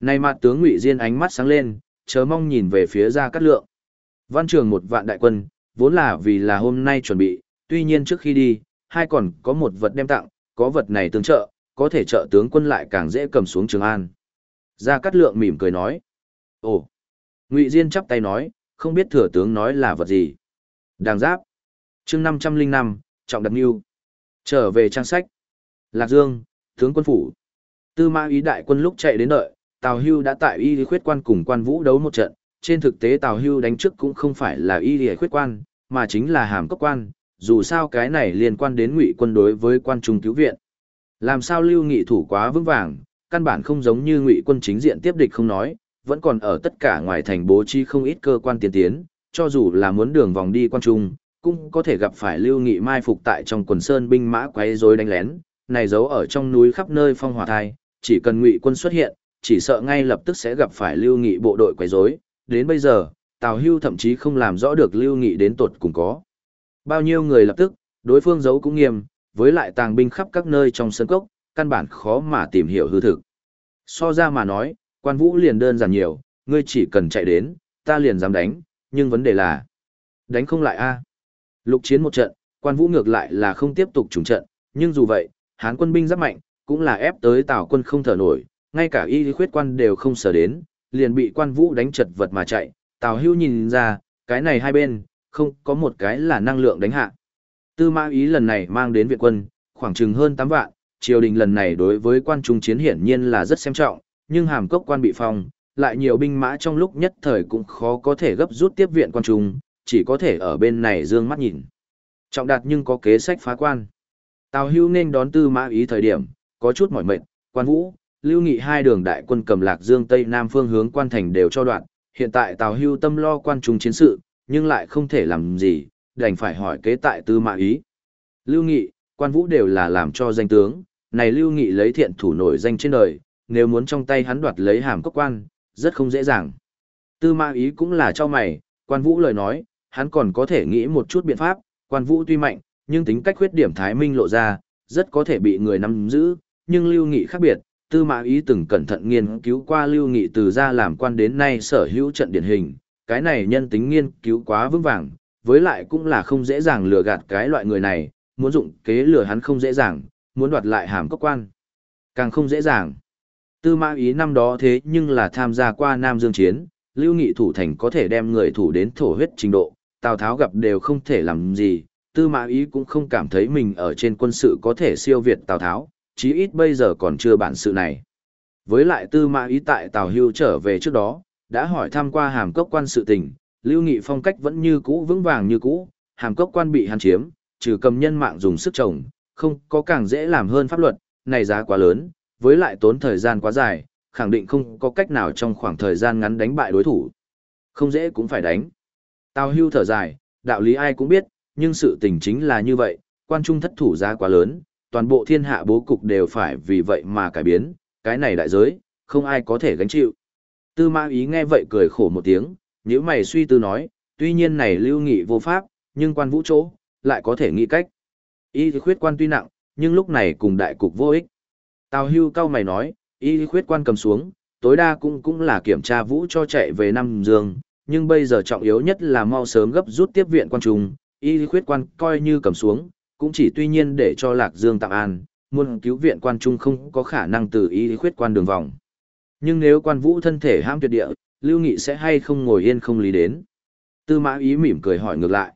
Này mặt tướng Ngụy Diên ánh mắt sáng lên, chớ mong nhìn về phía Gia Cát Lượng. Văn trường một vạn đại quân, vốn là vì là hôm nay chuẩn bị, tuy nhiên trước khi đi, hai còn có một vật đem tặng, có vật này tương trợ, có thể trợ tướng quân lại càng dễ cầm xuống Trường An. Gia Cát Lượng mỉm cười nói. Ồ! Ngụy Diên chắp tay nói, không biết thừa tướng nói là vật gì. Đàng giáp. chương 505, Trọng Đặc Nhiêu. Trở về trang sách. Lạc Dương, tướng quân phủ. Tư mã ý đại quân lúc chạy đến đợi, Tào Hưu đã tại y lý khuyết quan cùng quan vũ đấu một trận. Trên thực tế Tào Hưu đánh trước cũng không phải là y lý khuyết quan, mà chính là hàm cấp quan. Dù sao cái này liên quan đến ngụy quân đối với quan trung cứu viện. Làm sao lưu nghị thủ quá vững vàng, căn bản không giống như ngụy quân chính diện tiếp địch không nói, vẫn còn ở tất cả ngoài thành bố trí không ít cơ quan tiến tiến, cho dù là muốn đường vòng đi quan trung, cũng có thể gặp phải lưu nghị mai phục tại trong quần sơn binh mã quấy rối đánh lén, này giấu ở trong núi khắp nơi phong hỏa thai, chỉ cần ngụy quân xuất hiện, chỉ sợ ngay lập tức sẽ gặp phải lưu nghị bộ đội quấy rối. Đến bây giờ, Tào Hưu thậm chí không làm rõ được lưu nghị đến tột cùng có. Bao nhiêu người lập tức, đối phương giấu cũng nghiêm, với lại tàng binh khắp các nơi trong sân cốc, căn bản khó mà tìm hiểu hư thực. So ra mà nói, quan vũ liền đơn giản nhiều, ngươi chỉ cần chạy đến, ta liền dám đánh, nhưng vấn đề là, đánh không lại a. Lục chiến một trận, quan vũ ngược lại là không tiếp tục trùng trận, nhưng dù vậy, hán quân binh rất mạnh, cũng là ép tới tào quân không thở nổi, ngay cả y khuyết quan đều không sở đến, liền bị quan vũ đánh chật vật mà chạy, tào hưu nhìn ra, cái này hai bên, không có một cái là năng lượng đánh hạ. Tư mã ý lần này mang đến viện quân, khoảng chừng hơn 8 vạn, triều đình lần này đối với quan trung chiến hiển nhiên là rất xem trọng, nhưng hàm cốc quan bị phong, lại nhiều binh mã trong lúc nhất thời cũng khó có thể gấp rút tiếp viện quan trung, chỉ có thể ở bên này dương mắt nhìn. Trọng đạt nhưng có kế sách phá quan. Tào hưu nên đón tư mã ý thời điểm, có chút mỏi mệt, quan vũ, lưu nghị hai đường đại quân cầm lạc dương tây nam phương hướng quan thành đều cho đoạn, hiện tại tào hưu tâm lo quan trung chiến sự, nhưng lại không thể làm gì, đành phải hỏi kế tại tư mã ý. Lưu nghị, quan vũ đều là làm cho danh tướng, này lưu nghị lấy thiện thủ nổi danh trên đời, nếu muốn trong tay hắn đoạt lấy hàm cốc quan, rất không dễ dàng. Tư mã ý cũng là cho mày, quan vũ lời nói, hắn còn có thể nghĩ một chút biện pháp, quan vũ tuy mạnh, nhưng tính cách khuyết điểm thái minh lộ ra, rất có thể bị người nắm giữ, nhưng lưu nghị khác biệt, tư mã ý từng cẩn thận nghiên cứu qua lưu nghị từ ra làm quan đến nay sở hữu trận điển hình, cái này nhân tính nghiên cứu quá vững vàng, với lại cũng là không dễ dàng lừa gạt cái loại người này, muốn dụng kế lừa hắn không dễ dàng, muốn đoạt lại hàm cốc quan. Càng không dễ dàng. Tư mã ý năm đó thế nhưng là tham gia qua Nam Dương Chiến, lưu nghị thủ thành có thể đem người thủ đến thổ huyết trình độ, Tào Tháo gặp đều không thể làm gì, tư mã ý cũng không cảm thấy mình ở trên quân sự có thể siêu việt Tào Tháo, chí ít bây giờ còn chưa bản sự này. Với lại tư mã ý tại Tào Hưu trở về trước đó, đã hỏi thăm qua hàm cốc quan sự tình, lưu nghị phong cách vẫn như cũ vững vàng như cũ, hàm cốc quan bị hắn chiếm, trừ cầm nhân mạng dùng sức trồng, không có càng dễ làm hơn pháp luật, này giá quá lớn, với lại tốn thời gian quá dài, khẳng định không có cách nào trong khoảng thời gian ngắn đánh bại đối thủ. Không dễ cũng phải đánh. Tào hưu thở dài, đạo lý ai cũng biết, nhưng sự tình chính là như vậy, quan trung thất thủ giá quá lớn, toàn bộ thiên hạ bố cục đều phải vì vậy mà cải biến, cái này đại giới, không ai có thể gánh chịu. Tư mã ý nghe vậy cười khổ một tiếng, nếu mày suy tư nói, tuy nhiên này lưu nghị vô pháp, nhưng quan vũ chỗ, lại có thể nghĩ cách. Y khuyết quan tuy nặng, nhưng lúc này cùng đại cục vô ích. Tào hưu cao mày nói, y khuyết quan cầm xuống, tối đa cũng cũng là kiểm tra vũ cho chạy về Nam Dương, nhưng bây giờ trọng yếu nhất là mau sớm gấp rút tiếp viện quan trung, y khuyết quan coi như cầm xuống, cũng chỉ tuy nhiên để cho Lạc Dương tạm an, muốn cứu viện quan trung không có khả năng từ ý khuyết quan đường vòng. Nhưng nếu quan vũ thân thể ham tuyệt địa, Lưu Nghị sẽ hay không ngồi yên không lý đến. Tư mã ý mỉm cười hỏi ngược lại.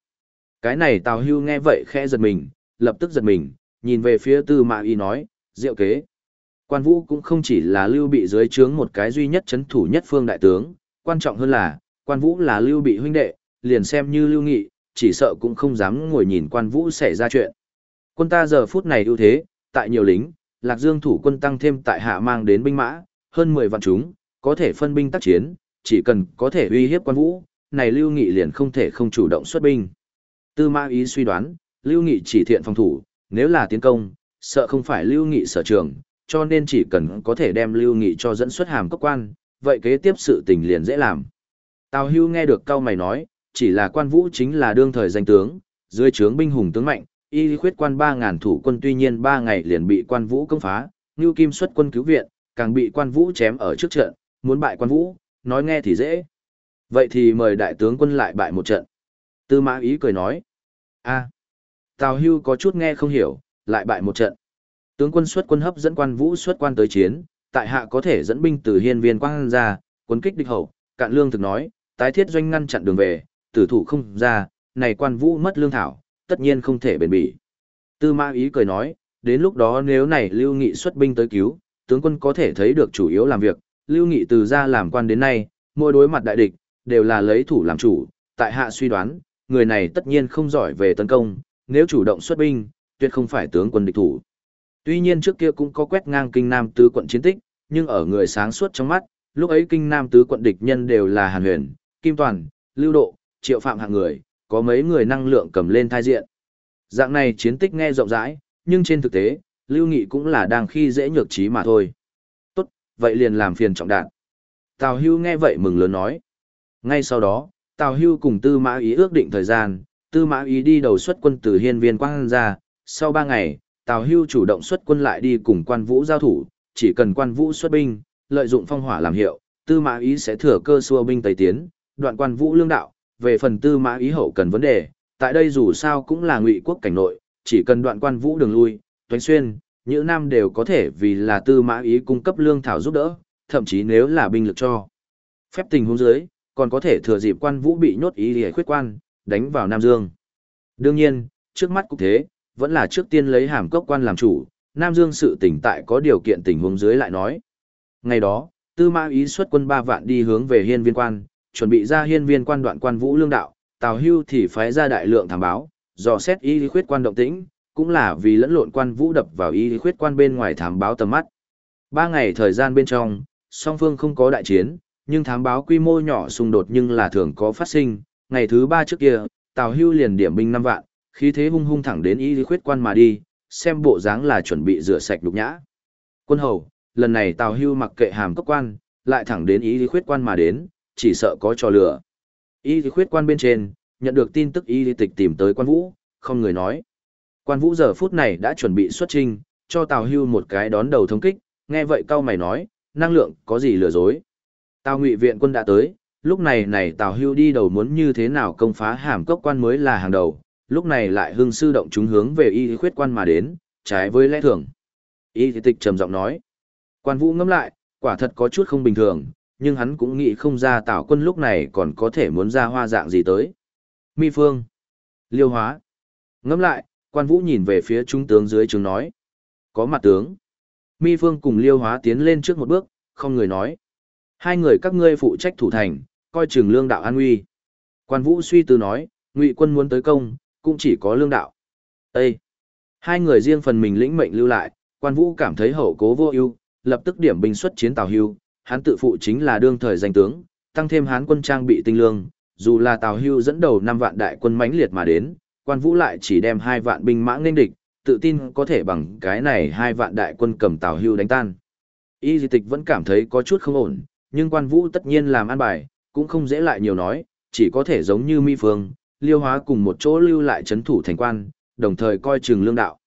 Cái này Tào Hưu nghe vậy khẽ giật mình, lập tức giật mình, nhìn về phía tư mã ý nói, diệu kế. Quan vũ cũng không chỉ là lưu bị dưới trướng một cái duy nhất chấn thủ nhất phương đại tướng, quan trọng hơn là, quan vũ là lưu bị huynh đệ, liền xem như lưu nghị, chỉ sợ cũng không dám ngồi nhìn quan vũ xảy ra chuyện. Quân ta giờ phút này ưu thế, tại nhiều lính, lạc dương thủ quân tăng thêm tại hạ mang đến binh mã, hơn 10 vạn chúng, có thể phân binh tác chiến, chỉ cần có thể uy hiếp quan vũ, này lưu nghị liền không thể không chủ động xuất binh. Tư mã ý suy đoán, lưu nghị chỉ thiện phòng thủ, nếu là tiến công, sợ không phải lưu nghị sở trường, cho nên chỉ cần có thể đem lưu nghị cho dẫn xuất hàm cấp quan, vậy kế tiếp sự tình liền dễ làm. Tào hưu nghe được cao mày nói, chỉ là quan vũ chính là đương thời danh tướng, dưới trướng binh hùng tướng mạnh, y khuyết quan 3.000 thủ quân tuy nhiên 3 ngày liền bị quan vũ công phá, như Kim xuất quân cứu viện, càng bị quan vũ chém ở trước trận, muốn bại quan vũ, nói nghe thì dễ. Vậy thì mời đại tướng quân lại bại một trận. Tư mã ý cười nói. a Tào hưu có chút nghe không hiểu, lại bại một trận. Tướng quân xuất quân hấp dẫn quan vũ xuất quan tới chiến, tại hạ có thể dẫn binh từ hiên viên quang ra, quân kích địch hậu, cạn lương thực nói, tái thiết doanh ngăn chặn đường về, tử thủ không ra, này quan vũ mất lương thảo, tất nhiên không thể bền bỉ. Tư mã ý cười nói, đến lúc đó nếu này lưu nghị xuất binh tới cứu, tướng quân có thể thấy được chủ yếu làm việc, lưu nghị từ ra làm quan đến nay, mỗi đối mặt đại địch, đều là lấy thủ làm chủ, tại hạ suy đoán, người này tất nhiên không giỏi về tấn công, nếu chủ động xuất binh, tuyệt không phải tướng quân địch thủ. Tuy nhiên trước kia cũng có quét ngang kinh nam tứ quận chiến tích, nhưng ở người sáng suốt trong mắt, lúc ấy kinh nam tứ quận địch nhân đều là Hàn Huyền, Kim Toàn, Lưu Độ, Triệu Phạm hạng người, có mấy người năng lượng cầm lên thai diện. Dạng này chiến tích nghe rộng rãi, nhưng trên thực tế, Lưu Nghị cũng là đang khi dễ nhược trí mà thôi. Tốt, vậy liền làm phiền trọng đạn. Tào Hưu nghe vậy mừng lớn nói. Ngay sau đó, Tào Hưu cùng Tư Mã Ý ước định thời gian, Tư Mã Ý đi đầu xuất quân từ hiên viên quang ra, sau ba ngày, Tào Hưu chủ động xuất quân lại đi cùng quan vũ giao thủ, chỉ cần quan vũ xuất binh, lợi dụng phong hỏa làm hiệu, Tư Mã Ý sẽ thừa cơ xua binh tây tiến, đoạn quan vũ lương đạo, về phần Tư Mã Ý hậu cần vấn đề, tại đây dù sao cũng là ngụy quốc cảnh nội, chỉ cần đoạn quan vũ đường lui, toánh xuyên, những nam đều có thể vì là Tư Mã Ý cung cấp lương thảo giúp đỡ, thậm chí nếu là binh lực cho. Phép tình huống dưới, còn có thể thừa dịp quan vũ bị nhốt ý để khuyết quan, đánh vào Nam Dương. Đương nhiên, trước mắt cũng thế, vẫn là trước tiên lấy hàm cốc quan làm chủ, Nam Dương sự tỉnh tại có điều kiện tình huống dưới lại nói. Ngày đó, Tư Mã Ý xuất quân 3 vạn đi hướng về hiên viên quan, chuẩn bị ra hiên viên quan đoạn quan vũ lương đạo, Tào Hưu thì phái ra đại lượng thám báo, dò xét ý lý khuyết quan động tĩnh, cũng là vì lẫn lộn quan vũ đập vào ý lý khuyết quan bên ngoài thám báo tầm mắt. Ba ngày thời gian bên trong, song phương không có đại chiến, nhưng thám báo quy mô nhỏ xung đột nhưng là thường có phát sinh. Ngày thứ ba trước kia, Tào Hưu liền điểm binh 5 vạn, khí thế hung hung thẳng đến ý lý khuyết quan mà đi, xem bộ dáng là chuẩn bị rửa sạch đục nhã. Quân hầu, lần này Tào Hưu mặc kệ hàm cấp quan, lại thẳng đến ý lý khuyết quan mà đến, chỉ sợ có trò lửa. Y thì khuyết quan bên trên, nhận được tin tức y thì tịch tìm tới quan vũ, không người nói. Quan vũ giờ phút này đã chuẩn bị xuất trình, cho Tào Hưu một cái đón đầu thống kích, nghe vậy cao mày nói, năng lượng có gì lừa dối. Tào ngụy viện quân đã tới, lúc này này Tào Hưu đi đầu muốn như thế nào công phá hàm cốc quan mới là hàng đầu, lúc này lại hưng sư động chúng hướng về y khuyết quan mà đến, trái với lẽ thường. Y tịch trầm giọng nói, quan vũ ngẫm lại, quả thật có chút không bình thường, nhưng hắn cũng nghĩ không ra Tào quân lúc này còn có thể muốn ra hoa dạng gì tới. Mi Phương, Liêu Hóa, ngẫm lại, quan vũ nhìn về phía trung tướng dưới trường nói, có mặt tướng. Mi Phương cùng Liêu Hóa tiến lên trước một bước, không người nói. Hai người các ngươi phụ trách thủ thành, coi chừng lương đạo an uy. Quan Vũ suy tư nói, Ngụy quân muốn tới công, cũng chỉ có lương đạo. Ê! Hai người riêng phần mình lĩnh mệnh lưu lại, Quan Vũ cảm thấy hậu cố vô ưu, lập tức điểm binh xuất chiến Tào Hưu, hắn tự phụ chính là đương thời danh tướng, tăng thêm hán quân trang bị tinh lương, dù là Tào Hưu dẫn đầu năm vạn đại quân mãnh liệt mà đến, Quan Vũ lại chỉ đem hai vạn binh mã nên địch, tự tin có thể bằng cái này hai vạn đại quân cầm Tào Hưu đánh tan. Y di tịch vẫn cảm thấy có chút không ổn, nhưng quan vũ tất nhiên làm an bài, cũng không dễ lại nhiều nói, chỉ có thể giống như mi phương, liêu hóa cùng một chỗ lưu lại chấn thủ thành quan, đồng thời coi chừng lương đạo.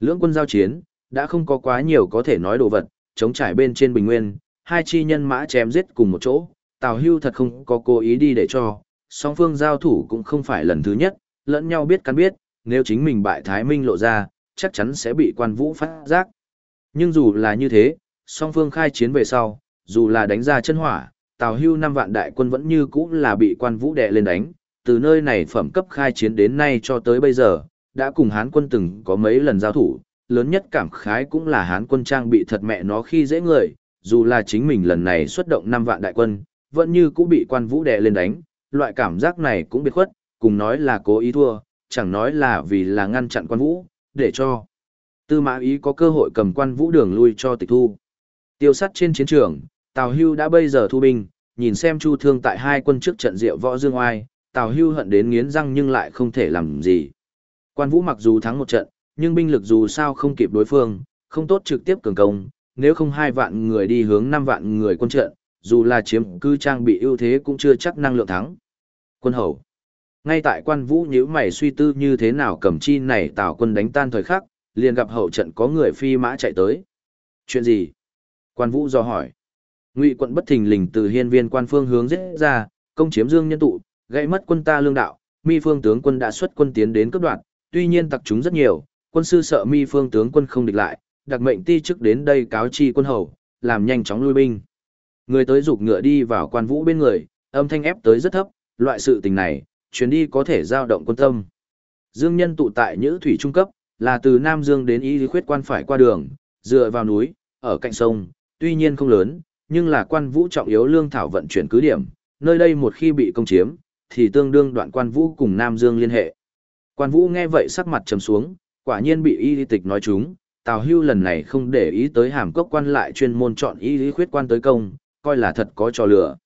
Lưỡng quân giao chiến, đã không có quá nhiều có thể nói đồ vật, chống trải bên trên bình nguyên, hai chi nhân mã chém giết cùng một chỗ, Tào Hưu thật không có cố ý đi để cho, song phương giao thủ cũng không phải lần thứ nhất, lẫn nhau biết cắn biết, nếu chính mình bại Thái Minh lộ ra, chắc chắn sẽ bị quan vũ phát giác. Nhưng dù là như thế, song phương khai chiến về sau, dù là đánh ra chân hỏa, Tào Hưu năm vạn đại quân vẫn như cũ là bị quan vũ đè lên đánh, từ nơi này phẩm cấp khai chiến đến nay cho tới bây giờ, đã cùng Hán quân từng có mấy lần giao thủ, lớn nhất cảm khái cũng là Hán quân trang bị thật mẹ nó khi dễ người, dù là chính mình lần này xuất động năm vạn đại quân, vẫn như cũng bị quan vũ đè lên đánh, loại cảm giác này cũng biệt khuất, cùng nói là cố ý thua, chẳng nói là vì là ngăn chặn quan vũ, để cho tư mã ý có cơ hội cầm quan vũ đường lui cho tịch thu. Tiêu sắt trên chiến trường, Tào Hưu đã bây giờ thu binh, nhìn xem Chu Thương tại hai quân trước trận diệu võ dương oai, Tào Hưu hận đến nghiến răng nhưng lại không thể làm gì. Quan Vũ mặc dù thắng một trận, nhưng binh lực dù sao không kịp đối phương, không tốt trực tiếp cường công, nếu không hai vạn người đi hướng năm vạn người quân trận, dù là chiếm cư trang bị ưu thế cũng chưa chắc năng lượng thắng. Quân hầu. Ngay tại quan vũ nhíu mày suy tư như thế nào cầm chi này Tào quân đánh tan thời khắc, liền gặp hậu trận có người phi mã chạy tới. Chuyện gì? Quan vũ do hỏi. Ngụy quận bất thình lình từ hiên viên quan phương hướng giết ra, công chiếm Dương Nhân tụ, gây mất quân ta lương đạo, Mi phương tướng quân đã xuất quân tiến đến cấp đoạn, tuy nhiên tặc chúng rất nhiều, quân sư sợ Mi phương tướng quân không địch lại, đặc mệnh ti chức đến đây cáo chi quân hầu, làm nhanh chóng lui binh. Người tới dục ngựa đi vào quan vũ bên người, âm thanh ép tới rất thấp, loại sự tình này, chuyến đi có thể giao động quân tâm. Dương nhân tụ tại Nhữ Thủy Trung cấp, là từ Nam Dương đến Y Khuyết quan phải qua đường, dựa vào núi, ở cạnh sông, tuy nhiên không lớn, nhưng là quan vũ trọng yếu lương thảo vận chuyển cứ điểm, nơi đây một khi bị công chiếm, thì tương đương đoạn quan vũ cùng Nam Dương liên hệ. Quan vũ nghe vậy sắc mặt trầm xuống, quả nhiên bị y tịch nói chúng, Tào Hưu lần này không để ý tới hàm cốc quan lại chuyên môn chọn ý lý khuyết quan tới công, coi là thật có trò lửa.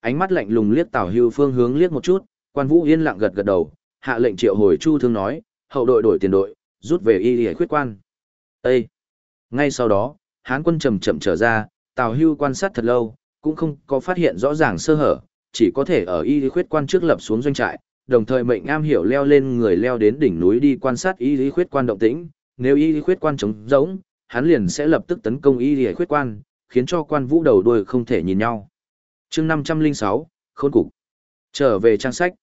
Ánh mắt lạnh lùng liếc Tào Hưu phương hướng liếc một chút, quan vũ yên lặng gật gật đầu, hạ lệnh triệu hồi Chu Thương nói, hậu đội đổi tiền đội, rút về y lý khuyết quan. Ê! Ngay sau đó, Hán quân chậm chậm trở ra, Tào Hưu quan sát thật lâu, cũng không có phát hiện rõ ràng sơ hở, chỉ có thể ở y lý khuyết quan trước lập xuống doanh trại, đồng thời mệnh am hiểu leo lên người leo đến đỉnh núi đi quan sát y lý khuyết quan động tĩnh, nếu y khuyết quan trống, rỗng, hắn liền sẽ lập tức tấn công y lý khuyết quan, khiến cho quan vũ đầu đuôi không thể nhìn nhau. chương 506, Khôn Cục Trở về trang sách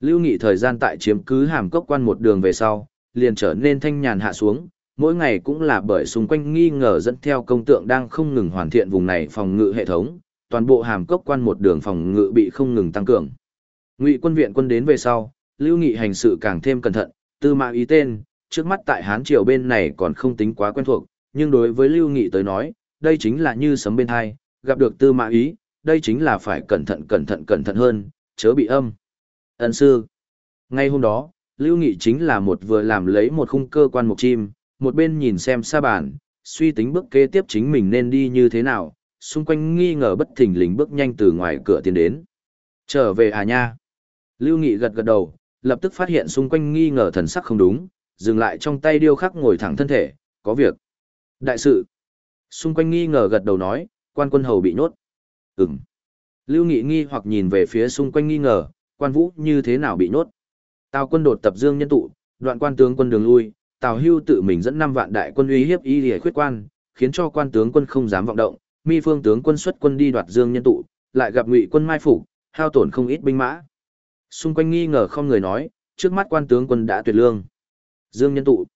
Lưu Nghị thời gian tại chiếm cứ hàm cốc quan một đường về sau, liền trở nên thanh nhàn hạ xuống, mỗi ngày cũng là bởi xung quanh nghi ngờ dẫn theo công tượng đang không ngừng hoàn thiện vùng này phòng ngự hệ thống, toàn bộ hàm cốc quan một đường phòng ngự bị không ngừng tăng cường. Ngụy quân viện quân đến về sau, Lưu Nghị hành sự càng thêm cẩn thận, tư mã ý tên, trước mắt tại Hán Triều bên này còn không tính quá quen thuộc, nhưng đối với Lưu Nghị tới nói, đây chính là như sấm bên hai, gặp được tư mã ý, đây chính là phải cẩn thận cẩn thận cẩn thận hơn, chớ bị âm. Ấn sư. Ngay hôm đó, Lưu Nghị chính là một vừa làm lấy một khung cơ quan mục chim, một bên nhìn xem xa bản, suy tính bước kế tiếp chính mình nên đi như thế nào, xung quanh nghi ngờ bất thình lình bước nhanh từ ngoài cửa tiến đến. Trở về à nha. Lưu Nghị gật gật đầu, lập tức phát hiện xung quanh nghi ngờ thần sắc không đúng, dừng lại trong tay điêu khắc ngồi thẳng thân thể, có việc. Đại sự. Xung quanh nghi ngờ gật đầu nói, quan quân hầu bị nhốt. Ừm. Lưu Nghị nghi hoặc nhìn về phía xung quanh nghi ngờ, quan vũ như thế nào bị nhốt. Tào quân đột tập dương nhân tụ, đoạn quan tướng quân đường lui, Tào Hưu tự mình dẫn 5 vạn đại quân uy hiếp y liễu khuyết quan, khiến cho quan tướng quân không dám vọng động, Mi Phương tướng quân xuất quân đi đoạt Dương nhân tụ, lại gặp Ngụy quân mai phục, hao tổn không ít binh mã. Xung quanh nghi ngờ không người nói, trước mắt quan tướng quân đã tuyệt lương. Dương nhân tụ.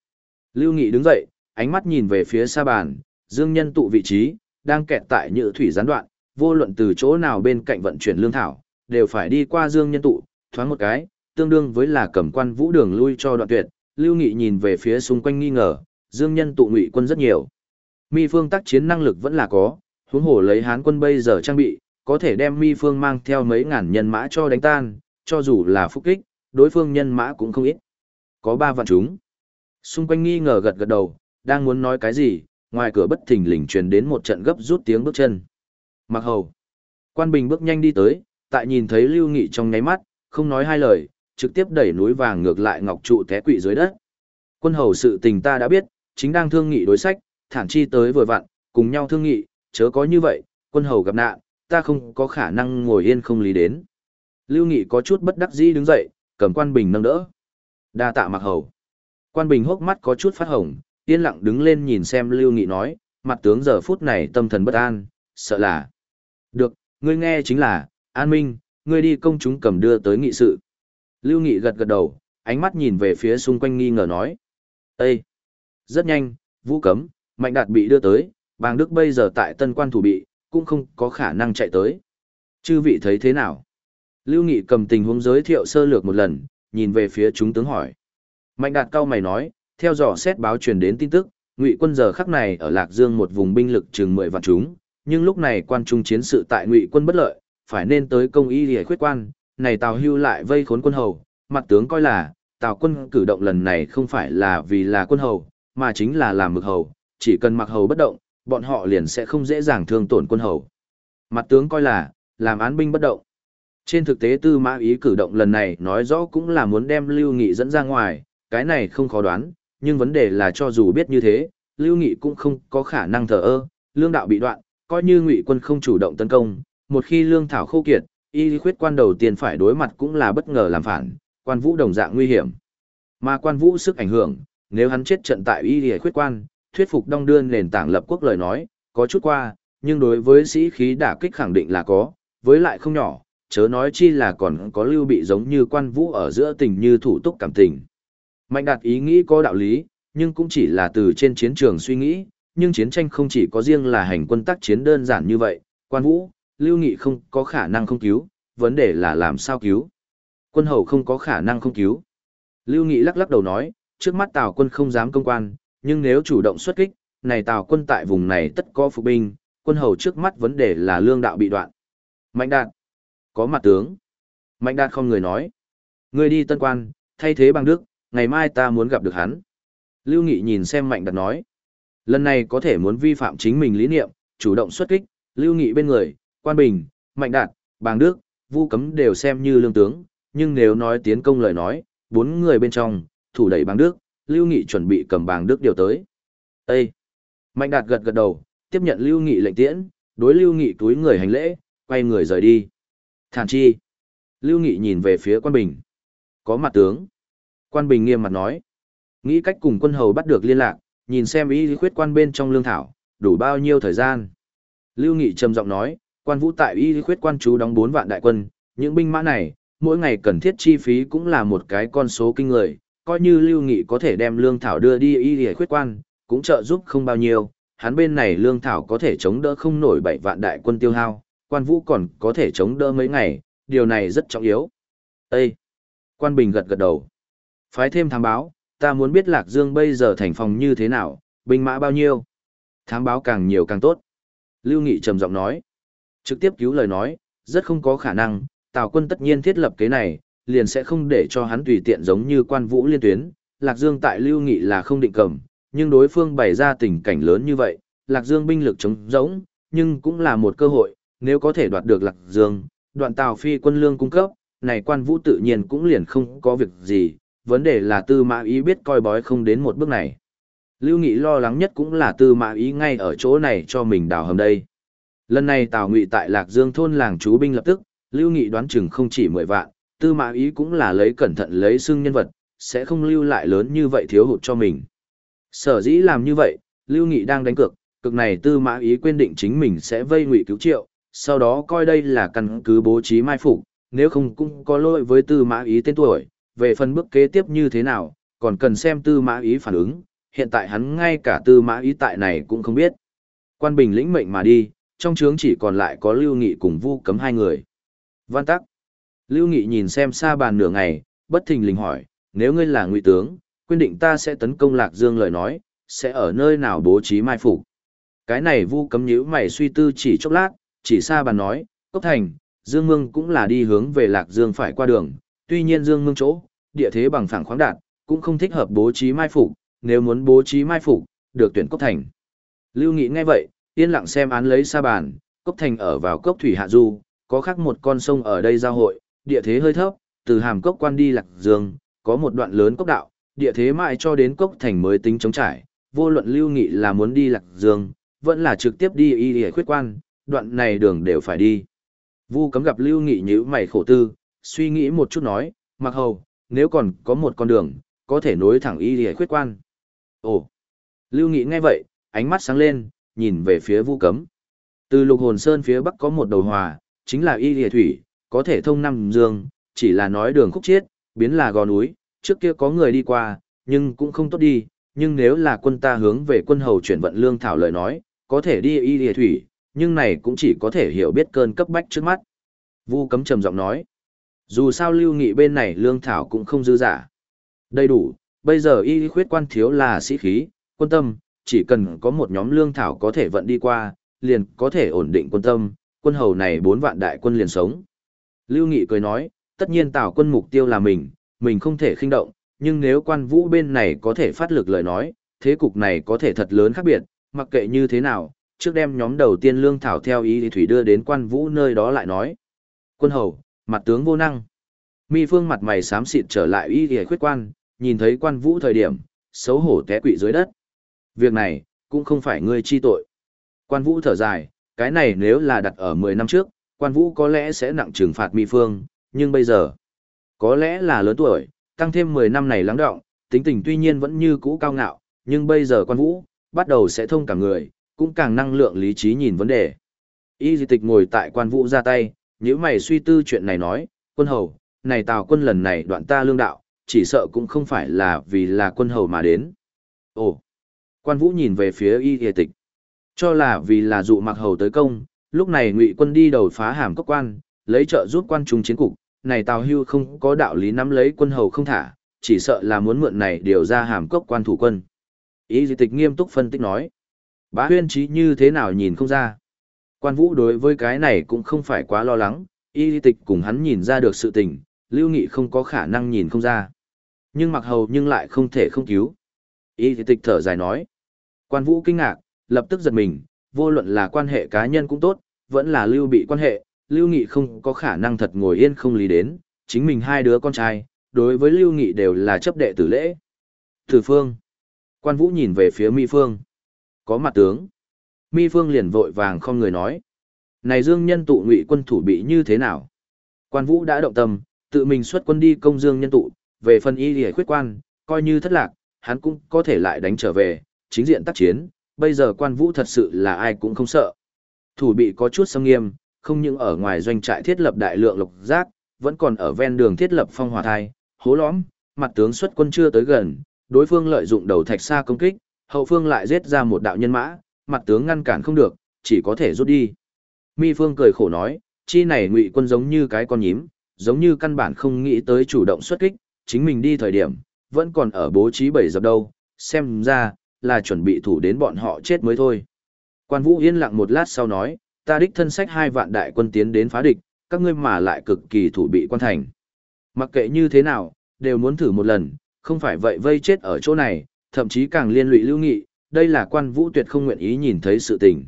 Lưu Nghị đứng dậy, ánh mắt nhìn về phía xa bàn, Dương nhân tụ vị trí, đang kẹt tại nhự thủy gián đoạn, vô luận từ chỗ nào bên cạnh vận chuyển lương thảo, đều phải đi qua Dương nhân tụ, thoáng một cái, tương đương với là cầm quan vũ đường lui cho đoạn tuyệt. Lưu Nghị nhìn về phía xung quanh nghi ngờ, Dương nhân tụ ngụy quân rất nhiều. Mi phương tác chiến năng lực vẫn là có, huống hồ lấy hán quân bây giờ trang bị, có thể đem mi phương mang theo mấy ngàn nhân mã cho đánh tan, cho dù là phúc kích, đối phương nhân mã cũng không ít. Có ba vạn chúng. Xung quanh nghi ngờ gật gật đầu, đang muốn nói cái gì, ngoài cửa bất thình lình truyền đến một trận gấp rút tiếng bước chân. Mặc hầu. Quan bình bước nhanh đi tới, tại nhìn thấy lưu nghị trong nháy mắt, không nói hai lời, trực tiếp đẩy núi vàng ngược lại ngọc trụ té quỵ dưới đất. Quân hầu sự tình ta đã biết, chính đang thương nghị đối sách, thản chi tới vừa vặn, cùng nhau thương nghị, chớ có như vậy, quân hầu gặp nạn, ta không có khả năng ngồi yên không lý đến. Lưu Nghị có chút bất đắc dĩ đứng dậy, cầm quan bình nâng đỡ. Đa tạ mặc hầu. Quan bình hốc mắt có chút phát hồng, yên lặng đứng lên nhìn xem Lưu Nghị nói, mặt tướng giờ phút này tâm thần bất an, sợ là. Được, ngươi nghe chính là, an minh, ngươi đi công chúng cầm đưa tới nghị sự. Lưu Nghị gật gật đầu, ánh mắt nhìn về phía xung quanh nghi ngờ nói. Ê! Rất nhanh, vũ cấm, mạnh đạt bị đưa tới, bàng đức bây giờ tại tân quan thủ bị, cũng không có khả năng chạy tới. Chư vị thấy thế nào? Lưu Nghị cầm tình huống giới thiệu sơ lược một lần, nhìn về phía chúng tướng hỏi. Mạnh đạt cao mày nói, theo dõi xét báo truyền đến tin tức, ngụy quân giờ khắc này ở Lạc Dương một vùng binh lực chừng 10 vạn chúng, nhưng lúc này quan trung chiến sự tại ngụy quân bất lợi, phải nên tới công y để khuyết quan, này Tào Hưu lại vây khốn quân hầu, mặt tướng coi là, Tào quân cử động lần này không phải là vì là quân hầu, mà chính là làm mực hầu, chỉ cần mặc hầu bất động, bọn họ liền sẽ không dễ dàng thương tổn quân hầu. Mặt tướng coi là, làm án binh bất động. Trên thực tế tư mã ý cử động lần này nói rõ cũng là muốn đem Lưu Nghị dẫn ra ngoài, cái này không khó đoán, nhưng vấn đề là cho dù biết như thế, Lưu Nghị cũng không có khả năng thờ ơ, lương đạo bị đoạn, coi như Ngụy quân không chủ động tấn công, một khi lương thảo khô kiệt, y khuyết quan đầu tiên phải đối mặt cũng là bất ngờ làm phản, quan vũ đồng dạng nguy hiểm. Mà quan vũ sức ảnh hưởng, nếu hắn chết trận tại y khuyết quan, thuyết phục đông đưa nền tảng lập quốc lời nói, có chút qua, nhưng đối với sĩ khí đả kích khẳng định là có, với lại không nhỏ, chớ nói chi là còn có lưu bị giống như quan vũ ở giữa tình như thủ túc cảm tình. Mạnh đạt ý nghĩ có đạo lý, nhưng cũng chỉ là từ trên chiến trường suy nghĩ, nhưng chiến tranh không chỉ có riêng là hành quân tác chiến đơn giản như vậy, quan vũ, lưu nghị không có khả năng không cứu, vấn đề là làm sao cứu. Quân hầu không có khả năng không cứu. Lưu Nghị lắc lắc đầu nói, trước mắt Tào quân không dám công quan, nhưng nếu chủ động xuất kích, này Tào quân tại vùng này tất có phục binh, quân hầu trước mắt vấn đề là lương đạo bị đoạn. Mạnh đạt, có mặt tướng. Mạnh đạt không người nói. Người đi tân quan, thay thế bằng đức, ngày mai ta muốn gặp được hắn. Lưu Nghị nhìn xem Mạnh đạt nói. Lần này có thể muốn vi phạm chính mình lý niệm, chủ động xuất kích, Lưu Nghị bên người, Quan Bình, Mạnh Đạt, Bàng Đức, Vu Cấm đều xem như lương tướng, nhưng nếu nói tiến công lời nói, bốn người bên trong, thủ đẩy Bàng Đức, Lưu Nghị chuẩn bị cầm Bàng Đức điều tới. Ê! Mạnh Đạt gật gật đầu, tiếp nhận Lưu Nghị lệnh tiễn, đối Lưu Nghị túi người hành lễ, quay người rời đi. Thản chi! Lưu Nghị nhìn về phía Quan Bình. Có mặt tướng. Quan Bình nghiêm mặt nói. Nghĩ cách cùng quân hầu bắt được liên lạc, nhìn xem ý khuyết quan bên trong lương thảo, đủ bao nhiêu thời gian. Lưu Nghị trầm giọng nói, quan vũ tại y khuyết quan chú đóng 4 vạn đại quân, những binh mã này, mỗi ngày cần thiết chi phí cũng là một cái con số kinh người, coi như Lưu Nghị có thể đem lương thảo đưa đi y khuyết quan, cũng trợ giúp không bao nhiêu, hắn bên này lương thảo có thể chống đỡ không nổi 7 vạn đại quân tiêu hao, quan vũ còn có thể chống đỡ mấy ngày, điều này rất trọng yếu. Ê! Quan Bình gật gật đầu. Phái thêm thám báo, ta muốn biết Lạc Dương bây giờ thành phòng như thế nào, binh mã bao nhiêu. Thám báo càng nhiều càng tốt. Lưu Nghị trầm giọng nói. Trực tiếp cứu lời nói, rất không có khả năng, Tào quân tất nhiên thiết lập kế này, liền sẽ không để cho hắn tùy tiện giống như quan vũ liên tuyến. Lạc Dương tại Lưu Nghị là không định cầm, nhưng đối phương bày ra tình cảnh lớn như vậy, Lạc Dương binh lực chống rỗng, nhưng cũng là một cơ hội, nếu có thể đoạt được Lạc Dương, đoạn Tào phi quân lương cung cấp, này quan vũ tự nhiên cũng liền không có việc gì, vấn đề là tư mã ý biết coi bói không đến một bước này. Lưu Nghị lo lắng nhất cũng là tư mã ý ngay ở chỗ này cho mình đào hầm đây. Lần này Tào Ngụy tại Lạc Dương thôn làng chú binh lập tức, Lưu Nghị đoán chừng không chỉ 10 vạn, tư mã ý cũng là lấy cẩn thận lấy xưng nhân vật, sẽ không lưu lại lớn như vậy thiếu hụt cho mình. Sở dĩ làm như vậy, Lưu Nghị đang đánh cược, cực này tư mã ý quyết định chính mình sẽ vây ngụy cứu triệu, sau đó coi đây là căn cứ bố trí mai phục, nếu không cũng có lỗi với tư mã ý tên tuổi, về phần bước kế tiếp như thế nào, còn cần xem tư mã ý phản ứng, hiện tại hắn ngay cả tư mã ý tại này cũng không biết. Quan bình lĩnh mệnh mà đi, trong trướng chỉ còn lại có Lưu Nghị cùng Vu Cấm hai người. Văn tắc. Lưu Nghị nhìn xem xa bàn nửa ngày, bất thình lình hỏi, nếu ngươi là ngụy tướng, quyết định ta sẽ tấn công Lạc Dương lời nói, sẽ ở nơi nào bố trí mai phục. Cái này Vu Cấm nhíu mày suy tư chỉ chốc lát, chỉ xa bàn nói, Cốc Thành, Dương Mương cũng là đi hướng về Lạc Dương phải qua đường, tuy nhiên Dương Mương chỗ, địa thế bằng phẳng khoáng đạt, cũng không thích hợp bố trí mai phục, nếu muốn bố trí mai phục, được tuyển Cốc Thành. Lưu Nghị nghe vậy, yên lặng xem án lấy sa bàn, Cốc Thành ở vào cốc thủy hạ du, có khác một con sông ở đây giao hội, địa thế hơi thấp, từ hàm cốc quan đi Lạc Dương, có một đoạn lớn cốc đạo, địa thế mãi cho đến Cốc Thành mới tính chống trải, vô luận Lưu Nghị là muốn đi Lạc Dương, vẫn là trực tiếp đi y địa khuyết quan, đoạn này đường đều phải đi. Vu cấm gặp Lưu Nghị nhíu mày khổ tư, suy nghĩ một chút nói, mặc hầu, nếu còn có một con đường, có thể nối thẳng y lìa khuyết quan. Ồ! Lưu Nghị nghe vậy, ánh mắt sáng lên, nhìn về phía Vu Cấm. Từ Lục Hồn Sơn phía bắc có một đầu hòa, chính là y lìa thủy, có thể thông năm dương, chỉ là nói đường khúc chiết, biến là gò núi, trước kia có người đi qua, nhưng cũng không tốt đi, nhưng nếu là quân ta hướng về quân hầu chuyển vận lương thảo lời nói, có thể đi y lìa thủy, nhưng này cũng chỉ có thể hiểu biết cơn cấp bách trước mắt. Vu Cấm trầm giọng nói, dù sao lưu nghị bên này lương thảo cũng không dư giả. Đầy đủ, bây giờ y khuyết quan thiếu là sĩ khí, quân tâm, chỉ cần có một nhóm lương thảo có thể vận đi qua, liền có thể ổn định quân tâm, quân hầu này bốn vạn đại quân liền sống. Lưu Nghị cười nói, tất nhiên tào quân mục tiêu là mình, mình không thể khinh động, nhưng nếu quan vũ bên này có thể phát lực lời nói, thế cục này có thể thật lớn khác biệt, mặc kệ như thế nào, trước đem nhóm đầu tiên lương thảo theo ý thì thủy đưa đến quan vũ nơi đó lại nói. Quân hầu, mặt tướng vô năng. Mi phương mặt mày xám xịt trở lại y y khuyết quan, nhìn thấy quan vũ thời điểm, xấu hổ té quỵ dưới đất. Việc này, cũng không phải ngươi chi tội. Quan vũ thở dài, cái này nếu là đặt ở 10 năm trước, quan vũ có lẽ sẽ nặng trừng phạt mi phương, nhưng bây giờ, có lẽ là lớn tuổi, tăng thêm 10 năm này lắng đọng, tính tình tuy nhiên vẫn như cũ cao ngạo, nhưng bây giờ quan vũ, bắt đầu sẽ thông cả người, cũng càng năng lượng lý trí nhìn vấn đề. Y di tịch ngồi tại quan vũ ra tay, nếu mày suy tư chuyện này nói, quân hầu, này tào quân lần này đoạn ta lương đạo, chỉ sợ cũng không phải là vì là quân hầu mà đến. Ồ, quan vũ nhìn về phía y hề tịch, cho là vì là dụ mặc hầu tới công, lúc này ngụy quân đi đầu phá hàm cốc quan, lấy trợ giúp quan trung chiến cục, này tào hưu không có đạo lý nắm lấy quân hầu không thả, chỉ sợ là muốn mượn này điều ra hàm cốc quan thủ quân. Y di tịch nghiêm túc phân tích nói, bá huyên trí như thế nào nhìn không ra. Quan vũ đối với cái này cũng không phải quá lo lắng, y tịch cùng hắn nhìn ra được sự tình, lưu nghị không có khả năng nhìn không ra. Nhưng mặc hầu nhưng lại không thể không cứu. Y tịch thở dài nói, quan vũ kinh ngạc, lập tức giật mình, vô luận là quan hệ cá nhân cũng tốt, vẫn là lưu bị quan hệ, lưu nghị không có khả năng thật ngồi yên không lý đến, chính mình hai đứa con trai, đối với lưu nghị đều là chấp đệ tử lễ. Tử phương. Quan vũ nhìn về phía Mỹ phương. Có mặt tướng. Mi phương liền vội vàng không người nói. Này dương nhân tụ ngụy quân thủ bị như thế nào? Quan vũ đã động tâm, tự mình xuất quân đi công dương nhân tụ, về phần y lìa khuyết quan, coi như thất lạc, hắn cũng có thể lại đánh trở về, chính diện tác chiến, bây giờ quan vũ thật sự là ai cũng không sợ. Thủ bị có chút sâm nghiêm, không những ở ngoài doanh trại thiết lập đại lượng lục giác, vẫn còn ở ven đường thiết lập phong hỏa thai, hố lõm, mặt tướng xuất quân chưa tới gần, đối phương lợi dụng đầu thạch xa công kích, hậu phương lại giết ra một đạo nhân mã, mặt tướng ngăn cản không được, chỉ có thể rút đi. Mi Phương cười khổ nói, chi này ngụy quân giống như cái con nhím, giống như căn bản không nghĩ tới chủ động xuất kích, chính mình đi thời điểm, vẫn còn ở bố trí bảy dập đâu, xem ra, là chuẩn bị thủ đến bọn họ chết mới thôi. Quan Vũ yên lặng một lát sau nói, ta đích thân sách hai vạn đại quân tiến đến phá địch, các ngươi mà lại cực kỳ thủ bị quan thành. Mặc kệ như thế nào, đều muốn thử một lần, không phải vậy vây chết ở chỗ này, thậm chí càng liên lụy lưu nghị, đây là quan vũ tuyệt không nguyện ý nhìn thấy sự tình.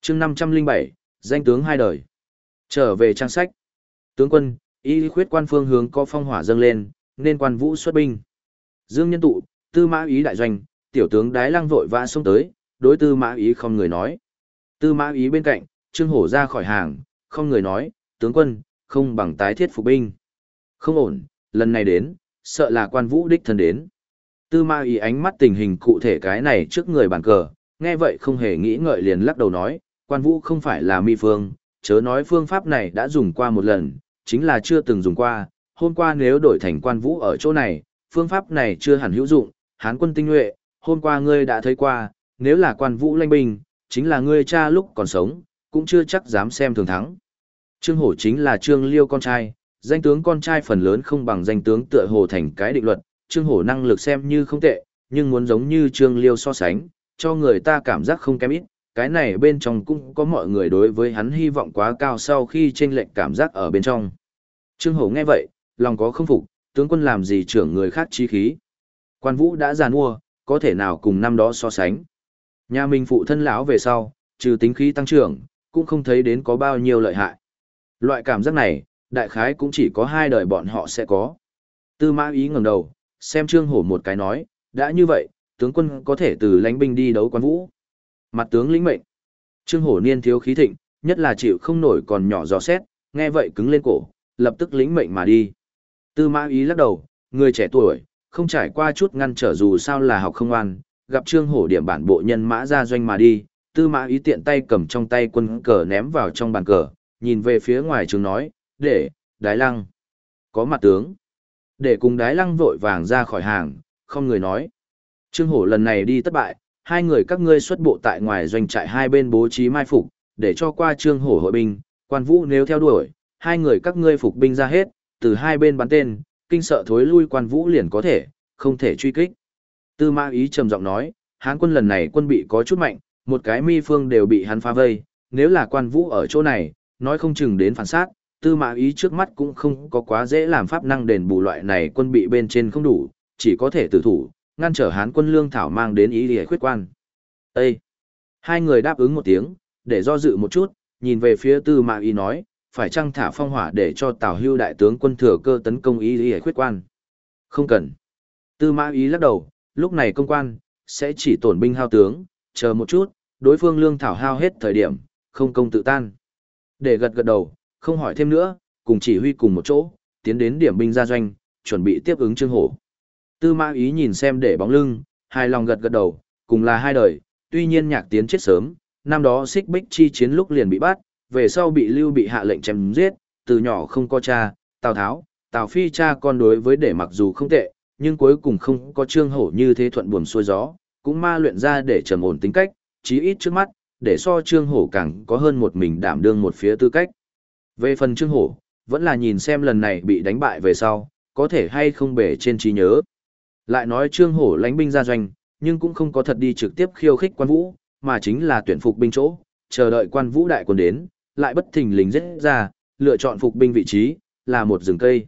chương 507, danh tướng hai đời. Trở về trang sách. Tướng quân, y khuyết quan phương hướng có phong hỏa dâng lên, nên quan vũ xuất binh. Dương nhân tụ, tư mã ý đại doanh, tiểu tướng đái lăng vội vã xông tới, đối tư mã ý không người nói. Tư mã ý bên cạnh, trương hổ ra khỏi hàng, không người nói, tướng quân, không bằng tái thiết phục binh. Không ổn, lần này đến, sợ là quan vũ đích thân đến. Tư ma ý ánh mắt tình hình cụ thể cái này trước người bàn cờ, nghe vậy không hề nghĩ ngợi liền lắc đầu nói, quan vũ không phải là mi phương, chớ nói phương pháp này đã dùng qua một lần, chính là chưa từng dùng qua, hôm qua nếu đổi thành quan vũ ở chỗ này, phương pháp này chưa hẳn hữu dụng, hán quân tinh nhuệ, hôm qua ngươi đã thấy qua, nếu là quan vũ lanh binh, chính là ngươi cha lúc còn sống, cũng chưa chắc dám xem thường thắng. Trương Hổ chính là Trương Liêu con trai, danh tướng con trai phần lớn không bằng danh tướng tựa hồ thành cái định luật, Trương Hổ năng lực xem như không tệ, nhưng muốn giống như Trương Liêu so sánh, cho người ta cảm giác không kém ít, cái này bên trong cũng có mọi người đối với hắn hy vọng quá cao sau khi chênh lệch cảm giác ở bên trong. Trương Hổ nghe vậy, lòng có không phục, tướng quân làm gì trưởng người khác chi khí. Quan Vũ đã già mua, có thể nào cùng năm đó so sánh. Nhà mình phụ thân lão về sau, trừ tính khí tăng trưởng, cũng không thấy đến có bao nhiêu lợi hại. Loại cảm giác này, đại khái cũng chỉ có hai đời bọn họ sẽ có. Tư mã ý ngẩng đầu, xem trương hổ một cái nói, đã như vậy, tướng quân có thể từ lánh binh đi đấu quan vũ. Mặt tướng lĩnh mệnh. Trương hổ niên thiếu khí thịnh, nhất là chịu không nổi còn nhỏ giò xét, nghe vậy cứng lên cổ, lập tức lĩnh mệnh mà đi. Tư mã ý lắc đầu, người trẻ tuổi, không trải qua chút ngăn trở dù sao là học không ngoan, gặp trương hổ điểm bản bộ nhân mã ra doanh mà đi, tư mã ý tiện tay cầm trong tay quân cờ ném vào trong bàn cờ, nhìn về phía ngoài trường nói, để, đái lăng, có mặt tướng. Để cùng đái lăng vội vàng ra khỏi hàng, không người nói. Trương Hổ lần này đi thất bại, hai người các ngươi xuất bộ tại ngoài doanh trại hai bên bố trí mai phục, để cho qua Trương Hổ hội binh, quan vũ nếu theo đuổi, hai người các ngươi phục binh ra hết, từ hai bên bắn tên, kinh sợ thối lui quan vũ liền có thể, không thể truy kích. Tư Ma Ý trầm giọng nói, Hán quân lần này quân bị có chút mạnh, một cái mi phương đều bị hắn phá vây, nếu là quan vũ ở chỗ này, nói không chừng đến phản sát, tư mã ý trước mắt cũng không có quá dễ làm pháp năng đền bù loại này quân bị bên trên không đủ, chỉ có thể tử thủ, ngăn trở hán quân lương thảo mang đến ý địa khuyết quan. Ê! Hai người đáp ứng một tiếng, để do dự một chút, nhìn về phía tư mã ý nói, phải chăng thả phong hỏa để cho tào hưu đại tướng quân thừa cơ tấn công ý địa khuyết quan. Không cần. Tư mã ý lắc đầu, lúc này công quan, sẽ chỉ tổn binh hao tướng, chờ một chút, đối phương lương thảo hao hết thời điểm, không công tự tan. Để gật gật đầu, không hỏi thêm nữa, cùng chỉ huy cùng một chỗ, tiến đến điểm binh gia doanh, chuẩn bị tiếp ứng Trương Hổ. Tư Mã Ý nhìn xem để bóng lưng, hài lòng gật gật đầu, cùng là hai đời, tuy nhiên nhạc tiến chết sớm, năm đó xích bích chi chiến lúc liền bị bắt, về sau bị lưu bị hạ lệnh chém giết, từ nhỏ không có cha, Tào Tháo, Tào Phi cha con đối với để mặc dù không tệ, nhưng cuối cùng không có trương hổ như thế thuận buồm xuôi gió, cũng ma luyện ra để trầm ổn tính cách, chí ít trước mắt, để so trương hổ càng có hơn một mình đảm đương một phía tư cách. Về phần trương hổ, vẫn là nhìn xem lần này bị đánh bại về sau, có thể hay không bể trên trí nhớ. Lại nói trương hổ lánh binh ra doanh, nhưng cũng không có thật đi trực tiếp khiêu khích quan vũ, mà chính là tuyển phục binh chỗ, chờ đợi quan vũ đại quân đến, lại bất thình lình giết ra, lựa chọn phục binh vị trí, là một rừng cây.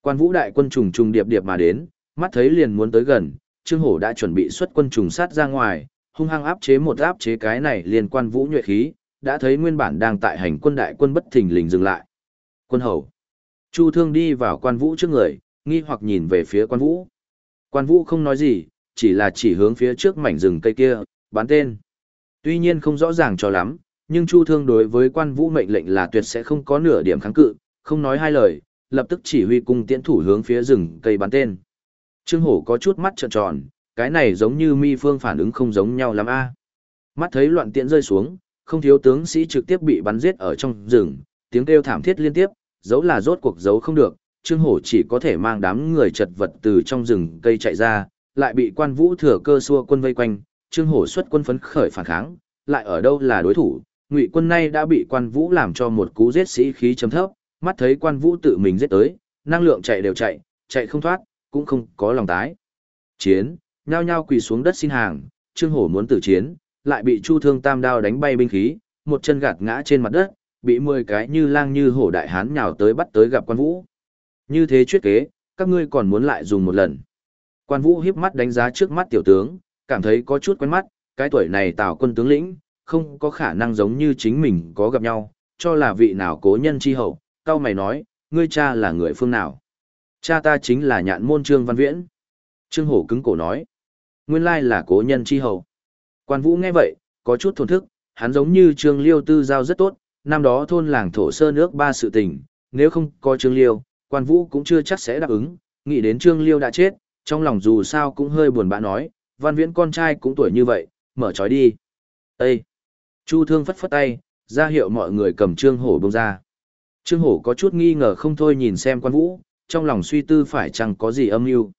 Quan vũ đại quân trùng trùng điệp điệp mà đến, mắt thấy liền muốn tới gần, Trương Hổ đã chuẩn bị xuất quân trùng sát ra ngoài, hung hăng áp chế một áp chế cái này liền quan vũ nhuệ khí, đã thấy nguyên bản đang tại hành quân đại quân bất thình lình dừng lại. Quân hầu. Chu Thương đi vào quan vũ trước người, nghi hoặc nhìn về phía quan vũ. Quan vũ không nói gì, chỉ là chỉ hướng phía trước mảnh rừng cây kia, bán tên. Tuy nhiên không rõ ràng cho lắm, nhưng Chu Thương đối với quan vũ mệnh lệnh là tuyệt sẽ không có nửa điểm kháng cự, không nói hai lời, lập tức chỉ huy cung tiễn thủ hướng phía rừng cây bắn tên. Trương Hổ có chút mắt trợn tròn, cái này giống như mi phương phản ứng không giống nhau lắm a. Mắt thấy loạn tiễn rơi xuống, không thiếu tướng sĩ trực tiếp bị bắn giết ở trong rừng, tiếng kêu thảm thiết liên tiếp, dấu là rốt cuộc giấu không được, Trương Hổ chỉ có thể mang đám người chật vật từ trong rừng cây chạy ra, lại bị quan vũ thừa cơ xua quân vây quanh, Trương Hổ xuất quân phấn khởi phản kháng, lại ở đâu là đối thủ, ngụy quân nay đã bị quan vũ làm cho một cú giết sĩ khí chấm thấp, mắt thấy quan vũ tự mình giết tới, năng lượng chạy đều chạy, chạy không thoát, cũng không có lòng tái. Chiến, nhao nhao quỳ xuống đất xin hàng, Trương Hổ muốn tử chiến, lại bị Chu Thương Tam đao đánh bay binh khí, một chân gạt ngã trên mặt đất, bị 10 cái như lang như hổ đại hán nhào tới bắt tới gặp quan vũ. Như thế chuyết kế, các ngươi còn muốn lại dùng một lần. Quan vũ hiếp mắt đánh giá trước mắt tiểu tướng, cảm thấy có chút quen mắt, cái tuổi này tào quân tướng lĩnh, không có khả năng giống như chính mình có gặp nhau, cho là vị nào cố nhân chi hậu, cao mày nói, ngươi cha là người phương nào. Cha ta chính là nhạn môn trương văn viễn. Trương hổ cứng cổ nói, nguyên lai là cố nhân chi hậu. Quan vũ nghe vậy, có chút thổn thức, hắn giống như trương liêu tư giao rất tốt, năm đó thôn làng thổ sơ nước ba sự tình, nếu không có trương liêu, quan vũ cũng chưa chắc sẽ đáp ứng, nghĩ đến trương liêu đã chết, trong lòng dù sao cũng hơi buồn bã nói, văn viễn con trai cũng tuổi như vậy, mở trói đi. Ê! Chu thương phất phất tay, ra hiệu mọi người cầm trương hổ bông ra. Trương hổ có chút nghi ngờ không thôi nhìn xem quan vũ, trong lòng suy tư phải chăng có gì âm mưu.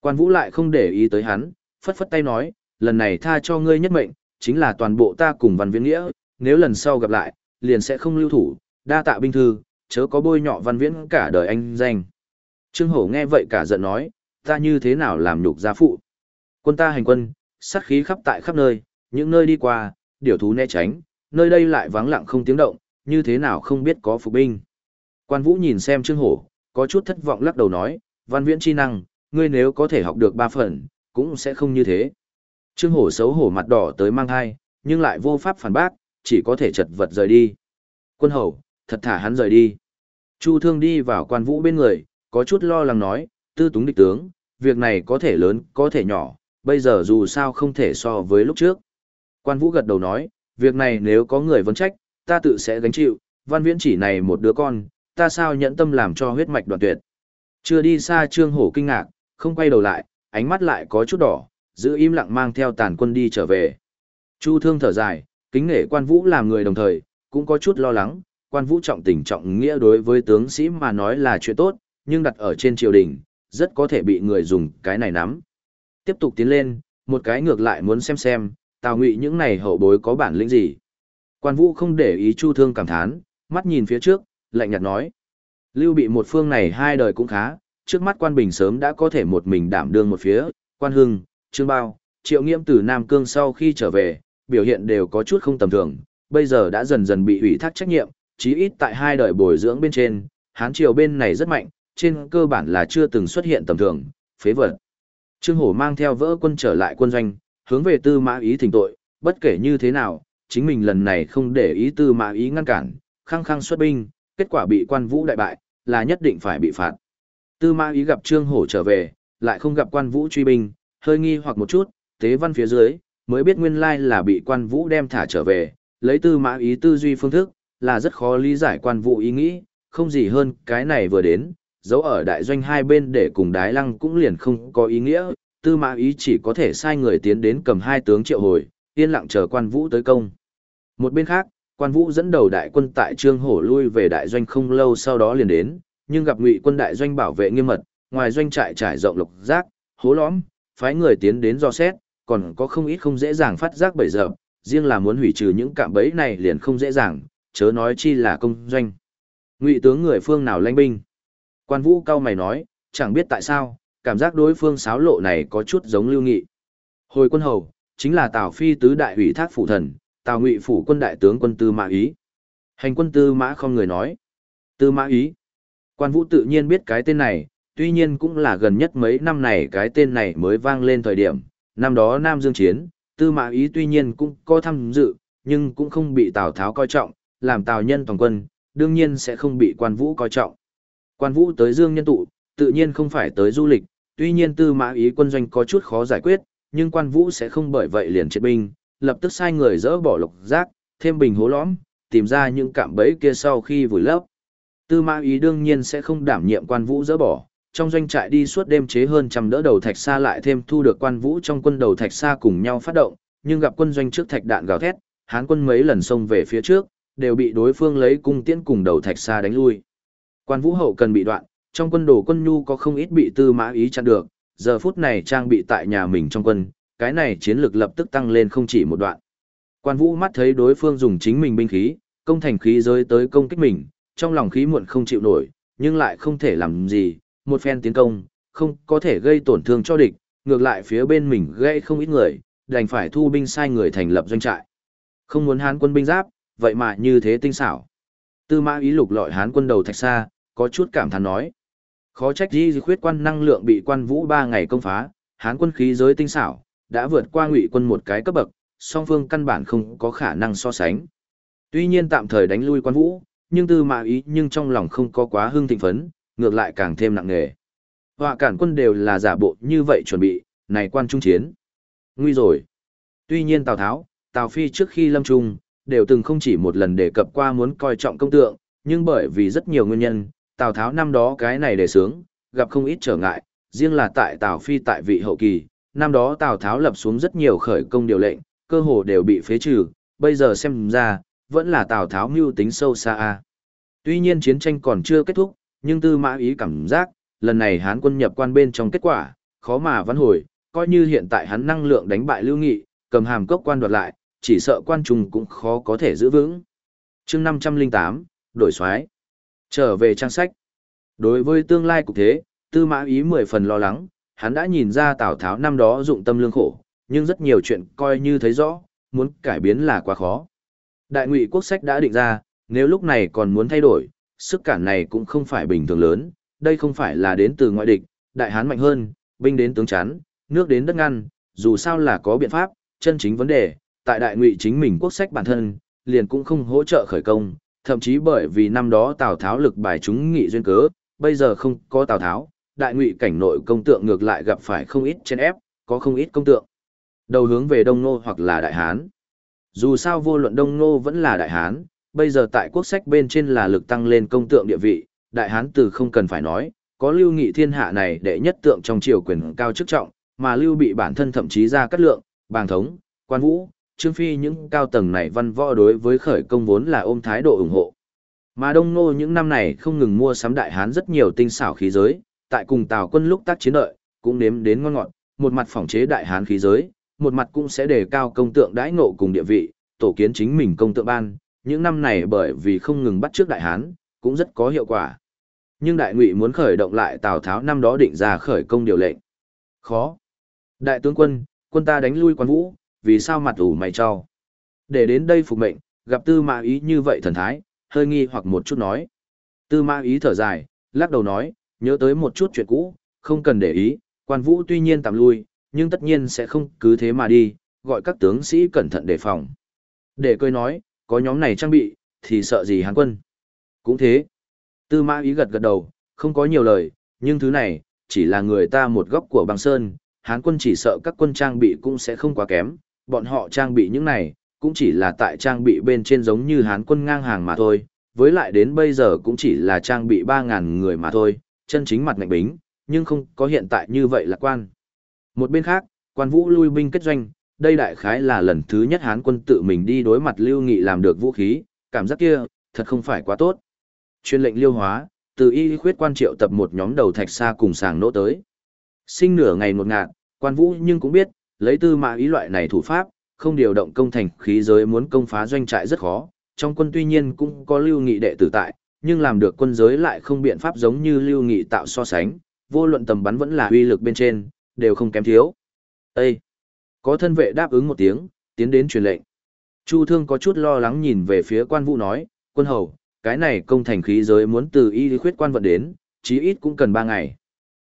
Quan vũ lại không để ý tới hắn, phất phất tay nói, lần này tha cho ngươi nhất mệnh, chính là toàn bộ ta cùng văn viễn nghĩa, nếu lần sau gặp lại, liền sẽ không lưu thủ, đa tạ binh thư, chớ có bôi nhọ văn viễn cả đời anh danh. Trương hổ nghe vậy cả giận nói, ta như thế nào làm nhục gia phụ. Quân ta hành quân, sát khí khắp tại khắp nơi, những nơi đi qua, điều thú né tránh, nơi đây lại vắng lặng không tiếng động, như thế nào không biết có phục binh. Quan Vũ nhìn xem Trương Hổ, có chút thất vọng lắc đầu nói, văn viễn chi năng, ngươi nếu có thể học được ba phần, cũng sẽ không như thế. Trương Hổ xấu hổ mặt đỏ tới mang hai, nhưng lại vô pháp phản bác, chỉ có thể chật vật rời đi. Quân hầu, thật thả hắn rời đi. Chu Thương đi vào quan vũ bên người, có chút lo lắng nói, tư túng địch tướng, việc này có thể lớn, có thể nhỏ, bây giờ dù sao không thể so với lúc trước. Quan Vũ gật đầu nói, việc này nếu có người vấn trách, ta tự sẽ gánh chịu, văn viễn chỉ này một đứa con, ta sao nhẫn tâm làm cho huyết mạch đoạn tuyệt. Chưa đi xa Trương Hổ kinh ngạc, không quay đầu lại, ánh mắt lại có chút đỏ, giữ im lặng mang theo tàn quân đi trở về. Chu thương thở dài, kính nể quan vũ làm người đồng thời, cũng có chút lo lắng, quan vũ trọng tình trọng nghĩa đối với tướng sĩ mà nói là chuyện tốt, nhưng đặt ở trên triều đình, rất có thể bị người dùng cái này nắm. Tiếp tục tiến lên, một cái ngược lại muốn xem xem, tào ngụy những này hậu bối có bản lĩnh gì. Quan vũ không để ý chu thương cảm thán, mắt nhìn phía trước, lạnh nhạt nói. Lưu bị một phương này hai đời cũng khá, trước mắt quan bình sớm đã có thể một mình đảm đương một phía, quan hưng, trương bao, triệu nghiễm từ Nam Cương sau khi trở về, biểu hiện đều có chút không tầm thường, bây giờ đã dần dần bị ủy thác trách nhiệm, chí ít tại hai đời bồi dưỡng bên trên, hán triều bên này rất mạnh, trên cơ bản là chưa từng xuất hiện tầm thường, phế vật. Trương Hổ mang theo vỡ quân trở lại quân doanh, hướng về tư mã ý thỉnh tội, bất kể như thế nào, chính mình lần này không để ý tư mã ý ngăn cản, khăng khăng xuất binh, kết quả bị quan vũ đại bại, là nhất định phải bị phạt. Tư mã ý gặp Trương Hổ trở về, lại không gặp quan vũ truy binh, hơi nghi hoặc một chút, tế văn phía dưới, mới biết nguyên lai là bị quan vũ đem thả trở về, lấy tư mã ý tư duy phương thức, là rất khó lý giải quan vũ ý nghĩ, không gì hơn cái này vừa đến, dấu ở đại doanh hai bên để cùng đái lăng cũng liền không có ý nghĩa, tư mã ý chỉ có thể sai người tiến đến cầm hai tướng triệu hồi, yên lặng chờ quan vũ tới công. Một bên khác, quan vũ dẫn đầu đại quân tại Trương Hổ lui về đại doanh không lâu sau đó liền đến, nhưng gặp ngụy quân đại doanh bảo vệ nghiêm mật, ngoài doanh trại trải rộng lục giác, hố lõm, phái người tiến đến do xét, còn có không ít không dễ dàng phát giác bẫy dập, riêng là muốn hủy trừ những cạm bẫy này liền không dễ dàng, chớ nói chi là công doanh. Ngụy tướng người phương nào lãnh binh? Quan Vũ cao mày nói, chẳng biết tại sao, cảm giác đối phương xáo lộ này có chút giống Lưu Nghị. Hồi quân hầu, chính là Tào Phi tứ đại ủy thác phủ thần, Tào Ngụy phủ quân đại tướng quân Tư Mã Ý. Hành quân Tư Mã không người nói. Tư Mã Ý. Quan Vũ tự nhiên biết cái tên này, tuy nhiên cũng là gần nhất mấy năm này cái tên này mới vang lên thời điểm. Năm đó Nam Dương Chiến, Tư Mã Ý tuy nhiên cũng có tham dự, nhưng cũng không bị Tào Tháo coi trọng, làm Tào nhân toàn quân, đương nhiên sẽ không bị Quan Vũ coi trọng. Quan Vũ tới Dương Nhân tụ, tự nhiên không phải tới du lịch, tuy nhiên Tư Mã Ý quân doanh có chút khó giải quyết, nhưng Quan Vũ sẽ không bởi vậy liền triệt binh, lập tức sai người dỡ bỏ lục giác, thêm bình hố lõm, tìm ra những cạm bẫy kia sau khi vùi lấp. Tư Mã Ý đương nhiên sẽ không đảm nhiệm Quan Vũ dỡ bỏ, trong doanh trại đi suốt đêm chế hơn trăm đỡ đầu thạch xa lại thêm thu được quan vũ trong quân đầu thạch xa cùng nhau phát động, nhưng gặp quân doanh trước thạch đạn gào thét, hán quân mấy lần xông về phía trước, đều bị đối phương lấy cung tiễn cùng đầu thạch xa đánh lui. Quan vũ hậu cần bị đoạn, trong quân đồ quân nhu có không ít bị tư mã ý chặn được, giờ phút này trang bị tại nhà mình trong quân, cái này chiến lược lập tức tăng lên không chỉ một đoạn. Quan vũ mắt thấy đối phương dùng chính mình binh khí, công thành khí giới tới công kích mình, trong lòng khí muộn không chịu nổi, nhưng lại không thể làm gì, một phen tiến công, không có thể gây tổn thương cho địch, ngược lại phía bên mình gây không ít người, đành phải thu binh sai người thành lập doanh trại. Không muốn hán quân binh giáp, vậy mà như thế tinh xảo. Tư mã ý lục lọi hán quân đầu thạch xa, có chút cảm thán nói. Khó trách di khuyết quan năng lượng bị quan vũ ba ngày công phá, hán quân khí giới tinh xảo, đã vượt qua ngụy quân một cái cấp bậc, song phương căn bản không có khả năng so sánh. Tuy nhiên tạm thời đánh lui quan vũ, nhưng tư mã ý nhưng trong lòng không có quá hưng thịnh phấn, ngược lại càng thêm nặng nề. Họa cản quân đều là giả bộ như vậy chuẩn bị, này quan trung chiến. Nguy rồi. Tuy nhiên Tào Tháo, Tào Phi trước khi lâm trung, đều từng không chỉ một lần đề cập qua muốn coi trọng công tượng, nhưng bởi vì rất nhiều nguyên nhân, Tào Tháo năm đó cái này đề sướng, gặp không ít trở ngại, riêng là tại Tào Phi tại vị hậu kỳ, năm đó Tào Tháo lập xuống rất nhiều khởi công điều lệnh, cơ hồ đều bị phế trừ, bây giờ xem ra, vẫn là Tào Tháo mưu tính sâu xa a. Tuy nhiên chiến tranh còn chưa kết thúc, nhưng tư mã ý cảm giác, lần này hán quân nhập quan bên trong kết quả, khó mà vãn hồi, coi như hiện tại hắn năng lượng đánh bại lưu nghị, cầm hàm cốc quan đoạt lại, chỉ sợ quan trùng cũng khó có thể giữ vững. chương 508, đổi xoái. Trở về trang sách. Đối với tương lai cục thế, tư mã ý mười phần lo lắng, hắn đã nhìn ra Tào Tháo năm đó dụng tâm lương khổ, nhưng rất nhiều chuyện coi như thấy rõ, muốn cải biến là quá khó. Đại ngụy quốc sách đã định ra, nếu lúc này còn muốn thay đổi, sức cản này cũng không phải bình thường lớn, đây không phải là đến từ ngoại địch, đại hán mạnh hơn, binh đến tướng chắn, nước đến đất ngăn, dù sao là có biện pháp, chân chính vấn đề, tại đại ngụy chính mình quốc sách bản thân, liền cũng không hỗ trợ khởi công, thậm chí bởi vì năm đó Tào Tháo lực bài chúng nghị duyên cớ, bây giờ không có Tào Tháo, đại ngụy cảnh nội công tượng ngược lại gặp phải không ít chen ép, có không ít công tượng. Đầu hướng về Đông Nô hoặc là Đại Hán. Dù sao vô luận Đông Nô vẫn là Đại Hán, bây giờ tại quốc sách bên trên là lực tăng lên công tượng địa vị, đại hán từ không cần phải nói, có lưu nghị thiên hạ này đệ nhất tượng trong triều quyền cao chức trọng, mà lưu bị bản thân thậm chí ra cắt lượng, bàng thống, quan vũ, trương phi những cao tầng này văn võ đối với khởi công vốn là ôm thái độ ủng hộ. Mà đông nô những năm này không ngừng mua sắm đại hán rất nhiều tinh xảo khí giới, tại cùng tào quân lúc tác chiến đợi, cũng nếm đến ngon ngọt, một mặt phỏng chế đại hán khí giới, một mặt cũng sẽ đề cao công tượng đãi ngộ cùng địa vị, tổ kiến chính mình công tượng ban, những năm này bởi vì không ngừng bắt trước đại hán, cũng rất có hiệu quả. Nhưng đại ngụy muốn khởi động lại Tào Tháo năm đó định ra khởi công điều lệnh. Khó. Đại tướng quân, quân ta đánh lui quan vũ, vì sao mặt ủ mày cho? Để đến đây phục mệnh, gặp tư mã ý như vậy thần thái, hơi nghi hoặc một chút nói. Tư mã ý thở dài, lắc đầu nói, nhớ tới một chút chuyện cũ, không cần để ý, quan vũ tuy nhiên tạm lui, nhưng tất nhiên sẽ không cứ thế mà đi, gọi các tướng sĩ cẩn thận đề phòng. Để cười nói, có nhóm này trang bị, thì sợ gì hán quân. Cũng thế. Tư mã ý gật gật đầu, không có nhiều lời, nhưng thứ này, chỉ là người ta một góc của băng sơn, hán quân chỉ sợ các quân trang bị cũng sẽ không quá kém, bọn họ trang bị những này, cũng chỉ là tại trang bị bên trên giống như hán quân ngang hàng mà thôi, với lại đến bây giờ cũng chỉ là trang bị 3.000 người mà thôi, chân chính mặt ngạnh bính, nhưng không có hiện tại như vậy lạc quan. Một bên khác, quan vũ lui binh kết doanh, đây đại khái là lần thứ nhất Hán quân tự mình đi đối mặt Lưu Nghị làm được vũ khí, cảm giác kia, thật không phải quá tốt. Chuyên lệnh liêu hóa, từ y khuyết quan triệu tập một nhóm đầu thạch xa cùng sàng nỗ tới. Sinh nửa ngày một ngạn quan vũ nhưng cũng biết, lấy tư mã ý loại này thủ pháp, không điều động công thành khí giới muốn công phá doanh trại rất khó. Trong quân tuy nhiên cũng có lưu nghị đệ tử tại, nhưng làm được quân giới lại không biện pháp giống như lưu nghị tạo so sánh, vô luận tầm bắn vẫn là uy lực bên trên, đều không kém thiếu. Ê! Có thân vệ đáp ứng một tiếng, tiến đến truyền lệnh. Chu thương có chút lo lắng nhìn về phía quan vũ nói, quân hầu, cái này công thành khí giới muốn từ y khuyết quan vận đến, chí ít cũng cần ba ngày.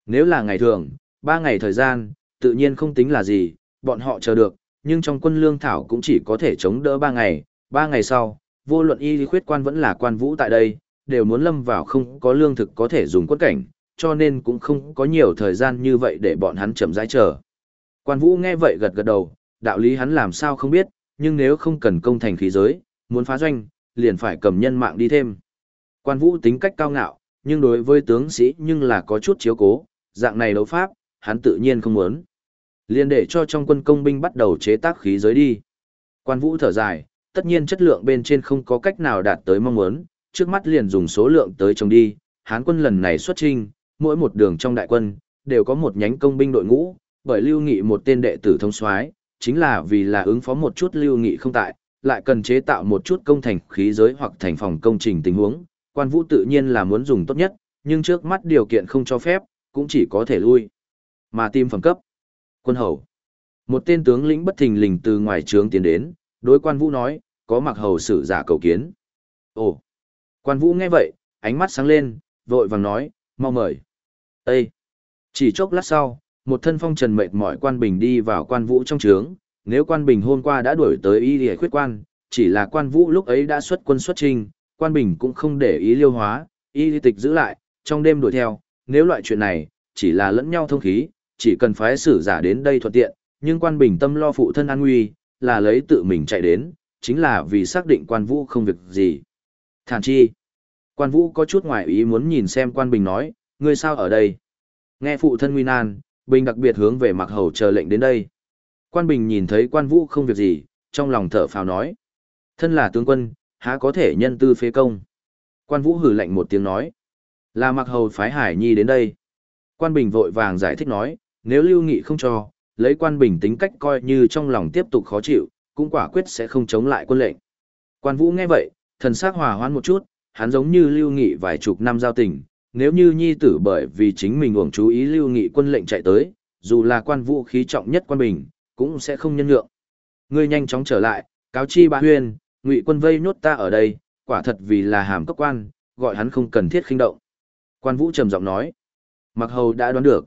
Nếu là ngày thường, ba ngày thời gian, tự nhiên không tính là gì, bọn họ chờ được, nhưng trong quân lương thảo cũng chỉ có thể chống đỡ ba ngày, ba ngày sau, vô luận y khuyết quan vẫn là quan vũ tại đây, đều muốn lâm vào không có lương thực có thể dùng quất cảnh, cho nên cũng không có nhiều thời gian như vậy để bọn hắn chậm rãi chờ. Quan vũ nghe vậy gật gật đầu, đạo lý hắn làm sao không biết, nhưng nếu không cần công thành khí giới, muốn phá doanh, liền phải cầm nhân mạng đi thêm. Quan vũ tính cách cao ngạo, nhưng đối với tướng sĩ nhưng là có chút chiếu cố, dạng này đấu pháp, hắn tự nhiên không muốn. Liền để cho trong quân công binh bắt đầu chế tác khí giới đi. Quan vũ thở dài, tất nhiên chất lượng bên trên không có cách nào đạt tới mong muốn, trước mắt liền dùng số lượng tới trồng đi, hán quân lần này xuất trinh, mỗi một đường trong đại quân, đều có một nhánh công binh đội ngũ, bởi lưu nghị một tên đệ tử thông soái chính là vì là ứng phó một chút lưu nghị không tại, lại cần chế tạo một chút công thành khí giới hoặc thành phòng công trình tình huống, quan vũ tự nhiên là muốn dùng tốt nhất, nhưng trước mắt điều kiện không cho phép, cũng chỉ có thể lui. Mà tìm phẩm cấp. Quân hầu. Một tên tướng lĩnh bất thình lình từ ngoài trướng tiến đến, đối quan vũ nói, có mặc hầu sử giả cầu kiến. Ồ. Quan vũ nghe vậy, ánh mắt sáng lên, vội vàng nói, mau mời. Ê! Chỉ chốc lát sau, một thân phong trần mệt mỏi quan bình đi vào quan vũ trong trướng, nếu quan bình hôm qua đã đuổi tới y lìa khuyết quan, chỉ là quan vũ lúc ấy đã xuất quân xuất trình, quan bình cũng không để ý liêu hóa, y tịch giữ lại, trong đêm đuổi theo, nếu loại chuyện này, chỉ là lẫn nhau thông khí, chỉ cần phái sử giả đến đây thuận tiện, nhưng quan bình tâm lo phụ thân an nguy, là lấy tự mình chạy đến, chính là vì xác định quan vũ không việc gì. Thản chi, quan vũ có chút ngoài ý muốn nhìn xem quan bình nói, ngươi sao ở đây? Nghe phụ thân nguy nan, bình đặc biệt hướng về mặc hầu chờ lệnh đến đây. Quan bình nhìn thấy quan vũ không việc gì, trong lòng thở phào nói. Thân là tướng quân, há có thể nhân tư phế công. Quan vũ hử lạnh một tiếng nói. Là mặc hầu phái hải nhi đến đây. Quan bình vội vàng giải thích nói, nếu lưu nghị không cho, lấy quan bình tính cách coi như trong lòng tiếp tục khó chịu, cũng quả quyết sẽ không chống lại quân lệnh. Quan vũ nghe vậy, thần sắc hòa hoãn một chút, hắn giống như lưu nghị vài chục năm giao tình, nếu như nhi tử bởi vì chính mình uổng chú ý lưu nghị quân lệnh chạy tới, dù là quan vũ khí trọng nhất quan bình, cũng sẽ không nhân nhượng. Ngươi nhanh chóng trở lại, cáo chi bà huyên, ngụy quân vây nhốt ta ở đây, quả thật vì là hàm cấp quan, gọi hắn không cần thiết khinh động. Quan vũ trầm giọng nói, mặc hầu đã đoán được.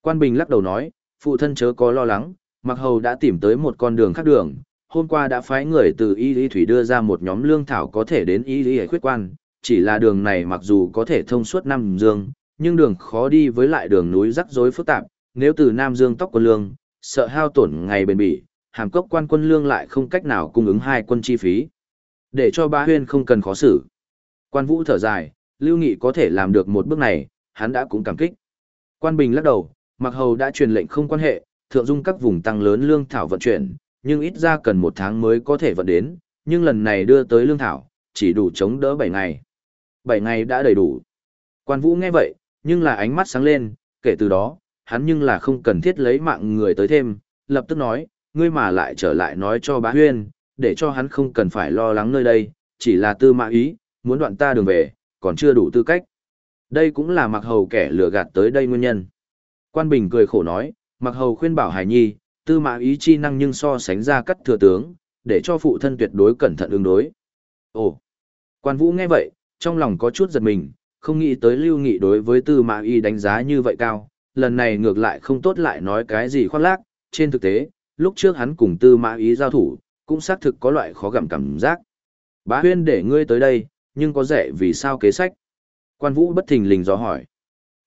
Quan bình lắc đầu nói, phụ thân chớ có lo lắng, mặc hầu đã tìm tới một con đường khác đường, hôm qua đã phái người từ y lý thủy đưa ra một nhóm lương thảo có thể đến y lý khuyết quan, chỉ là đường này mặc dù có thể thông suốt Nam Dương, nhưng đường khó đi với lại đường núi rắc rối phức tạp, nếu từ Nam Dương tóc quân lương, sợ hao tổn ngày bền bỉ, hàm cốc quan quân lương lại không cách nào cung ứng hai quân chi phí. Để cho ba huyên không cần khó xử. Quan vũ thở dài, Lưu Nghị có thể làm được một bước này, hắn đã cũng cảm kích. Quan Bình lắc đầu, mặc hầu đã truyền lệnh không quan hệ, thượng dung các vùng tăng lớn lương thảo vận chuyển, nhưng ít ra cần một tháng mới có thể vận đến, nhưng lần này đưa tới lương thảo, chỉ đủ chống đỡ 7 ngày. 7 ngày đã đầy đủ. Quan Vũ nghe vậy, nhưng là ánh mắt sáng lên, kể từ đó, hắn nhưng là không cần thiết lấy mạng người tới thêm, lập tức nói, ngươi mà lại trở lại nói cho bá huyên, để cho hắn không cần phải lo lắng nơi đây, chỉ là tư mã ý, muốn đoạn ta đường về, còn chưa đủ tư cách. Đây cũng là mặc hầu kẻ lừa gạt tới đây nguyên nhân. Quan Bình cười khổ nói, mặc hầu khuyên bảo Hải Nhi, tư mã ý chi năng nhưng so sánh ra cắt thừa tướng, để cho phụ thân tuyệt đối cẩn thận ứng đối. Ồ! Quan Vũ nghe vậy, trong lòng có chút giật mình, không nghĩ tới lưu nghị đối với tư mã ý đánh giá như vậy cao, lần này ngược lại không tốt lại nói cái gì khoác lác, trên thực tế, lúc trước hắn cùng tư mã ý giao thủ, cũng xác thực có loại khó gặm cảm giác. Bá huyên để ngươi tới đây, nhưng có rẻ vì sao kế sách? Quan vũ bất thình lình do hỏi.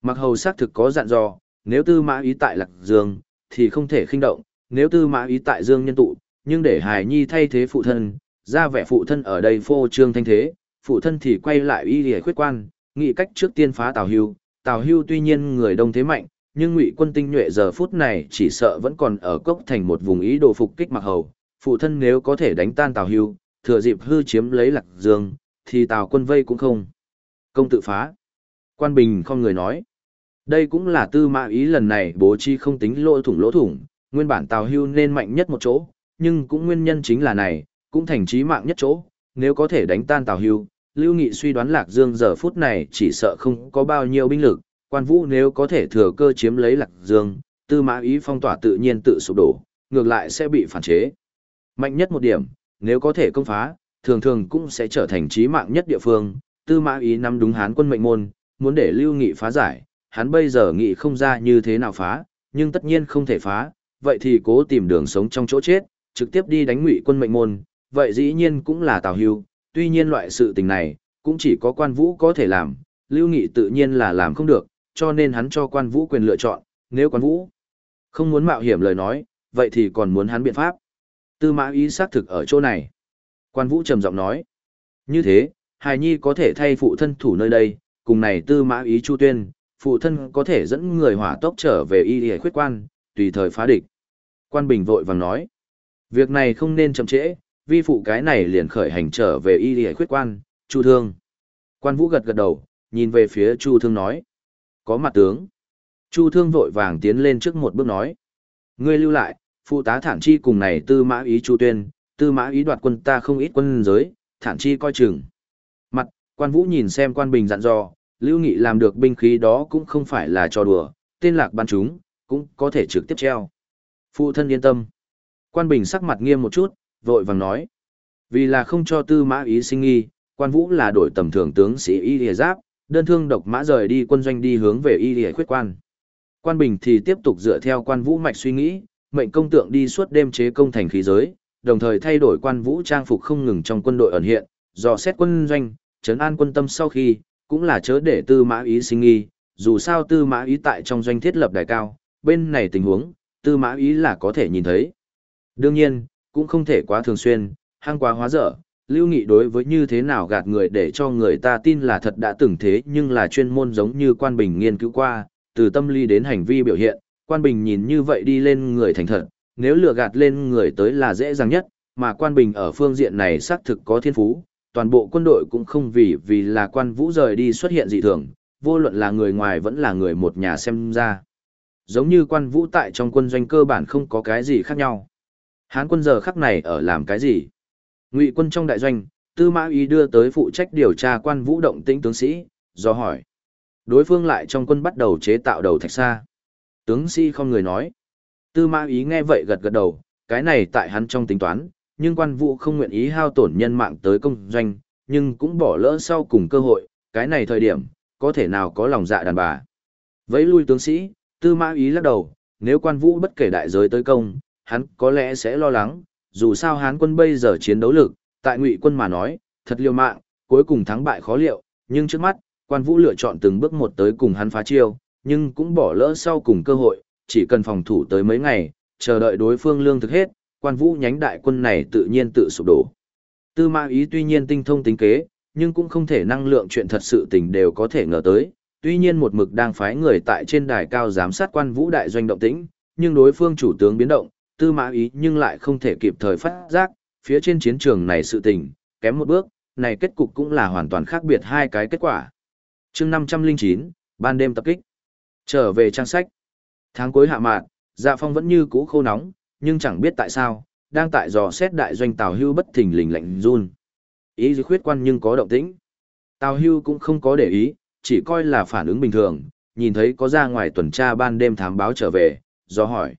Mặc hầu xác thực có dặn dò, nếu tư mã ý tại lạc dương, thì không thể khinh động, nếu tư mã ý tại dương nhân tụ, nhưng để Hải nhi thay thế phụ thân, ra vẻ phụ thân ở đây phô trương thanh thế, phụ thân thì quay lại y lìa khuyết quan, nghĩ cách trước tiên phá tào hưu. Tào hưu tuy nhiên người đông thế mạnh, nhưng ngụy quân tinh nhuệ giờ phút này chỉ sợ vẫn còn ở cốc thành một vùng ý đồ phục kích mặc hầu, phụ thân nếu có thể đánh tan Tào Hưu, thừa dịp hư chiếm lấy Lạc Dương, thì Tào quân vây cũng không. Công tự phá. Quan Bình không người nói. Đây cũng là tư mã ý lần này bố trí không tính lỗ thủng lỗ thủng, nguyên bản Tào Hưu nên mạnh nhất một chỗ, nhưng cũng nguyên nhân chính là này, cũng thành trí mạng nhất chỗ, nếu có thể đánh tan Tào Hưu, Lưu Nghị suy đoán Lạc Dương giờ phút này chỉ sợ không có bao nhiêu binh lực, quan vũ nếu có thể thừa cơ chiếm lấy Lạc Dương, tư mã ý phong tỏa tự nhiên tự sụp đổ, ngược lại sẽ bị phản chế. Mạnh nhất một điểm, nếu có thể công phá, thường thường cũng sẽ trở thành chí mạng nhất địa phương, tư mã ý nắm đúng hán quân mệnh môn, muốn để Lưu Nghị phá giải, hắn bây giờ nghị không ra như thế nào phá, nhưng tất nhiên không thể phá, vậy thì cố tìm đường sống trong chỗ chết, trực tiếp đi đánh ngụy quân mệnh môn, vậy dĩ nhiên cũng là Tào Hưu, tuy nhiên loại sự tình này, cũng chỉ có quan vũ có thể làm, Lưu Nghị tự nhiên là làm không được, cho nên hắn cho quan vũ quyền lựa chọn, nếu quan vũ không muốn mạo hiểm lời nói, vậy thì còn muốn hắn biện pháp. Tư mã ý xác thực ở chỗ này. Quan vũ trầm giọng nói, như thế, hài nhi có thể thay phụ thân thủ nơi đây, cùng này tư mã ý chu tuyên, phụ thân có thể dẫn người hỏa tốc trở về y hệ khuyết quan, tùy thời phá địch. Quan bình vội vàng nói, việc này không nên chậm trễ, vi phụ cái này liền khởi hành trở về y y khuyết quan, chu thương. Quan vũ gật gật đầu, nhìn về phía chu thương nói, có mặt tướng. Chu thương vội vàng tiến lên trước một bước nói. Ngươi lưu lại, phụ tá thản chi cùng này tư mã ý chu tuyên, tư mã ý đoạt quân ta không ít quân giới, thản chi coi chừng. Mặt, quan vũ nhìn xem quan bình dặn dò, lưu nghị làm được binh khí đó cũng không phải là trò đùa, tên lạc ban chúng, cũng có thể trực tiếp treo. Phụ thân yên tâm. Quan bình sắc mặt nghiêm một chút, vội vàng nói. Vì là không cho tư mã ý sinh nghi, quan vũ là đổi tầm thường tướng sĩ y lìa giáp, đơn thương độc mã rời đi quân doanh đi hướng về y lìa khuyết quan. Quan Bình thì tiếp tục dựa theo quan vũ mạch suy nghĩ, mệnh công tượng đi suốt đêm chế công thành khí giới, đồng thời thay đổi quan vũ trang phục không ngừng trong quân đội ẩn hiện, dò xét quân doanh, trấn an quân tâm sau khi, cũng là chớ để tư mã ý sinh nghi, dù sao tư mã ý tại trong doanh thiết lập đài cao, bên này tình huống, tư mã ý là có thể nhìn thấy. Đương nhiên, cũng không thể quá thường xuyên, hang quá hóa dở, lưu nghị đối với như thế nào gạt người để cho người ta tin là thật đã từng thế nhưng là chuyên môn giống như quan bình nghiên cứu qua, từ tâm lý đến hành vi biểu hiện, quan bình nhìn như vậy đi lên người thành thật, nếu lừa gạt lên người tới là dễ dàng nhất, mà quan bình ở phương diện này xác thực có thiên phú, toàn bộ quân đội cũng không vì vì là quan vũ rời đi xuất hiện dị thường, vô luận là người ngoài vẫn là người một nhà xem ra. Giống như quan vũ tại trong quân doanh cơ bản không có cái gì khác nhau. Hán quân giờ khắc này ở làm cái gì? Ngụy quân trong đại doanh, Tư Mã Ý đưa tới phụ trách điều tra quan vũ động tĩnh tướng sĩ, do hỏi. Đối phương lại trong quân bắt đầu chế tạo đầu thạch xa. Tướng sĩ không người nói. Tư Mã Ý nghe vậy gật gật đầu, cái này tại hắn trong tính toán, nhưng quan vũ không nguyện ý hao tổn nhân mạng tới công doanh, nhưng cũng bỏ lỡ sau cùng cơ hội, cái này thời điểm, có thể nào có lòng dạ đàn bà. Vẫy lui tướng sĩ, Tư Mã Ý lắc đầu, nếu quan vũ bất kể đại giới tới công, hắn có lẽ sẽ lo lắng, dù sao hán quân bây giờ chiến đấu lực, tại ngụy quân mà nói, thật liều mạng, cuối cùng thắng bại khó liệu, nhưng trước mắt, quan vũ lựa chọn từng bước một tới cùng hắn phá chiêu, nhưng cũng bỏ lỡ sau cùng cơ hội, chỉ cần phòng thủ tới mấy ngày, chờ đợi đối phương lương thực hết, quan vũ nhánh đại quân này tự nhiên tự sụp đổ. Tư ma ý tuy nhiên tinh thông tính kế, nhưng cũng không thể năng lượng chuyện thật sự tình đều có thể ngờ tới, tuy nhiên một mực đang phái người tại trên đài cao giám sát quan vũ đại doanh động tĩnh, nhưng đối phương chủ tướng biến động, tư mã ý nhưng lại không thể kịp thời phát giác, phía trên chiến trường này sự tình, kém một bước, này kết cục cũng là hoàn toàn khác biệt hai cái kết quả. chương 509, ban đêm tập kích. Trở về trang sách. Tháng cuối hạ mạn, dạ phong vẫn như cũ khô nóng, nhưng chẳng biết tại sao, đang tại dò xét đại doanh Tào Hưu bất thình lình lạnh run. Ý dư khuyết quan nhưng có động tĩnh. Tào Hưu cũng không có để ý, chỉ coi là phản ứng bình thường, nhìn thấy có ra ngoài tuần tra ban đêm thám báo trở về, do hỏi.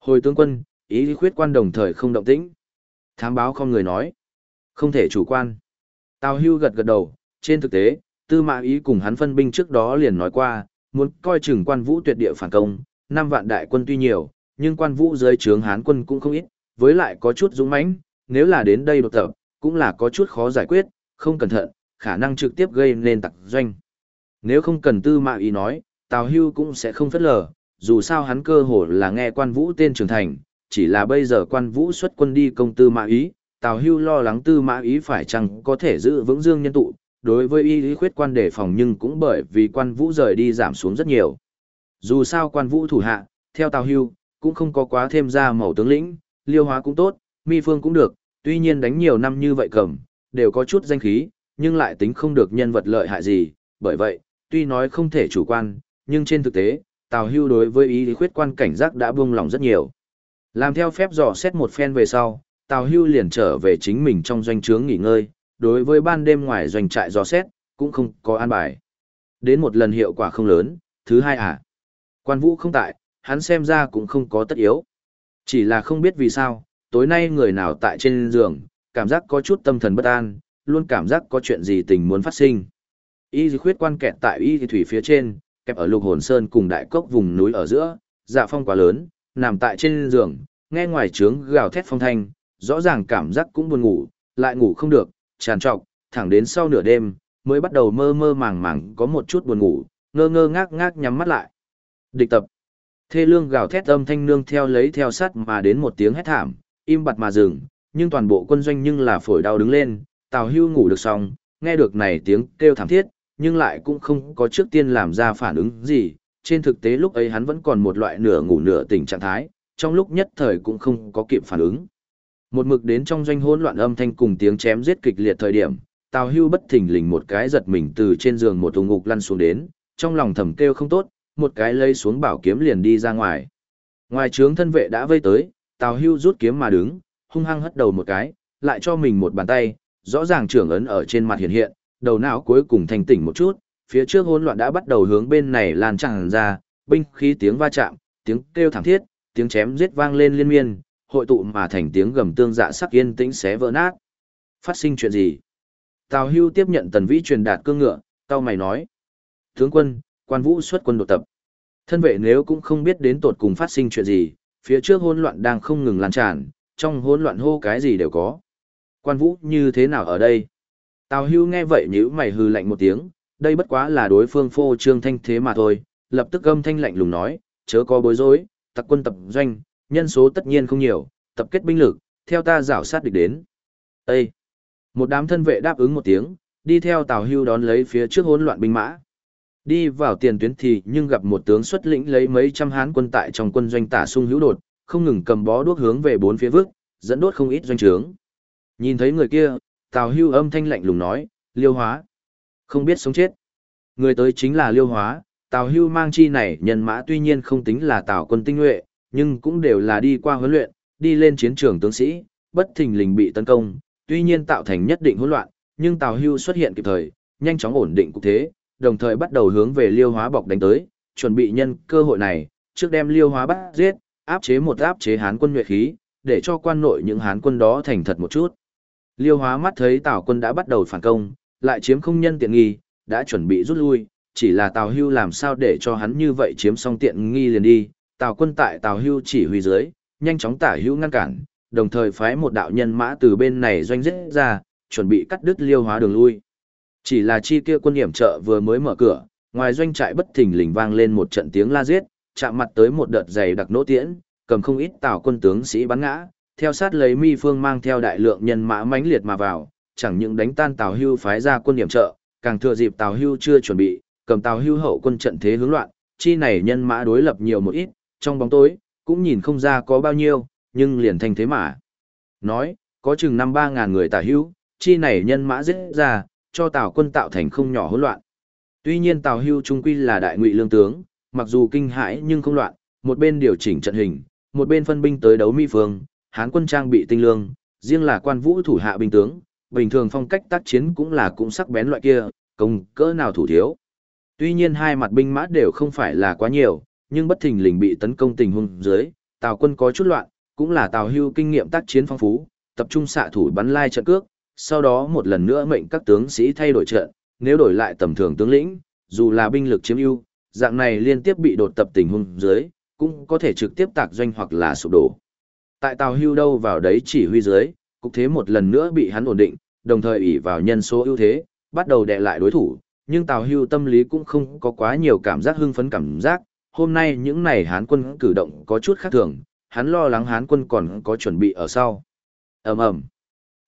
Hồi tướng quân, ý khuyết quan đồng thời không động tĩnh. Thám báo không người nói. Không thể chủ quan. Tào hưu gật gật đầu, trên thực tế, tư mã ý cùng hắn phân binh trước đó liền nói qua, muốn coi chừng quan vũ tuyệt địa phản công, năm vạn đại quân tuy nhiều, nhưng quan vũ dưới trướng hán quân cũng không ít, với lại có chút dũng mãnh, nếu là đến đây đột tập, cũng là có chút khó giải quyết, không cẩn thận, khả năng trực tiếp gây nên tặc doanh. Nếu không cần tư mã ý nói, Tào Hưu cũng sẽ không phất lờ, dù sao hắn cơ hồ là nghe quan vũ tên trưởng thành, chỉ là bây giờ quan vũ xuất quân đi công tư mã ý, Tào Hưu lo lắng tư mã ý phải chăng có thể giữ vững dương nhân tụ, đối với y lý khuyết quan đề phòng nhưng cũng bởi vì quan vũ rời đi giảm xuống rất nhiều. Dù sao quan vũ thủ hạ, theo Tào Hưu, cũng không có quá thêm ra màu tướng lĩnh, liêu hóa cũng tốt, mi phương cũng được, tuy nhiên đánh nhiều năm như vậy cầm, đều có chút danh khí, nhưng lại tính không được nhân vật lợi hại gì, bởi vậy, tuy nói không thể chủ quan, nhưng trên thực tế, Tào Hưu đối với ý khuyết quan cảnh giác đã buông lòng rất nhiều. Làm theo phép dò xét một phen về sau, Tào Hưu liền trở về chính mình trong doanh trướng nghỉ ngơi, đối với ban đêm ngoài doanh trại dò xét, cũng không có an bài. Đến một lần hiệu quả không lớn, thứ hai à. Quan vũ không tại, hắn xem ra cũng không có tất yếu. Chỉ là không biết vì sao, tối nay người nào tại trên giường, cảm giác có chút tâm thần bất an, luôn cảm giác có chuyện gì tình muốn phát sinh. Y khuyết quan kẹt tại y thủy phía trên, kẹp ở lục hồn sơn cùng đại cốc vùng núi ở giữa, dạ phong quá lớn, nằm tại trên giường, nghe ngoài trướng gào thét phong thanh, rõ ràng cảm giác cũng buồn ngủ, lại ngủ không được, tràn trọc, thẳng đến sau nửa đêm, mới bắt đầu mơ mơ màng màng có một chút buồn ngủ, ngơ ngơ ngác ngác nhắm mắt lại. Địch tập. Thê lương gào thét âm thanh nương theo lấy theo sát mà đến một tiếng hét thảm, im bặt mà dừng, nhưng toàn bộ quân doanh nhưng là phổi đau đứng lên, Tào Hưu ngủ được xong, nghe được này tiếng kêu thảm thiết, nhưng lại cũng không có trước tiên làm ra phản ứng gì, trên thực tế lúc ấy hắn vẫn còn một loại nửa ngủ nửa tỉnh trạng thái, trong lúc nhất thời cũng không có kịp phản ứng. Một mực đến trong doanh hỗn loạn âm thanh cùng tiếng chém giết kịch liệt thời điểm, Tào Hưu bất thình lình một cái giật mình từ trên giường một tung ngục lăn xuống đến, trong lòng thầm kêu không tốt, một cái lấy xuống bảo kiếm liền đi ra ngoài. Ngoài trướng thân vệ đã vây tới, Tào Hưu rút kiếm mà đứng, hung hăng hất đầu một cái, lại cho mình một bàn tay, rõ ràng trưởng ấn ở trên mặt hiện hiện, đầu não cuối cùng thành tỉnh một chút, phía trước hỗn loạn đã bắt đầu hướng bên này lan tràn ra, binh khí tiếng va chạm, tiếng kêu thảm thiết, tiếng chém giết vang lên liên miên, hội tụ mà thành tiếng gầm tương dạ sắc yên tĩnh xé vỡ nát. Phát sinh chuyện gì? Tào Hưu tiếp nhận Tần Vĩ truyền đạt cương ngựa, cao mày nói: "Tướng quân, quan vũ xuất quân đột tập." Thân vệ nếu cũng không biết đến tột cùng phát sinh chuyện gì, phía trước hỗn loạn đang không ngừng lan tràn, trong hỗn loạn hô cái gì đều có. Quan vũ như thế nào ở đây? Tào hưu nghe vậy nhíu mày hư lạnh một tiếng, đây bất quá là đối phương phô trương thanh thế mà thôi, lập tức âm thanh lạnh lùng nói, chớ có bối rối, tặc quân tập doanh, nhân số tất nhiên không nhiều, tập kết binh lực, theo ta rảo sát địch đến. Ê! Một đám thân vệ đáp ứng một tiếng, đi theo Tào hưu đón lấy phía trước hỗn loạn binh mã. Đi vào tiền tuyến thì nhưng gặp một tướng xuất lĩnh lấy mấy trăm hán quân tại trong quân doanh tả sung hữu đột, không ngừng cầm bó đuốc hướng về bốn phía vước, dẫn đốt không ít doanh trướng. Nhìn thấy người kia, Tào Hưu âm thanh lạnh lùng nói, liêu hóa. Không biết sống chết. Người tới chính là liêu hóa, Tào Hưu mang chi này nhân mã tuy nhiên không tính là Tào quân tinh nhuệ, nhưng cũng đều là đi qua huấn luyện, đi lên chiến trường tướng sĩ, bất thình lình bị tấn công, tuy nhiên tạo thành nhất định hỗn loạn, nhưng Tào Hưu xuất hiện kịp thời, nhanh chóng ổn định cục thế, đồng thời bắt đầu hướng về liêu hóa bọc đánh tới, chuẩn bị nhân cơ hội này, trước đem liêu hóa bắt giết, áp chế một áp chế hán quân nhuệ khí, để cho quan nội những hán quân đó thành thật một chút. Liêu hóa mắt thấy Tào quân đã bắt đầu phản công, lại chiếm không nhân tiện nghi, đã chuẩn bị rút lui, chỉ là Tào hưu làm sao để cho hắn như vậy chiếm xong tiện nghi liền đi. Tào quân tại Tào hưu chỉ huy dưới, nhanh chóng tả hưu ngăn cản, đồng thời phái một đạo nhân mã từ bên này doanh giết ra, chuẩn bị cắt đứt liêu hóa đường lui. Chỉ là chi kia quân hiểm trợ vừa mới mở cửa, ngoài doanh trại bất thình lình vang lên một trận tiếng la giết, chạm mặt tới một đợt dày đặc nỗ tiễn, cầm không ít tào quân tướng sĩ bắn ngã, theo sát lấy mi phương mang theo đại lượng nhân mã mãnh liệt mà vào, chẳng những đánh tan tào hưu phái ra quân điểm trợ, càng thừa dịp tào hưu chưa chuẩn bị, cầm tào hưu hậu quân trận thế hướng loạn, chi này nhân mã đối lập nhiều một ít, trong bóng tối, cũng nhìn không ra có bao nhiêu, nhưng liền thành thế mà. Nói, có chừng năm ba ngàn người tào hưu, chi này nhân mã giết ra, cho tào quân tạo thành không nhỏ hỗn loạn. Tuy nhiên tào hưu trung quy là đại ngụy lương tướng, mặc dù kinh hãi nhưng không loạn, một bên điều chỉnh trận hình, một bên phân binh tới đấu mi phương, hán quân trang bị tinh lương, riêng là quan vũ thủ hạ binh tướng, bình thường phong cách tác chiến cũng là cũng sắc bén loại kia, công cỡ nào thủ thiếu. Tuy nhiên hai mặt binh mã đều không phải là quá nhiều, nhưng bất thình lình bị tấn công tình huống dưới, Tào quân có chút loạn, cũng là Tào Hưu kinh nghiệm tác chiến phong phú, tập trung xạ thủ bắn lai trận cước, sau đó một lần nữa mệnh các tướng sĩ thay đổi trận, nếu đổi lại tầm thường tướng lĩnh, dù là binh lực chiếm ưu, dạng này liên tiếp bị đột tập tình huống dưới, cũng có thể trực tiếp tạc doanh hoặc là sụp đổ. Tại Tào Hưu đâu vào đấy chỉ huy dưới, cục thế một lần nữa bị hắn ổn định, đồng thời ỷ vào nhân số ưu thế, bắt đầu đè lại đối thủ, nhưng Tào Hưu tâm lý cũng không có quá nhiều cảm giác hưng phấn cảm giác, hôm nay những này Hán quân cử động có chút khác thường, hắn lo lắng Hán quân còn có chuẩn bị ở sau. Ầm ầm.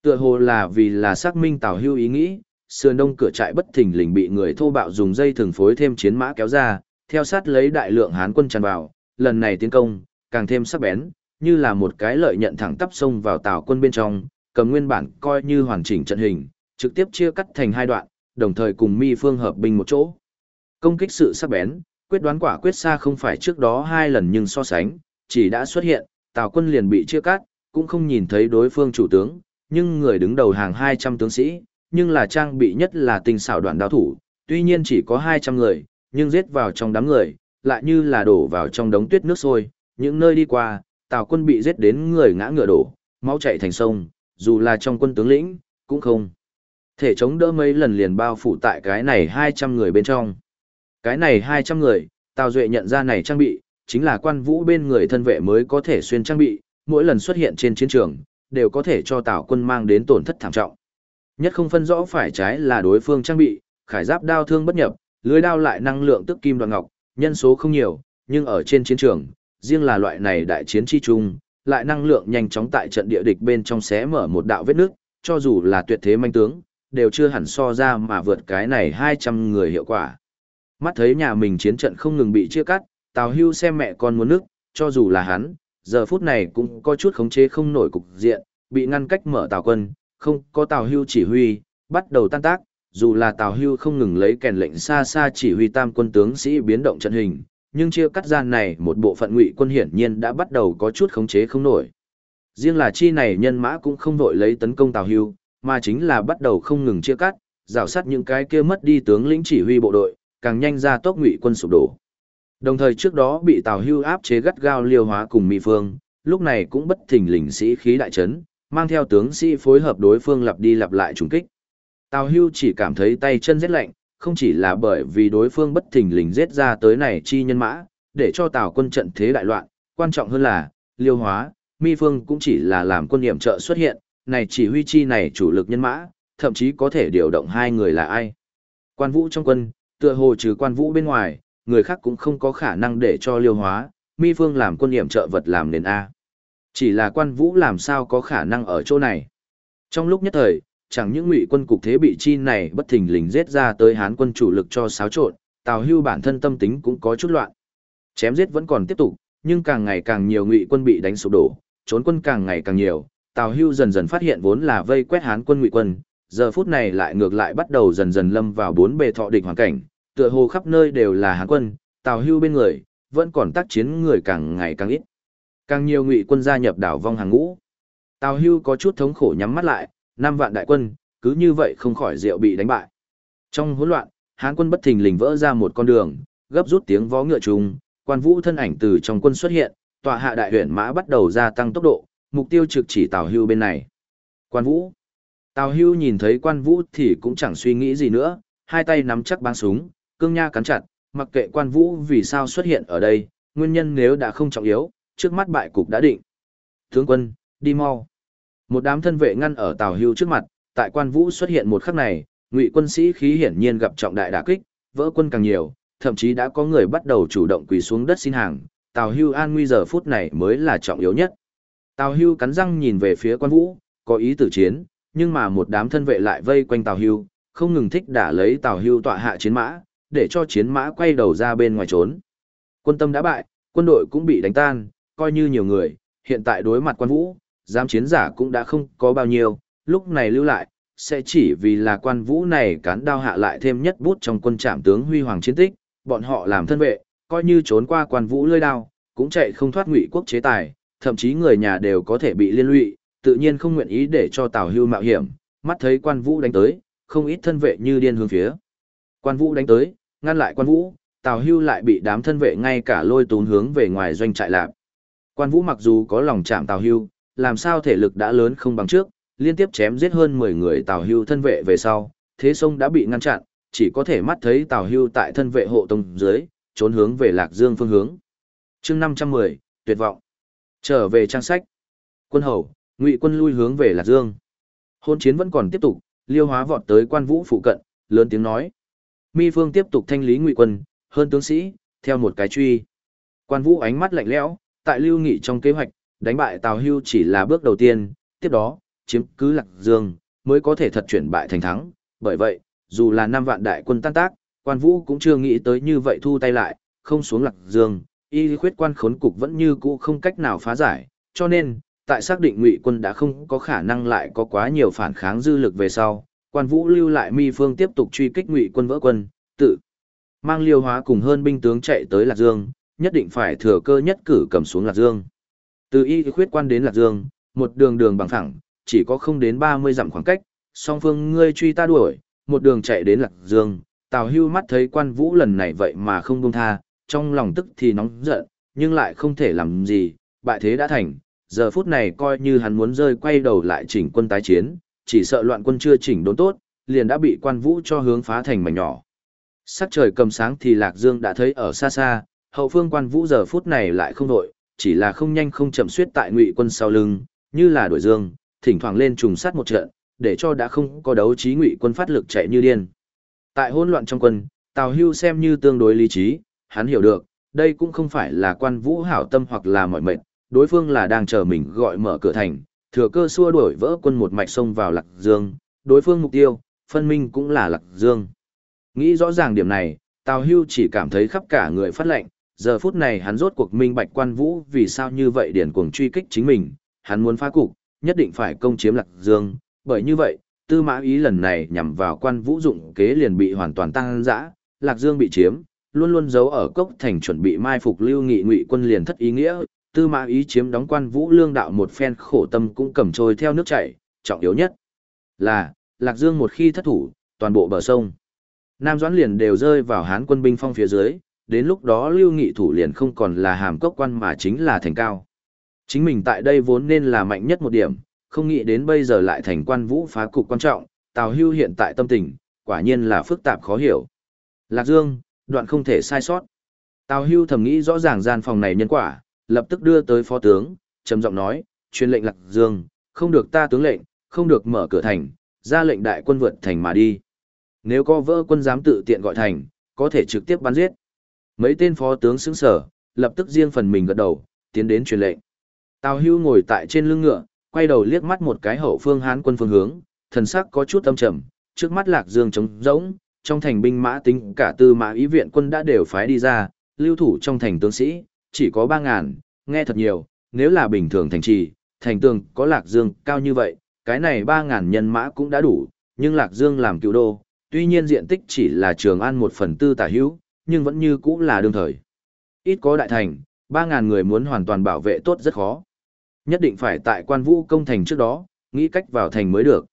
Tựa hồ là vì là xác minh Tào Hưu ý nghĩ, sườn đông cửa trại bất thình lình bị người thô bạo dùng dây thường phối thêm chiến mã kéo ra, theo sát lấy đại lượng hán quân tràn vào, lần này tiến công, càng thêm sắc bén, như là một cái lợi nhận thẳng tắp xông vào tào quân bên trong, cầm nguyên bản coi như hoàn chỉnh trận hình, trực tiếp chia cắt thành hai đoạn, đồng thời cùng mi phương hợp binh một chỗ. Công kích sự sắc bén, quyết đoán quả quyết xa không phải trước đó hai lần nhưng so sánh, chỉ đã xuất hiện, tào quân liền bị chia cắt, cũng không nhìn thấy đối phương chủ tướng, nhưng người đứng đầu hàng 200 tướng sĩ, nhưng là trang bị nhất là tinh xảo đoạn đao thủ, tuy nhiên chỉ có 200 người, nhưng giết vào trong đám người, lại như là đổ vào trong đống tuyết nước sôi, những nơi đi qua, tào quân bị giết đến người ngã ngựa đổ, máu chảy thành sông, dù là trong quân tướng lĩnh, cũng không. Thể chống đỡ mấy lần liền bao phủ tại cái này 200 người bên trong. Cái này 200 người, Tào Duệ nhận ra này trang bị, chính là quan vũ bên người thân vệ mới có thể xuyên trang bị, mỗi lần xuất hiện trên chiến trường, đều có thể cho Tào quân mang đến tổn thất thảm trọng. Nhất không phân rõ phải trái là đối phương trang bị, khải giáp đao thương bất nhập, lưới đao lại năng lượng tức kim đoạn ngọc, nhân số không nhiều, nhưng ở trên chiến trường, riêng là loại này đại chiến chi trung, lại năng lượng nhanh chóng tại trận địa địch bên trong xé mở một đạo vết nước, cho dù là tuyệt thế manh tướng, đều chưa hẳn so ra mà vượt cái này 200 người hiệu quả. Mắt thấy nhà mình chiến trận không ngừng bị chia cắt, Tào Hưu xem mẹ con muốn nước, cho dù là hắn, giờ phút này cũng có chút khống chế không nổi cục diện, bị ngăn cách mở Tào quân, không có Tào Hưu chỉ huy, bắt đầu tan tác, dù là Tào Hưu không ngừng lấy kèn lệnh xa xa chỉ huy tam quân tướng sĩ biến động trận hình, nhưng chia cắt gian này một bộ phận ngụy quân hiển nhiên đã bắt đầu có chút khống chế không nổi. Riêng là chi này nhân mã cũng không vội lấy tấn công Tào Hưu, mà chính là bắt đầu không ngừng chia cắt, rào sát những cái kia mất đi tướng lĩnh chỉ huy bộ đội, càng nhanh ra tốc ngụy quân sụp đổ. Đồng thời trước đó bị Tào Hưu áp chế gắt gao liêu hóa cùng Mỹ Phương, lúc này cũng bất thình lình sĩ khí đại trấn, mang theo tướng sĩ phối hợp đối phương lặp đi lặp lại trùng kích. Tào Hưu chỉ cảm thấy tay chân rét lạnh, không chỉ là bởi vì đối phương bất thình lình giết ra tới này chi nhân mã, để cho Tào quân trận thế đại loạn, quan trọng hơn là, liêu hóa, Mi Phương cũng chỉ là làm quân điểm trợ xuất hiện, này chỉ huy chi này chủ lực nhân mã, thậm chí có thể điều động hai người là ai. Quan vũ trong quân, tựa hồ trừ quan vũ bên ngoài, người khác cũng không có khả năng để cho liêu hóa, Mi Phương làm quân điểm trợ vật làm nền A. Chỉ là quan vũ làm sao có khả năng ở chỗ này. Trong lúc nhất thời, chẳng những ngụy quân cục thế bị chi này bất thình lình giết ra tới hán quân chủ lực cho xáo trộn, Tào Hưu bản thân tâm tính cũng có chút loạn. Chém giết vẫn còn tiếp tục, nhưng càng ngày càng nhiều ngụy quân bị đánh sụp đổ, trốn quân càng ngày càng nhiều, Tào Hưu dần dần phát hiện vốn là vây quét hán quân ngụy quân, giờ phút này lại ngược lại bắt đầu dần dần lâm vào bốn bề thọ địch hoàn cảnh, tựa hồ khắp nơi đều là hán quân, Tào Hưu bên người, vẫn còn tác chiến người càng ngày càng ít. Càng nhiều ngụy quân gia nhập đảo vong hàng ngũ. Tào Hưu có chút thống khổ nhắm mắt lại, năm vạn đại quân, cứ như vậy không khỏi rượu bị đánh bại. Trong hỗn loạn, Hán quân bất thình lình vỡ ra một con đường, gấp rút tiếng vó ngựa trùng, quan vũ thân ảnh từ trong quân xuất hiện, tọa hạ đại huyền mã bắt đầu gia tăng tốc độ, mục tiêu trực chỉ Tào Hưu bên này. Quan vũ. Tào Hưu nhìn thấy quan vũ thì cũng chẳng suy nghĩ gì nữa, hai tay nắm chắc băng súng, cương nha cắn chặt, mặc kệ quan vũ vì sao xuất hiện ở đây, nguyên nhân nếu đã không trọng yếu, trước mắt bại cục đã định. Tướng quân, đi mau. Một đám thân vệ ngăn ở Tào Hưu trước mặt, tại quan vũ xuất hiện một khắc này, ngụy quân sĩ khí hiển nhiên gặp trọng đại đả kích, vỡ quân càng nhiều, thậm chí đã có người bắt đầu chủ động quỳ xuống đất xin hàng, Tào Hưu an nguy giờ phút này mới là trọng yếu nhất. Tào Hưu cắn răng nhìn về phía quan vũ, có ý tử chiến, nhưng mà một đám thân vệ lại vây quanh Tào Hưu, không ngừng thích đả lấy Tào Hưu tọa hạ chiến mã, để cho chiến mã quay đầu ra bên ngoài trốn. Quân tâm đã bại, quân đội cũng bị đánh tan, coi như nhiều người, hiện tại đối mặt quan vũ, giám chiến giả cũng đã không có bao nhiêu, lúc này lưu lại, sẽ chỉ vì là quan vũ này cán đao hạ lại thêm nhất bút trong quân trạm tướng huy hoàng chiến tích, bọn họ làm thân vệ, coi như trốn qua quan vũ lơi đao, cũng chạy không thoát ngụy quốc chế tài, thậm chí người nhà đều có thể bị liên lụy, tự nhiên không nguyện ý để cho Tào Hưu mạo hiểm, mắt thấy quan vũ đánh tới, không ít thân vệ như điên hướng phía. Quan vũ đánh tới, ngăn lại quan vũ, Tào Hưu lại bị đám thân vệ ngay cả lôi tún hướng về ngoài doanh trại lạp. Quan vũ mặc dù có lòng chạm Tào Hưu, làm sao thể lực đã lớn không bằng trước, liên tiếp chém giết hơn 10 người Tào Hưu thân vệ về sau, thế sông đã bị ngăn chặn, chỉ có thể mắt thấy Tào Hưu tại thân vệ hộ tông dưới, trốn hướng về Lạc Dương phương hướng. Chương 510, tuyệt vọng. Trở về trang sách. Quân hầu, Ngụy quân lui hướng về Lạc Dương. Hôn chiến vẫn còn tiếp tục, Liêu Hóa vọt tới quan vũ phụ cận, lớn tiếng nói: Mi Phương tiếp tục thanh lý Ngụy quân, hơn tướng sĩ, theo một cái truy. Quan vũ ánh mắt lạnh lẽo, tại Lưu Nghị trong kế hoạch, đánh bại Tào Hưu chỉ là bước đầu tiên, tiếp đó, chiếm cứ Lạc Dương, mới có thể thật chuyển bại thành thắng. Bởi vậy, dù là năm vạn đại quân tan tác, quan vũ cũng chưa nghĩ tới như vậy thu tay lại, không xuống lạc dương, y khuyết quan khốn cục vẫn như cũ không cách nào phá giải, cho nên, tại xác định ngụy quân đã không có khả năng lại có quá nhiều phản kháng dư lực về sau, quan vũ lưu lại mi phương tiếp tục truy kích ngụy quân vỡ quân, tự mang liêu hóa cùng hơn binh tướng chạy tới Lạc Dương, nhất định phải thừa cơ nhất cử cầm xuống Lạc Dương. Từ y khuyết quan đến Lạc Dương, một đường đường bằng thẳng, chỉ có không đến 30 dặm khoảng cách, song phương ngươi truy ta đuổi, một đường chạy đến Lạc Dương, Tào Hưu mắt thấy quan vũ lần này vậy mà không buông tha, trong lòng tức thì nóng giận, nhưng lại không thể làm gì, bại thế đã thành, giờ phút này coi như hắn muốn rơi quay đầu lại chỉnh quân tái chiến, chỉ sợ loạn quân chưa chỉnh đốn tốt, liền đã bị quan vũ cho hướng phá thành mảnh nhỏ. Sắc trời cầm sáng thì Lạc Dương đã thấy ở xa xa, hậu phương quan vũ giờ phút này lại không đội, chỉ là không nhanh không chậm suyết tại ngụy quân sau lưng, như là đuổi dương, thỉnh thoảng lên trùng sát một trận, để cho đã không có đấu trí ngụy quân phát lực chạy như điên. Tại hỗn loạn trong quân, Tào Hưu xem như tương đối lý trí, hắn hiểu được, đây cũng không phải là quan vũ hảo tâm hoặc là mọi mệnh, đối phương là đang chờ mình gọi mở cửa thành, thừa cơ xua đuổi vỡ quân một mạch sông vào Lạc Dương, đối phương mục tiêu, phân minh cũng là Lạc Dương. Nghĩ rõ ràng điểm này, Tào Hưu chỉ cảm thấy khắp cả người phát lệnh, giờ phút này hắn rốt cuộc minh bạch quan vũ vì sao như vậy điển cuồng truy kích chính mình, hắn muốn phá cục, nhất định phải công chiếm Lạc Dương, bởi như vậy, tư mã ý lần này nhằm vào quan vũ dụng kế liền bị hoàn toàn tăng dã, Lạc Dương bị chiếm, luôn luôn giấu ở cốc thành chuẩn bị mai phục lưu nghị ngụy quân liền thất ý nghĩa, tư mã ý chiếm đóng quan vũ lương đạo một phen khổ tâm cũng cầm trôi theo nước chảy, trọng yếu nhất là, Lạc Dương một khi thất thủ, toàn bộ bờ sông. Nam Doãn liền đều rơi vào hán quân binh phong phía dưới, đến lúc đó lưu nghị thủ liền không còn là hàm cốc quan mà chính là thành cao. Chính mình tại đây vốn nên là mạnh nhất một điểm, không nghĩ đến bây giờ lại thành quan vũ phá cục quan trọng, Tào Hưu hiện tại tâm tình, quả nhiên là phức tạp khó hiểu. Lạc Dương, đoạn không thể sai sót. Tào Hưu thầm nghĩ rõ ràng gian phòng này nhân quả, lập tức đưa tới phó tướng, trầm giọng nói, truyền lệnh Lạc Dương, không được ta tướng lệnh, không được mở cửa thành, ra lệnh đại quân vượt thành mà đi. Nếu có vỡ quân dám tự tiện gọi thành, có thể trực tiếp bắn giết. Mấy tên phó tướng sững sở, lập tức riêng phần mình gật đầu, tiến đến truyền lệnh. Tào Hưu ngồi tại trên lưng ngựa, quay đầu liếc mắt một cái hậu phương hán quân phương hướng, thần sắc có chút âm trầm, trước mắt Lạc Dương trống rỗng, trong thành binh mã tính cả tư mã ý viện quân đã đều phái đi ra, lưu thủ trong thành tướng sĩ, chỉ có 3.000, nghe thật nhiều, nếu là bình thường thành trì, thành tường có Lạc Dương cao như vậy, cái này 3.000 nhân mã cũng đã đủ, nhưng Lạc Dương làm cựu đô, tuy nhiên diện tích chỉ là trường an một phần tư tả hữu, nhưng vẫn như cũ là đương thời. Ít có đại thành, 3.000 người muốn hoàn toàn bảo vệ tốt rất khó. Nhất định phải tại quan vũ công thành trước đó, nghĩ cách vào thành mới được.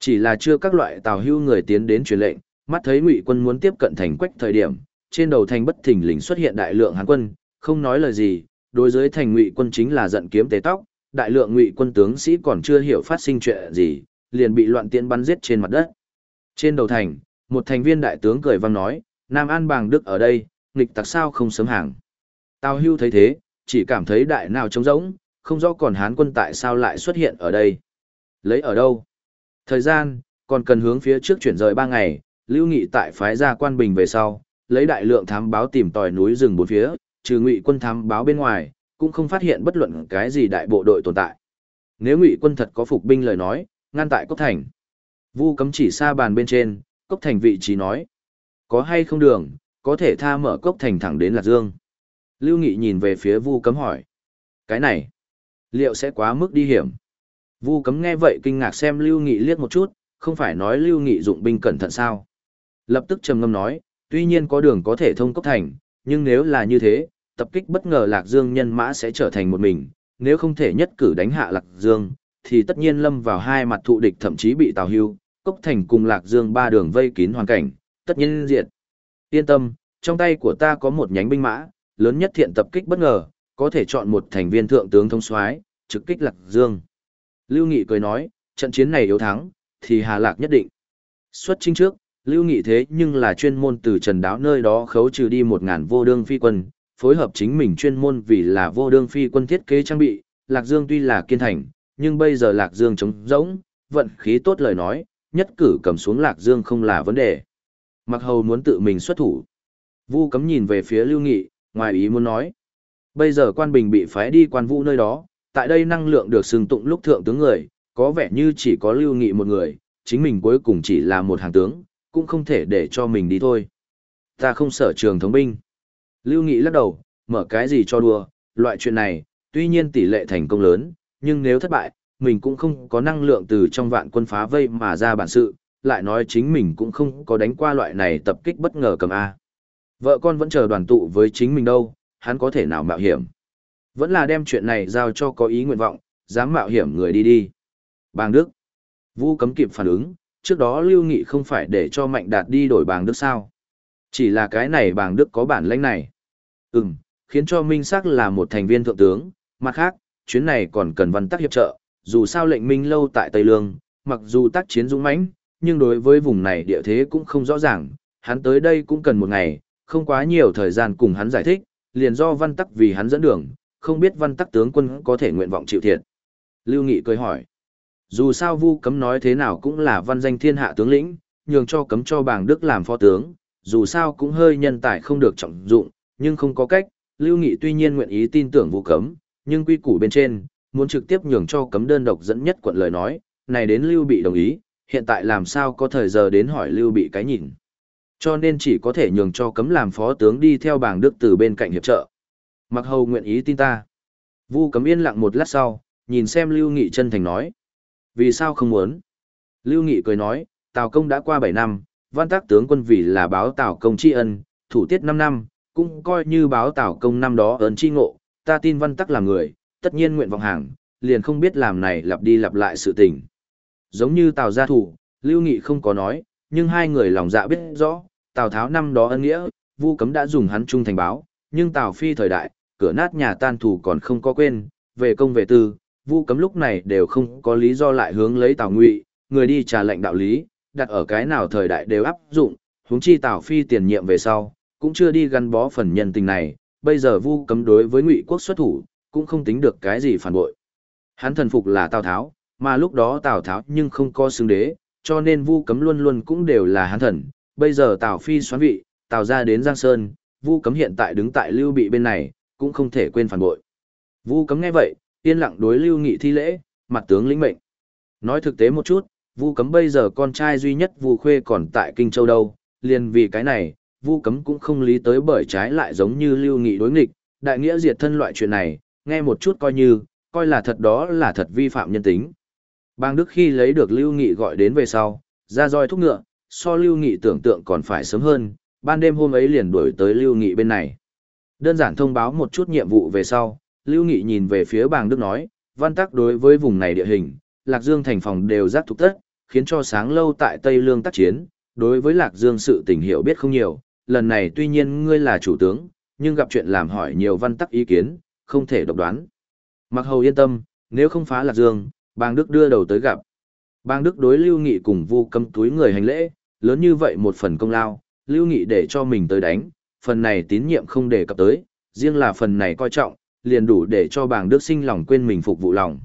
Chỉ là chưa các loại tào hưu người tiến đến truyền lệnh, mắt thấy ngụy quân muốn tiếp cận thành quách thời điểm, trên đầu thành bất thình lình xuất hiện đại lượng hán quân, không nói lời gì, đối với thành ngụy quân chính là giận kiếm tế tóc, đại lượng ngụy quân tướng sĩ còn chưa hiểu phát sinh chuyện gì, liền bị loạn tiễn bắn giết trên mặt đất. Trên đầu thành, một thành viên đại tướng cười vang nói, Nam An Bàng Đức ở đây, nghịch tặc sao không sớm hàng. Tào hưu thấy thế, chỉ cảm thấy đại nào trống rỗng, không rõ còn hán quân tại sao lại xuất hiện ở đây. Lấy ở đâu? Thời gian, còn cần hướng phía trước chuyển rời ba ngày, lưu nghị tại phái gia quan bình về sau, lấy đại lượng thám báo tìm tòi núi rừng bốn phía, trừ ngụy quân thám báo bên ngoài, cũng không phát hiện bất luận cái gì đại bộ đội tồn tại. Nếu ngụy quân thật có phục binh lời nói, ngăn tại cốc thành. Vu cấm chỉ xa bàn bên trên, cốc thành vị trí nói. Có hay không đường, có thể tha mở cốc thành thẳng đến Lạc Dương. Lưu Nghị nhìn về phía Vu cấm hỏi. Cái này, liệu sẽ quá mức đi hiểm? Vu cấm nghe vậy kinh ngạc xem Lưu Nghị liếc một chút, không phải nói Lưu Nghị dụng binh cẩn thận sao? Lập tức trầm ngâm nói, tuy nhiên có đường có thể thông cốc thành, nhưng nếu là như thế, tập kích bất ngờ Lạc Dương nhân mã sẽ trở thành một mình, nếu không thể nhất cử đánh hạ Lạc Dương, thì tất nhiên lâm vào hai mặt thụ địch thậm chí bị tào hưu, cốc thành cùng Lạc Dương ba đường vây kín hoàn cảnh, tất nhiên diệt. Yên tâm, trong tay của ta có một nhánh binh mã, lớn nhất thiện tập kích bất ngờ, có thể chọn một thành viên thượng tướng thông soái, trực kích Lạc Dương. Lưu Nghị cười nói, trận chiến này yếu thắng, thì Hà Lạc nhất định. Xuất chinh trước, Lưu Nghị thế nhưng là chuyên môn từ Trần Đáo nơi đó khấu trừ đi một ngàn vô đương phi quân, phối hợp chính mình chuyên môn vì là vô đương phi quân thiết kế trang bị, Lạc Dương tuy là kiên thành, nhưng bây giờ Lạc Dương trống rỗng, vận khí tốt lời nói, nhất cử cầm xuống Lạc Dương không là vấn đề. Mặc hầu muốn tự mình xuất thủ. Vu cấm nhìn về phía Lưu Nghị, ngoài ý muốn nói. Bây giờ quan bình bị phái đi quan vũ nơi đó, tại đây năng lượng được xưng tụng lúc thượng tướng người, có vẻ như chỉ có Lưu Nghị một người, chính mình cuối cùng chỉ là một hàng tướng, cũng không thể để cho mình đi thôi. Ta không sợ trường thống binh. Lưu Nghị lắc đầu, mở cái gì cho đùa, loại chuyện này, tuy nhiên tỷ lệ thành công lớn, nhưng nếu thất bại, mình cũng không có năng lượng từ trong vạn quân phá vây mà ra bản sự, lại nói chính mình cũng không có đánh qua loại này tập kích bất ngờ cầm A. Vợ con vẫn chờ đoàn tụ với chính mình đâu, hắn có thể nào mạo hiểm. Vẫn là đem chuyện này giao cho có ý nguyện vọng, dám mạo hiểm người đi đi. Bàng Đức. Vu cấm kịp phản ứng, trước đó Lưu Nghị không phải để cho Mạnh Đạt đi đổi bàng Đức sao. Chỉ là cái này bàng Đức có bản lãnh này. Ừm, khiến cho Minh Sắc là một thành viên thượng tướng, mặt khác, chuyến này còn cần văn tắc hiệp trợ, dù sao lệnh Minh lâu tại Tây Lương, mặc dù tác chiến dũng mãnh, nhưng đối với vùng này địa thế cũng không rõ ràng, hắn tới đây cũng cần một ngày, không quá nhiều thời gian cùng hắn giải thích, liền do văn tắc vì hắn dẫn đường, không biết văn tắc tướng quân có thể nguyện vọng chịu thiệt. Lưu Nghị cười hỏi, dù sao vu cấm nói thế nào cũng là văn danh thiên hạ tướng lĩnh, nhường cho cấm cho bàng Đức làm phó tướng, dù sao cũng hơi nhân tài không được trọng dụng, nhưng không có cách, Lưu Nghị tuy nhiên nguyện ý tin tưởng vu cấm, nhưng quy củ bên trên, muốn trực tiếp nhường cho cấm đơn độc dẫn nhất quận lời nói, này đến Lưu bị đồng ý, hiện tại làm sao có thời giờ đến hỏi Lưu bị cái nhìn. Cho nên chỉ có thể nhường cho cấm làm phó tướng đi theo bảng đức từ bên cạnh hiệp trợ. Mặc hầu nguyện ý tin ta. Vu cấm yên lặng một lát sau, nhìn xem Lưu Nghị chân thành nói. Vì sao không muốn? Lưu Nghị cười nói, Tào công đã qua 7 năm, văn tác tướng quân vì là báo Tào công tri ân, thủ tiết 5 năm, cũng coi như báo Tào công năm đó ơn tri ngộ, ta tin văn tắc là người, tất nhiên nguyện vọng hàng, liền không biết làm này lặp đi lặp lại sự tình. Giống như Tào gia thủ, Lưu Nghị không có nói, nhưng hai người lòng dạ biết rõ, Tào Tháo năm đó ân nghĩa, Vu Cấm đã dùng hắn trung thành báo, nhưng Tào Phi thời đại, cửa nát nhà tan thủ còn không có quên, về công về tư, Vu Cấm lúc này đều không có lý do lại hướng lấy Tào Ngụy, người đi trả lệnh đạo lý, đặt ở cái nào thời đại đều áp dụng, huống chi Tào Phi tiền nhiệm về sau, cũng chưa đi gắn bó phần nhân tình này, bây giờ Vu Cấm đối với Ngụy quốc xuất thủ, cũng không tính được cái gì phản bội. Hắn thần phục là Tào Tháo, mà lúc đó Tào Tháo nhưng không có xứng đế, cho nên Vu Cấm luôn luôn cũng đều là hán thần, bây giờ Tào Phi xoán vị, Tào ra đến Giang Sơn, Vu Cấm hiện tại đứng tại Lưu Bị bên này, cũng không thể quên phản bội. Vu Cấm nghe vậy, yên lặng đối Lưu Nghị thi lễ, mặt tướng lĩnh mệnh. Nói thực tế một chút, Vu Cấm bây giờ con trai duy nhất Vu Khuê còn tại Kinh Châu đâu, liền vì cái này, Vu Cấm cũng không lý tới bởi trái lại giống như Lưu Nghị đối nghịch, đại nghĩa diệt thân loại chuyện này, nghe một chút coi như, coi là thật đó là thật vi phạm nhân tính. Bang Đức khi lấy được Lưu Nghị gọi đến về sau, ra roi thúc ngựa, so Lưu Nghị tưởng tượng còn phải sớm hơn, ban đêm hôm ấy liền đuổi tới Lưu Nghị bên này. Đơn giản thông báo một chút nhiệm vụ về sau, Lưu Nghị nhìn về phía bàng Đức nói, văn tắc đối với vùng này địa hình, Lạc Dương thành phòng đều giác thúc tất, khiến cho sáng lâu tại Tây Lương tác chiến, đối với Lạc Dương sự tình hiểu biết không nhiều, lần này tuy nhiên ngươi là chủ tướng, nhưng gặp chuyện làm hỏi nhiều văn tắc ý kiến, không thể độc đoán. Mặc hầu yên tâm, nếu không phá Lạc Dương, Bang Đức đưa đầu tới gặp. Bang Đức đối Lưu Nghị cùng vu cấm túi người hành lễ, lớn như vậy một phần công lao, Lưu Nghị để cho mình tới đánh, phần này tín nhiệm không để cập tới, riêng là phần này coi trọng, liền đủ để cho bàng Đức sinh lòng quên mình phục vụ lòng.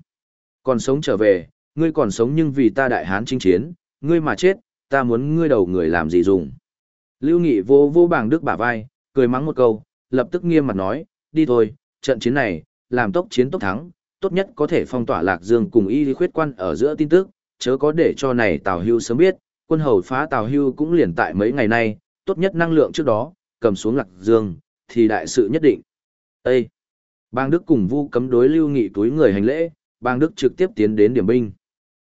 Còn sống trở về, ngươi còn sống nhưng vì ta đại hán chinh chiến, ngươi mà chết, ta muốn ngươi đầu người làm gì dùng. Lưu Nghị vô vô bàng Đức bả vai, cười mắng một câu, lập tức nghiêm mặt nói, đi thôi, trận chiến này, làm tốc chiến tốc thắng, tốt nhất có thể phong tỏa Lạc Dương cùng y khuyết quan ở giữa tin tức, chớ có để cho này Tào Hưu sớm biết, quân hầu phá Tào Hưu cũng liền tại mấy ngày nay, tốt nhất năng lượng trước đó, cầm xuống Lạc Dương, thì đại sự nhất định. Ê! Bang Đức cùng Vu cấm đối lưu nghị túi người hành lễ, Bang Đức trực tiếp tiến đến điểm binh.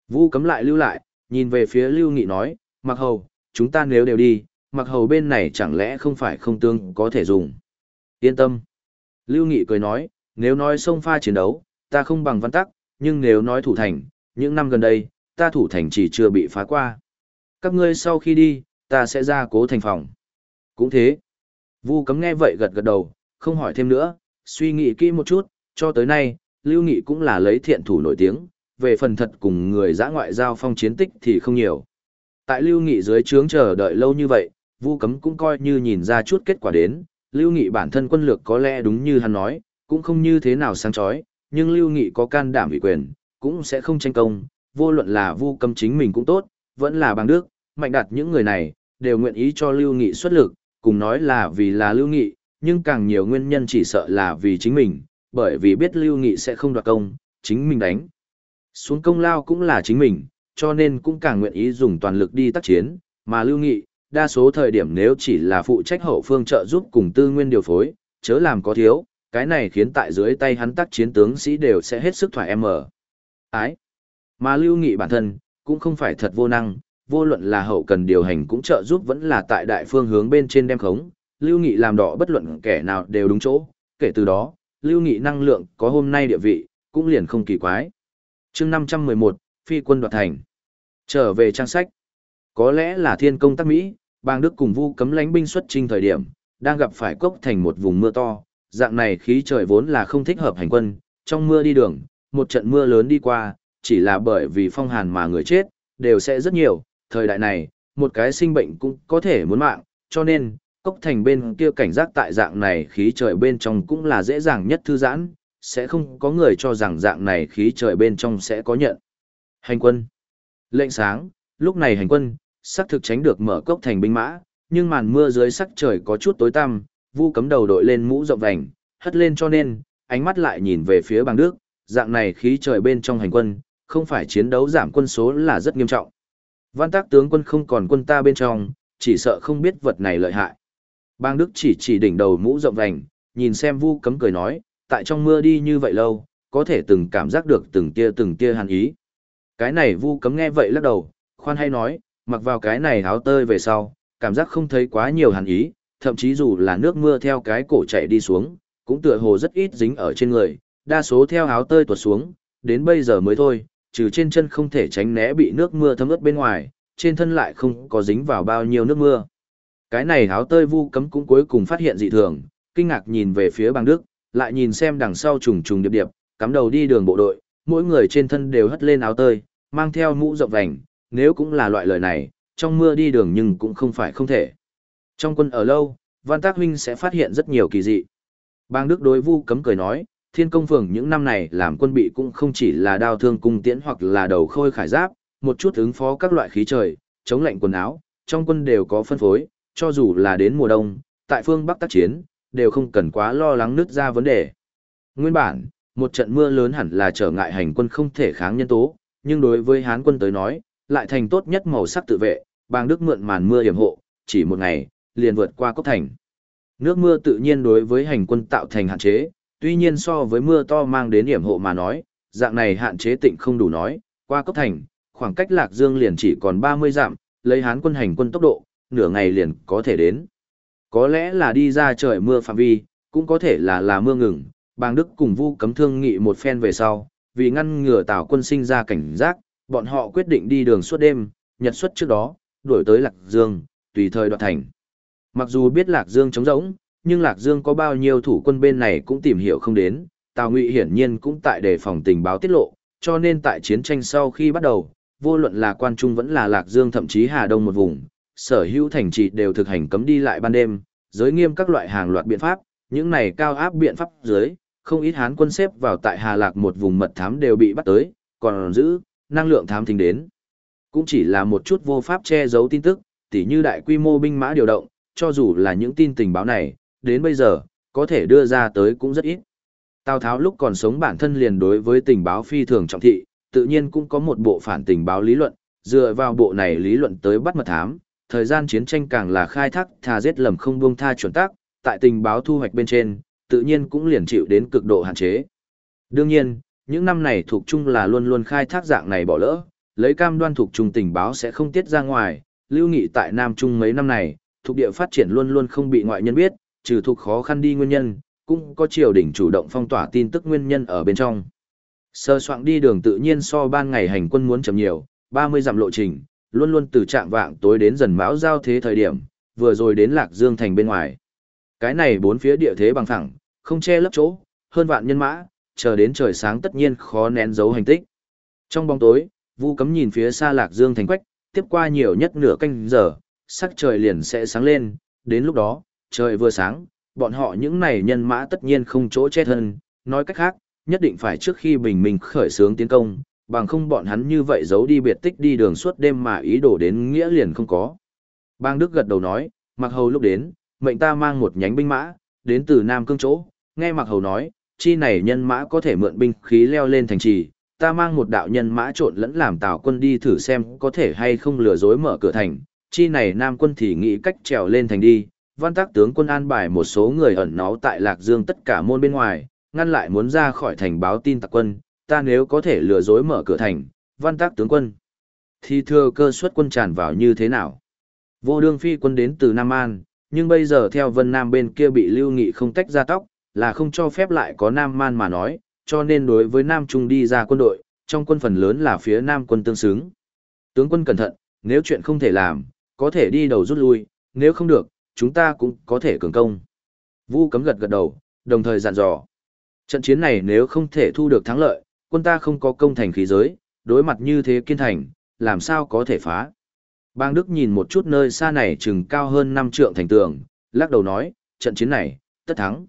Vu cấm lại lưu lại, nhìn về phía lưu nghị nói, mặc hầu, chúng ta nếu đều đi, mặc hầu bên này chẳng lẽ không phải không tương có thể dùng. Yên tâm. Lưu Nghị cười nói, nếu nói sông pha chiến đấu, ta không bằng văn tắc, nhưng nếu nói thủ thành, những năm gần đây, ta thủ thành chỉ chưa bị phá qua. Các ngươi sau khi đi, ta sẽ ra cố thành phòng. Cũng thế. Vu cấm nghe vậy gật gật đầu, không hỏi thêm nữa, suy nghĩ kỹ một chút, cho tới nay, Lưu Nghị cũng là lấy thiện thủ nổi tiếng, về phần thật cùng người giã ngoại giao phong chiến tích thì không nhiều. Tại Lưu Nghị dưới trướng chờ đợi lâu như vậy, Vu cấm cũng coi như nhìn ra chút kết quả đến, Lưu Nghị bản thân quân lược có lẽ đúng như hắn nói, cũng không như thế nào sáng chói, nhưng Lưu Nghị có can đảm ủy quyền, cũng sẽ không tranh công, vô luận là vu cầm chính mình cũng tốt, vẫn là bằng đức, mạnh đặt những người này, đều nguyện ý cho Lưu Nghị xuất lực, cùng nói là vì là Lưu Nghị, nhưng càng nhiều nguyên nhân chỉ sợ là vì chính mình, bởi vì biết Lưu Nghị sẽ không đoạt công, chính mình đánh. Xuống công lao cũng là chính mình, cho nên cũng càng nguyện ý dùng toàn lực đi tác chiến, mà Lưu Nghị, đa số thời điểm nếu chỉ là phụ trách hậu phương trợ giúp cùng tư nguyên điều phối, chớ làm có thiếu, cái này khiến tại dưới tay hắn tác chiến tướng sĩ đều sẽ hết sức thoải em mở, Ái. Mà Lưu Nghị bản thân, cũng không phải thật vô năng, vô luận là hậu cần điều hành cũng trợ giúp vẫn là tại đại phương hướng bên trên đem khống, Lưu Nghị làm đỏ bất luận kẻ nào đều đúng chỗ, kể từ đó, Lưu Nghị năng lượng có hôm nay địa vị, cũng liền không kỳ quái. chương 511, Phi quân đoạt thành. Trở về trang sách. Có lẽ là thiên công tác Mỹ, bang Đức cùng vu cấm lánh binh xuất trinh thời điểm, đang gặp phải cốc thành một vùng mưa to, dạng này khí trời vốn là không thích hợp hành quân, trong mưa đi đường, một trận mưa lớn đi qua, chỉ là bởi vì phong hàn mà người chết, đều sẽ rất nhiều, thời đại này, một cái sinh bệnh cũng có thể muốn mạng, cho nên, cốc thành bên kia cảnh giác tại dạng này khí trời bên trong cũng là dễ dàng nhất thư giãn, sẽ không có người cho rằng dạng này khí trời bên trong sẽ có nhận. Hành quân. Lệnh sáng, lúc này hành quân, xác thực tránh được mở cốc thành binh mã, nhưng màn mưa dưới sắc trời có chút tối tăm, vu cấm đầu đội lên mũ rộng vành, hất lên cho nên, ánh mắt lại nhìn về phía bằng đức, dạng này khí trời bên trong hành quân, không phải chiến đấu giảm quân số là rất nghiêm trọng. Văn tác tướng quân không còn quân ta bên trong, chỉ sợ không biết vật này lợi hại. Bang Đức chỉ chỉ đỉnh đầu mũ rộng vành, nhìn xem vu cấm cười nói, tại trong mưa đi như vậy lâu, có thể từng cảm giác được từng tia từng tia hàn ý. Cái này vu cấm nghe vậy lắc đầu, khoan hay nói, mặc vào cái này áo tơi về sau, cảm giác không thấy quá nhiều hàn ý, thậm chí dù là nước mưa theo cái cổ chạy đi xuống, cũng tựa hồ rất ít dính ở trên người, đa số theo áo tơi tuột xuống, đến bây giờ mới thôi, trừ trên chân không thể tránh né bị nước mưa thấm ướt bên ngoài, trên thân lại không có dính vào bao nhiêu nước mưa. Cái này áo tơi vu cấm cũng cuối cùng phát hiện dị thường, kinh ngạc nhìn về phía bằng đức, lại nhìn xem đằng sau trùng trùng điệp điệp, cắm đầu đi đường bộ đội, mỗi người trên thân đều hất lên áo tơi, mang theo mũ rộng vành, nếu cũng là loại lời này, trong mưa đi đường nhưng cũng không phải không thể. Trong quân ở lâu, Văn Tác Huynh sẽ phát hiện rất nhiều kỳ dị. Bang Đức đối vu cấm cười nói, thiên công phường những năm này làm quân bị cũng không chỉ là đao thương cung tiễn hoặc là đầu khôi khải giáp, một chút ứng phó các loại khí trời, chống lạnh quần áo, trong quân đều có phân phối, cho dù là đến mùa đông, tại phương Bắc tác chiến, đều không cần quá lo lắng nứt ra vấn đề. Nguyên bản, một trận mưa lớn hẳn là trở ngại hành quân không thể kháng nhân tố, nhưng đối với Hán quân tới nói, lại thành tốt nhất màu sắc tự vệ, bang Đức mượn màn mưa hiểm hộ, chỉ một ngày, liền vượt qua cốc thành. Nước mưa tự nhiên đối với hành quân tạo thành hạn chế, tuy nhiên so với mưa to mang đến hiểm hộ mà nói, dạng này hạn chế tịnh không đủ nói, qua cốc thành, khoảng cách Lạc Dương liền chỉ còn 30 dặm, lấy Hán quân hành quân tốc độ, nửa ngày liền có thể đến. Có lẽ là đi ra trời mưa phạm vi, cũng có thể là là mưa ngừng, bang Đức cùng Vu cấm thương nghị một phen về sau, vì ngăn ngừa Tào quân sinh ra cảnh giác, bọn họ quyết định đi đường suốt đêm, nhật xuất trước đó, đuổi tới Lạc Dương, tùy thời đoạt thành. Mặc dù biết Lạc Dương trống rỗng, nhưng Lạc Dương có bao nhiêu thủ quân bên này cũng tìm hiểu không đến, Tào Ngụy hiển nhiên cũng tại đề phòng tình báo tiết lộ, cho nên tại chiến tranh sau khi bắt đầu, vô luận là quan trung vẫn là Lạc Dương thậm chí Hà Đông một vùng, sở hữu thành trì đều thực hành cấm đi lại ban đêm, giới nghiêm các loại hàng loạt biện pháp, những này cao áp biện pháp dưới, không ít hán quân xếp vào tại Hà Lạc một vùng mật thám đều bị bắt tới, còn giữ, năng lượng thám thính đến. Cũng chỉ là một chút vô pháp che giấu tin tức, tỉ như đại quy mô binh mã điều động, cho dù là những tin tình báo này, đến bây giờ, có thể đưa ra tới cũng rất ít. Tào Tháo lúc còn sống bản thân liền đối với tình báo phi thường trọng thị, tự nhiên cũng có một bộ phản tình báo lý luận, dựa vào bộ này lý luận tới bắt mật thám, thời gian chiến tranh càng là khai thác thà giết lầm không buông tha chuẩn tác, tại tình báo thu hoạch bên trên, tự nhiên cũng liền chịu đến cực độ hạn chế. Đương nhiên, những năm này thuộc chung là luôn luôn khai thác dạng này bỏ lỡ, lấy cam đoan thuộc chung tình báo sẽ không tiết ra ngoài, lưu nghị tại Nam Trung mấy năm này, thuộc địa phát triển luôn luôn không bị ngoại nhân biết, trừ thuộc khó khăn đi nguyên nhân, cũng có triều đỉnh chủ động phong tỏa tin tức nguyên nhân ở bên trong. Sơ soạn đi đường tự nhiên so ban ngày hành quân muốn chậm nhiều, 30 dặm lộ trình, luôn luôn từ trạng vạng tối đến dần mão giao thế thời điểm, vừa rồi đến Lạc Dương thành bên ngoài. Cái này bốn phía địa thế bằng phẳng, không che lấp chỗ, hơn vạn nhân mã, chờ đến trời sáng tất nhiên khó nén dấu hành tích. Trong bóng tối, Vu Cấm nhìn phía xa Lạc Dương thành quách, tiếp qua nhiều nhất nửa canh giờ, sắc trời liền sẽ sáng lên, đến lúc đó, trời vừa sáng, bọn họ những này nhân mã tất nhiên không chỗ che thân, nói cách khác, nhất định phải trước khi bình minh khởi sướng tiến công, bằng không bọn hắn như vậy giấu đi biệt tích đi đường suốt đêm mà ý đồ đến nghĩa liền không có. Bang Đức gật đầu nói, mặc hầu lúc đến, mệnh ta mang một nhánh binh mã, đến từ Nam Cương chỗ, nghe mặc hầu nói, chi này nhân mã có thể mượn binh khí leo lên thành trì, ta mang một đạo nhân mã trộn lẫn làm tào quân đi thử xem có thể hay không lừa dối mở cửa thành, chi này Nam quân thì nghĩ cách trèo lên thành đi, văn tác tướng quân an bài một số người ẩn náu tại Lạc Dương tất cả môn bên ngoài, ngăn lại muốn ra khỏi thành báo tin tặc quân, ta nếu có thể lừa dối mở cửa thành, văn tác tướng quân. Thì thừa cơ suất quân tràn vào như thế nào? Vô đương phi quân đến từ Nam An, nhưng bây giờ theo Vân Nam bên kia bị lưu nghị không tách ra tóc, là không cho phép lại có Nam Man mà nói, cho nên đối với Nam Trung đi ra quân đội, trong quân phần lớn là phía Nam quân tương xứng. Tướng quân cẩn thận, nếu chuyện không thể làm, có thể đi đầu rút lui, nếu không được, chúng ta cũng có thể cường công. Vu cấm gật gật đầu, đồng thời dặn dò. Trận chiến này nếu không thể thu được thắng lợi, quân ta không có công thành khí giới, đối mặt như thế kiên thành, làm sao có thể phá. Bang Đức nhìn một chút nơi xa này chừng cao hơn 5 trượng thành tường, lắc đầu nói, trận chiến này, tất thắng.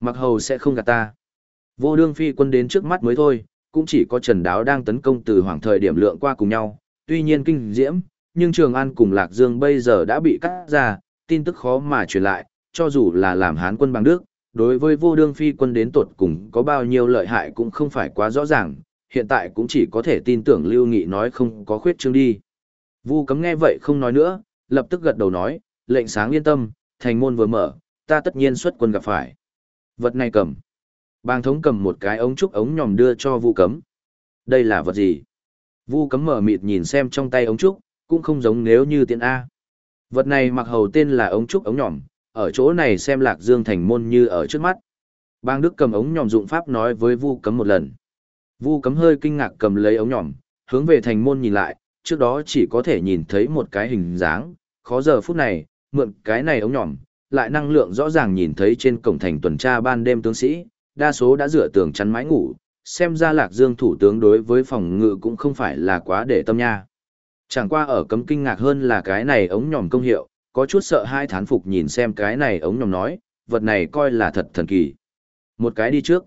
Mặc hầu sẽ không gạt ta. Vô đương phi quân đến trước mắt mới thôi, cũng chỉ có Trần Đáo đang tấn công từ hoàng thời điểm lượng qua cùng nhau, tuy nhiên kinh diễm, nhưng Trường An cùng Lạc Dương bây giờ đã bị cắt ra, tin tức khó mà truyền lại, cho dù là làm hán quân bằng Đức, đối với vô đương phi quân đến tuột cùng có bao nhiêu lợi hại cũng không phải quá rõ ràng, hiện tại cũng chỉ có thể tin tưởng Lưu Nghị nói không có khuyết chương đi. Vu cấm nghe vậy không nói nữa, lập tức gật đầu nói, lệnh sáng yên tâm, thành môn vừa mở, ta tất nhiên xuất quân gặp phải. Vật này cầm. Bang thống cầm một cái ống trúc ống nhòm đưa cho Vu cấm. Đây là vật gì? Vu cấm mở mịt nhìn xem trong tay ống trúc, cũng không giống nếu như tiện A. Vật này mặc hầu tên là ống trúc ống nhỏm, ở chỗ này xem lạc dương thành môn như ở trước mắt. Bang Đức cầm ống nhỏm dụng pháp nói với Vu cấm một lần. Vu cấm hơi kinh ngạc cầm lấy ống nhỏm, hướng về thành môn nhìn lại, trước đó chỉ có thể nhìn thấy một cái hình dáng, khó giờ phút này, mượn cái này ống nhỏm, lại năng lượng rõ ràng nhìn thấy trên cổng thành tuần tra ban đêm tướng sĩ, đa số đã dựa tường chắn mái ngủ, xem ra Lạc Dương thủ tướng đối với phòng ngự cũng không phải là quá để tâm nha. Chẳng qua ở cấm kinh ngạc hơn là cái này ống nhòm công hiệu, có chút sợ hai thán phục nhìn xem cái này ống nhòm nói, vật này coi là thật thần kỳ. Một cái đi trước.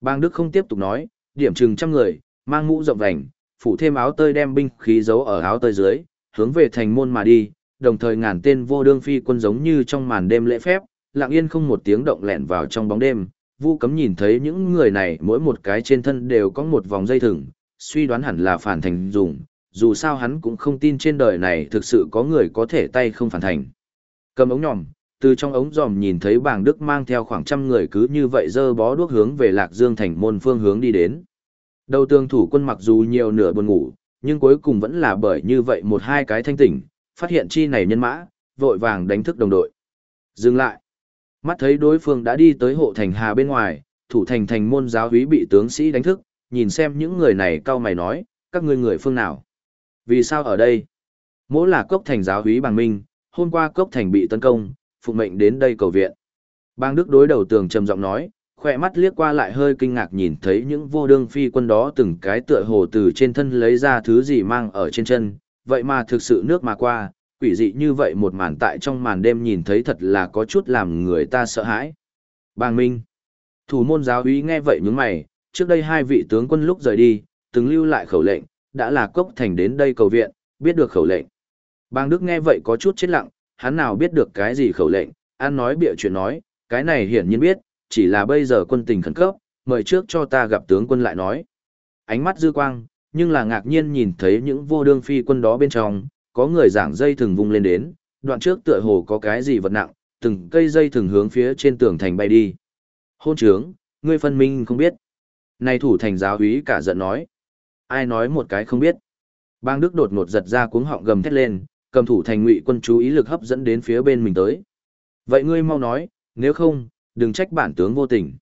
Bang Đức không tiếp tục nói, điểm chừng trăm người, mang mũ rộng vành, phủ thêm áo tơi đem binh khí giấu ở áo tơi dưới, hướng về thành môn mà đi, đồng thời ngàn tên vô đương phi quân giống như trong màn đêm lễ phép, lặng yên không một tiếng động lẹn vào trong bóng đêm. Vu cấm nhìn thấy những người này mỗi một cái trên thân đều có một vòng dây thừng, suy đoán hẳn là phản thành dùng, dù sao hắn cũng không tin trên đời này thực sự có người có thể tay không phản thành. Cầm ống nhòm, từ trong ống giòm nhìn thấy bàng Đức mang theo khoảng trăm người cứ như vậy dơ bó đuốc hướng về Lạc Dương thành môn phương hướng đi đến. Đầu tường thủ quân mặc dù nhiều nửa buồn ngủ, nhưng cuối cùng vẫn là bởi như vậy một hai cái thanh tỉnh, phát hiện chi này nhân mã, vội vàng đánh thức đồng đội. Dừng lại. Mắt thấy đối phương đã đi tới hộ thành hà bên ngoài, thủ thành thành môn giáo úy bị tướng sĩ đánh thức, nhìn xem những người này cao mày nói, các ngươi người phương nào? Vì sao ở đây? Mỗ là cốc thành giáo úy bằng minh, hôm qua cốc thành bị tấn công, phụ mệnh đến đây cầu viện. Bang Đức đối đầu tường trầm giọng nói, khỏe mắt liếc qua lại hơi kinh ngạc nhìn thấy những vô đương phi quân đó từng cái tựa hồ từ trên thân lấy ra thứ gì mang ở trên chân, vậy mà thực sự nước mà qua, quỷ dị như vậy một màn tại trong màn đêm nhìn thấy thật là có chút làm người ta sợ hãi. Bang Minh Thủ môn giáo úy nghe vậy nhướng mày, trước đây hai vị tướng quân lúc rời đi, từng lưu lại khẩu lệnh, đã là cốc thành đến đây cầu viện, biết được khẩu lệnh. Bang Đức nghe vậy có chút chết lặng, hắn nào biết được cái gì khẩu lệnh, an nói bịa chuyện nói, cái này hiển nhiên biết, chỉ là bây giờ quân tình khẩn cấp, mời trước cho ta gặp tướng quân lại nói. Ánh mắt dư quang, nhưng là ngạc nhiên nhìn thấy những vô đương phi quân đó bên trong, có người giảng dây thừng vung lên đến, đoạn trước tựa hồ có cái gì vật nặng, từng cây dây thừng hướng phía trên tường thành bay đi. Hôn trướng, ngươi phân minh không biết. Này thủ thành giáo úy cả giận nói. Ai nói một cái không biết. Bang Đức đột ngột giật ra cuống họng gầm thét lên, cầm thủ thành ngụy quân chú ý lực hấp dẫn đến phía bên mình tới. Vậy ngươi mau nói, nếu không, đừng trách bản tướng vô tình.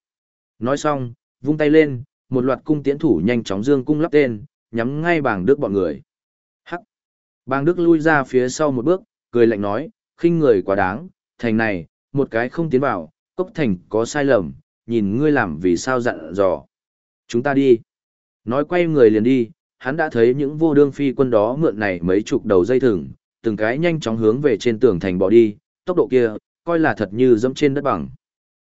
Nói xong, vung tay lên, một loạt cung tiễn thủ nhanh chóng dương cung lắp tên, nhắm ngay bàng đức bọn người. Hắc! Bàng đức lui ra phía sau một bước, cười lạnh nói, khinh người quá đáng, thành này, một cái không tiến vào, cốc thành có sai lầm, nhìn ngươi làm vì sao dặn dò. Chúng ta đi. Nói quay người liền đi, hắn đã thấy những vô đương phi quân đó mượn này mấy chục đầu dây thừng, từng cái nhanh chóng hướng về trên tường thành bỏ đi, tốc độ kia, coi là thật như dẫm trên đất bằng.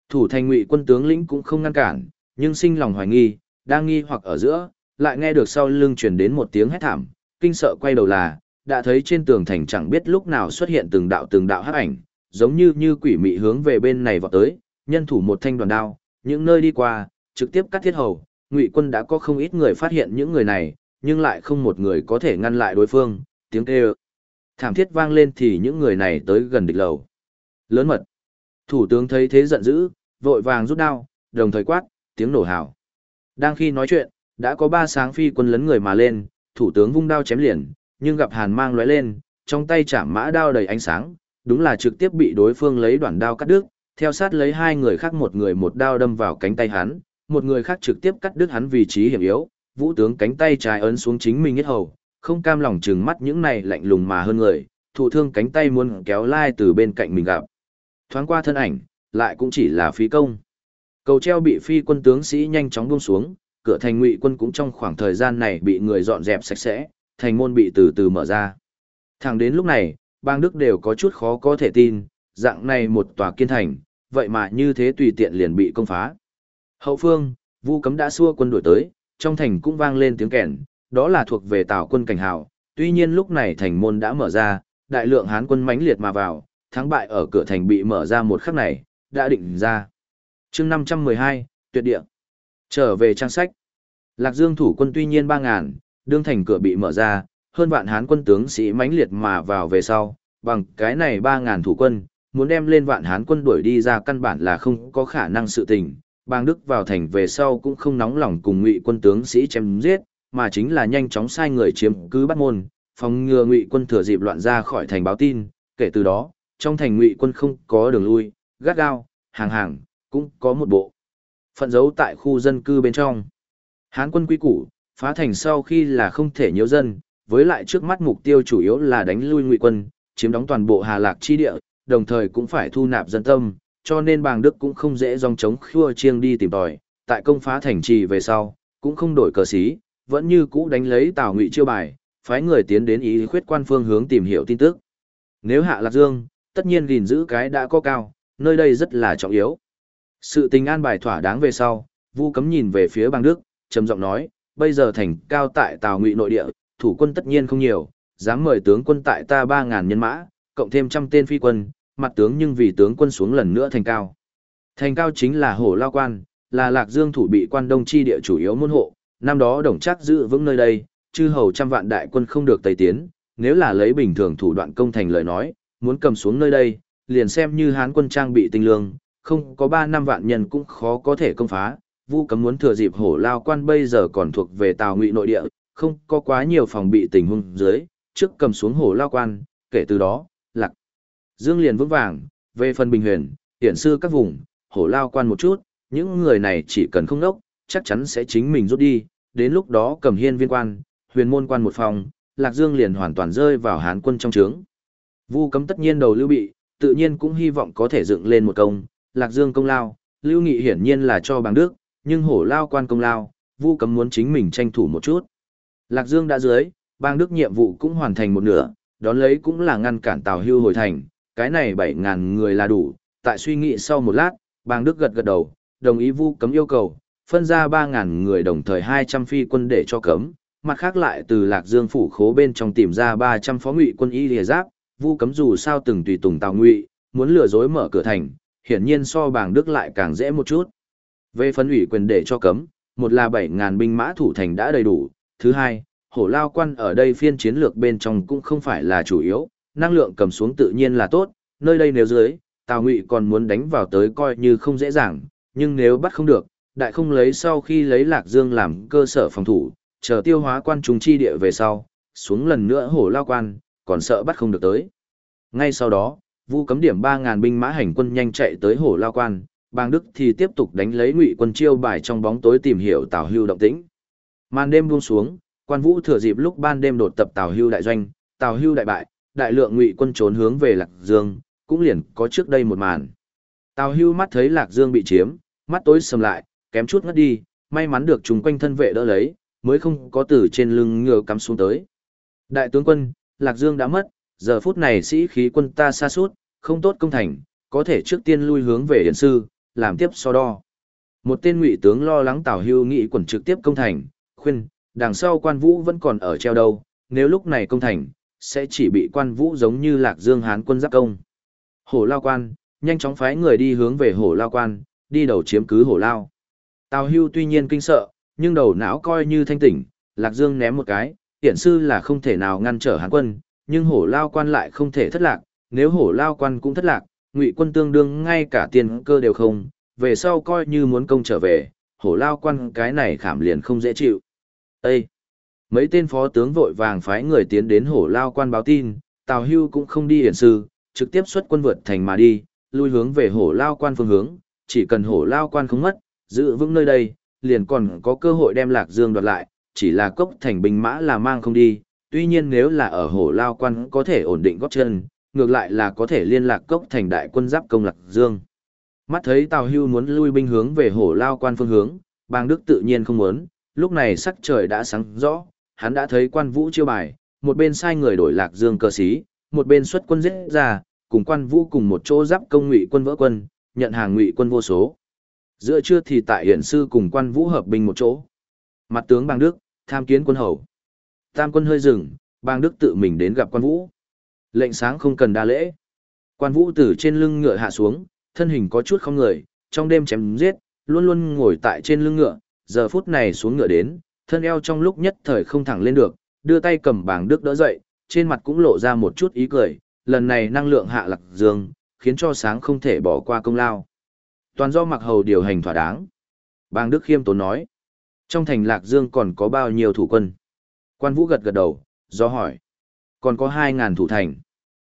Thủ thành ngụy quân tướng lĩnh cũng không ngăn cản, nhưng sinh lòng hoài nghi, đang nghi hoặc ở giữa, lại nghe được sau lưng truyền đến một tiếng hét thảm, kinh sợ quay đầu là, đã thấy trên tường thành chẳng biết lúc nào xuất hiện từng đạo từng đạo hắc ảnh, giống như như quỷ mị hướng về bên này vọt tới, nhân thủ một thanh đoàn đao, những nơi đi qua, trực tiếp cắt thiết hầu, ngụy quân đã có không ít người phát hiện những người này, nhưng lại không một người có thể ngăn lại đối phương, tiếng kêu. Thảm thiết vang lên thì những người này tới gần địch lầu. Lớn mật. Thủ tướng thấy thế giận dữ, vội vàng rút đao, đồng thời quát, tiếng nổ hào. Đang khi nói chuyện, đã có ba sáng phi quân lấn người mà lên, thủ tướng vung đao chém liền, nhưng gặp hàn mang lóe lên, trong tay chạm mã đao đầy ánh sáng, đúng là trực tiếp bị đối phương lấy đoạn đao cắt đứt, theo sát lấy hai người khác một người một đao đâm vào cánh tay hắn, một người khác trực tiếp cắt đứt hắn vị trí hiểm yếu, vũ tướng cánh tay trái ấn xuống chính mình hết hầu, không cam lòng trừng mắt những này lạnh lùng mà hơn người, thụ thương cánh tay muốn kéo lai từ bên cạnh mình gặp. Thoáng qua thân ảnh, lại cũng chỉ là phí công. Cầu treo bị phi quân tướng sĩ nhanh chóng buông xuống, cửa thành ngụy quân cũng trong khoảng thời gian này bị người dọn dẹp sạch sẽ, thành môn bị từ từ mở ra. Thẳng đến lúc này, bang Đức đều có chút khó có thể tin, dạng này một tòa kiên thành, vậy mà như thế tùy tiện liền bị công phá. Hậu phương, Vu Cấm đã xua quân đuổi tới, trong thành cũng vang lên tiếng kèn, đó là thuộc về Tào quân cảnh hào, tuy nhiên lúc này thành môn đã mở ra, đại lượng Hán quân mãnh liệt mà vào, thắng bại ở cửa thành bị mở ra một khắc này, đã định ra. Chương 512, tuyệt địa. Trở về trang sách. Lạc Dương thủ quân tuy nhiên 3000, đương thành cửa bị mở ra, hơn vạn Hán quân tướng sĩ mãnh liệt mà vào về sau, bằng cái này 3000 thủ quân, muốn đem lên vạn Hán quân đuổi đi ra căn bản là không có khả năng sự tình. Bang Đức vào thành về sau cũng không nóng lòng cùng ngụy quân tướng sĩ chém giết, mà chính là nhanh chóng sai người chiếm cứ bắt môn, phòng ngừa ngụy quân thừa dịp loạn ra khỏi thành báo tin. Kể từ đó, trong thành ngụy quân không có đường lui, gắt gao, hàng hàng, cũng có một bộ. Phận giấu tại khu dân cư bên trong. Hán quân quy củ, phá thành sau khi là không thể nhiễu dân, với lại trước mắt mục tiêu chủ yếu là đánh lui ngụy quân, chiếm đóng toàn bộ Hà Lạc chi địa, đồng thời cũng phải thu nạp dân tâm, cho nên bàng Đức cũng không dễ dòng chống khua chiêng đi tìm tòi, tại công phá thành trì về sau, cũng không đổi cờ xí, vẫn như cũ đánh lấy Tào Ngụy chiêu bài, phái người tiến đến ý khuyết quan phương hướng tìm hiểu tin tức. Nếu Hạ Lạc Dương, tất nhiên gìn giữ cái đã có cao, nơi đây rất là trọng yếu. Sự tình an bài thỏa đáng về sau, Vu Cấm nhìn về phía Bàng Đức, trầm giọng nói, bây giờ thành cao tại Tào Ngụy nội địa, thủ quân tất nhiên không nhiều, dám mời tướng quân tại ta ba ngàn nhân mã, cộng thêm trăm tên phi quân, mặt tướng nhưng vì tướng quân xuống lần nữa thành cao. Thành cao chính là Hổ Lao Quan, là Lạc Dương thủ bị quan đông chi địa chủ yếu môn hộ, năm đó đồng chắc giữ vững nơi đây, chư hầu trăm vạn đại quân không được tây tiến, nếu là lấy bình thường thủ đoạn công thành lời nói, muốn cầm xuống nơi đây, liền xem như hán quân trang bị tinh lương, không có 3 năm vạn nhân cũng khó có thể công phá. Vu cấm muốn thừa dịp hổ lao quan bây giờ còn thuộc về tào ngụy nội địa, không có quá nhiều phòng bị tình huống dưới, trước cầm xuống hổ lao quan, kể từ đó. Dương liền vững vàng, về phần bình huyền, hiển sư các vùng, hổ lao quan một chút, những người này chỉ cần không đốc, chắc chắn sẽ chính mình rút đi, đến lúc đó cầm hiên viên quan, huyền môn quan một phòng, Lạc Dương liền hoàn toàn rơi vào hán quân trong trướng. Vu cấm tất nhiên đầu lưu bị, tự nhiên cũng hy vọng có thể dựng lên một công, Lạc Dương công lao, lưu nghị hiển nhiên là cho bằng đức, nhưng hổ lao quan công lao, Vu cấm muốn chính mình tranh thủ một chút. Lạc Dương đã dưới, bang đức nhiệm vụ cũng hoàn thành một nửa, đón lấy cũng là ngăn cản Tào Hưu hồi thành, cái này 7.000 người là đủ, tại suy nghĩ sau một lát, bang đức gật gật đầu, đồng ý Vu cấm yêu cầu, phân ra 3.000 người đồng thời 200 phi quân để cho cấm, mặt khác lại từ Lạc Dương phủ khố bên trong tìm ra 300 phó ngụy quân y lìa giáp, Vu cấm dù sao từng tùy tùng Tào Ngụy, muốn lừa dối mở cửa thành, hiển nhiên so bang Đức lại càng dễ một chút. Về phân ủy quyền để cho cấm, một là 7.000 binh mã thủ thành đã đầy đủ, thứ hai, hổ lao quan ở đây phiên chiến lược bên trong cũng không phải là chủ yếu, năng lượng cầm xuống tự nhiên là tốt, nơi đây nếu dưới, Tào Ngụy còn muốn đánh vào tới coi như không dễ dàng, nhưng nếu bắt không được, đại không lấy sau khi lấy Lạc Dương làm cơ sở phòng thủ, chờ tiêu hóa quan trung chi địa về sau, xuống lần nữa hổ lao quan, còn sợ bắt không được tới. Ngay sau đó, Vu cấm điểm 3000 binh mã hành quân nhanh chạy tới hổ lao quan, Bang Đức thì tiếp tục đánh lấy Ngụy quân chiêu bài trong bóng tối tìm hiểu Tào Hưu động tĩnh. Màn đêm buông xuống, Quan Vũ thừa dịp lúc ban đêm đột tập Tào Hưu đại doanh, Tào Hưu đại bại, đại lượng Ngụy quân trốn hướng về Lạc Dương, cũng liền có trước đây một màn. Tào Hưu mắt thấy Lạc Dương bị chiếm, mắt tối sầm lại, kém chút ngất đi, may mắn được chúng quanh thân vệ đỡ lấy, mới không có từ trên lưng ngựa cắm xuống tới. Đại tướng quân, Lạc Dương đã mất, giờ phút này sĩ khí quân ta xa suốt, không tốt công thành, có thể trước tiên lui hướng về Yến Sư, làm tiếp so đo. Một tên ngụy tướng lo lắng Tào Hưu nghị quẩn trực tiếp công thành, khuyên, đằng sau quan vũ vẫn còn ở treo đâu, nếu lúc này công thành, sẽ chỉ bị quan vũ giống như Lạc Dương Hán quân giáp công. Hổ Lao Quan, nhanh chóng phái người đi hướng về Hổ Lao Quan, đi đầu chiếm cứ Hổ Lao. Tào Hưu tuy nhiên kinh sợ, nhưng đầu não coi như thanh tỉnh, Lạc Dương ném một cái, tiện sư là không thể nào ngăn trở Hán quân, nhưng hổ lao quan lại không thể thất lạc, nếu hổ lao quan cũng thất lạc, ngụy quân tương đương ngay cả tiền cơ đều không, về sau coi như muốn công trở về, hổ lao quan cái này khảm liền không dễ chịu. Ê! Mấy tên phó tướng vội vàng phái người tiến đến hổ lao quan báo tin, Tào Hưu cũng không đi hiển sư, trực tiếp xuất quân vượt thành mà đi, lui hướng về hổ lao quan phương hướng, chỉ cần hổ lao quan không mất, giữ vững nơi đây, liền còn có cơ hội đem Lạc Dương đoạt lại, chỉ là cốc thành binh mã là mang không đi, tuy nhiên nếu là ở hổ lao quan có thể ổn định góp chân, ngược lại là có thể liên lạc cốc thành đại quân giáp công Lạc Dương. Mắt thấy Tào Hưu muốn lui binh hướng về hổ lao quan phương hướng, bang Đức tự nhiên không muốn, lúc này sắc trời đã sáng rõ, hắn đã thấy quan vũ chiêu bài, một bên sai người đổi Lạc Dương cơ sĩ, một bên xuất quân giết ra, cùng quan vũ cùng một chỗ giáp công ngụy quân vỡ quân, nhận hàng ngụy quân vô số. Giữa trưa thì tại hiển sư cùng quan vũ hợp binh một chỗ. Mặt tướng bang Đức, tham kiến quân hầu. Tam quân hơi dừng, bang Đức tự mình đến gặp quan vũ. Lệnh sáng không cần đa lễ. Quan vũ từ trên lưng ngựa hạ xuống, thân hình có chút không người, trong đêm chém giết, luôn luôn ngồi tại trên lưng ngựa, giờ phút này xuống ngựa đến, thân eo trong lúc nhất thời không thẳng lên được, đưa tay cầm bảng đức đỡ dậy, trên mặt cũng lộ ra một chút ý cười, lần này năng lượng hạ lạc dương, khiến cho sáng không thể bỏ qua công lao. Toàn do mặc hầu điều hành thỏa đáng. Bang Đức khiêm tốn nói, trong thành lạc dương còn có bao nhiêu thủ quân? Quan vũ gật gật đầu, do hỏi, còn có 2.000 thủ thành.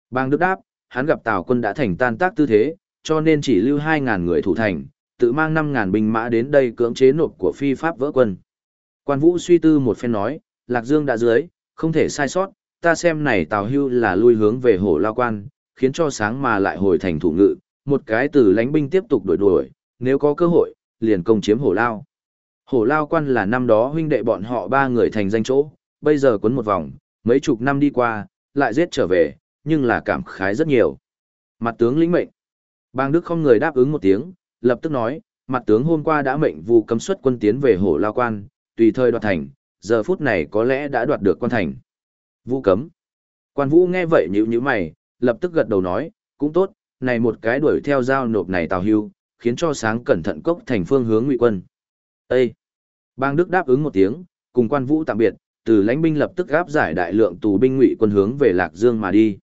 Bang Đức đáp, hắn gặp Tào quân đã thành tan tác tư thế, cho nên chỉ lưu 2.000 người thủ thành, tự mang 5.000 binh mã đến đây cưỡng chế nộp của phi pháp vỡ quân. Quan Vũ suy tư một phen nói, Lạc Dương đã dưới, không thể sai sót, ta xem này Tào Hưu là lui hướng về hổ lao quan, khiến cho sáng mà lại hồi thành thủ ngự, một cái từ lánh binh tiếp tục đuổi đuổi, nếu có cơ hội, liền công chiếm hổ lao. Hổ lao quan là năm đó huynh đệ bọn họ ba người thành danh chỗ, bây giờ quấn một vòng, mấy chục năm đi qua, lại giết trở về, nhưng là cảm khái rất nhiều. Mặt tướng lĩnh mệnh. Bang Đức không người đáp ứng một tiếng, lập tức nói, mặt tướng hôm qua đã mệnh vu cấm xuất quân tiến về hổ lao quan, tùy thời đoạt thành, giờ phút này có lẽ đã đoạt được quan thành. Vũ cấm. Quan vũ nghe vậy nhữ nhíu mày, lập tức gật đầu nói, cũng tốt, này một cái đuổi theo giao nộp này tào hưu, khiến cho sáng cẩn thận cốc thành phương hướng ngụy quân. Ê! Bang Đức đáp ứng một tiếng, cùng quan vũ tạm biệt, từ lãnh binh lập tức gáp giải đại lượng tù binh ngụy quân hướng về Lạc Dương mà đi.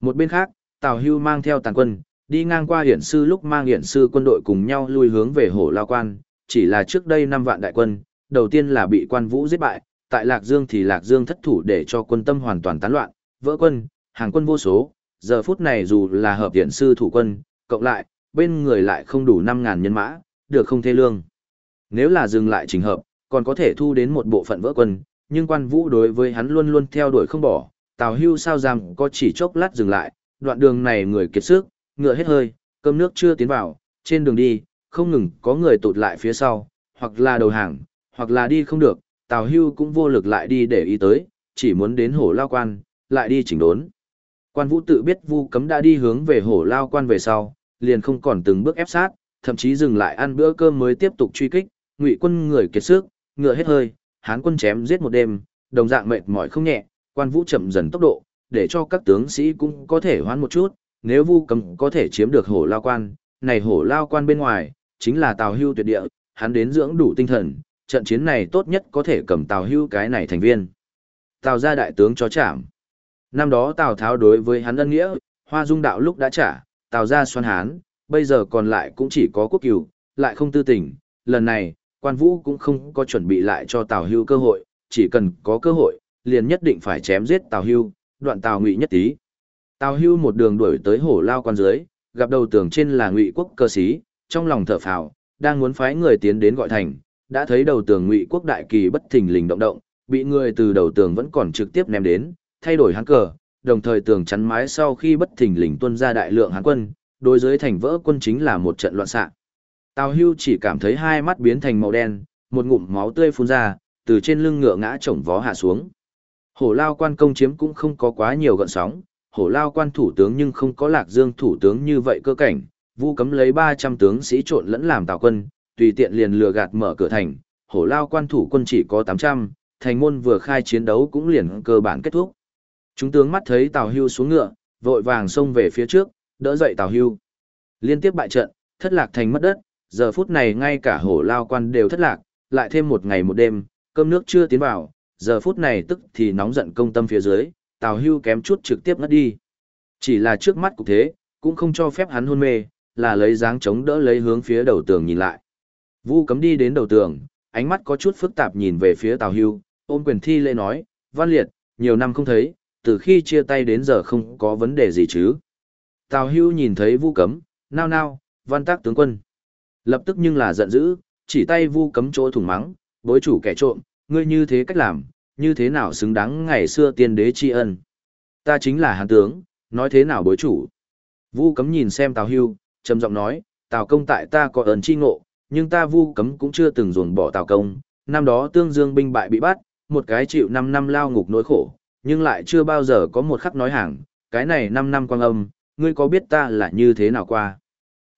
Một bên khác, Tào Hưu mang theo tàn quân, đi ngang qua hiển sư lúc mang hiển sư quân đội cùng nhau lui hướng về hổ lao quan, chỉ là trước đây 5 vạn đại quân, đầu tiên là bị quan vũ giết bại, tại Lạc Dương thì Lạc Dương thất thủ để cho quân tâm hoàn toàn tán loạn, vỡ quân, hàng quân vô số, giờ phút này dù là hợp viện sư thủ quân, cộng lại, bên người lại không đủ 5.000 nhân mã, được không thê lương. Nếu là dừng lại trình hợp, còn có thể thu đến một bộ phận vỡ quân, nhưng quan vũ đối với hắn luôn luôn theo đuổi không bỏ, Tào Hưu sao rằng có chỉ chốc lát dừng lại, đoạn đường này người kiệt sức, ngựa hết hơi, cơm nước chưa tiến vào, trên đường đi, không ngừng có người tụt lại phía sau, hoặc là đầu hàng, hoặc là đi không được, Tào Hưu cũng vô lực lại đi để ý tới, chỉ muốn đến hổ lao quan, lại đi chỉnh đốn. Quan vũ tự biết vu cấm đã đi hướng về hổ lao quan về sau, liền không còn từng bước ép sát, thậm chí dừng lại ăn bữa cơm mới tiếp tục truy kích, ngụy quân người kiệt sức, ngựa hết hơi, hán quân chém giết một đêm, đồng dạng mệt mỏi không nhẹ, quan vũ chậm dần tốc độ, để cho các tướng sĩ cũng có thể hoán một chút, nếu vu cấm có thể chiếm được hổ lao quan, này hổ lao quan bên ngoài, chính là tào hưu tuyệt địa, hắn đến dưỡng đủ tinh thần, trận chiến này tốt nhất có thể cầm tào hưu cái này thành viên. Tào ra đại tướng cho chạm. Năm đó tào tháo đối với hắn ân nghĩa, hoa dung đạo lúc đã trả, tào ra xoan hán, bây giờ còn lại cũng chỉ có quốc cửu, lại không tư tình, lần này, quan vũ cũng không có chuẩn bị lại cho tào hưu cơ hội, chỉ cần có cơ hội, liền nhất định phải chém giết tào hưu, đoạn tào ngụy nhất tí. Tào Hưu một đường đuổi tới hổ lao quan dưới, gặp đầu tường trên là Ngụy Quốc cơ sĩ, trong lòng thở phào, đang muốn phái người tiến đến gọi thành, đã thấy đầu tường Ngụy Quốc đại kỳ bất thình lình động động, bị người từ đầu tường vẫn còn trực tiếp ném đến, thay đổi hắn cờ, đồng thời tường chắn mái sau khi bất thình lình tuôn ra đại lượng hán quân, đối dưới thành vỡ quân chính là một trận loạn xạ. Tào Hưu chỉ cảm thấy hai mắt biến thành màu đen, một ngụm máu tươi phun ra, từ trên lưng ngựa ngã chồng vó hạ xuống. Hổ lao quan công chiếm cũng không có quá nhiều gợn sóng, hổ lao quan thủ tướng nhưng không có lạc dương thủ tướng như vậy cơ cảnh, vu cấm lấy 300 tướng sĩ trộn lẫn làm tào quân, tùy tiện liền lừa gạt mở cửa thành, hổ lao quan thủ quân chỉ có 800, thành môn vừa khai chiến đấu cũng liền cơ bản kết thúc. Chúng tướng mắt thấy tào hưu xuống ngựa, vội vàng xông về phía trước, đỡ dậy tào hưu. Liên tiếp bại trận, thất lạc thành mất đất, giờ phút này ngay cả hổ lao quan đều thất lạc, lại thêm một ngày một đêm, cơm nước chưa tiến vào, giờ phút này tức thì nóng giận công tâm phía dưới, Tào Hưu kém chút trực tiếp ngất đi. Chỉ là trước mắt cục thế, cũng không cho phép hắn hôn mê, là lấy dáng chống đỡ lấy hướng phía đầu tường nhìn lại. Vu cấm đi đến đầu tường, ánh mắt có chút phức tạp nhìn về phía Tào Hưu, ôm quyền thi lễ nói, Văn Liệt, nhiều năm không thấy, từ khi chia tay đến giờ không có vấn đề gì chứ. Tào Hưu nhìn thấy Vu cấm, nao nao, văn tác tướng quân. Lập tức nhưng là giận dữ, chỉ tay Vu cấm chỗ thủng mắng, bối chủ kẻ trộm, ngươi như thế cách làm, như thế nào xứng đáng ngày xưa tiên đế tri ân. Ta chính là hán tướng, nói thế nào bối chủ. Vu cấm nhìn xem Tào Hưu, trầm giọng nói, Tào công tại ta có ơn chi ngộ, nhưng ta vu cấm cũng chưa từng ruồng bỏ Tào công. Năm đó tương dương binh bại bị bắt, một cái chịu 5 năm lao ngục nỗi khổ, nhưng lại chưa bao giờ có một khắc nói hàng, cái này 5 năm quang âm, ngươi có biết ta là như thế nào qua.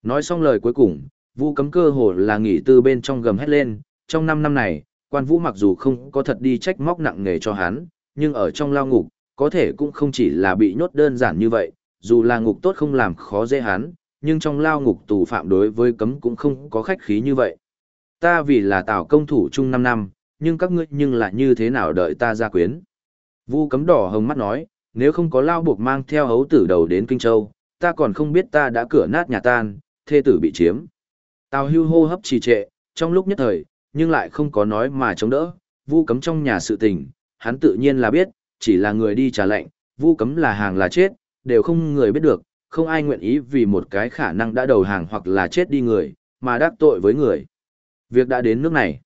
Nói xong lời cuối cùng, vu cấm cơ hồ là nghỉ tư bên trong gầm hét lên, trong 5 năm này, quan vũ mặc dù không có thật đi trách móc nặng nề cho hắn, nhưng ở trong lao ngục, có thể cũng không chỉ là bị nhốt đơn giản như vậy, dù là ngục tốt không làm khó dễ hắn, nhưng trong lao ngục tù phạm đối với cấm cũng không có khách khí như vậy. Ta vì là tào công thủ chung 5 năm, nhưng các ngươi nhưng lại như thế nào đợi ta ra quyến. Vu cấm đỏ hồng mắt nói, nếu không có lao buộc mang theo hấu tử đầu đến Kinh Châu, ta còn không biết ta đã cửa nát nhà tan, thê tử bị chiếm. Tào hưu hô hấp trì trệ, trong lúc nhất thời, nhưng lại không có nói mà chống đỡ, vu cấm trong nhà sự tình, hắn tự nhiên là biết, chỉ là người đi trả lệnh, vu cấm là hàng là chết, đều không người biết được, không ai nguyện ý vì một cái khả năng đã đầu hàng hoặc là chết đi người, mà đắc tội với người. Việc đã đến nước này.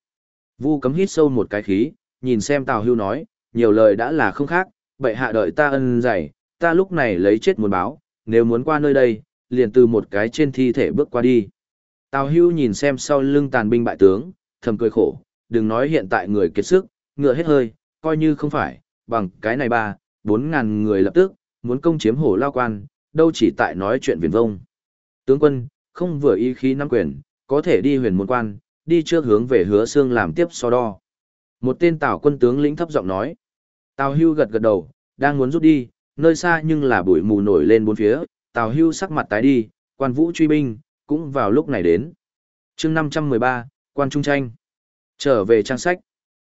Vu cấm hít sâu một cái khí, nhìn xem Tào Hưu nói, nhiều lời đã là không khác, vậy hạ đợi ta ân dày, ta lúc này lấy chết muốn báo, nếu muốn qua nơi đây, liền từ một cái trên thi thể bước qua đi. Tào Hưu nhìn xem sau lưng tàn binh bại tướng, thầm cười khổ, đừng nói hiện tại người kiệt sức, ngựa hết hơi, coi như không phải, bằng cái này ba, bốn ngàn người lập tức, muốn công chiếm hổ lao quan, đâu chỉ tại nói chuyện viền vông. Tướng quân, không vừa ý khí nắm quyền, có thể đi huyền môn quan, đi trước hướng về hứa xương làm tiếp so đo. Một tên tào quân tướng lĩnh thấp giọng nói. Tào hưu gật gật đầu, đang muốn rút đi, nơi xa nhưng là bụi mù nổi lên bốn phía, tào hưu sắc mặt tái đi, quan vũ truy binh, cũng vào lúc này đến. chương 513, quan trung tranh. Trở về trang sách.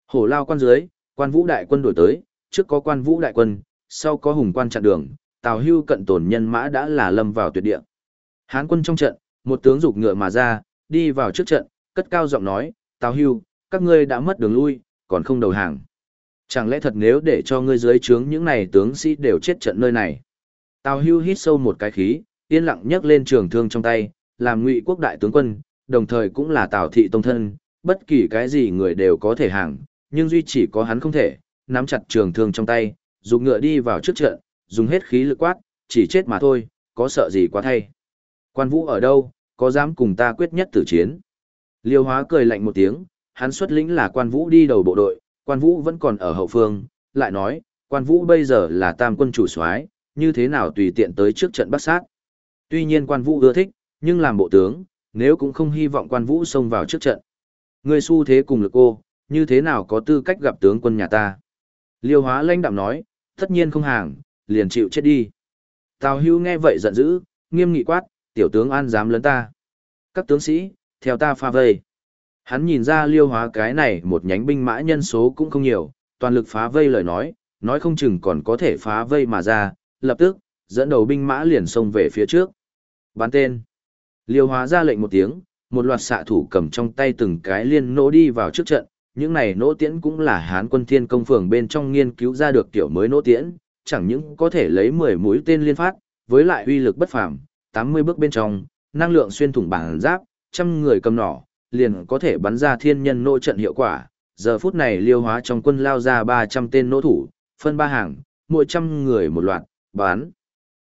Hổ lao quan dưới, quan vũ đại quân đổi tới, trước có quan vũ đại quân, sau có hùng quan chặn đường, Tào Hưu cận tổn nhân mã đã là lâm vào tuyệt địa. Hán quân trong trận, một tướng dục ngựa mà ra, đi vào trước trận, cất cao giọng nói, Tào Hưu, các ngươi đã mất đường lui, còn không đầu hàng. Chẳng lẽ thật nếu để cho ngươi dưới trướng những này tướng sĩ đều chết trận nơi này. Tào Hưu hít sâu một cái khí, yên lặng nhấc lên trường thương trong tay, làm ngụy quốc đại tướng quân, đồng thời cũng là Tào thị tông thân, bất kỳ cái gì người đều có thể hàng, nhưng duy chỉ có hắn không thể, nắm chặt trường thương trong tay, dùng ngựa đi vào trước trận, dùng hết khí lực quát, chỉ chết mà thôi, có sợ gì quá thay. Quan vũ ở đâu, có dám cùng ta quyết nhất tử chiến. Liêu hóa cười lạnh một tiếng, hắn xuất lĩnh là quan vũ đi đầu bộ đội, quan vũ vẫn còn ở hậu phương, lại nói, quan vũ bây giờ là tam quân chủ soái, như thế nào tùy tiện tới trước trận bắt sát. Tuy nhiên quan vũ ưa thích, nhưng làm bộ tướng, nếu cũng không hy vọng quan vũ xông vào trước trận. Người su thế cùng lực ô như thế nào có tư cách gặp tướng quân nhà ta. Liêu hóa lãnh đạm nói, tất nhiên không hàng, liền chịu chết đi. Tào hưu nghe vậy giận dữ, nghiêm nghị quát, tiểu tướng an dám lớn ta. Các tướng sĩ, theo ta pha vây. Hắn nhìn ra liêu hóa cái này một nhánh binh mã nhân số cũng không nhiều, toàn lực phá vây lời nói, nói không chừng còn có thể phá vây mà ra, lập tức, dẫn đầu binh mã liền xông về phía trước. Bán tên. Liêu hóa ra lệnh một tiếng, một loạt xạ thủ cầm trong tay từng cái liên nỗ đi vào trước trận, những này nỗ tiễn cũng là hán quân thiên công phường bên trong nghiên cứu ra được kiểu mới nỗ tiễn, chẳng những có thể lấy 10 mũi tên liên phát, với lại uy lực bất phàm, 80 bước bên trong, năng lượng xuyên thủng bản giáp, trăm người cầm nỏ, liền có thể bắn ra thiên nhân nô trận hiệu quả. Giờ phút này liêu hóa trong quân lao ra 300 tên nô thủ, phân ba hàng, mỗi trăm người một loạt, bắn.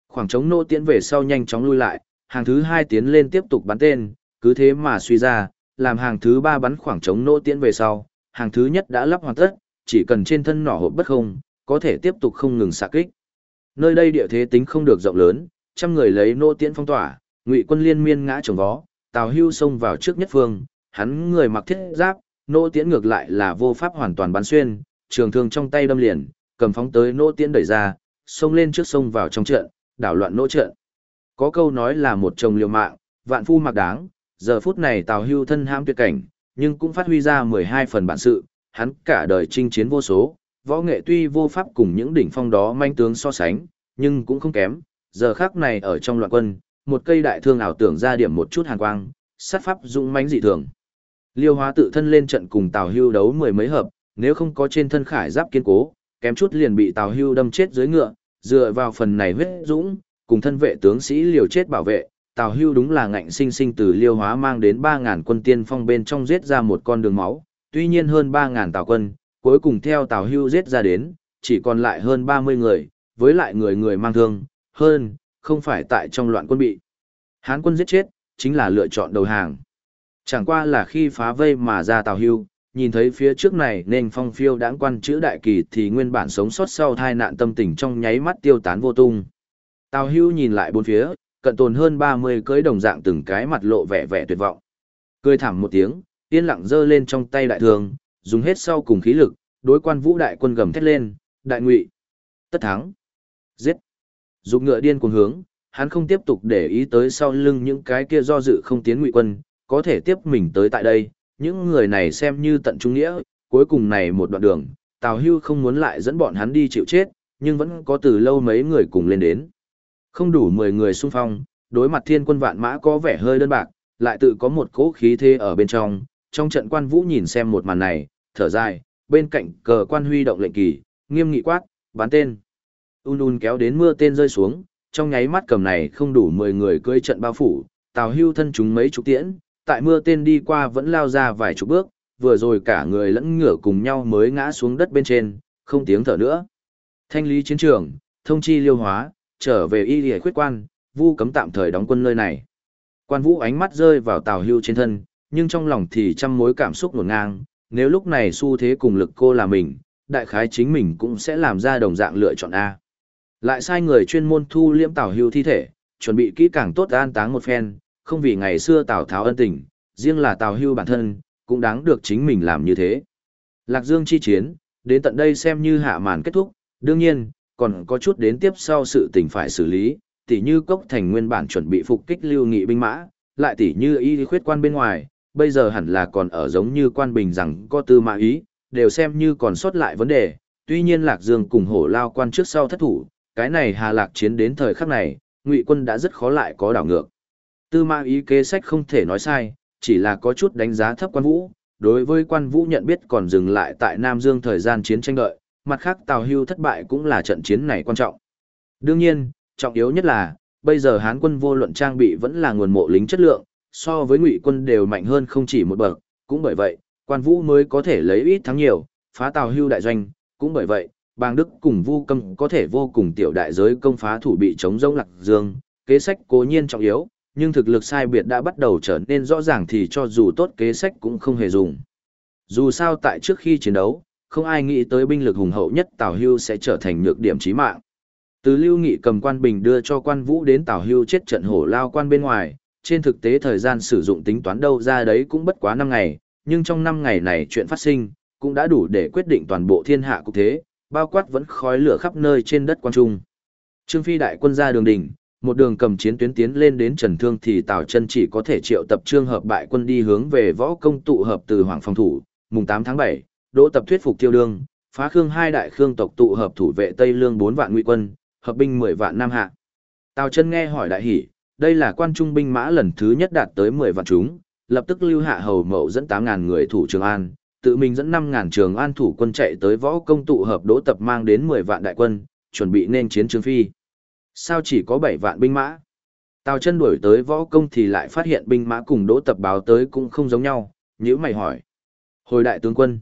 Khoảng trống nô tiễn về sau nhanh chóng lui lại, hàng thứ hai tiến lên tiếp tục bắn tên, cứ thế mà suy ra, làm hàng thứ ba bắn khoảng trống nô tiễn về sau, hàng thứ nhất đã lắp hoàn tất, chỉ cần trên thân nỏ hộp bất không, có thể tiếp tục không ngừng xạ kích. Nơi đây địa thế tính không được rộng lớn, trăm người lấy nô tiễn phong tỏa, ngụy quân liên miên ngã trồng vó, Tào Hưu xông vào trước nhất phương, hắn người mặc thiết giáp, nô tiễn ngược lại là vô pháp hoàn toàn bắn xuyên, trường thương trong tay đâm liền, cầm phóng tới nô tiễn đẩy ra, xông lên trước sông vào trong trận, đảo loạn nô trận. Có câu nói là một chồng liều mạng, vạn phu mặc đáng, giờ phút này Tào Hưu thân ham tuyệt cảnh, nhưng cũng phát huy ra 12 phần bản sự, hắn cả đời chinh chiến vô số, võ nghệ tuy vô pháp cùng những đỉnh phong đó manh tướng so sánh, nhưng cũng không kém, giờ khác này ở trong loạn quân, một cây đại thương ảo tưởng ra điểm một chút hàn quang, sát pháp dũng mãnh dị thường. Liêu hóa tự thân lên trận cùng Tào Hưu đấu mười mấy hợp, nếu không có trên thân khải giáp kiên cố, kém chút liền bị Tào Hưu đâm chết dưới ngựa, dựa vào phần này huyết dũng, cùng thân vệ tướng sĩ liều chết bảo vệ, Tào Hưu đúng là ngạnh sinh sinh từ Liêu Hóa mang đến 3000 quân tiên phong bên trong giết ra một con đường máu, tuy nhiên hơn 3000 Tào quân, cuối cùng theo Tào Hưu giết ra đến, chỉ còn lại hơn 30 người, với lại người người mang thương, hơn, không phải tại trong loạn quân bị. Hán quân giết chết, chính là lựa chọn đầu hàng. Chẳng qua là khi phá vây mà ra Tào Hưu, nhìn thấy phía trước này nên phong phiêu đãng quan chữ đại kỳ thì nguyên bản sống sót sau tai nạn tâm tình trong nháy mắt tiêu tán vô tung. Tào Hưu nhìn lại bốn phía, cận tồn hơn 30 cưới đồng dạng từng cái mặt lộ vẻ vẻ tuyệt vọng. Cười thảm một tiếng, yên lặng giơ lên trong tay đại thường, dùng hết sau cùng khí lực, đối quan vũ đại quân gầm thét lên, đại ngụy, tất thắng, giết. Dục ngựa điên cuồng hướng, hắn không tiếp tục để ý tới sau lưng những cái kia do dự không tiến ngụy quân, có thể tiếp mình tới tại đây, những người này xem như tận trung nghĩa, cuối cùng này một đoạn đường, Tào Hưu không muốn lại dẫn bọn hắn đi chịu chết, nhưng vẫn có từ lâu mấy người cùng lên đến. Không đủ 10 người xung phong, đối mặt thiên quân vạn mã có vẻ hơi đơn bạc, lại tự có một cỗ khí thế ở bên trong, trong trận quan vũ nhìn xem một màn này, thở dài, bên cạnh cờ quan huy động lệnh kỳ, nghiêm nghị quát, bán tên. Un un kéo đến mưa tên rơi xuống, trong nháy mắt cầm này không đủ 10 người cưỡi trận bao phủ, Tào Hưu thân chúng mấy chục tiễn, tại mưa tên đi qua vẫn lao ra vài chục bước, vừa rồi cả người lẫn ngửa cùng nhau mới ngã xuống đất bên trên, không tiếng thở nữa. Thanh lý chiến trường, thông chi liêu hóa, trở về y lìa khuyết quan, vu cấm tạm thời đóng quân nơi này. Quan vũ ánh mắt rơi vào Tào Hưu trên thân, nhưng trong lòng thì trăm mối cảm xúc ngổn ngang, nếu lúc này xu thế cùng lực cô là mình, đại khái chính mình cũng sẽ làm ra đồng dạng lựa chọn A. Lại sai người chuyên môn thu liễm tảo Hưu thi thể, chuẩn bị kỹ càng tốt an táng một phen, không vì ngày xưa Tào Tháo ân tình, riêng là Tào Hưu bản thân, cũng đáng được chính mình làm như thế. Lạc Dương chi chiến, đến tận đây xem như hạ màn kết thúc, đương nhiên, còn có chút đến tiếp sau sự tình phải xử lý, tỉ như cốc thành nguyên bản chuẩn bị phục kích lưu nghị binh mã, lại tỉ như y khuyết quan bên ngoài, bây giờ hẳn là còn ở giống như quan bình rằng có tư mã ý, đều xem như còn sót lại vấn đề, tuy nhiên Lạc Dương cùng hổ lao quan trước sau thất thủ, cái này hà lạc chiến đến thời khắc này, ngụy quân đã rất khó lại có đảo ngược. Tư mã ý kế sách không thể nói sai, chỉ là có chút đánh giá thấp quan vũ, đối với quan vũ nhận biết còn dừng lại tại Nam Dương thời gian chiến tranh đợi, mặt khác Tào Hưu thất bại cũng là trận chiến này quan trọng. Đương nhiên, trọng yếu nhất là, bây giờ Hán quân vô luận trang bị vẫn là nguồn mộ lính chất lượng, so với ngụy quân đều mạnh hơn không chỉ một bậc, cũng bởi vậy, quan vũ mới có thể lấy ít thắng nhiều, phá Tào Hưu đại doanh, cũng bởi vậy, bang Đức cùng Vu Câm có thể vô cùng tiểu đại giới công phá thủ bị chống rông lạc dương, kế sách cố nhiên trọng yếu, nhưng thực lực sai biệt đã bắt đầu trở nên rõ ràng thì cho dù tốt kế sách cũng không hề dùng. Dù sao tại trước khi chiến đấu, không ai nghĩ tới binh lực hùng hậu nhất Tào Hưu sẽ trở thành nhược điểm chí mạng. Từ Lưu Nghị cầm quan bình đưa cho quan vũ đến Tào Hưu chết trận hổ lao quan bên ngoài, trên thực tế thời gian sử dụng tính toán đâu ra đấy cũng bất quá 5 ngày, nhưng trong 5 ngày này chuyện phát sinh, cũng đã đủ để quyết định toàn bộ thiên hạ cục thế, bao quát vẫn khói lửa khắp nơi trên đất quan trung. Trương Phi đại quân ra đường đỉnh, một đường cầm chiến tuyến tiến lên đến Trần Thương thì Tào Chân chỉ có thể triệu tập trương hợp bại quân đi hướng về võ công tụ hợp từ Hoàng phòng thủ, mùng 8 tháng 7, đỗ tập thuyết phục tiêu đương, phá khương hai đại khương tộc tụ hợp thủ vệ Tây Lương 4 vạn ngụy quân, hợp binh 10 vạn nam hạ. Tào Chân nghe hỏi đại hỉ, đây là quan trung binh mã lần thứ nhất đạt tới 10 vạn chúng, lập tức lưu hạ hầu mậu dẫn 8000 người thủ Trường An, tự mình dẫn 5000 Trường An thủ quân chạy tới võ công tụ hợp đỗ tập mang đến 10 vạn đại quân, chuẩn bị nên chiến Trương Phi. Sao chỉ có 7 vạn binh mã? Tào chân đuổi tới võ công thì lại phát hiện binh mã cùng đỗ tập báo tới cũng không giống nhau, nhữ mày hỏi. Hồi đại tướng quân.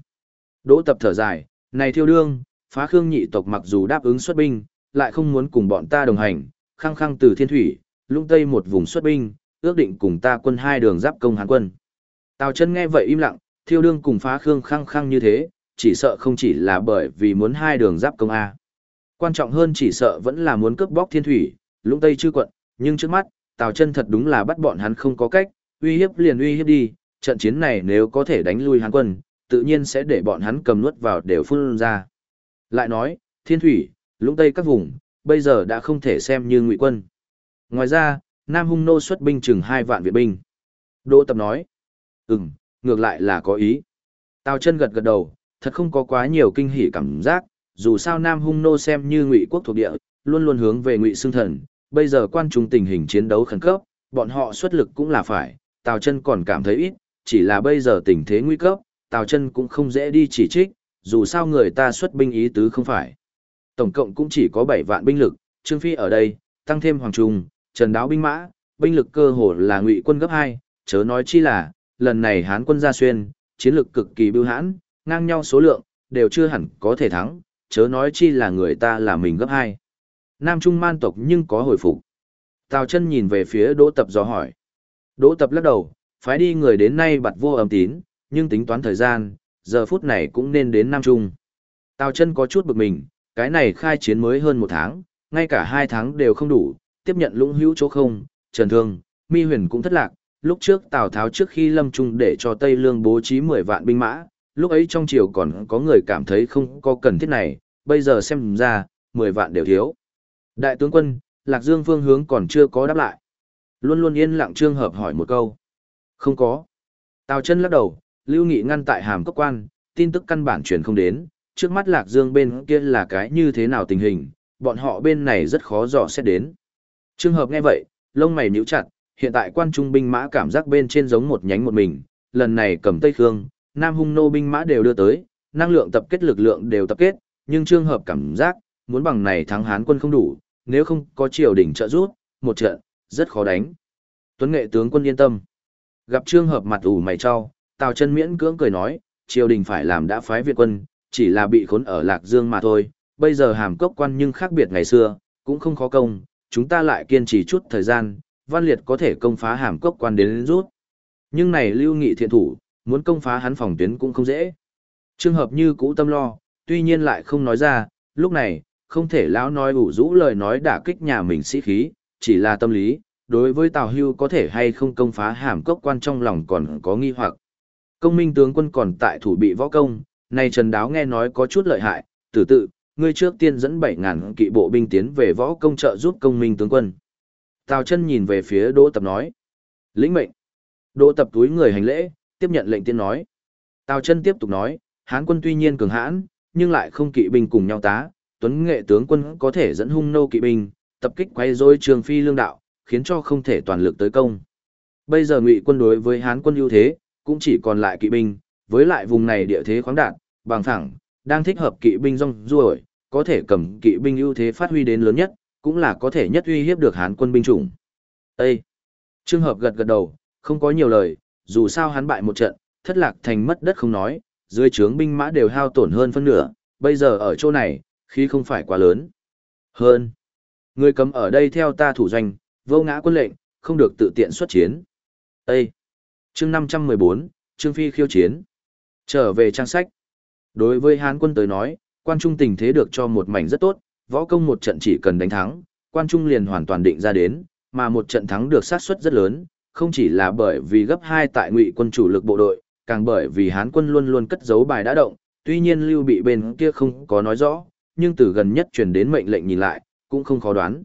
Đỗ tập thở dài, này thiêu đương, phá khương nhị tộc mặc dù đáp ứng xuất binh, lại không muốn cùng bọn ta đồng hành, khăng khăng từ thiên thủy, lung tây một vùng xuất binh, ước định cùng ta quân hai đường giáp công hán quân. Tào chân nghe vậy im lặng, thiêu đương cùng phá khương khăng khăng như thế, chỉ sợ không chỉ là bởi vì muốn hai đường giáp công A. Quan trọng hơn chỉ sợ vẫn là muốn cướp bóc thiên thủy, lũng tây chư quận, nhưng trước mắt, Tào chân thật đúng là bắt bọn hắn không có cách, uy hiếp liền uy hiếp đi, trận chiến này nếu có thể đánh lui hắn quân, tự nhiên sẽ để bọn hắn cầm nuốt vào đều phun ra. Lại nói, thiên thủy, lũng tây các vùng, bây giờ đã không thể xem như ngụy quân. Ngoài ra, Nam Hung Nô xuất binh chừng hai vạn viện binh. Đỗ Tập nói, ừm, ngược lại là có ý. Tào chân gật gật đầu, thật không có quá nhiều kinh hỉ cảm giác, dù sao Nam Hung Nô xem như ngụy quốc thuộc địa, luôn luôn hướng về ngụy xương thần, bây giờ quan trung tình hình chiến đấu khẩn cấp, bọn họ xuất lực cũng là phải, Tào chân còn cảm thấy ít, chỉ là bây giờ tình thế nguy cấp, Tào chân cũng không dễ đi chỉ trích, dù sao người ta xuất binh ý tứ không phải. Tổng cộng cũng chỉ có 7 vạn binh lực, Trương Phi ở đây, tăng thêm Hoàng Trung, Trần Đáo binh mã, binh lực cơ hồ là ngụy quân gấp 2, chớ nói chi là, lần này Hán quân ra xuyên, chiến lực cực kỳ bưu hãn, ngang nhau số lượng, đều chưa hẳn có thể thắng, chớ nói chi là người ta là mình gấp 2. Nam Trung man tộc nhưng có hồi phục. Tào chân nhìn về phía Đỗ Tập dò hỏi. Đỗ Tập lắc đầu, phái đi người đến nay bặt vô âm tín, nhưng tính toán thời gian, giờ phút này cũng nên đến Nam Trung. Tào chân có chút bực mình, cái này khai chiến mới hơn một tháng, ngay cả hai tháng đều không đủ, tiếp nhận lũng hữu chỗ không, trần thương, mi huyền cũng thất lạc. Lúc trước Tào Tháo trước khi lâm trung để cho Tây Lương bố trí 10 vạn binh mã, lúc ấy trong triều còn có người cảm thấy không có cần thiết này, bây giờ xem ra, 10 vạn đều thiếu. Đại tướng quân, Lạc Dương phương hướng còn chưa có đáp lại. Luôn luôn yên lặng trương hợp hỏi một câu. Không có. Tào chân lắc đầu, Lưu Nghị ngăn tại hàm cấp quan, tin tức căn bản truyền không đến, trước mắt Lạc Dương bên kia là cái như thế nào tình hình, bọn họ bên này rất khó dò xét đến trường hợp nghe vậy, lông mày nhíu chặt, hiện tại quan trung binh mã cảm giác bên trên giống một nhánh một mình, lần này cầm Tây Khương, Nam Hung nô binh mã đều đưa tới, năng lượng tập kết lực lượng đều tập kết, nhưng trường hợp cảm giác, muốn bằng này thắng Hán quân không đủ, nếu không có triều đình trợ giúp, một trận, rất khó đánh. Tuấn nghệ tướng quân yên tâm. Gặp trường hợp mặt ủ mày cho, Tào chân miễn cưỡng cười nói, triều đình phải làm đã phái Việt quân, chỉ là bị khốn ở Lạc Dương mà thôi, bây giờ hàm cốc quan nhưng khác biệt ngày xưa, cũng không khó công, chúng ta lại kiên trì chút thời gian, văn liệt có thể công phá hàm cốc quan đến rút. Nhưng này lưu nghị thiện thủ, muốn công phá hắn phòng tuyến cũng không dễ. Trường hợp như cũ tâm lo, tuy nhiên lại không nói ra, lúc này, không thể lão nói ủ rũ lời nói đả kích nhà mình sĩ khí, chỉ là tâm lý, đối với Tào Hưu có thể hay không công phá hàm cốc quan trong lòng còn có nghi hoặc. Công minh tướng quân còn tại thủ bị võ công, này Trần Đáo nghe nói có chút lợi hại, tử tự, ngươi trước tiên dẫn 7.000 kỵ bộ binh tiến về võ công trợ giúp công minh tướng quân. Tào chân nhìn về phía Đỗ Tập nói. Lĩnh mệnh. Đỗ Tập túi người hành lễ, tiếp nhận lệnh tiên nói. Tào chân tiếp tục nói, Hán quân tuy nhiên cường hãn, nhưng lại không kỵ binh cùng nhau tá, tuấn nghệ tướng quân có thể dẫn hung nô kỵ binh, tập kích quay rối trường phi lương đạo, khiến cho không thể toàn lực tới công. Bây giờ ngụy quân đối với Hán quân ưu thế, cũng chỉ còn lại kỵ binh, với lại vùng này địa thế khoáng đạt, bằng thẳng, đang thích hợp kỵ binh rong ruổi, có thể cầm kỵ binh ưu thế phát huy đến lớn nhất, cũng là có thể nhất uy hiếp được Hán quân binh chủng. Ê! Trương hợp gật gật đầu, không có nhiều lời, dù sao hắn bại một trận, thất lạc thành mất đất không nói, dưới trướng binh mã đều hao tổn hơn phân nửa, bây giờ ở chỗ này, khi không phải quá lớn. Hơn. Người cầm ở đây theo ta thủ doanh, vô ngã quân lệnh, không được tự tiện xuất chiến. Ê! chương 514, Trương Phi khiêu chiến. Trở về trang sách. Đối với Hán quân tới nói, quan trung tình thế được cho một mảnh rất tốt, võ công một trận chỉ cần đánh thắng, quan trung liền hoàn toàn định ra đến, mà một trận thắng được sát suất rất lớn, không chỉ là bởi vì gấp 2 tại ngụy quân chủ lực bộ đội, càng bởi vì Hán quân luôn luôn cất giấu bài đã động, tuy nhiên lưu bị bên kia không có nói rõ, nhưng từ gần nhất truyền đến mệnh lệnh nhìn lại, cũng không khó đoán.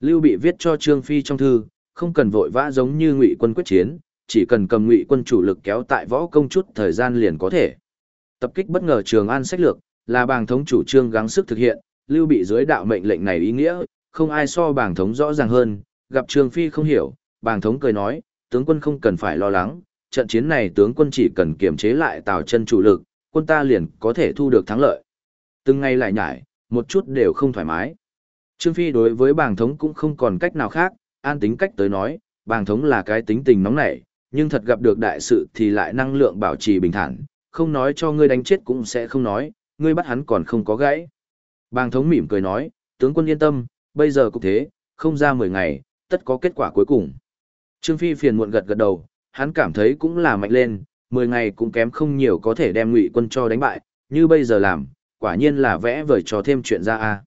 Lưu bị viết cho Trương Phi trong thư, không cần vội vã giống như ngụy quân quyết chiến, chỉ cần cầm ngụy quân chủ lực kéo tại võ công chút thời gian liền có thể. Tập kích bất ngờ Trường An sách lược, là bàng thống chủ trương gắng sức thực hiện, lưu bị dưới đạo mệnh lệnh này ý nghĩa, không ai so bàng thống rõ ràng hơn, gặp Trương Phi không hiểu, bàng thống cười nói, tướng quân không cần phải lo lắng, trận chiến này tướng quân chỉ cần kiềm chế lại tào chân chủ lực, quân ta liền có thể thu được thắng lợi. Từng ngày lại nhải, một chút đều không thoải mái. Trương Phi đối với bàng thống cũng không còn cách nào khác, an tính cách tới nói, bàng thống là cái tính tình nóng nảy, nhưng thật gặp được đại sự thì lại năng lượng bảo trì bình thản, không nói cho ngươi đánh chết cũng sẽ không nói, ngươi bắt hắn còn không có gãy. Bàng thống mỉm cười nói, tướng quân yên tâm, bây giờ cũng thế, không ra 10 ngày, tất có kết quả cuối cùng. Trương Phi phiền muộn gật gật đầu, hắn cảm thấy cũng là mạnh lên, 10 ngày cũng kém không nhiều có thể đem ngụy quân cho đánh bại, như bây giờ làm, quả nhiên là vẽ vời cho thêm chuyện ra a.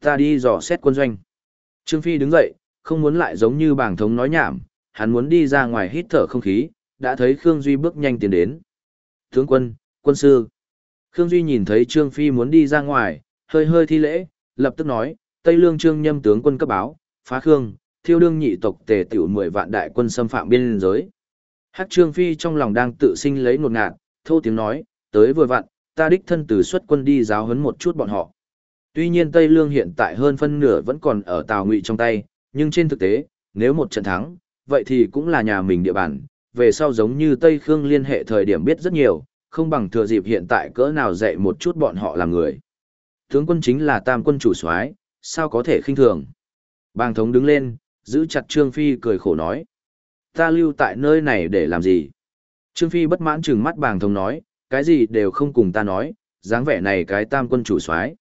Ta đi dò xét quân doanh. Trương Phi đứng dậy, không muốn lại giống như bàng thống nói nhảm, hắn muốn đi ra ngoài hít thở không khí, đã thấy Khương Duy bước nhanh tiến đến. Tướng quân, quân sư. Khương Duy nhìn thấy Trương Phi muốn đi ra ngoài, hơi hơi thi lễ, lập tức nói, Tây Lương Trương Nhâm tướng quân cấp báo, phá Khương, thiêu đương nhị tộc tề tiểu 10 vạn đại quân xâm phạm biên giới. Hắc Trương Phi trong lòng đang tự sinh lấy một ngạt, thô tiếng nói, tới vừa vặn, ta đích thân từ xuất quân đi giáo huấn một chút bọn họ. Tuy nhiên Tây Lương hiện tại hơn phân nửa vẫn còn ở Tào Ngụy trong tay, nhưng trên thực tế, nếu một trận thắng, vậy thì cũng là nhà mình địa bàn, về sau giống như Tây Khương liên hệ thời điểm biết rất nhiều, không bằng thừa dịp hiện tại cỡ nào dạy một chút bọn họ làm người. Tướng quân chính là tam quân chủ soái, sao có thể khinh thường. Bàng thống đứng lên, giữ chặt Trương Phi cười khổ nói. Ta lưu tại nơi này để làm gì? Trương Phi bất mãn trừng mắt bàng thống nói, cái gì đều không cùng ta nói, dáng vẻ này cái tam quân chủ soái.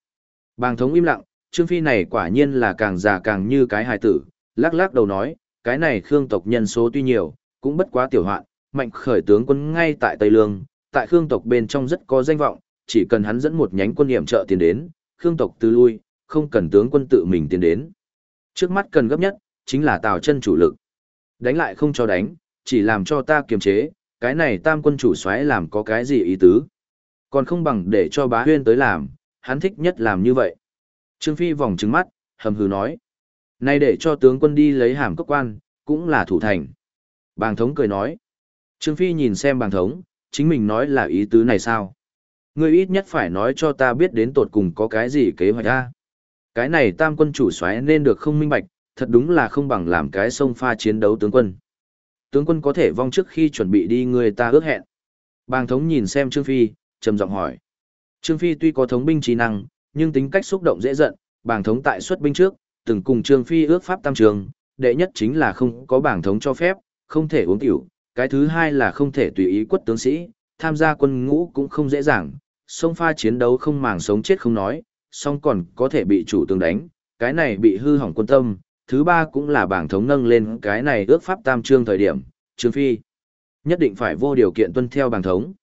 Bàng thống im lặng, Trương Phi này quả nhiên là càng già càng như cái hài tử, lắc lắc đầu nói, cái này Khương tộc nhân số tuy nhiều, cũng bất quá tiểu hoạn, mạnh khởi tướng quân ngay tại Tây Lương, tại Khương tộc bên trong rất có danh vọng, chỉ cần hắn dẫn một nhánh quân hiểm trợ tiến đến, Khương tộc từ lui, không cần tướng quân tự mình tiến đến. Trước mắt cần gấp nhất, chính là Tào chân chủ lực. Đánh lại không cho đánh, chỉ làm cho ta kiềm chế, cái này tam quân chủ xoáy làm có cái gì ý tứ. Còn không bằng để cho bá huyên tới làm, hắn thích nhất làm như vậy. Trương Phi vòng trứng mắt, hầm hừ nói. Nay để cho tướng quân đi lấy hàm cấp quan, cũng là thủ thành. Bàng thống cười nói. Trương Phi nhìn xem bàng thống, chính mình nói là ý tứ này sao? Ngươi ít nhất phải nói cho ta biết đến tột cùng có cái gì kế hoạch ra. Cái này tam quân chủ xoáy nên được không minh bạch, thật đúng là không bằng làm cái sông pha chiến đấu tướng quân. Tướng quân có thể vong trước khi chuẩn bị đi người ta ước hẹn. Bàng thống nhìn xem Trương Phi, trầm giọng hỏi. Trương Phi tuy có thống binh trí năng, nhưng tính cách xúc động dễ giận, bàng thống tại xuất binh trước, từng cùng Trương Phi ước pháp tam trường, đệ nhất chính là không có bảng thống cho phép, không thể uống tiểu, cái thứ hai là không thể tùy ý quất tướng sĩ, tham gia quân ngũ cũng không dễ dàng, sông pha chiến đấu không màng sống chết không nói, song còn có thể bị chủ tướng đánh, cái này bị hư hỏng quân tâm, thứ ba cũng là bảng thống nâng lên cái này ước pháp tam trương thời điểm, Trương Phi nhất định phải vô điều kiện tuân theo bảng thống.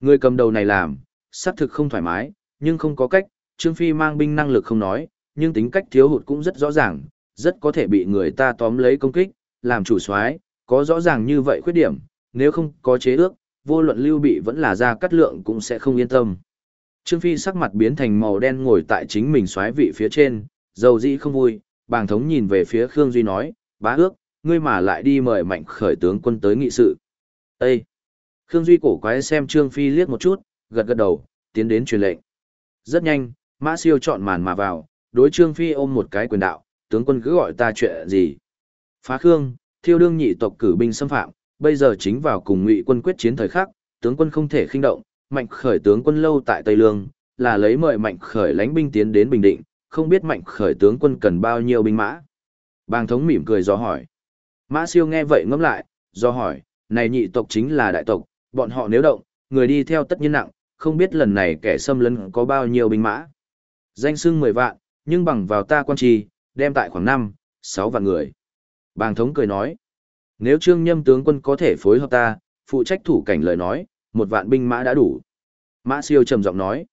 Người cầm đầu này làm, xác thực không thoải mái, nhưng không có cách, Trương Phi mang binh năng lực không nói, nhưng tính cách thiếu hụt cũng rất rõ ràng, rất có thể bị người ta tóm lấy công kích, làm chủ soái, có rõ ràng như vậy khuyết điểm, nếu không có chế ước, vô luận lưu bị vẫn là ra cắt lượng cũng sẽ không yên tâm. Trương Phi sắc mặt biến thành màu đen ngồi tại chính mình xoáy vị phía trên, dầu dĩ không vui, bàng thống nhìn về phía Khương Duy nói, bá ước, ngươi mà lại đi mời mạnh khởi tướng quân tới nghị sự. Ê! Khương Duy cổ quái xem Trương Phi liếc một chút, gật gật đầu, tiến đến truyền lệnh. Rất nhanh, Mã Siêu chọn màn mà vào, đối Trương Phi ôm một cái quyền đạo, tướng quân cứ gọi ta chuyện gì. Phá Khương, thiêu đương nhị tộc cử binh xâm phạm, bây giờ chính vào cùng ngụy quân quyết chiến thời khắc, tướng quân không thể khinh động, mạnh khởi tướng quân lâu tại Tây Lương, là lấy mời mạnh khởi lãnh binh tiến đến Bình Định, không biết mạnh khởi tướng quân cần bao nhiêu binh mã. Bàng thống mỉm cười do hỏi. Mã siêu nghe vậy ngẫm lại, do hỏi, này nhị tộc chính là đại tộc, bọn họ nếu động, người đi theo tất nhiên nặng, không biết lần này kẻ xâm lấn có bao nhiêu binh mã. Danh xưng 10 vạn, nhưng bằng vào ta quan trì, đem tại khoảng 5, 6 vạn người. Bàng thống cười nói, nếu trương nhâm tướng quân có thể phối hợp ta, phụ trách thủ cảnh lời nói, một vạn binh mã đã đủ. Mã siêu trầm giọng nói,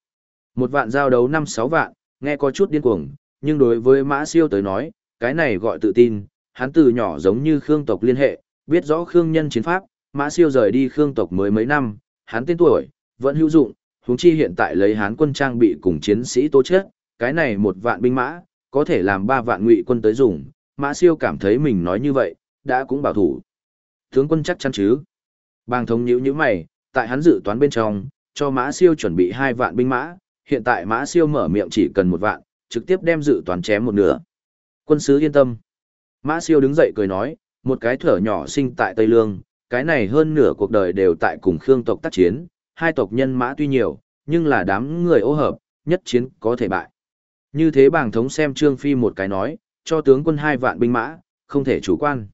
một vạn giao đấu 5-6 vạn, nghe có chút điên cuồng, nhưng đối với mã siêu tới nói, cái này gọi tự tin, hắn từ nhỏ giống như Khương tộc liên hệ, biết rõ Khương nhân chiến pháp, mã siêu rời đi Khương tộc mới mấy năm, hắn tên tuổi, vẫn hữu dụng, huống chi hiện tại lấy hán quân trang bị cùng chiến sĩ tố chết, cái này một vạn binh mã, có thể làm ba vạn ngụy quân tới dùng, mã siêu cảm thấy mình nói như vậy, đã cũng bảo thủ. Tướng quân chắc chắn chứ. Bàng thống nhữ như mày, tại hắn dự toán bên trong, cho mã siêu chuẩn bị hai vạn binh mã, hiện tại mã siêu mở miệng chỉ cần một vạn, trực tiếp đem dự toán chém một nửa. Quân sứ yên tâm. Mã siêu đứng dậy cười nói, một cái thở nhỏ sinh tại Tây Lương, cái này hơn nửa cuộc đời đều tại cùng Khương tộc tác chiến, hai tộc nhân mã tuy nhiều, nhưng là đám người ô hợp, nhất chiến có thể bại. Như thế bàng thống xem Trương Phi một cái nói, cho tướng quân hai vạn binh mã, không thể chủ quan.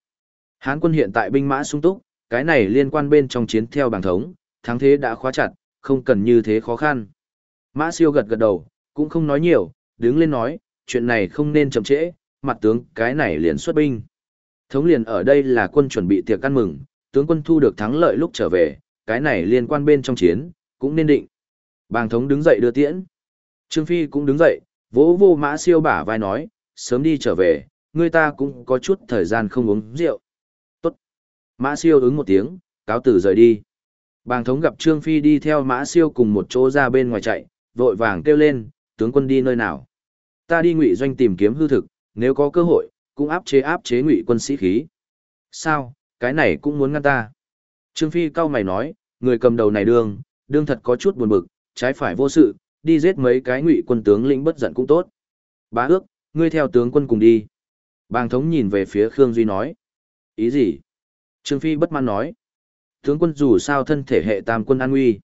Hán quân hiện tại binh mã sung túc, cái này liên quan bên trong chiến theo bảng thống, thắng thế đã khóa chặt, không cần như thế khó khăn. Mã siêu gật gật đầu, cũng không nói nhiều, đứng lên nói, chuyện này không nên chậm trễ, mặt tướng cái này liền xuất binh. Thống liền ở đây là quân chuẩn bị tiệc ăn mừng, tướng quân thu được thắng lợi lúc trở về, cái này liên quan bên trong chiến, cũng nên định. Bàng thống đứng dậy đưa tiễn. Trương Phi cũng đứng dậy, vỗ vô mã siêu bả vai nói, sớm đi trở về, người ta cũng có chút thời gian không uống rượu. Tốt. Mã siêu ứng một tiếng, cáo tử rời đi. Bàng thống gặp Trương Phi đi theo mã siêu cùng một chỗ ra bên ngoài chạy, vội vàng kêu lên, tướng quân đi nơi nào. Ta đi ngụy doanh tìm kiếm hư thực, nếu có cơ hội, cũng áp chế áp chế ngụy quân sĩ khí. Sao, cái này cũng muốn ngăn ta. Trương Phi cao mày nói, người cầm đầu này đương, đương thật có chút buồn bực, trái phải vô sự, đi giết mấy cái ngụy quân tướng lĩnh bất giận cũng tốt. Bá ước, ngươi theo tướng quân cùng đi. Bàng thống nhìn về phía Khương Duy nói. Ý gì? Trương Phi bất mãn nói. Tướng quân dù sao thân thể hệ tam quân an nguy.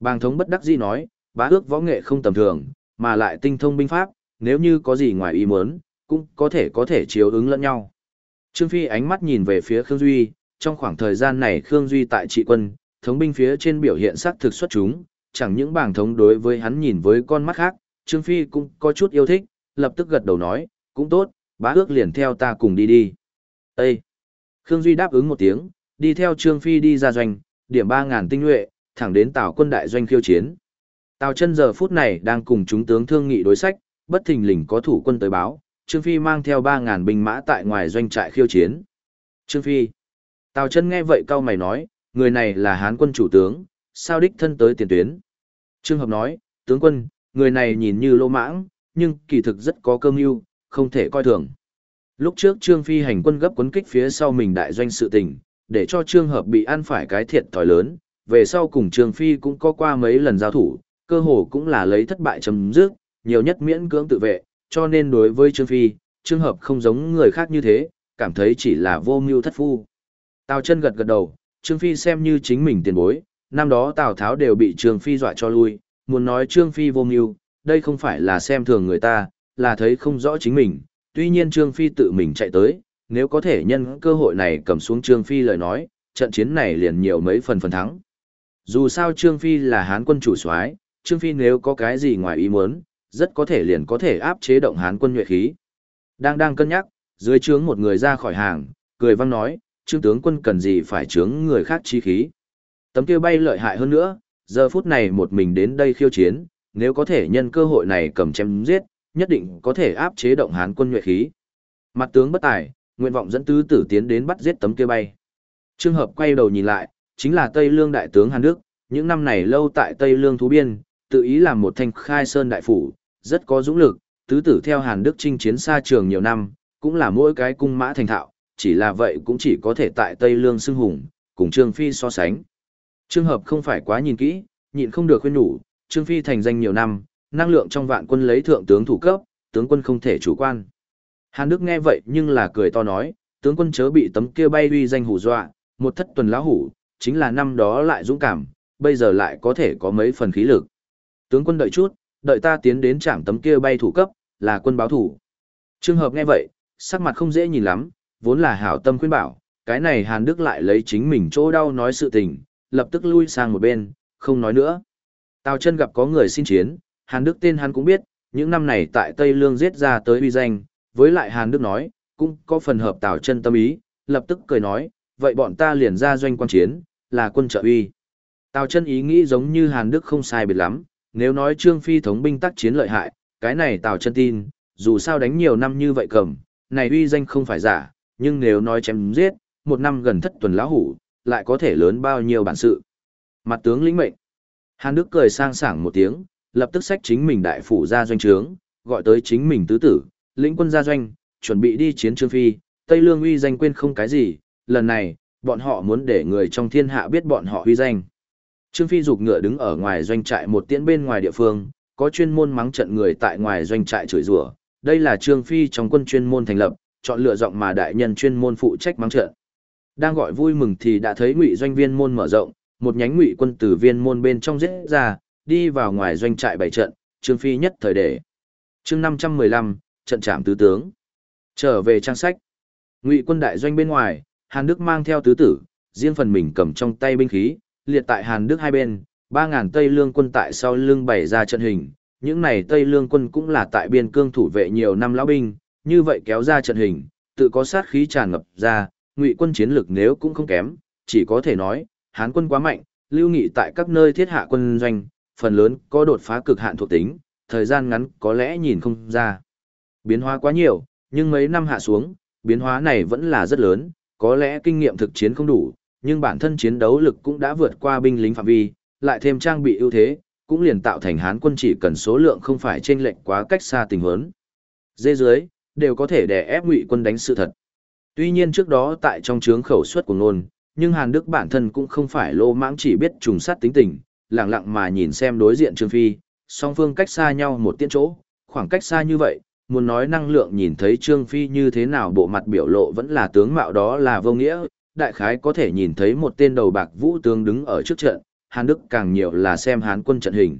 Bàng thống bất đắc dĩ nói, bá ước võ nghệ không tầm thường, mà lại tinh thông binh pháp, nếu như có gì ngoài ý muốn, cũng có thể có thể chiếu ứng lẫn nhau. Trương Phi ánh mắt nhìn về phía Khương Duy, trong khoảng thời gian này Khương Duy tại trị quân, thống binh phía trên biểu hiện sắc thực xuất chúng, chẳng những bảng thống đối với hắn nhìn với con mắt khác, Trương Phi cũng có chút yêu thích, lập tức gật đầu nói, cũng tốt, bá ước liền theo ta cùng đi đi. Ê! Khương Duy đáp ứng một tiếng, đi theo Trương Phi đi ra doanh, điểm 3.000 tinh nhuệ, thẳng đến Tào quân đại doanh khiêu chiến. Tào chân giờ phút này đang cùng chúng tướng thương nghị đối sách, bất thình lình có thủ quân tới báo, Trương Phi mang theo 3.000 binh mã tại ngoài doanh trại khiêu chiến. Trương Phi. Tào chân nghe vậy cao mày nói, người này là Hán quân chủ tướng, sao đích thân tới tiền tuyến. Trương Hợp nói, tướng quân, người này nhìn như lô mãng, nhưng kỳ thực rất có cơ mưu, không thể coi thường. Lúc trước Trương Phi hành quân gấp quấn kích phía sau mình đại doanh sự tình, để cho Trương Hợp bị ăn phải cái thiệt thòi lớn, về sau cùng Trương Phi cũng có qua mấy lần giao thủ, cơ hồ cũng là lấy thất bại chấm dứt, nhiều nhất miễn cưỡng tự vệ, cho nên đối với Trương Phi, Trương Hợp không giống người khác như thế, cảm thấy chỉ là vô mưu thất phu. Tào chân gật gật đầu, Trương Phi xem như chính mình tiền bối, năm đó Tào Tháo đều bị Trương Phi dọa cho lui, muốn nói Trương Phi vô mưu, đây không phải là xem thường người ta, là thấy không rõ chính mình, tuy nhiên Trương Phi tự mình chạy tới, nếu có thể nhân cơ hội này cầm xuống Trương Phi lời nói, trận chiến này liền nhiều mấy phần phần thắng. Dù sao Trương Phi là Hán quân chủ soái, Trương Phi nếu có cái gì ngoài ý muốn, rất có thể liền có thể áp chế động Hán quân nhuệ khí. Đang đang cân nhắc, dưới trướng một người ra khỏi hàng, cười vang nói, Trương tướng quân cần gì phải trướng người khác chi khí. Tấm kia bay lợi hại hơn nữa, giờ phút này một mình đến đây khiêu chiến, nếu có thể nhân cơ hội này cầm chém giết, nhất định có thể áp chế động Hán quân nhuệ khí. Mặt tướng bất tài, nguyện vọng dẫn tứ tử tiến đến bắt giết tấm kia bay. Trường hợp quay đầu nhìn lại, chính là Tây Lương đại tướng Hàn Đức, những năm này lâu tại Tây Lương thú biên, tự ý làm một thanh khai sơn đại phủ, rất có dũng lực, tứ tử theo Hàn Đức chinh chiến xa trường nhiều năm, cũng là mỗi cái cung mã thành thạo, chỉ là vậy cũng chỉ có thể tại Tây Lương xưng hùng, cùng Trương Phi so sánh. Trường hợp không phải quá nhìn kỹ, nhịn không được khuyên nhủ, Trương Phi thành danh nhiều năm, năng lượng trong vạn quân lấy thượng tướng thủ cấp, tướng quân không thể chủ quan. Hàn Đức nghe vậy nhưng là cười to nói, tướng quân chớ bị tấm kia bay uy danh hù dọa, một thất tuần lão hủ, chính là năm đó lại dũng cảm, bây giờ lại có thể có mấy phần khí lực. Tướng quân đợi chút, đợi ta tiến đến trạm tấm kia bay thủ cấp, là quân báo thủ. Trường hợp nghe vậy, sắc mặt không dễ nhìn lắm, vốn là hảo tâm khuyên bảo, cái này Hàn Đức lại lấy chính mình chỗ đau nói sự tình, lập tức lui sang một bên, không nói nữa. Tào chân gặp có người xin chiến, Hàn Đức tên hắn cũng biết, những năm này tại Tây Lương giết ra tới uy danh, với lại Hàn Đức nói, cũng có phần hợp Tào chân tâm ý, lập tức cười nói, vậy bọn ta liền ra doanh quan chiến, là quân trợ uy. Tào chân ý nghĩ giống như Hàn Đức không sai biệt lắm, nếu nói Trương Phi thống binh tác chiến lợi hại, cái này Tào chân tin, dù sao đánh nhiều năm như vậy cầm, này uy danh không phải giả, nhưng nếu nói chém giết, một năm gần thất tuần lão hủ, lại có thể lớn bao nhiêu bản sự. Mặt tướng lĩnh mệnh. Hàn Đức cười sang sảng một tiếng, lập tức xách chính mình đại phủ ra doanh trướng, gọi tới chính mình tứ tử, lĩnh quân ra doanh, chuẩn bị đi chiến Trương Phi, Tây Lương uy danh quên không cái gì, lần này, bọn họ muốn để người trong thiên hạ biết bọn họ uy danh. Trương Phi dục ngựa đứng ở ngoài doanh trại một tiễn bên ngoài địa phương, có chuyên môn mắng trận người tại ngoài doanh trại chửi rủa. Đây là Trương Phi trong quân chuyên môn thành lập, chọn lựa giọng mà đại nhân chuyên môn phụ trách mắng trận. Đang gọi vui mừng thì đã thấy ngụy doanh viên môn mở rộng, một nhánh ngụy quân từ viên môn bên trong giết ra, đi vào ngoài doanh trại bảy trận, Trương Phi nhất thời để. Chương 515, trận trạm tứ tướng. Trở về trang sách. Ngụy quân đại doanh bên ngoài, Hàn Đức mang theo tứ tử, riêng phần mình cầm trong tay binh khí, liệt tại Hàn Đức hai bên, 3000 Tây Lương quân tại sau lưng bày ra trận hình. Những này Tây Lương quân cũng là tại biên cương thủ vệ nhiều năm lão binh, như vậy kéo ra trận hình, tự có sát khí tràn ngập ra, ngụy quân chiến lực nếu cũng không kém, chỉ có thể nói, Hán quân quá mạnh, lưu nghị tại các nơi thiết hạ quân doanh, phần lớn có đột phá cực hạn thuộc tính, thời gian ngắn có lẽ nhìn không ra. Biến hóa quá nhiều, nhưng mấy năm hạ xuống, biến hóa này vẫn là rất lớn, có lẽ kinh nghiệm thực chiến không đủ, nhưng bản thân chiến đấu lực cũng đã vượt qua binh lính phạm vi, lại thêm trang bị ưu thế, cũng liền tạo thành Hán quân chỉ cần số lượng không phải chênh lệch quá cách xa tình huống. Dê dưới, đều có thể đè ép ngụy quân đánh sự thật. Tuy nhiên trước đó tại trong trướng khẩu suất của ngôn, nhưng Hàn Đức bản thân cũng không phải lô mãng chỉ biết trùng sát tính tình, lặng lặng mà nhìn xem đối diện Trương Phi, song phương cách xa nhau một tiễn chỗ, khoảng cách xa như vậy, muốn nói năng lượng nhìn thấy Trương Phi như thế nào bộ mặt biểu lộ vẫn là tướng mạo đó là vô nghĩa, đại khái có thể nhìn thấy một tên đầu bạc vũ tướng đứng ở trước trận, Hàn Đức càng nhiều là xem Hán quân trận hình.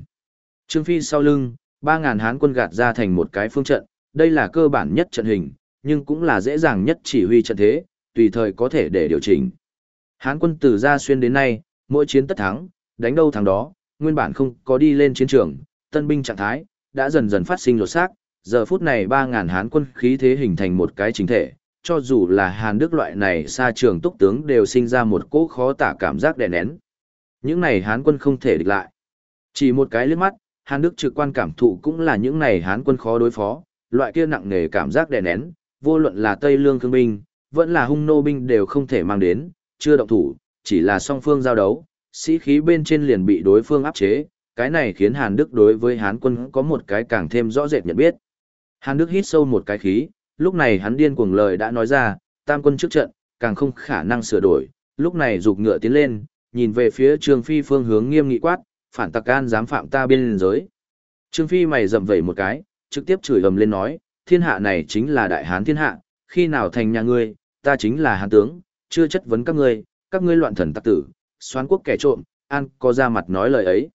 Trương Phi sau lưng, 3.000 Hán quân gạt ra thành một cái phương trận, đây là cơ bản nhất trận hình, nhưng cũng là dễ dàng nhất chỉ huy trận thế, tùy thời có thể để điều chỉnh. Hán quân từ ra xuyên đến nay, mỗi chiến tất thắng, đánh đâu thắng đó, nguyên bản không có đi lên chiến trường, tân binh trạng thái, đã dần dần phát sinh lột xác, giờ phút này 3.000 Hán quân khí thế hình thành một cái chính thể, cho dù là Hàn Đức loại này xa trường túc tướng đều sinh ra một cỗ khó tả cảm giác đè nén. Những này Hán quân không thể địch lại. Chỉ một cái liếc mắt, Hàn Đức trực quan cảm thụ cũng là những này Hán quân khó đối phó, loại kia nặng nề cảm giác đè nén, vô luận là Tây Lương cương binh, vẫn là hung nô binh đều không thể mang đến, chưa động thủ, chỉ là song phương giao đấu, sĩ khí bên trên liền bị đối phương áp chế, cái này khiến Hàn Đức đối với Hán quân có một cái càng thêm rõ rệt nhận biết. Hàn Đức hít sâu một cái khí, lúc này hắn điên cuồng lời đã nói ra, tam quân trước trận, càng không khả năng sửa đổi, lúc này rục ngựa tiến lên, nhìn về phía Trương Phi phương hướng nghiêm nghị quát, phản tặc can dám phạm ta biên giới. Trương Phi mày rậm vẩy một cái, trực tiếp chửi ầm lên nói, thiên hạ này chính là đại hán thiên hạ, khi nào thành nhà ngươi, ta chính là hán tướng, chưa chất vấn các ngươi, các ngươi loạn thần tặc tử, xoán quốc kẻ trộm, an có ra mặt nói lời ấy.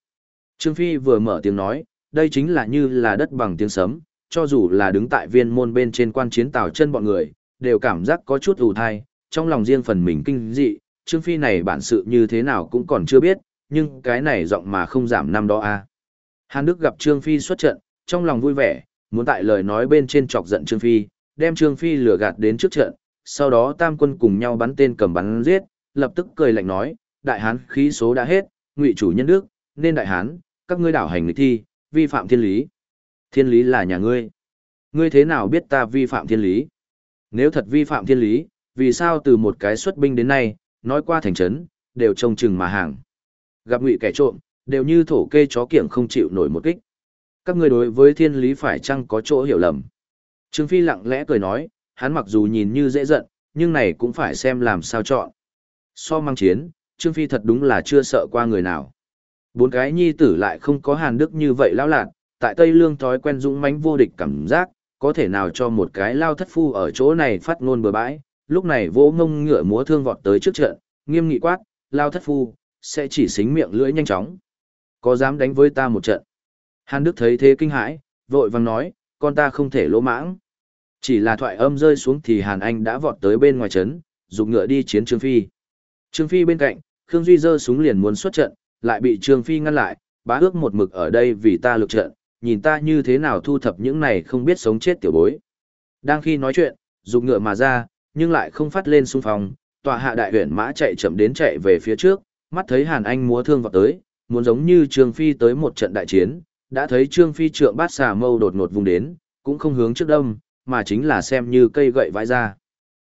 Trương Phi vừa mở tiếng nói, đây chính là như là đất bằng tiếng sấm, cho dù là đứng tại viên môn bên trên quan chiến tàu chân bọn người, đều cảm giác có chút ủ thai, trong lòng riêng phần mình kinh dị, Trương Phi này bản sự như thế nào cũng còn chưa biết, nhưng cái này giọng mà không giảm năm đó a. À. Hàn Đức gặp Trương Phi xuất trận, trong lòng vui vẻ, muốn tại lời nói bên trên chọc giận Trương Phi, đem Trương Phi lừa gạt đến trước trận, sau đó tam quân cùng nhau bắn tên cầm bắn giết, lập tức cười lạnh nói, đại hán khí số đã hết, ngụy chủ nhân đức, nên đại hán, các ngươi đảo hành lịch thi, vi phạm thiên lý. Thiên lý là nhà ngươi. Ngươi thế nào biết ta vi phạm thiên lý? Nếu thật vi phạm thiên lý, vì sao từ một cái xuất binh đến nay, nói qua thành trấn, đều trông chừng mà hàng. Gặp ngụy kẻ trộm, đều như thổ kê chó kiểng không chịu nổi một kích. Các ngươi đối với thiên lý phải chăng có chỗ hiểu lầm? Trương Phi lặng lẽ cười nói, hắn mặc dù nhìn như dễ giận, nhưng này cũng phải xem làm sao chọn. So mang chiến, Trương Phi thật đúng là chưa sợ qua người nào. Bốn cái nhi tử lại không có hàn đức như vậy lão lạc, tại Tây Lương thói quen dũng mãnh vô địch cảm giác, có thể nào cho một cái lao thất phu ở chỗ này phát ngôn bừa bãi, lúc này vỗ ngông ngựa múa thương vọt tới trước trận, nghiêm nghị quát, lao thất phu, sẽ chỉ xính miệng lưỡi nhanh chóng. Có dám đánh với ta một trận? Hàn Đức thấy thế kinh hãi, vội vàng nói, con ta không thể lỗ mãng. Chỉ là thoại âm rơi xuống thì Hàn Anh đã vọt tới bên ngoài trấn, dùng ngựa đi chiến Trương Phi. Trương Phi bên cạnh, Khương Duy giơ súng liền muốn xuất trận, lại bị Trương Phi ngăn lại, bá ước một mực ở đây vì ta lực trận, nhìn ta như thế nào thu thập những này không biết sống chết tiểu bối. Đang khi nói chuyện, dùng ngựa mà ra, nhưng lại không phát lên xung phong, tòa hạ đại huyện mã chạy chậm đến chạy về phía trước, mắt thấy Hàn Anh múa thương vào tới, muốn giống như Trương Phi tới một trận đại chiến, đã thấy Trương Phi trượng bát xà mâu đột ngột vùng đến, cũng không hướng trước đông, mà chính là xem như cây gậy vãi ra.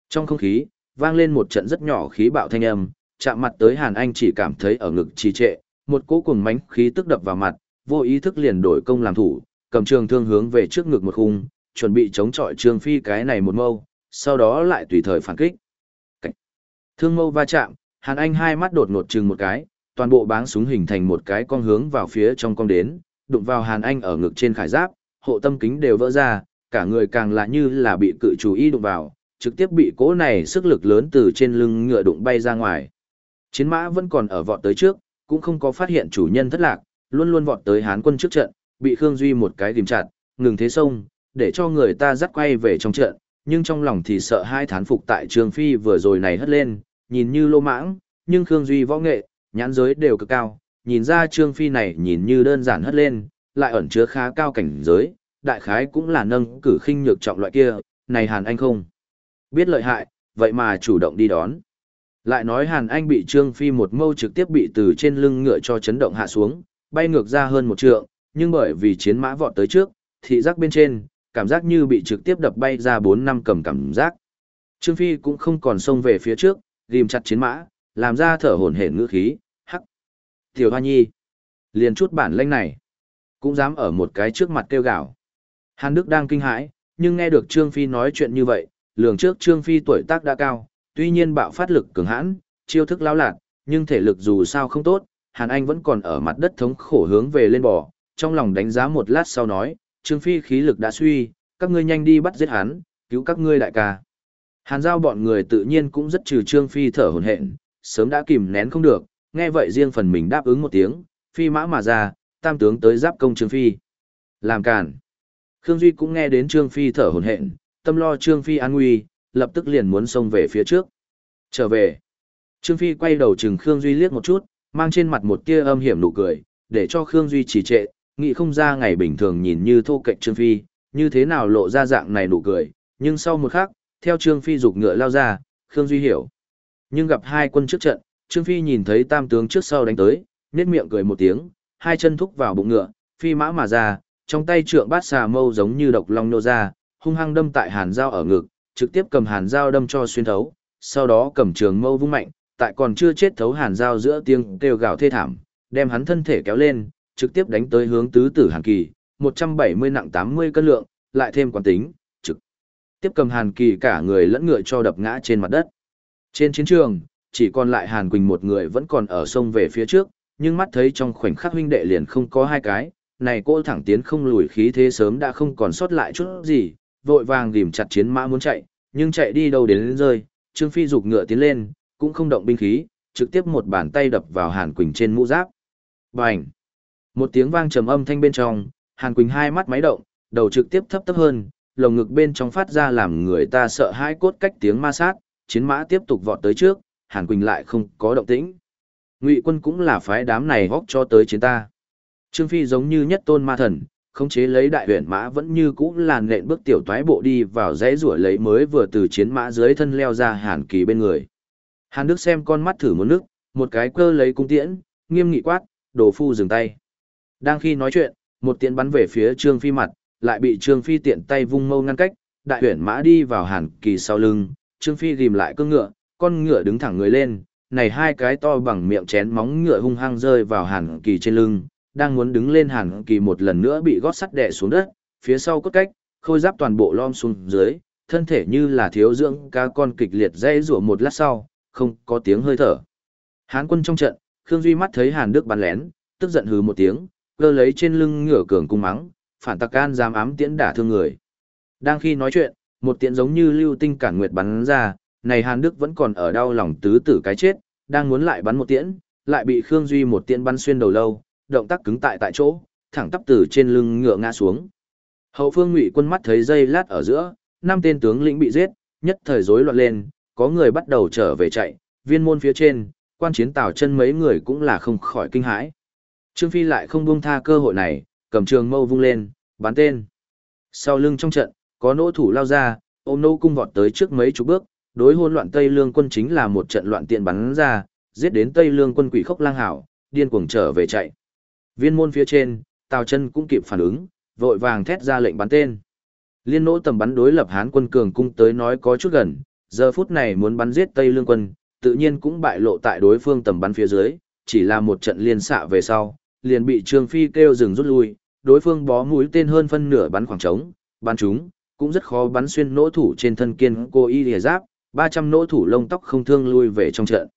Trong không khí, vang lên một trận rất nhỏ khí bạo thanh âm, chạm mặt tới Hàn Anh chỉ cảm thấy ở ngực trì trệ, một cỗ cuồng mánh khí tức đập vào mặt, vô ý thức liền đổi công làm thủ, cầm trường thương hướng về trước ngực một khung, chuẩn bị chống chọi Trương Phi cái này một mâu, sau đó lại tùy thời phản kích. Cảnh. Thương mâu va chạm, Hàn Anh hai mắt đột ngột trừng một cái, toàn bộ báng súng hình thành một cái con hướng vào phía trong con đến, đụng vào Hàn Anh ở ngực trên khải giáp, hộ tâm kính đều vỡ ra, cả người càng là như là bị cự chủ y đụng vào, trực tiếp bị cỗ này sức lực lớn từ trên lưng ngựa đụng bay ra ngoài. Chiến mã vẫn còn ở vọt tới trước, cũng không có phát hiện chủ nhân thất lạc, luôn luôn vọt tới Hán quân trước trận, bị Khương Duy một cái tìm chặt, ngừng thế sông, để cho người ta dắt quay về trong trận, nhưng trong lòng thì sợ hai thán phục tại trương Phi vừa rồi này hất lên, nhìn như lô mãng, nhưng Khương Duy võ nghệ, nhãn giới đều cực cao, nhìn ra Trương Phi này nhìn như đơn giản hất lên, lại ẩn chứa khá cao cảnh giới, đại khái cũng là nâng cử khinh nhược trọng loại kia, này Hàn Anh không biết lợi hại, vậy mà chủ động đi đón. Lại nói Hàn Anh bị Trương Phi một mâu trực tiếp bị từ trên lưng ngựa cho chấn động hạ xuống, bay ngược ra hơn một trượng, nhưng bởi vì chiến mã vọt tới trước, thị giác bên trên, cảm giác như bị trực tiếp đập bay ra 4 năm cầm cảm giác. Trương Phi cũng không còn xông về phía trước, ghim chặt chiến mã, làm ra thở hổn hển ngữ khí, hắc. Tiểu Hoa Nhi, liền chút bản lĩnh này, cũng dám ở một cái trước mặt kêu gào. Hàn Đức đang kinh hãi, nhưng nghe được Trương Phi nói chuyện như vậy, lường trước Trương Phi tuổi tác đã cao, tuy nhiên bạo phát lực cường hãn, chiêu thức lao lạc, nhưng thể lực dù sao không tốt, Hàn Anh vẫn còn ở mặt đất thống khổ hướng về lên bò, trong lòng đánh giá một lát sau nói, Trương Phi khí lực đã suy, các ngươi nhanh đi bắt giết hắn, cứu các ngươi đại ca. Hàn giao bọn người tự nhiên cũng rất trừ Trương Phi thở hổn hển, sớm đã kìm nén không được, nghe vậy riêng phần mình đáp ứng một tiếng, phi mã mà ra, tam tướng tới giáp công Trương Phi. Làm cản. Khương Duy cũng nghe đến Trương Phi thở hổn hển, tâm lo Trương Phi an nguy, lập tức liền muốn xông về phía trước. Trở về. Trương Phi quay đầu chừng Khương Duy liếc một chút, mang trên mặt một tia âm hiểm nụ cười, để cho Khương Duy trì trệ, nghĩ không ra ngày bình thường nhìn như thô kệch Trương Phi, như thế nào lộ ra dạng này nụ cười, nhưng sau một khắc, theo Trương Phi dục ngựa lao ra, Khương Duy hiểu. Nhưng gặp hai quân trước trận, Trương Phi nhìn thấy tam tướng trước sau đánh tới, nhếch miệng cười một tiếng, hai chân thúc vào bụng ngựa, phi mã mà ra, trong tay trượng bát xà mâu giống như độc long nô ra, hung hăng đâm tại hàn dao ở ngực, trực tiếp cầm hàn dao đâm cho xuyên thấu, sau đó cầm trường mâu vung mạnh, tại còn chưa chết thấu hàn dao giữa tiếng kêu gào thê thảm, đem hắn thân thể kéo lên, trực tiếp đánh tới hướng tứ tử hàn kỳ, 170 nặng 80 cân lượng, lại thêm quán tính, trực tiếp cầm hàn kỳ cả người lẫn ngựa cho đập ngã trên mặt đất. Trên chiến trường, chỉ còn lại hàn quỳnh một người vẫn còn ở sông về phía trước, nhưng mắt thấy trong khoảnh khắc huynh đệ liền không có hai cái, này cô thẳng tiến không lùi khí thế sớm đã không còn sót lại chút gì, vội vàng ghim chặt chiến mã muốn chạy, nhưng chạy đi đâu đến, đến rơi, Trương Phi dục ngựa tiến lên, cũng không động binh khí, trực tiếp một bàn tay đập vào Hàn Quỳnh trên mũ giáp. Bành! Một tiếng vang trầm âm thanh bên trong, Hàn Quỳnh hai mắt máy động, đầu trực tiếp thấp thấp hơn, lồng ngực bên trong phát ra làm người ta sợ hãi cốt cách tiếng ma sát, chiến mã tiếp tục vọt tới trước, Hàn Quỳnh lại không có động tĩnh. Ngụy quân cũng là phái đám này hóc cho tới chiến ta. Trương Phi giống như nhất tôn ma thần, khống chế lấy đại huyền mã vẫn như cũ làn nện bước tiểu toái bộ đi vào dãy rủa lấy mới vừa từ chiến mã dưới thân leo ra Hàn Kỳ bên người. Hàn Đức xem con mắt thử một nước, một cái cơ lấy cung tiễn, nghiêm nghị quát, đồ phu dừng tay. Đang khi nói chuyện, một tiễn bắn về phía Trương Phi mặt, lại bị Trương Phi tiện tay vung mâu ngăn cách, đại huyền mã đi vào Hàn Kỳ sau lưng, Trương Phi rìm lại cương ngựa, con ngựa đứng thẳng người lên, này hai cái to bằng miệng chén móng ngựa hung hăng rơi vào Hàn Kỳ trên lưng, đang muốn đứng lên Hàn Kỳ một lần nữa bị gót sắt đè xuống đất, phía sau cốt cách, khôi giáp toàn bộ lom xuống dưới, thân thể như là thiếu dưỡng cá con kịch liệt dây rủa một lát sau, không có tiếng hơi thở. Hán quân trong trận, Khương Duy mắt thấy Hàn Đức bắn lén, tức giận hừ một tiếng, cơ lấy trên lưng ngửa cường cung mắng, phản tặc can dám ám tiễn đả thương người. Đang khi nói chuyện, một tiễn giống như lưu tinh cản nguyệt bắn ra, này Hàn Đức vẫn còn ở đau lòng tứ tử cái chết, đang muốn lại bắn một tiễn, lại bị Khương Duy một tiễn bắn xuyên đầu lâu, động tác cứng tại tại chỗ, thẳng tắp từ trên lưng ngựa ngã xuống. Hậu phương Ngụy quân mắt thấy dây lát ở giữa, năm tên tướng lĩnh bị giết, nhất thời rối loạn lên, có người bắt đầu trở về chạy, viên môn phía trên, quan chiến tào chân mấy người cũng là không khỏi kinh hãi. Trương Phi lại không buông tha cơ hội này, cầm trường mâu vung lên, bắn tên. Sau lưng trong trận, có nỗ thủ lao ra, ôm nô cung vọt tới trước mấy chục bước, đối hôn loạn Tây Lương quân chính là một trận loạn tiện bắn ra, giết đến Tây Lương quân quỷ khốc lang hảo, điên cuồng trở về chạy. Viên môn phía trên, Tào chân cũng kịp phản ứng, vội vàng thét ra lệnh bắn tên. Liên nỗ tầm bắn đối lập Hán quân cường cung tới nói có chút gần, giờ phút này muốn bắn giết Tây Lương quân, tự nhiên cũng bại lộ tại đối phương tầm bắn phía dưới, chỉ là một trận liên xạ về sau, liền bị Trương Phi kêu dừng rút lui, đối phương bó mũi tên hơn phân nửa bắn khoảng trống, bắn chúng, cũng rất khó bắn xuyên nỗ thủ trên thân kiên cô y lìa giáp, 300 nỗ thủ lông tóc không thương lui về trong trận.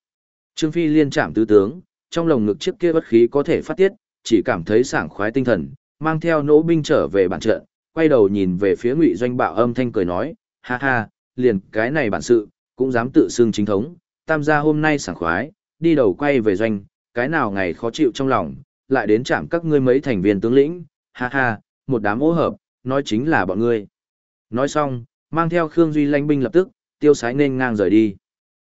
Trương Phi liên chạm tứ tướng, trong lồng ngực chiếc kia bất khí có thể phát tiết, chỉ cảm thấy sảng khoái tinh thần, mang theo nỗ binh trở về bản trận, quay đầu nhìn về phía Ngụy Doanh Bạo âm thanh cười nói, ha ha, liền cái này bản sự, cũng dám tự xưng chính thống, tam gia hôm nay sảng khoái, đi đầu quay về doanh, cái nào ngày khó chịu trong lòng, lại đến chạm các ngươi mấy thành viên tướng lĩnh, ha ha, một đám ô hợp, nói chính là bọn ngươi. Nói xong, mang theo Khương Duy lãnh binh lập tức, tiêu sái nên ngang rời đi.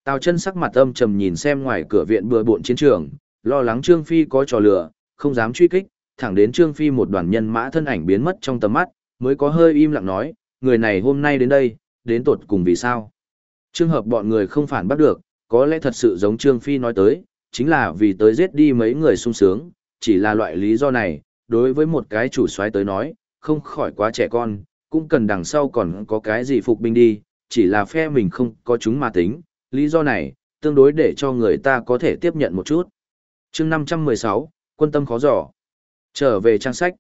Tào chân sắc mặt âm trầm nhìn xem ngoài cửa viện bừa bộn chiến trường, lo lắng Trương Phi có trò lửa, không dám truy kích, thẳng đến Trương Phi một đoàn nhân mã thân ảnh biến mất trong tầm mắt, mới có hơi im lặng nói, người này hôm nay đến đây, đến tột cùng vì sao. Trường hợp bọn người không phản bắt được, có lẽ thật sự giống Trương Phi nói tới, chính là vì tới giết đi mấy người sung sướng, chỉ là loại lý do này, đối với một cái chủ soái tới nói, không khỏi quá trẻ con, cũng cần đằng sau còn có cái gì phục binh đi, chỉ là phe mình không có chúng mà tính, lý do này, tương đối để cho người ta có thể tiếp nhận một chút. chương 516, quân tâm khó dò. Trở về trang sách.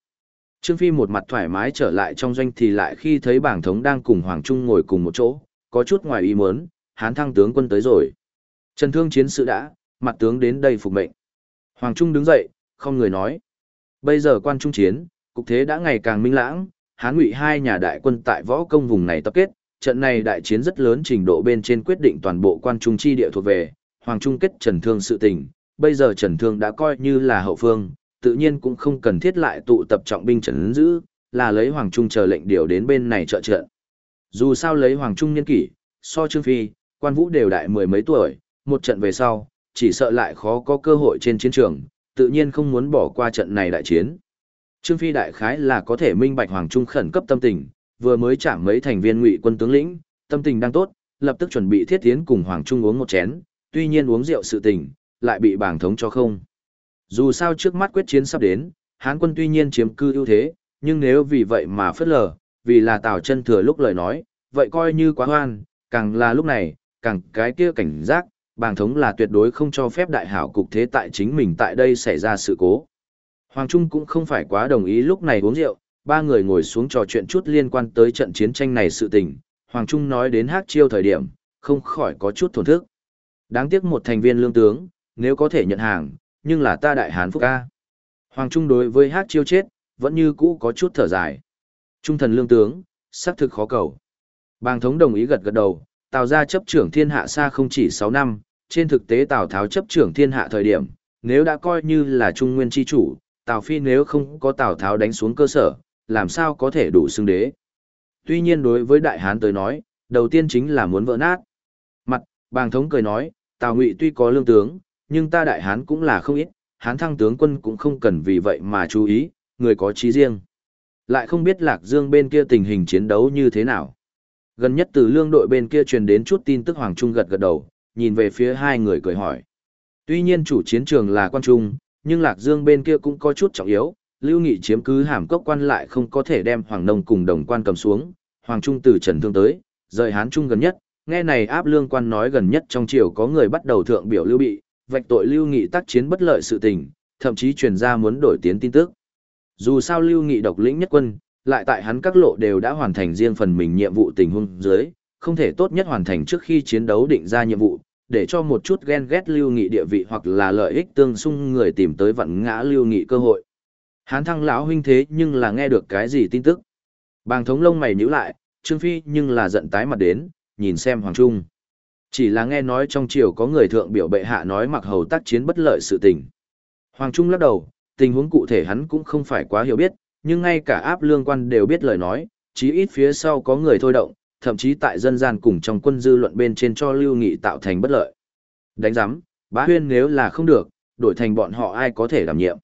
Trương Phi một mặt thoải mái trở lại trong doanh thì lại khi thấy bảng thống đang cùng Hoàng Trung ngồi cùng một chỗ, có chút ngoài ý muốn, hán thăng tướng quân tới rồi. Trần thương chiến sự đã, mặt tướng đến đây phục mệnh. Hoàng Trung đứng dậy, không người nói. Bây giờ quan trung chiến, cục thế đã ngày càng minh lãng, Hán Ngụy hai nhà đại quân tại võ công vùng này tập kết, trận này đại chiến rất lớn trình độ bên trên quyết định toàn bộ quan trung chi địa thuộc về, Hoàng Trung kết Trần Thương sự tình, bây giờ Trần Thương đã coi như là hậu phương, tự nhiên cũng không cần thiết lại tụ tập trọng binh trấn giữ, là lấy Hoàng Trung chờ lệnh điều đến bên này trợ trận. Dù sao lấy Hoàng Trung niên kỷ, so Trương Phi, quan vũ đều đại mười mấy tuổi, một trận về sau, chỉ sợ lại khó có cơ hội trên chiến trường, tự nhiên không muốn bỏ qua trận này đại chiến. Trương Phi đại khái là có thể minh bạch Hoàng Trung khẩn cấp tâm tình, vừa mới chạm mấy thành viên ngụy quân tướng lĩnh, tâm tình đang tốt, lập tức chuẩn bị thiết tiến cùng Hoàng Trung uống một chén, tuy nhiên uống rượu sự tình, lại bị bảng thống cho không. Dù sao trước mắt quyết chiến sắp đến, Hán quân tuy nhiên chiếm cư ưu thế, nhưng nếu vì vậy mà phất lờ, vì là Tào chân thừa lúc lời nói, vậy coi như quá hoan, càng là lúc này, càng cái kia cảnh giác, bảng thống là tuyệt đối không cho phép đại hảo cục thế tại chính mình tại đây xảy ra sự cố. Hoàng Trung cũng không phải quá đồng ý lúc này uống rượu, ba người ngồi xuống trò chuyện chút liên quan tới trận chiến tranh này sự tình. Hoàng Trung nói đến hát chiêu thời điểm, không khỏi có chút thổn thức. Đáng tiếc một thành viên lương tướng, nếu có thể nhận hàng, nhưng là ta đại hán phúc ca. Hoàng Trung đối với hát chiêu chết, vẫn như cũ có chút thở dài. Trung thần lương tướng, xác thực khó cầu. Bàng thống đồng ý gật gật đầu, Tào gia chấp trưởng thiên hạ xa không chỉ 6 năm, trên thực tế Tào Tháo chấp trưởng thiên hạ thời điểm, nếu đã coi như là trung nguyên chi chủ, Tào Phi nếu không có Tào Tháo đánh xuống cơ sở, làm sao có thể đủ xưng đế. Tuy nhiên đối với Đại Hán tới nói, đầu tiên chính là muốn vỡ nát. Mặt, bàng thống cười nói, Tào Ngụy tuy có lương tướng, nhưng ta Đại Hán cũng là không ít, Hán thăng tướng quân cũng không cần vì vậy mà chú ý, người có trí riêng. Lại không biết Lạc Dương bên kia tình hình chiến đấu như thế nào. Gần nhất từ lương đội bên kia truyền đến chút tin tức Hoàng Trung gật gật đầu, nhìn về phía hai người cười hỏi. Tuy nhiên chủ chiến trường là quan trung, nhưng Lạc Dương bên kia cũng có chút trọng yếu, Lưu Nghị chiếm cứ hàm cốc quan lại không có thể đem Hoàng Nông cùng đồng quan cầm xuống, Hoàng Trung từ Trần Thương tới, rời Hán Trung gần nhất, nghe này áp lương quan nói gần nhất trong triều có người bắt đầu thượng biểu Lưu Bị, vạch tội Lưu Nghị tác chiến bất lợi sự tình, thậm chí truyền ra muốn đổi tiến tin tức. Dù sao Lưu Nghị độc lĩnh nhất quân, lại tại hắn các lộ đều đã hoàn thành riêng phần mình nhiệm vụ tình huống dưới, không thể tốt nhất hoàn thành trước khi chiến đấu định ra nhiệm vụ, để cho một chút ghen ghét lưu nghị địa vị hoặc là lợi ích tương xung người tìm tới vận ngã lưu nghị cơ hội. Hán thăng lão huynh thế nhưng là nghe được cái gì tin tức. Bàng thống lông mày nhíu lại, Trương Phi nhưng là giận tái mặt đến, nhìn xem Hoàng Trung. Chỉ là nghe nói trong triều có người thượng biểu bệ hạ nói mặc hầu tác chiến bất lợi sự tình. Hoàng Trung lắc đầu, tình huống cụ thể hắn cũng không phải quá hiểu biết, nhưng ngay cả áp lương quan đều biết lời nói, chí ít phía sau có người thôi động, thậm chí tại dân gian cùng trong quân dư luận bên trên cho lưu nghị tạo thành bất lợi. Đánh giám, bá huyên nếu là không được, đổi thành bọn họ ai có thể đảm nhiệm.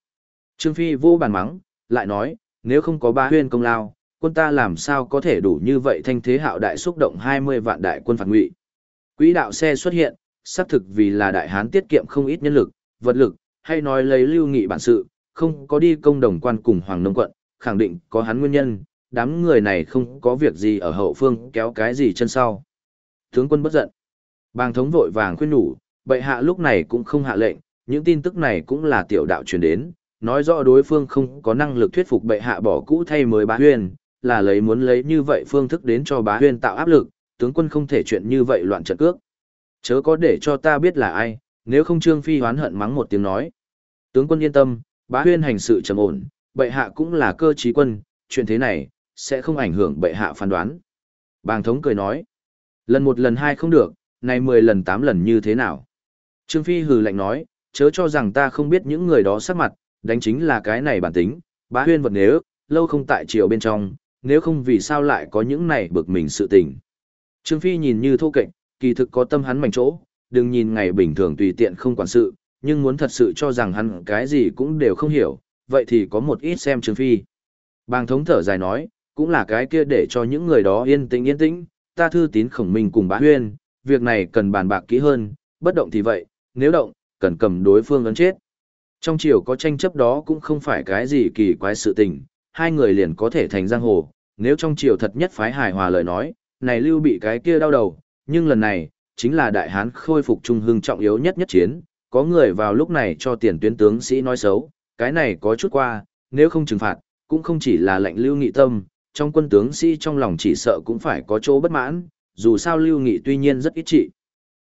Trương Phi vô bàn mắng, lại nói, nếu không có bá huyên công lao, quân ta làm sao có thể đủ như vậy thanh thế hạo đại xúc động 20 vạn đại quân phản ngụy. Quỹ đạo xe xuất hiện, xác thực vì là đại hán tiết kiệm không ít nhân lực, vật lực, hay nói lấy lưu nghị bản sự, không có đi công đồng quan cùng Hoàng Nông quận, khẳng định có hắn nguyên nhân, đám người này không có việc gì ở hậu phương kéo cái gì chân sau. Tướng quân bất giận. Bàng thống vội vàng khuyên nhủ, bệ hạ lúc này cũng không hạ lệnh, những tin tức này cũng là tiểu đạo truyền đến, nói rõ đối phương không có năng lực thuyết phục bệ hạ bỏ cũ thay mới bá huyên, là lấy muốn lấy như vậy phương thức đến cho bá huyên tạo áp lực, tướng quân không thể chuyện như vậy loạn trận cước. Chớ có để cho ta biết là ai, nếu không Trương Phi hoán hận mắng một tiếng nói. Tướng quân yên tâm, bá huyên hành sự trầm ổn, bệ hạ cũng là cơ trí quân, chuyện thế này, sẽ không ảnh hưởng bệ hạ phán đoán. Bàng thống cười nói, lần một lần hai không được, này mười lần tám lần như thế nào? Trương Phi hừ lạnh nói, chớ cho rằng ta không biết những người đó sắc mặt, đánh chính là cái này bản tính, bá huyên vật nếu, lâu không tại triều bên trong, nếu không vì sao lại có những này bực mình sự tình. Trương Phi nhìn như thô kệch, kỳ thực có tâm hắn mảnh chỗ, đừng nhìn ngày bình thường tùy tiện không quản sự, nhưng muốn thật sự cho rằng hắn cái gì cũng đều không hiểu, vậy thì có một ít xem Trương Phi. Bàng thống thở dài nói, cũng là cái kia để cho những người đó yên tĩnh yên tĩnh, ta thư tín khổng minh cùng bá huyên, việc này cần bàn bạc kỹ hơn, bất động thì vậy, nếu động, cần cầm đối phương ấn chết. Trong chiều có tranh chấp đó cũng không phải cái gì kỳ quái sự tình, hai người liền có thể thành giang hồ, nếu trong chiều thật nhất phái hài hòa lời nói, này lưu bị cái kia đau đầu, nhưng lần này, chính là đại hán khôi phục trung hưng trọng yếu nhất nhất chiến, có người vào lúc này cho tiền tuyến tướng sĩ nói xấu, cái này có chút qua, nếu không trừng phạt, cũng không chỉ là lệnh lưu nghị tâm, trong quân tướng sĩ trong lòng chỉ sợ cũng phải có chỗ bất mãn, dù sao lưu nghị tuy nhiên rất ít trị.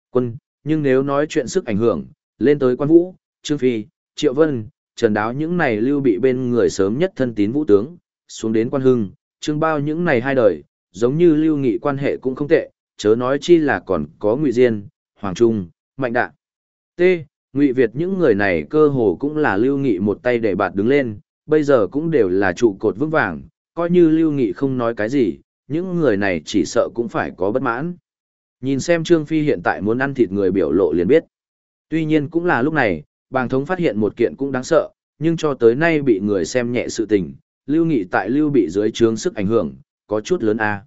Quân, nhưng nếu nói chuyện sức ảnh hưởng, lên tới quan vũ, trương phi, Triệu Vân, Trần Đáo những này lưu bị bên người sớm nhất thân tín vũ tướng, xuống đến quan hưng, trương bao những này hai đời, giống như lưu nghị quan hệ cũng không tệ, chớ nói chi là còn có ngụy diên, hoàng trung, mạnh đạn. T. Ngụy Việt những người này cơ hồ cũng là lưu nghị một tay để bạt đứng lên, bây giờ cũng đều là trụ cột vững vàng, coi như lưu nghị không nói cái gì, những người này chỉ sợ cũng phải có bất mãn. Nhìn xem Trương Phi hiện tại muốn ăn thịt người biểu lộ liền biết. Tuy nhiên cũng là lúc này, bàng thống phát hiện một kiện cũng đáng sợ, nhưng cho tới nay bị người xem nhẹ sự tình, lưu nghị tại lưu bị dưới trướng sức ảnh hưởng, có chút lớn a.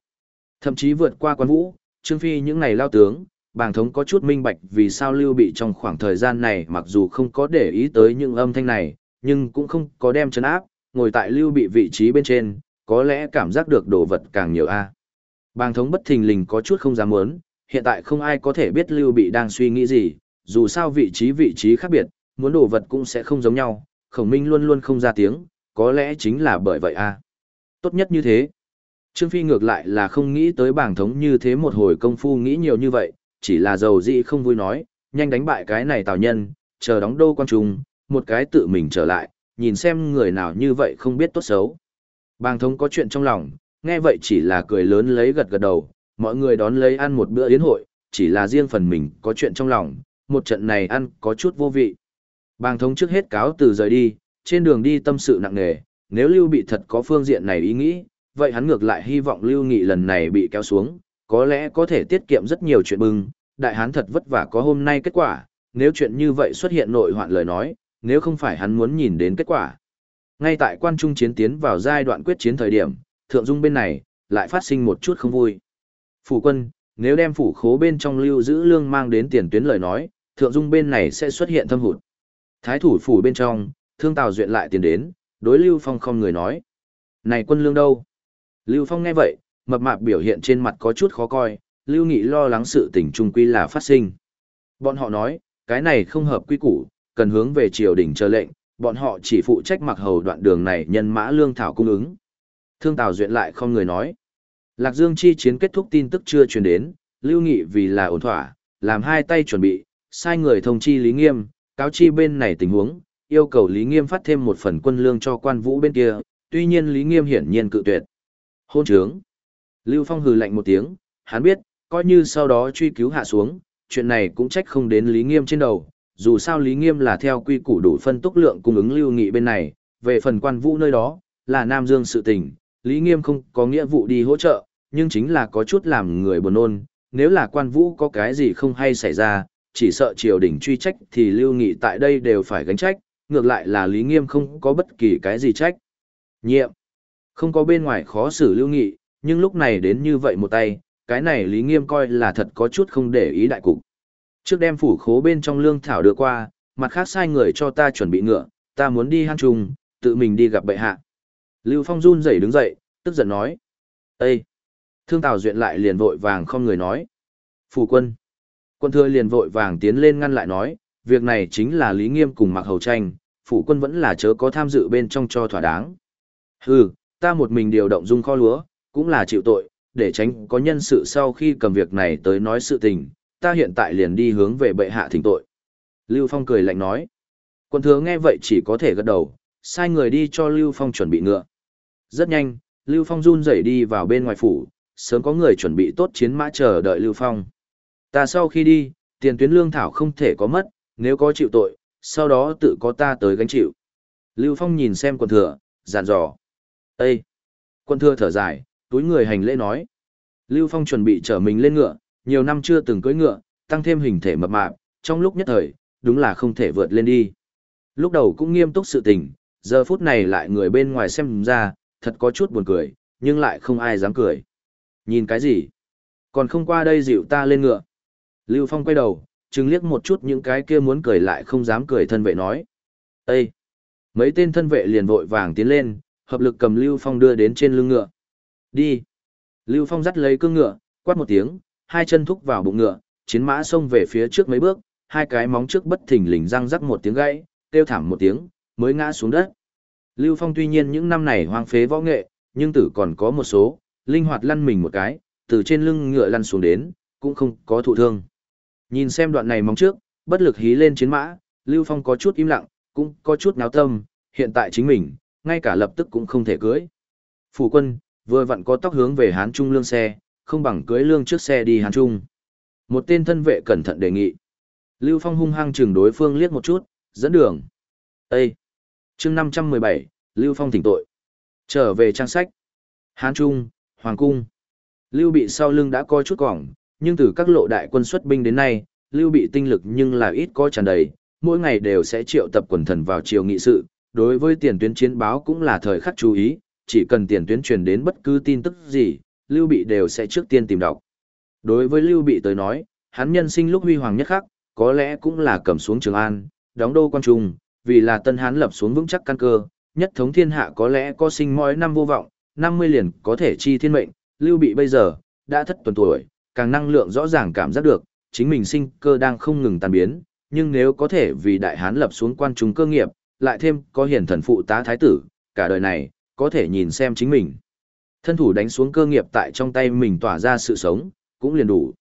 Thậm chí vượt qua quan vũ, Trương Phi những ngày lao tướng, bàng thống có chút minh bạch vì sao lưu bị trong khoảng thời gian này mặc dù không có để ý tới những âm thanh này, nhưng cũng không có đem chấn áp, ngồi tại lưu bị vị trí bên trên, có lẽ cảm giác được đồ vật càng nhiều a. Bàng thống bất thình lình có chút không dám muốn, hiện tại không ai có thể biết lưu bị đang suy nghĩ gì, dù sao vị trí vị trí khác biệt, muốn đồ vật cũng sẽ không giống nhau, khổng minh luôn luôn không ra tiếng, có lẽ chính là bởi vậy a. Tốt nhất như thế. Trương Phi ngược lại là không nghĩ tới bảng thống như thế một hồi công phu nghĩ nhiều như vậy, chỉ là giàu dị không vui nói, nhanh đánh bại cái này tào nhân, chờ đóng đô quan trung, một cái tự mình trở lại, nhìn xem người nào như vậy không biết tốt xấu. Bàng thống có chuyện trong lòng, nghe vậy chỉ là cười lớn lấy gật gật đầu, mọi người đón lấy ăn một bữa yến hội, chỉ là riêng phần mình có chuyện trong lòng, một trận này ăn có chút vô vị. Bàng thống trước hết cáo từ rời đi, trên đường đi tâm sự nặng nề, nếu Lưu Bị thật có phương diện này ý nghĩ, vậy hắn ngược lại hy vọng Lưu Nghị lần này bị kéo xuống, có lẽ có thể tiết kiệm rất nhiều chuyện bưng, đại hán thật vất vả có hôm nay kết quả, nếu chuyện như vậy xuất hiện nội hoạn lời nói, nếu không phải hắn muốn nhìn đến kết quả. Ngay tại quan trung chiến tiến vào giai đoạn quyết chiến thời điểm, thượng dung bên này, lại phát sinh một chút không vui. Phủ quân, nếu đem phủ khố bên trong lưu giữ lương mang đến tiền tuyến lời nói, thượng dung bên này sẽ xuất hiện thâm hụt. Thái thủ phủ bên trong, thương tào duyện lại tiền đến, đối Lưu Phong không người nói. Này quân lương đâu? Lưu Phong nghe vậy, mập mạp biểu hiện trên mặt có chút khó coi, Lưu Nghị lo lắng sự tình trung quy là phát sinh. Bọn họ nói, cái này không hợp quy củ, cần hướng về triều đình chờ lệnh, bọn họ chỉ phụ trách mặc hầu đoạn đường này nhân mã lương thảo cung ứng. Thương Tào Duyện lại không người nói. Lạc Dương chi chiến kết thúc tin tức chưa truyền đến, Lưu Nghị vì là ổn thỏa, làm hai tay chuẩn bị, sai người thông chi Lý Nghiêm, cáo chi bên này tình huống, yêu cầu Lý Nghiêm phát thêm một phần quân lương cho quan vũ bên kia, tuy nhiên Lý Nghiêm hiển nhiên cự tuyệt. Hôn trướng. Lưu Phong hừ lạnh một tiếng, hắn biết, coi như sau đó truy cứu hạ xuống, chuyện này cũng trách không đến Lý Nghiêm trên đầu, dù sao Lý Nghiêm là theo quy củ đủ phân túc lượng cung ứng lưu nghị bên này, về phần quan vũ nơi đó, là Nam Dương sự tình, Lý Nghiêm không có nghĩa vụ đi hỗ trợ, nhưng chính là có chút làm người buồn nôn, nếu là quan vũ có cái gì không hay xảy ra, chỉ sợ triều đình truy trách thì lưu nghị tại đây đều phải gánh trách, ngược lại là Lý Nghiêm không có bất kỳ cái gì trách. Nhiệm. Không có bên ngoài khó xử lưu nghị, nhưng lúc này đến như vậy một tay, cái này Lý Nghiêm coi là thật có chút không để ý đại cục. Trước đem phủ khố bên trong lương thảo đưa qua, mặt khác sai người cho ta chuẩn bị ngựa, ta muốn đi hang trùng, tự mình đi gặp bệ hạ. Lưu Phong run rẩy đứng dậy, tức giận nói. Ê! Thương Tào Duyện lại liền vội vàng không người nói. Phủ quân! Quân thừa liền vội vàng tiến lên ngăn lại nói, việc này chính là Lý Nghiêm cùng Mạc Hầu Tranh, phủ quân vẫn là chớ có tham dự bên trong cho thỏa đáng. Hừ, ta một mình điều động dung kho lúa, cũng là chịu tội, để tránh có nhân sự sau khi cầm việc này tới nói sự tình, ta hiện tại liền đi hướng về bệ hạ thỉnh tội. Lưu Phong cười lạnh nói. Quân thừa nghe vậy chỉ có thể gật đầu, sai người đi cho Lưu Phong chuẩn bị ngựa. Rất nhanh, Lưu Phong run rẩy đi vào bên ngoài phủ, sớm có người chuẩn bị tốt chiến mã chờ đợi Lưu Phong. Ta sau khi đi, tiền tuyến lương thảo không thể có mất, nếu có chịu tội, sau đó tự có ta tới gánh chịu. Lưu Phong nhìn xem quần thừa, giàn dò. Ê! Quân thừa thở dài, túi người hành lễ nói. Lưu Phong chuẩn bị trở mình lên ngựa, nhiều năm chưa từng cưỡi ngựa, tăng thêm hình thể mập mạp, trong lúc nhất thời, đúng là không thể vượt lên đi. Lúc đầu cũng nghiêm túc sự tình, giờ phút này lại người bên ngoài xem ra, thật có chút buồn cười, nhưng lại không ai dám cười. Nhìn cái gì? Còn không qua đây dịu ta lên ngựa. Lưu Phong quay đầu, chừng liếc một chút những cái kia muốn cười lại không dám cười thân vệ nói. Ê! Mấy tên thân vệ liền vội vàng tiến lên, hợp lực cầm Lưu Phong đưa đến trên lưng ngựa. Đi! Lưu Phong dắt lấy cương ngựa, quát một tiếng, hai chân thúc vào bụng ngựa, chiến mã xông về phía trước mấy bước, hai cái móng trước bất thình lình răng rắc một tiếng gãy, kêu thảm một tiếng, mới ngã xuống đất. Lưu Phong tuy nhiên những năm này hoang phế võ nghệ, nhưng tử còn có một số, linh hoạt lăn mình một cái, từ trên lưng ngựa lăn xuống đến, cũng không có thụ thương. Nhìn xem đoạn này móng trước, bất lực hí lên chiến mã, Lưu Phong có chút im lặng, cũng có chút náo tâm, hiện tại chính mình, ngay cả lập tức cũng không thể cưới. Phủ quân, vừa vặn có tóc hướng về Hán Trung lương xe, không bằng cưới lương trước xe đi Hán Trung. Một tên thân vệ cẩn thận đề nghị. Lưu Phong hung hăng chừng đối phương liếc một chút, dẫn đường. Ê! chương 517, Lưu Phong thỉnh tội. Trở về trang sách. Hán Trung, Hoàng Cung. Lưu Bị sau lưng đã coi chút cỏng, nhưng từ các lộ đại quân xuất binh đến nay, Lưu Bị tinh lực nhưng là ít có tràn đầy, mỗi ngày đều sẽ triệu tập quần thần vào triều nghị sự, đối với tiền tuyến chiến báo cũng là thời khắc chú ý, chỉ cần tiền tuyến truyền đến bất cứ tin tức gì, Lưu Bị đều sẽ trước tiên tìm đọc. Đối với Lưu Bị tới nói, hắn nhân sinh lúc huy hoàng nhất khắc, có lẽ cũng là cầm xuống Trường An, đóng đô quan trung, vì là Tân Hán lập xuống vững chắc căn cơ, nhất thống thiên hạ có lẽ có sinh mỗi năm vô vọng, 50 liền có thể chi thiên mệnh, Lưu Bị bây giờ, đã thất tuần tuổi, càng năng lượng rõ ràng cảm giác được, chính mình sinh cơ đang không ngừng tan biến, nhưng nếu có thể vì đại hán lập xuống quan trung cơ nghiệp, lại thêm có hiển thần phụ tá thái tử, cả đời này, có thể nhìn xem chính mình. Thân thủ đánh xuống cơ nghiệp tại trong tay mình tỏa ra sự sống, cũng liền đủ.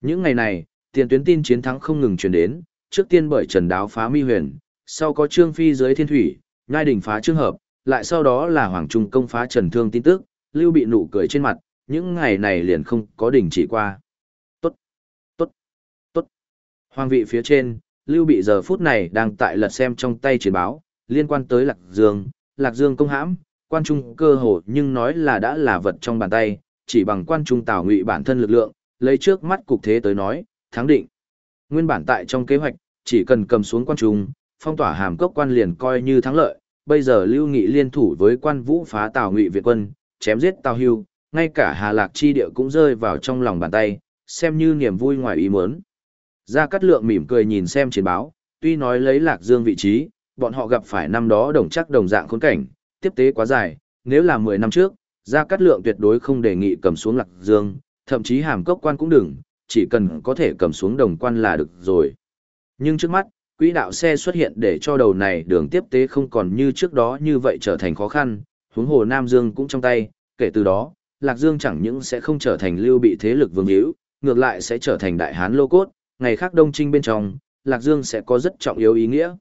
Những ngày này, tiền tuyến tin chiến thắng không ngừng truyền đến, trước tiên bởi Trần Đáo phá mi huyền, sau có Trương Phi dưới thiên thủy, ngai đỉnh phá trương hợp, lại sau đó là Hoàng Trung công phá Trần Thương tin tức, Lưu bị nụ cười trên mặt, những ngày này liền không có đỉnh chỉ qua. Tốt, tốt, tốt. Hoàng vị phía trên, Lưu bị giờ phút này đang tại lật xem trong tay chiến báo, liên quan tới Lạc Dương, Lạc Dương công hãm, quan trung cơ hồ nhưng nói là đã là vật trong bàn tay, chỉ bằng quan trung tào ngụy bản thân lực lượng, lấy trước mắt cục thế tới nói, thắng định. Nguyên bản tại trong kế hoạch, chỉ cần cầm xuống quan trung, phong tỏa hàm cốc quan liền coi như thắng lợi, bây giờ Lưu Nghị liên thủ với quan vũ phá tào ngụy Việt quân, chém giết Tào Hưu, ngay cả Hà Lạc chi địa cũng rơi vào trong lòng bàn tay, xem như niềm vui ngoài ý muốn. Gia Cát Lượng mỉm cười nhìn xem chiến báo, tuy nói lấy Lạc Dương vị trí, bọn họ gặp phải năm đó đồng chắc đồng dạng khốn cảnh, tiếp tế quá dài, nếu là 10 năm trước, Gia Cát Lượng tuyệt đối không đề nghị cầm xuống Lạc Dương, thậm chí hàm cốc quan cũng đừng, chỉ cần có thể cầm xuống đồng quan là được rồi. Nhưng trước mắt, quỹ đạo xe xuất hiện để cho đầu này đường tiếp tế không còn như trước đó như vậy trở thành khó khăn, huống hồ Nam Dương cũng trong tay, kể từ đó, Lạc Dương chẳng những sẽ không trở thành lưu bị thế lực vương hữu, ngược lại sẽ trở thành đại hán lô cốt, ngày khác đông trinh bên trong, Lạc Dương sẽ có rất trọng yếu ý nghĩa.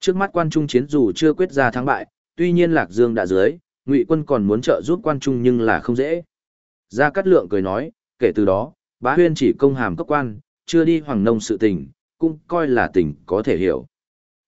Trước mắt quan trung chiến dù chưa quyết ra thắng bại, tuy nhiên Lạc Dương đã dưới, Ngụy quân còn muốn trợ giúp quan trung nhưng là không dễ. Gia Cát Lượng cười nói, kể từ đó, bá huyên chỉ công hàm cấp quan, chưa đi hoàng nông sự tình, cũng coi là tình có thể hiểu.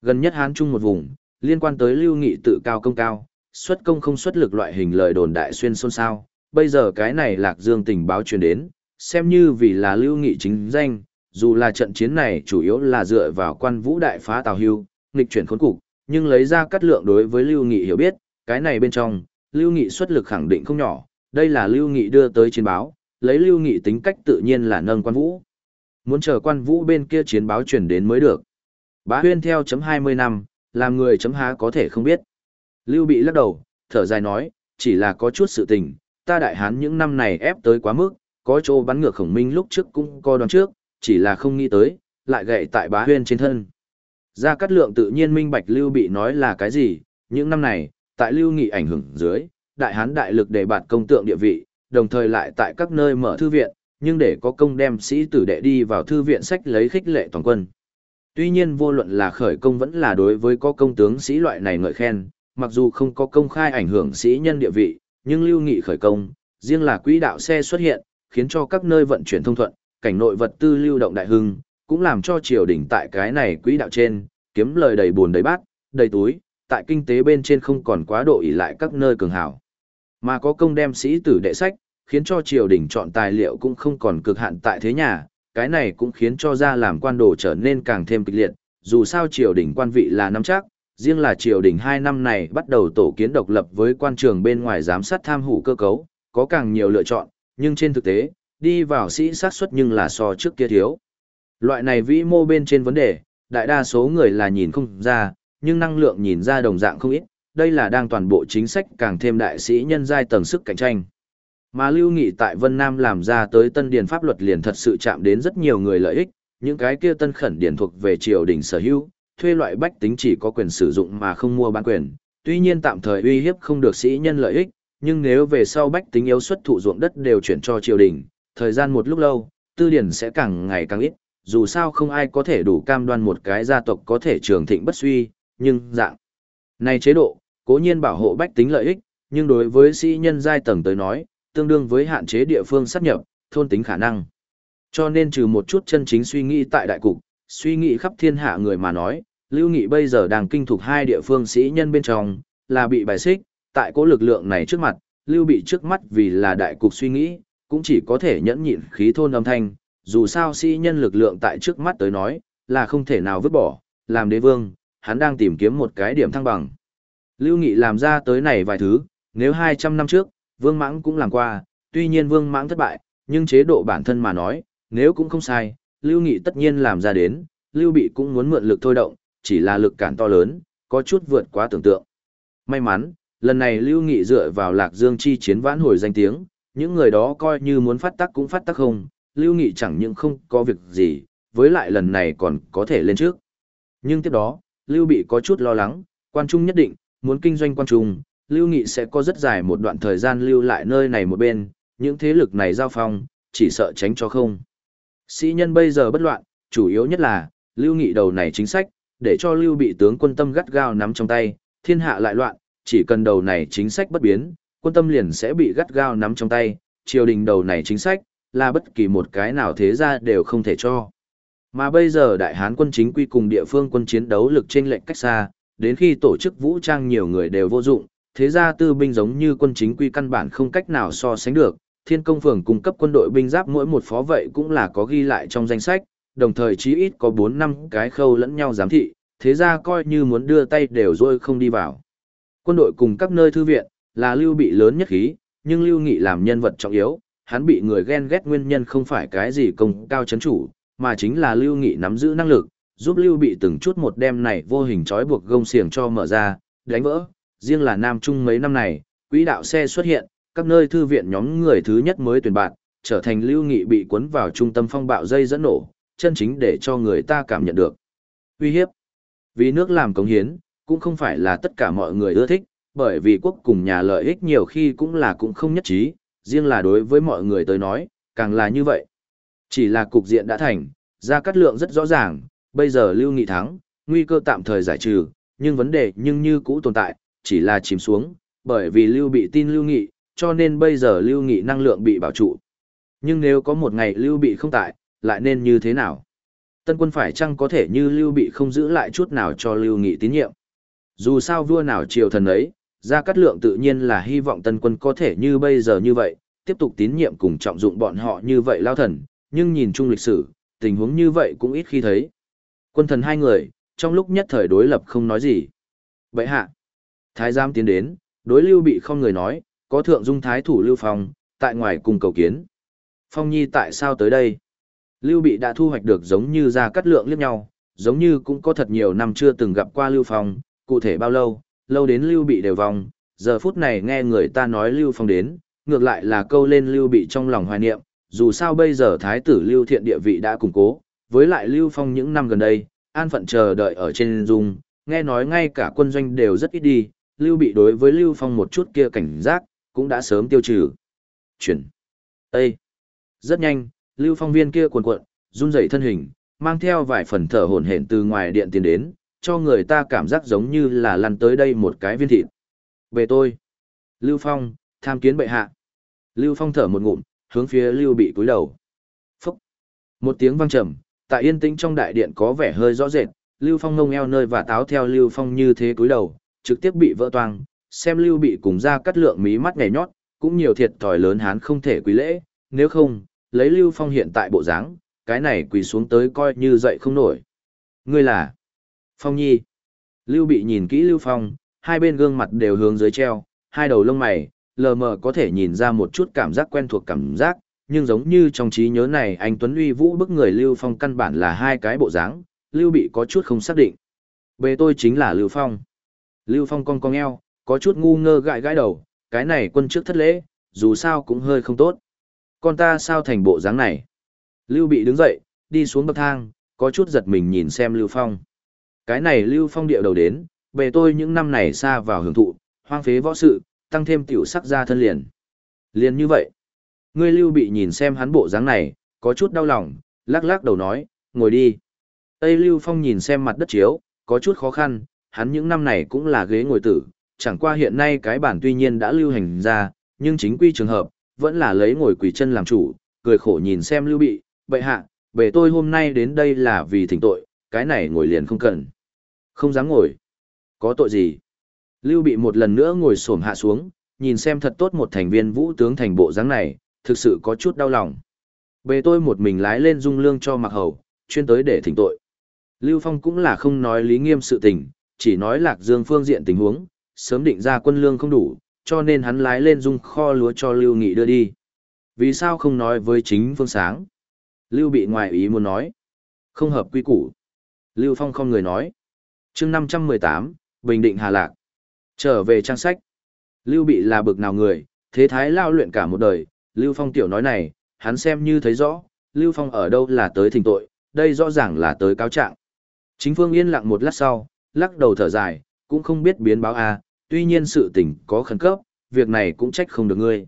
Gần nhất Hán Trung một vùng, liên quan tới lưu nghị tự cao công cao, xuất công không xuất lực loại hình lời đồn đại xuyên xôn xao, bây giờ cái này Lạc Dương tình báo truyền đến, xem như vì là lưu nghị chính danh, dù là trận chiến này chủ yếu là dựa vào quan vũ đại phá Tào Hưu, nghịch chuyển khốn cục, nhưng lấy ra cắt lượng đối với Lưu Nghị hiểu biết, cái này bên trong, Lưu Nghị xuất lực khẳng định không nhỏ, đây là Lưu Nghị đưa tới chiến báo, lấy Lưu Nghị tính cách tự nhiên là nâng quan vũ. Muốn chờ quan vũ bên kia chiến báo chuyển đến mới được. Bá huyên theo chấm 20 năm, làm người chấm há có thể không biết. Lưu bị lắc đầu, thở dài nói, chỉ là có chút sự tình, ta đại hán những năm này ép tới quá mức, có chỗ bắn ngược khổng minh lúc trước cũng có đoán trước, chỉ là không nghĩ tới, lại gậy tại bá huyên trên thân. Gia Cát Lượng tự nhiên minh bạch Lưu Bị nói là cái gì, những năm này, tại Lưu Nghị ảnh hưởng dưới, đại hán đại lực đề bạt công tượng địa vị, đồng thời lại tại các nơi mở thư viện, nhưng để có công đem sĩ tử đệ đi vào thư viện sách lấy khích lệ toàn quân. Tuy nhiên vô luận là khởi công vẫn là đối với có công tướng sĩ loại này ngợi khen, mặc dù không có công khai ảnh hưởng sĩ nhân địa vị, nhưng Lưu Nghị khởi công, riêng là quỹ đạo xe xuất hiện, khiến cho các nơi vận chuyển thông thuận, cảnh nội vật tư lưu động đại hưng, cũng làm cho triều đình tại cái này quỹ đạo trên, kiếm lời đầy buồn đầy bát, đầy túi, tại kinh tế bên trên không còn quá độ ỷ lại các nơi cường hảo. Mà có công đem sĩ tử đệ sách, khiến cho triều đình chọn tài liệu cũng không còn cực hạn tại thế nhà, cái này cũng khiến cho ra làm quan đồ trở nên càng thêm kịch liệt, dù sao triều đình quan vị là nắm chắc, riêng là triều đình hai năm này bắt đầu tổ kiến độc lập với quan trường bên ngoài giám sát tham hủ cơ cấu, có càng nhiều lựa chọn, nhưng trên thực tế, đi vào sĩ sát suất nhưng là so trước kia thiếu. Loại này vĩ mô bên trên vấn đề, đại đa số người là nhìn không ra, nhưng năng lượng nhìn ra đồng dạng không ít, đây là đang toàn bộ chính sách càng thêm đại sĩ nhân giai tầng sức cạnh tranh. Mà Lưu Nghị tại Vân Nam làm ra tới tân điển pháp luật liền thật sự chạm đến rất nhiều người lợi ích, những cái kia tân khẩn điển thuộc về triều đình sở hữu, thuê loại bách tính chỉ có quyền sử dụng mà không mua bán quyền, tuy nhiên tạm thời uy hiếp không được sĩ nhân lợi ích, nhưng nếu về sau bách tính yếu xuất thụ ruộng đất đều chuyển cho triều đình, thời gian một lúc lâu, tư điển sẽ càng ngày càng ít, dù sao không ai có thể đủ cam đoan một cái gia tộc có thể trường thịnh bất suy, nhưng dạng này chế độ, cố nhiên bảo hộ bách tính lợi ích, nhưng đối với sĩ nhân giai tầng tới nói, tương đương với hạn chế địa phương sát nhập, thôn tính khả năng. Cho nên trừ một chút chân chính suy nghĩ tại đại cục, suy nghĩ khắp thiên hạ người mà nói, Lưu Nghị bây giờ đang kinh thuộc hai địa phương sĩ nhân bên trong, là bị bài xích, tại cố lực lượng này trước mặt, Lưu bị trước mắt vì là đại cục suy nghĩ, cũng chỉ có thể nhẫn nhịn khí thôn âm thanh, dù sao sĩ nhân lực lượng tại trước mắt tới nói, là không thể nào vứt bỏ, làm đế vương, hắn đang tìm kiếm một cái điểm thăng bằng. Lưu Nghị làm ra tới này vài thứ, nếu 200 năm trước, Vương Mãng cũng làm qua, tuy nhiên Vương Mãng thất bại, nhưng chế độ bản thân mà nói, nếu cũng không sai, Lưu Nghị tất nhiên làm ra đến, Lưu Bị cũng muốn mượn lực thôi động, chỉ là lực cản to lớn, có chút vượt quá tưởng tượng. May mắn, lần này Lưu Nghị dựa vào Lạc Dương chi chiến vãn hồi danh tiếng, những người đó coi như muốn phát tắc cũng phát tắc không, Lưu Nghị chẳng những không có việc gì, với lại lần này còn có thể lên trước. Nhưng tiếp đó, Lưu Bị có chút lo lắng, quan trung nhất định, muốn kinh doanh quan trung, Lưu Nghị sẽ có rất dài một đoạn thời gian lưu lại nơi này một bên, những thế lực này giao phong, chỉ sợ tránh cho không. Sĩ nhân bây giờ bất loạn, chủ yếu nhất là, Lưu Nghị đầu này chính sách, để cho Lưu Bị tướng quân tâm gắt gao nắm trong tay, thiên hạ lại loạn, chỉ cần đầu này chính sách bất biến, quân tâm liền sẽ bị gắt gao nắm trong tay, triều đình đầu này chính sách, là bất kỳ một cái nào thế ra đều không thể cho. Mà bây giờ đại hán quân chính quy cùng địa phương quân chiến đấu lực trên lệnh cách xa, đến khi tổ chức vũ trang nhiều người đều vô dụng, thế ra tư binh giống như quân chính quy căn bản không cách nào so sánh được, thiên công phường cung cấp quân đội binh giáp mỗi một phó vậy cũng là có ghi lại trong danh sách, đồng thời chí ít có 4 năm cái khâu lẫn nhau giám thị, thế ra coi như muốn đưa tay đều rồi không đi vào. Quân đội cùng các nơi thư viện, là lưu bị lớn nhất khí, nhưng lưu nghị làm nhân vật trọng yếu, hắn bị người ghen ghét nguyên nhân không phải cái gì công cao chấn chủ, mà chính là lưu nghị nắm giữ năng lực, giúp lưu bị từng chút một đêm này vô hình trói buộc gông xiềng cho mở ra, đánh vỡ, riêng là Nam Trung mấy năm này, quỹ đạo xe xuất hiện, các nơi thư viện nhóm người thứ nhất mới tuyển bạn, trở thành lưu nghị bị cuốn vào trung tâm phong bạo dây dẫn nổ, chân chính để cho người ta cảm nhận được. Uy hiếp. Vì nước làm cống hiến, cũng không phải là tất cả mọi người ưa thích, bởi vì quốc cùng nhà lợi ích nhiều khi cũng là cũng không nhất trí, riêng là đối với mọi người tới nói, càng là như vậy. Chỉ là cục diện đã thành, ra cắt lượng rất rõ ràng, bây giờ Lưu Nghị thắng, nguy cơ tạm thời giải trừ, nhưng vấn đề nhưng như cũ tồn tại, chỉ là chìm xuống, bởi vì Lưu bị tin Lưu Nghị, cho nên bây giờ Lưu Nghị năng lượng bị bảo trụ. Nhưng nếu có một ngày Lưu bị không tại, lại nên như thế nào? Tân quân phải chăng có thể như Lưu bị không giữ lại chút nào cho Lưu Nghị tín nhiệm? Dù sao vua nào triều thần ấy, Gia Cát Lượng tự nhiên là hy vọng tân quân có thể như bây giờ như vậy, tiếp tục tín nhiệm cùng trọng dụng bọn họ như vậy lao thần, nhưng nhìn chung lịch sử, tình huống như vậy cũng ít khi thấy. Quân thần hai người, trong lúc nhất thời đối lập không nói gì. Vậy hạ, thái giám tiến đến, đối lưu bị không người nói, có thượng dung thái thủ lưu phong, tại ngoài cùng cầu kiến. Phong nhi tại sao tới đây? Lưu bị đã thu hoạch được giống như ra cắt lượng liếc nhau, giống như cũng có thật nhiều năm chưa từng gặp qua lưu phong, cụ thể bao lâu, lâu đến lưu bị đều vong, giờ phút này nghe người ta nói lưu phong đến, ngược lại là câu lên lưu bị trong lòng hoài niệm, dù sao bây giờ thái tử lưu thiện địa vị đã củng cố, với lại lưu phong những năm gần đây, an phận chờ đợi ở trên dung, nghe nói ngay cả quân doanh đều rất ít đi, lưu bị đối với lưu phong một chút kia cảnh giác, cũng đã sớm tiêu trừ. Chuyển. Ê! Rất nhanh, lưu phong viên kia cuồn cuộn, run rẩy thân hình, mang theo vài phần thở hổn hển từ ngoài điện tiến đến, cho người ta cảm giác giống như là lăn tới đây một cái viên thịt. Về tôi. Lưu Phong, tham kiến bệ hạ. Lưu Phong thở một ngụm, hướng phía Lưu bị cúi đầu. Phúc. Một tiếng vang trầm, tại yên tĩnh trong đại điện có vẻ hơi rõ rệt, Lưu Phong ngông eo nơi và táo theo Lưu Phong như thế cúi đầu, trực tiếp bị vỡ toang, xem Lưu bị cùng ra cắt lượng mí mắt nhảy nhót, cũng nhiều thiệt thòi lớn hán không thể quý lễ, nếu không, lấy Lưu Phong hiện tại bộ dáng, cái này quỳ xuống tới coi như dậy không nổi. Ngươi là Phong Nhi. Lưu bị nhìn kỹ Lưu Phong, hai bên gương mặt đều hướng dưới treo, hai đầu lông mày, lờ mờ có thể nhìn ra một chút cảm giác quen thuộc cảm giác, nhưng giống như trong trí nhớ này anh Tuấn Uy Vũ bức người Lưu Phong căn bản là hai cái bộ dáng, Lưu bị có chút không xác định. Bề tôi chính là Lưu Phong. Lưu Phong cong cong eo, có chút ngu ngơ gãi gãi đầu, cái này quân trước thất lễ, dù sao cũng hơi không tốt. Con ta sao thành bộ dáng này? Lưu bị đứng dậy, đi xuống bậc thang, có chút giật mình nhìn xem Lưu Phong. Cái này lưu phong điệu đầu đến, bề tôi những năm này xa vào hưởng thụ, hoang phế võ sự, tăng thêm tiểu sắc ra thân liền. Liền như vậy. Ngươi lưu bị nhìn xem hắn bộ dáng này, có chút đau lòng, lắc lắc đầu nói, ngồi đi. Tây lưu phong nhìn xem mặt đất chiếu, có chút khó khăn, hắn những năm này cũng là ghế ngồi tử, chẳng qua hiện nay cái bản tuy nhiên đã lưu hành ra, nhưng chính quy trường hợp, vẫn là lấy ngồi quỳ chân làm chủ, cười khổ nhìn xem lưu bị, bệ hạ, bệ tôi hôm nay đến đây là vì thỉnh tội, cái này ngồi liền không cần. Không dám ngồi. Có tội gì? Lưu bị một lần nữa ngồi xổm hạ xuống, nhìn xem thật tốt một thành viên vũ tướng thành bộ dáng này, thực sự có chút đau lòng. Bề tôi một mình lái lên dung lương cho mặc hầu, chuyên tới để thỉnh tội. Lưu Phong cũng là không nói lý nghiêm sự tình, chỉ nói lạc dương phương diện tình huống, sớm định ra quân lương không đủ, cho nên hắn lái lên dung kho lúa cho Lưu Nghị đưa đi. Vì sao không nói với chính phương sáng? Lưu bị ngoài ý muốn nói. Không hợp quy củ. Lưu Phong không người nói chương 518, Bình Định Hà Lạc. Trở về trang sách. Lưu bị là bực nào người, thế thái lao luyện cả một đời, Lưu Phong tiểu nói này, hắn xem như thấy rõ, Lưu Phong ở đâu là tới thỉnh tội, đây rõ ràng là tới cáo trạng. Chính phương yên lặng một lát sau, lắc đầu thở dài, cũng không biết biến báo a, tuy nhiên sự tình có khẩn cấp, việc này cũng trách không được ngươi.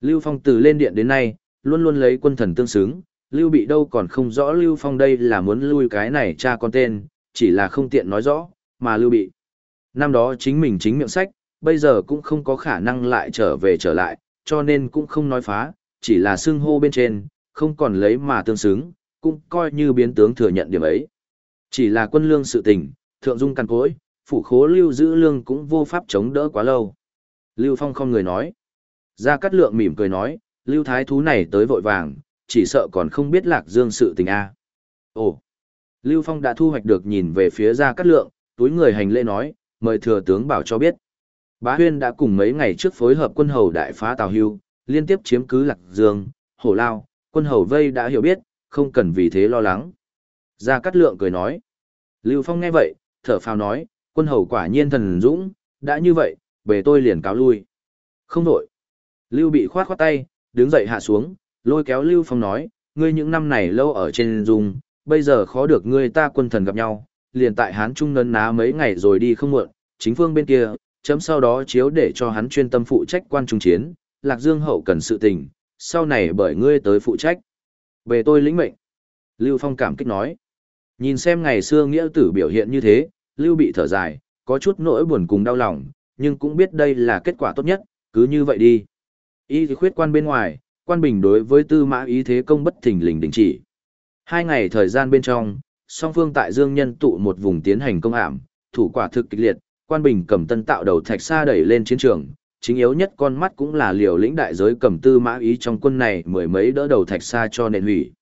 Lưu Phong từ lên điện đến nay, luôn luôn lấy quân thần tương xứng, Lưu bị đâu còn không rõ Lưu Phong đây là muốn lui cái này cha con tên, chỉ là không tiện nói rõ, mà Lưu bị. Năm đó chính mình chính miệng sách, bây giờ cũng không có khả năng lại trở về trở lại, cho nên cũng không nói phá, chỉ là xưng hô bên trên, không còn lấy mà tương xứng, cũng coi như biến tướng thừa nhận điểm ấy. Chỉ là quân lương sự tình, thượng dung căn cối, phủ khố lưu giữ lương cũng vô pháp chống đỡ quá lâu. Lưu Phong không người nói. Gia Cát Lượng mỉm cười nói, Lưu Thái Thú này tới vội vàng, chỉ sợ còn không biết lạc dương sự tình a. Ồ! Lưu Phong đã thu hoạch được nhìn về phía Gia Cát Lượng, túi người hành lễ nói, mời thừa tướng bảo cho biết. Bá Huyên đã cùng mấy ngày trước phối hợp quân hầu đại phá Tào Hưu, liên tiếp chiếm cứ Lạc Dương, Hổ Lao, quân hầu vây đã hiểu biết, không cần vì thế lo lắng. Gia Cát Lượng cười nói. Lưu Phong nghe vậy, thở phào nói, quân hầu quả nhiên thần dũng, đã như vậy, về tôi liền cáo lui. Không đổi. Lưu bị khoát khoát tay, đứng dậy hạ xuống, lôi kéo Lưu Phong nói, ngươi những năm này lâu ở trên dung, bây giờ khó được ngươi ta quân thần gặp nhau, liền tại Hán Trung nấn ná mấy ngày rồi đi không muộn, chính phương bên kia, chấm sau đó chiếu để cho hắn chuyên tâm phụ trách quan trung chiến, Lạc Dương hậu cần sự tình, sau này bởi ngươi tới phụ trách. Về tôi lĩnh mệnh. Lưu Phong cảm kích nói. Nhìn xem ngày xưa nghĩa tử biểu hiện như thế, Lưu bị thở dài, có chút nỗi buồn cùng đau lòng, nhưng cũng biết đây là kết quả tốt nhất, cứ như vậy đi. Y thì khuyết quan bên ngoài, quan bình đối với tư mã ý thế công bất thình lình đình chỉ. Hai ngày thời gian bên trong, song phương tại Dương Nhân tụ một vùng tiến hành công ảm, thủ quả thực kịch liệt, quan bình cầm tân tạo đầu thạch xa đẩy lên chiến trường, chính yếu nhất con mắt cũng là liều lĩnh đại giới cầm tư mã ý trong quân này mười mấy đỡ đầu thạch xa cho nền hủy.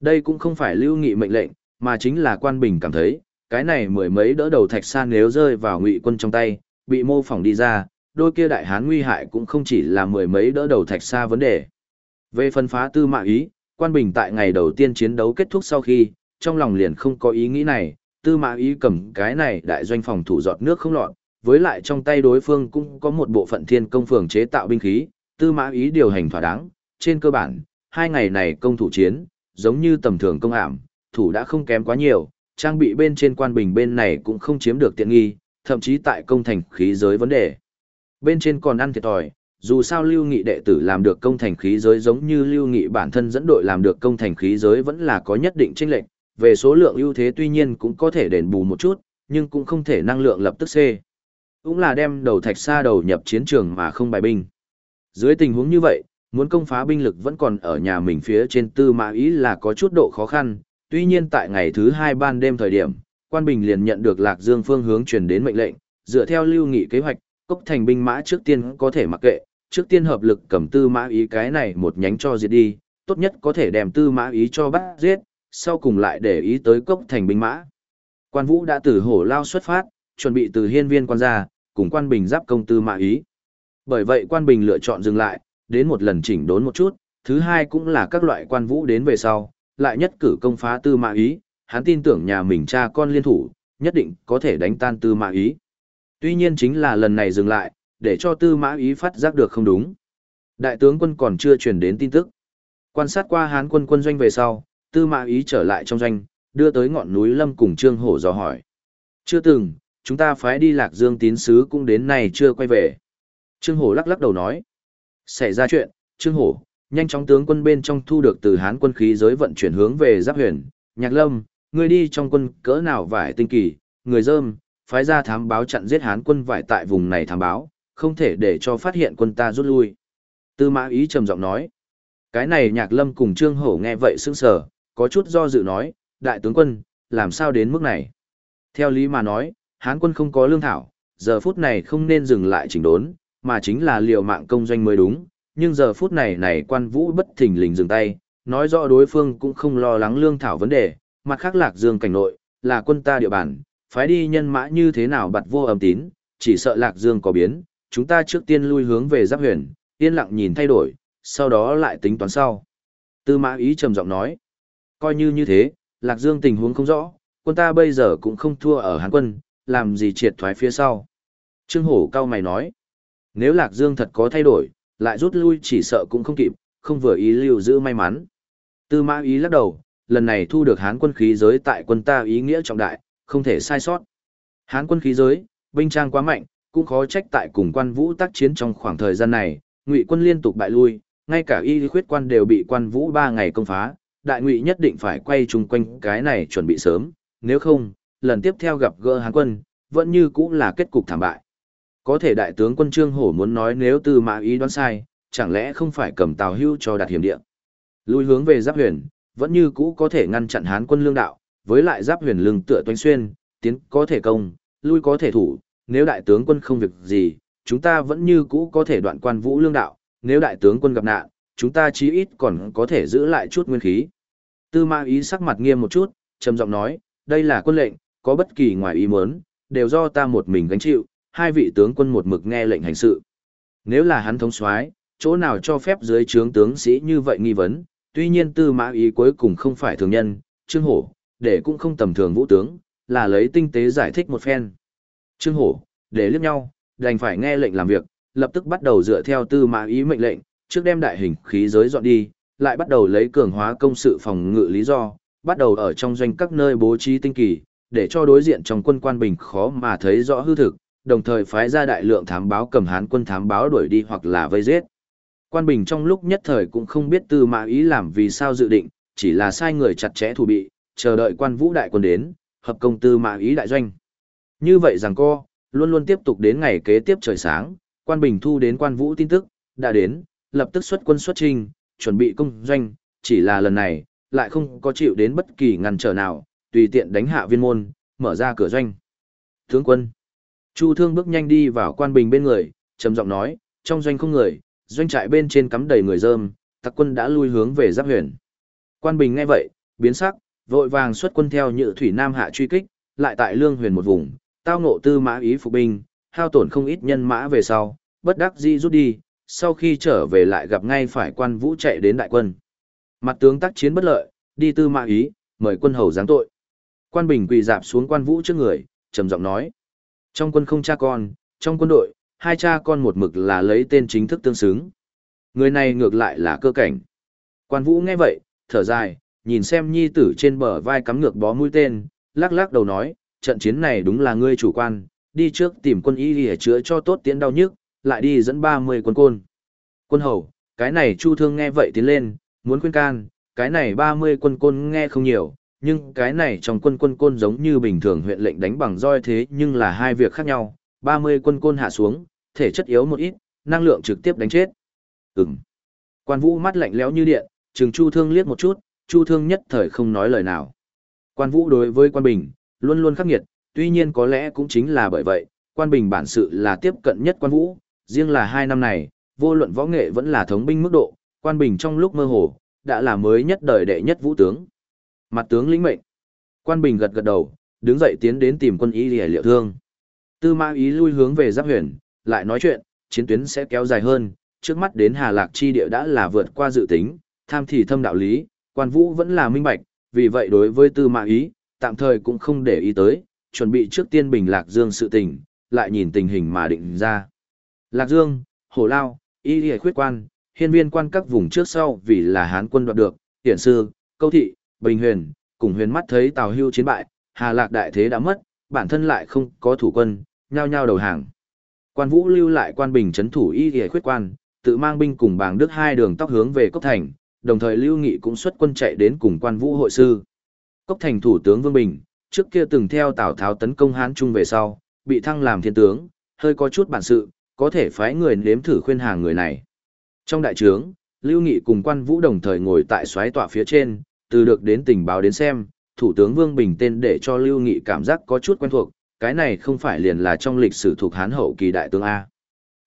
Đây cũng không phải lưu nghị mệnh lệnh, mà chính là quan bình cảm thấy, cái này mười mấy đỡ đầu thạch xa nếu rơi vào ngụy quân trong tay, bị mô phỏng đi ra, đôi kia đại hán nguy hại cũng không chỉ là mười mấy đỡ đầu thạch xa vấn đề. Về phân phá tư mã ý, quan bình tại ngày đầu tiên chiến đấu kết thúc sau khi, trong lòng liền không có ý nghĩ này, tư mã ý cầm cái này đại doanh phòng thủ giọt nước không lọt, với lại trong tay đối phương cũng có một bộ phận thiên công phường chế tạo binh khí, tư mã ý điều hành thỏa đáng, trên cơ bản, hai ngày này công thủ chiến, giống như tầm thường công ảm, thủ đã không kém quá nhiều, trang bị bên trên quan bình bên này cũng không chiếm được tiện nghi, thậm chí tại công thành khí giới vấn đề. Bên trên còn ăn thiệt thòi, dù sao lưu nghị đệ tử làm được công thành khí giới giống như lưu nghị bản thân dẫn đội làm được công thành khí giới vẫn là có nhất định tranh lệch, về số lượng ưu thế tuy nhiên cũng có thể đền bù một chút, nhưng cũng không thể năng lượng lập tức C. Cũng là đem đầu thạch xa đầu nhập chiến trường mà không bài binh. Dưới tình huống như vậy, muốn công phá binh lực vẫn còn ở nhà mình phía trên tư mã ý là có chút độ khó khăn, tuy nhiên tại ngày thứ hai ban đêm thời điểm, quan bình liền nhận được lạc dương phương hướng truyền đến mệnh lệnh, dựa theo lưu nghị kế hoạch, cốc thành binh mã trước tiên có thể mặc kệ, trước tiên hợp lực cầm tư mã ý cái này một nhánh cho diệt đi, tốt nhất có thể đem tư mã ý cho bắt giết, sau cùng lại để ý tới cốc thành binh mã. Quan vũ đã từ hổ lao xuất phát, chuẩn bị từ hiên viên quan gia, cùng quan bình giáp công tư mã ý. Bởi vậy quan bình lựa chọn dừng lại, đến một lần chỉnh đốn một chút, thứ hai cũng là các loại quan vũ đến về sau, lại nhất cử công phá tư mã ý, hắn tin tưởng nhà mình cha con liên thủ, nhất định có thể đánh tan tư mã ý. Tuy nhiên chính là lần này dừng lại, để cho tư mã ý phát giác được không đúng. Đại tướng quân còn chưa truyền đến tin tức. Quan sát qua hán quân quân doanh về sau, tư mã ý trở lại trong doanh, đưa tới ngọn núi lâm cùng trương hổ dò hỏi. Chưa từng, chúng ta phái đi lạc dương tín sứ cũng đến nay chưa quay về. Trương hổ lắc lắc đầu nói. Xảy ra chuyện, trương hổ, nhanh chóng tướng quân bên trong thu được từ hán quân khí giới vận chuyển hướng về giáp huyền, nhạc lâm, người đi trong quân cỡ nào vải tinh kỳ, người dơm, phái ra thám báo chặn giết Hán quân vải tại vùng này thám báo, không thể để cho phát hiện quân ta rút lui. Tư mã ý trầm giọng nói. Cái này nhạc lâm cùng trương hổ nghe vậy sững sờ, có chút do dự nói, đại tướng quân, làm sao đến mức này? Theo lý mà nói, Hán quân không có lương thảo, giờ phút này không nên dừng lại chỉnh đốn, mà chính là liều mạng công doanh mới đúng, nhưng giờ phút này này quan vũ bất thình lình dừng tay, nói rõ đối phương cũng không lo lắng lương thảo vấn đề, mặt khác lạc dương cảnh nội, là quân ta địa bàn, phái đi nhân mã như thế nào bặt vô âm tín, chỉ sợ lạc dương có biến, chúng ta trước tiên lui hướng về giáp huyền, yên lặng nhìn thay đổi, sau đó lại tính toán sau. Tư mã ý trầm giọng nói, coi như như thế, lạc dương tình huống không rõ, quân ta bây giờ cũng không thua ở hán quân, làm gì triệt thoái phía sau. Trương Hổ cao mày nói, nếu lạc dương thật có thay đổi, lại rút lui chỉ sợ cũng không kịp, không vừa ý lưu giữ may mắn. Tư mã ý lắc đầu, lần này thu được hán quân khí giới tại quân ta ý nghĩa trọng đại, không thể sai sót. Hán quân khí giới, binh trang quá mạnh, cũng khó trách tại cùng quan vũ tác chiến trong khoảng thời gian này, ngụy quân liên tục bại lui, ngay cả y khuyết quan đều bị quan vũ ba ngày công phá, đại ngụy nhất định phải quay chung quanh cái này chuẩn bị sớm, nếu không, lần tiếp theo gặp gỡ hán quân, vẫn như cũng là kết cục thảm bại. Có thể đại tướng quân Trương Hổ muốn nói nếu từ mã ý đoán sai, chẳng lẽ không phải cầm tàu hưu cho đặt hiểm địa. Lui hướng về giáp huyền, vẫn như cũ có thể ngăn chặn hán quân lương đạo, với lại giáp huyền lưng tựa toanh xuyên, tiến có thể công, lui có thể thủ, nếu đại tướng quân không việc gì, chúng ta vẫn như cũ có thể đoạn quan vũ lương đạo, nếu đại tướng quân gặp nạn, chúng ta chí ít còn có thể giữ lại chút nguyên khí. Tư ma ý sắc mặt nghiêm một chút, trầm giọng nói, đây là quân lệnh, có bất kỳ ngoài ý muốn, đều do ta một mình gánh chịu, hai vị tướng quân một mực nghe lệnh hành sự. Nếu là hắn thống soái, chỗ nào cho phép dưới trướng tướng sĩ như vậy nghi vấn, tuy nhiên tư mã ý cuối cùng không phải thường nhân, trương hổ, để cũng không tầm thường vũ tướng, là lấy tinh tế giải thích một phen. Trương hổ, để liếc nhau, đành phải nghe lệnh làm việc, lập tức bắt đầu dựa theo tư mã ý mệnh lệnh, trước đem đại hình khí giới dọn đi, lại bắt đầu lấy cường hóa công sự phòng ngự lý do, bắt đầu ở trong doanh các nơi bố trí tinh kỳ, để cho đối diện trong quân quan bình khó mà thấy rõ hư thực, đồng thời phái ra đại lượng thám báo cầm hán quân thám báo đuổi đi hoặc là vây giết. Quan Bình trong lúc nhất thời cũng không biết Tư Mã Ý làm vì sao dự định, chỉ là sai người chặt chẽ thủ bị, chờ đợi quan vũ đại quân đến, hợp công Tư Mã Ý đại doanh. Như vậy rằng co, luôn luôn tiếp tục đến ngày kế tiếp trời sáng, Quan Bình thu đến quan vũ tin tức, đã đến, lập tức xuất quân xuất trình, chuẩn bị công doanh, chỉ là lần này, lại không có chịu đến bất kỳ ngăn trở nào, tùy tiện đánh hạ viên môn, mở ra cửa doanh. Tướng quân, Chu Thương bước nhanh đi vào quan bình bên người, trầm giọng nói, trong doanh không người, doanh trại bên trên cắm đầy người dơm, tặc quân đã lui hướng về giáp huyền. Quan bình nghe vậy, biến sắc, vội vàng xuất quân theo nhự thủy nam hạ truy kích, lại tại lương huyền một vùng, tao ngộ tư mã ý phục binh, hao tổn không ít nhân mã về sau, bất đắc dĩ rút đi, sau khi trở về lại gặp ngay phải quan vũ chạy đến đại quân. Mặt tướng tác chiến bất lợi, đi tư mã ý, mời quân hầu giáng tội. Quan bình quỳ dạp xuống quan vũ trước người, trầm giọng nói. Trong quân không cha con, trong quân đội, hai cha con một mực là lấy tên chính thức tương xứng. Người này ngược lại là cơ cảnh. Quan vũ nghe vậy, thở dài, nhìn xem nhi tử trên bờ vai cắm ngược bó mũi tên, lắc lắc đầu nói, trận chiến này đúng là ngươi chủ quan, đi trước tìm quân y để chữa cho tốt tiễn đau nhức, lại đi dẫn 30 quân côn. Quân hầu, cái này chu thương nghe vậy tiến lên, muốn khuyên can, cái này 30 quân côn nghe không nhiều, nhưng cái này trong quân quân côn giống như bình thường huyện lệnh đánh bằng roi thế nhưng là hai việc khác nhau, 30 quân côn hạ xuống, thể chất yếu một ít, năng lượng trực tiếp đánh chết. Ừm. Quan vũ mắt lạnh lẽo như điện, trừng Chu Thương liếc một chút, Chu Thương nhất thời không nói lời nào. Quan vũ đối với quan bình, luôn luôn khắc nghiệt, tuy nhiên có lẽ cũng chính là bởi vậy, quan bình bản sự là tiếp cận nhất quan vũ, riêng là hai năm này, vô luận võ nghệ vẫn là thống binh mức độ, quan bình trong lúc mơ hồ, đã là mới nhất đời đệ nhất vũ tướng. Mặt tướng lĩnh mệnh. Quan Bình gật gật đầu, đứng dậy tiến đến tìm quân ý để liệu thương. Tư mã ý lui hướng về giáp huyền, lại nói chuyện, chiến tuyến sẽ kéo dài hơn, trước mắt đến Hà Lạc chi địa đã là vượt qua dự tính, tham thì thâm đạo lý, quan vũ vẫn là minh bạch, vì vậy đối với tư mã ý, tạm thời cũng không để ý tới, chuẩn bị trước tiên bình Lạc Dương sự tình, lại nhìn tình hình mà định ra. Lạc Dương, Hồ Lao, Y Lìa Khuyết Quan, hiên viên quan các vùng trước sau vì là Hán quân đoạt được, hiển sư, câu thị, Bình Huyền, cùng huyền mắt thấy Tào Hưu chiến bại, Hà Lạc đại thế đã mất, bản thân lại không có thủ quân, nhao nhao đầu hàng. Quan Vũ lưu lại quan bình trấn thủ y y khuyết quan, tự mang binh cùng bàng đức hai đường tóc hướng về Cốc Thành, đồng thời Lưu Nghị cũng xuất quân chạy đến cùng quan Vũ hội sư. Cốc Thành thủ tướng Vương Bình, trước kia từng theo Tào Tháo tấn công Hán Trung về sau, bị thăng làm thiên tướng, hơi có chút bản sự, có thể phái người nếm thử khuyên hàng người này. Trong đại trướng, Lưu Nghị cùng quan vũ đồng thời ngồi tại xoáy tọa phía trên, từ được đến tình báo đến xem, Thủ tướng Vương Bình tên để cho Lưu Nghị cảm giác có chút quen thuộc, cái này không phải liền là trong lịch sử thuộc Hán hậu kỳ đại tướng A.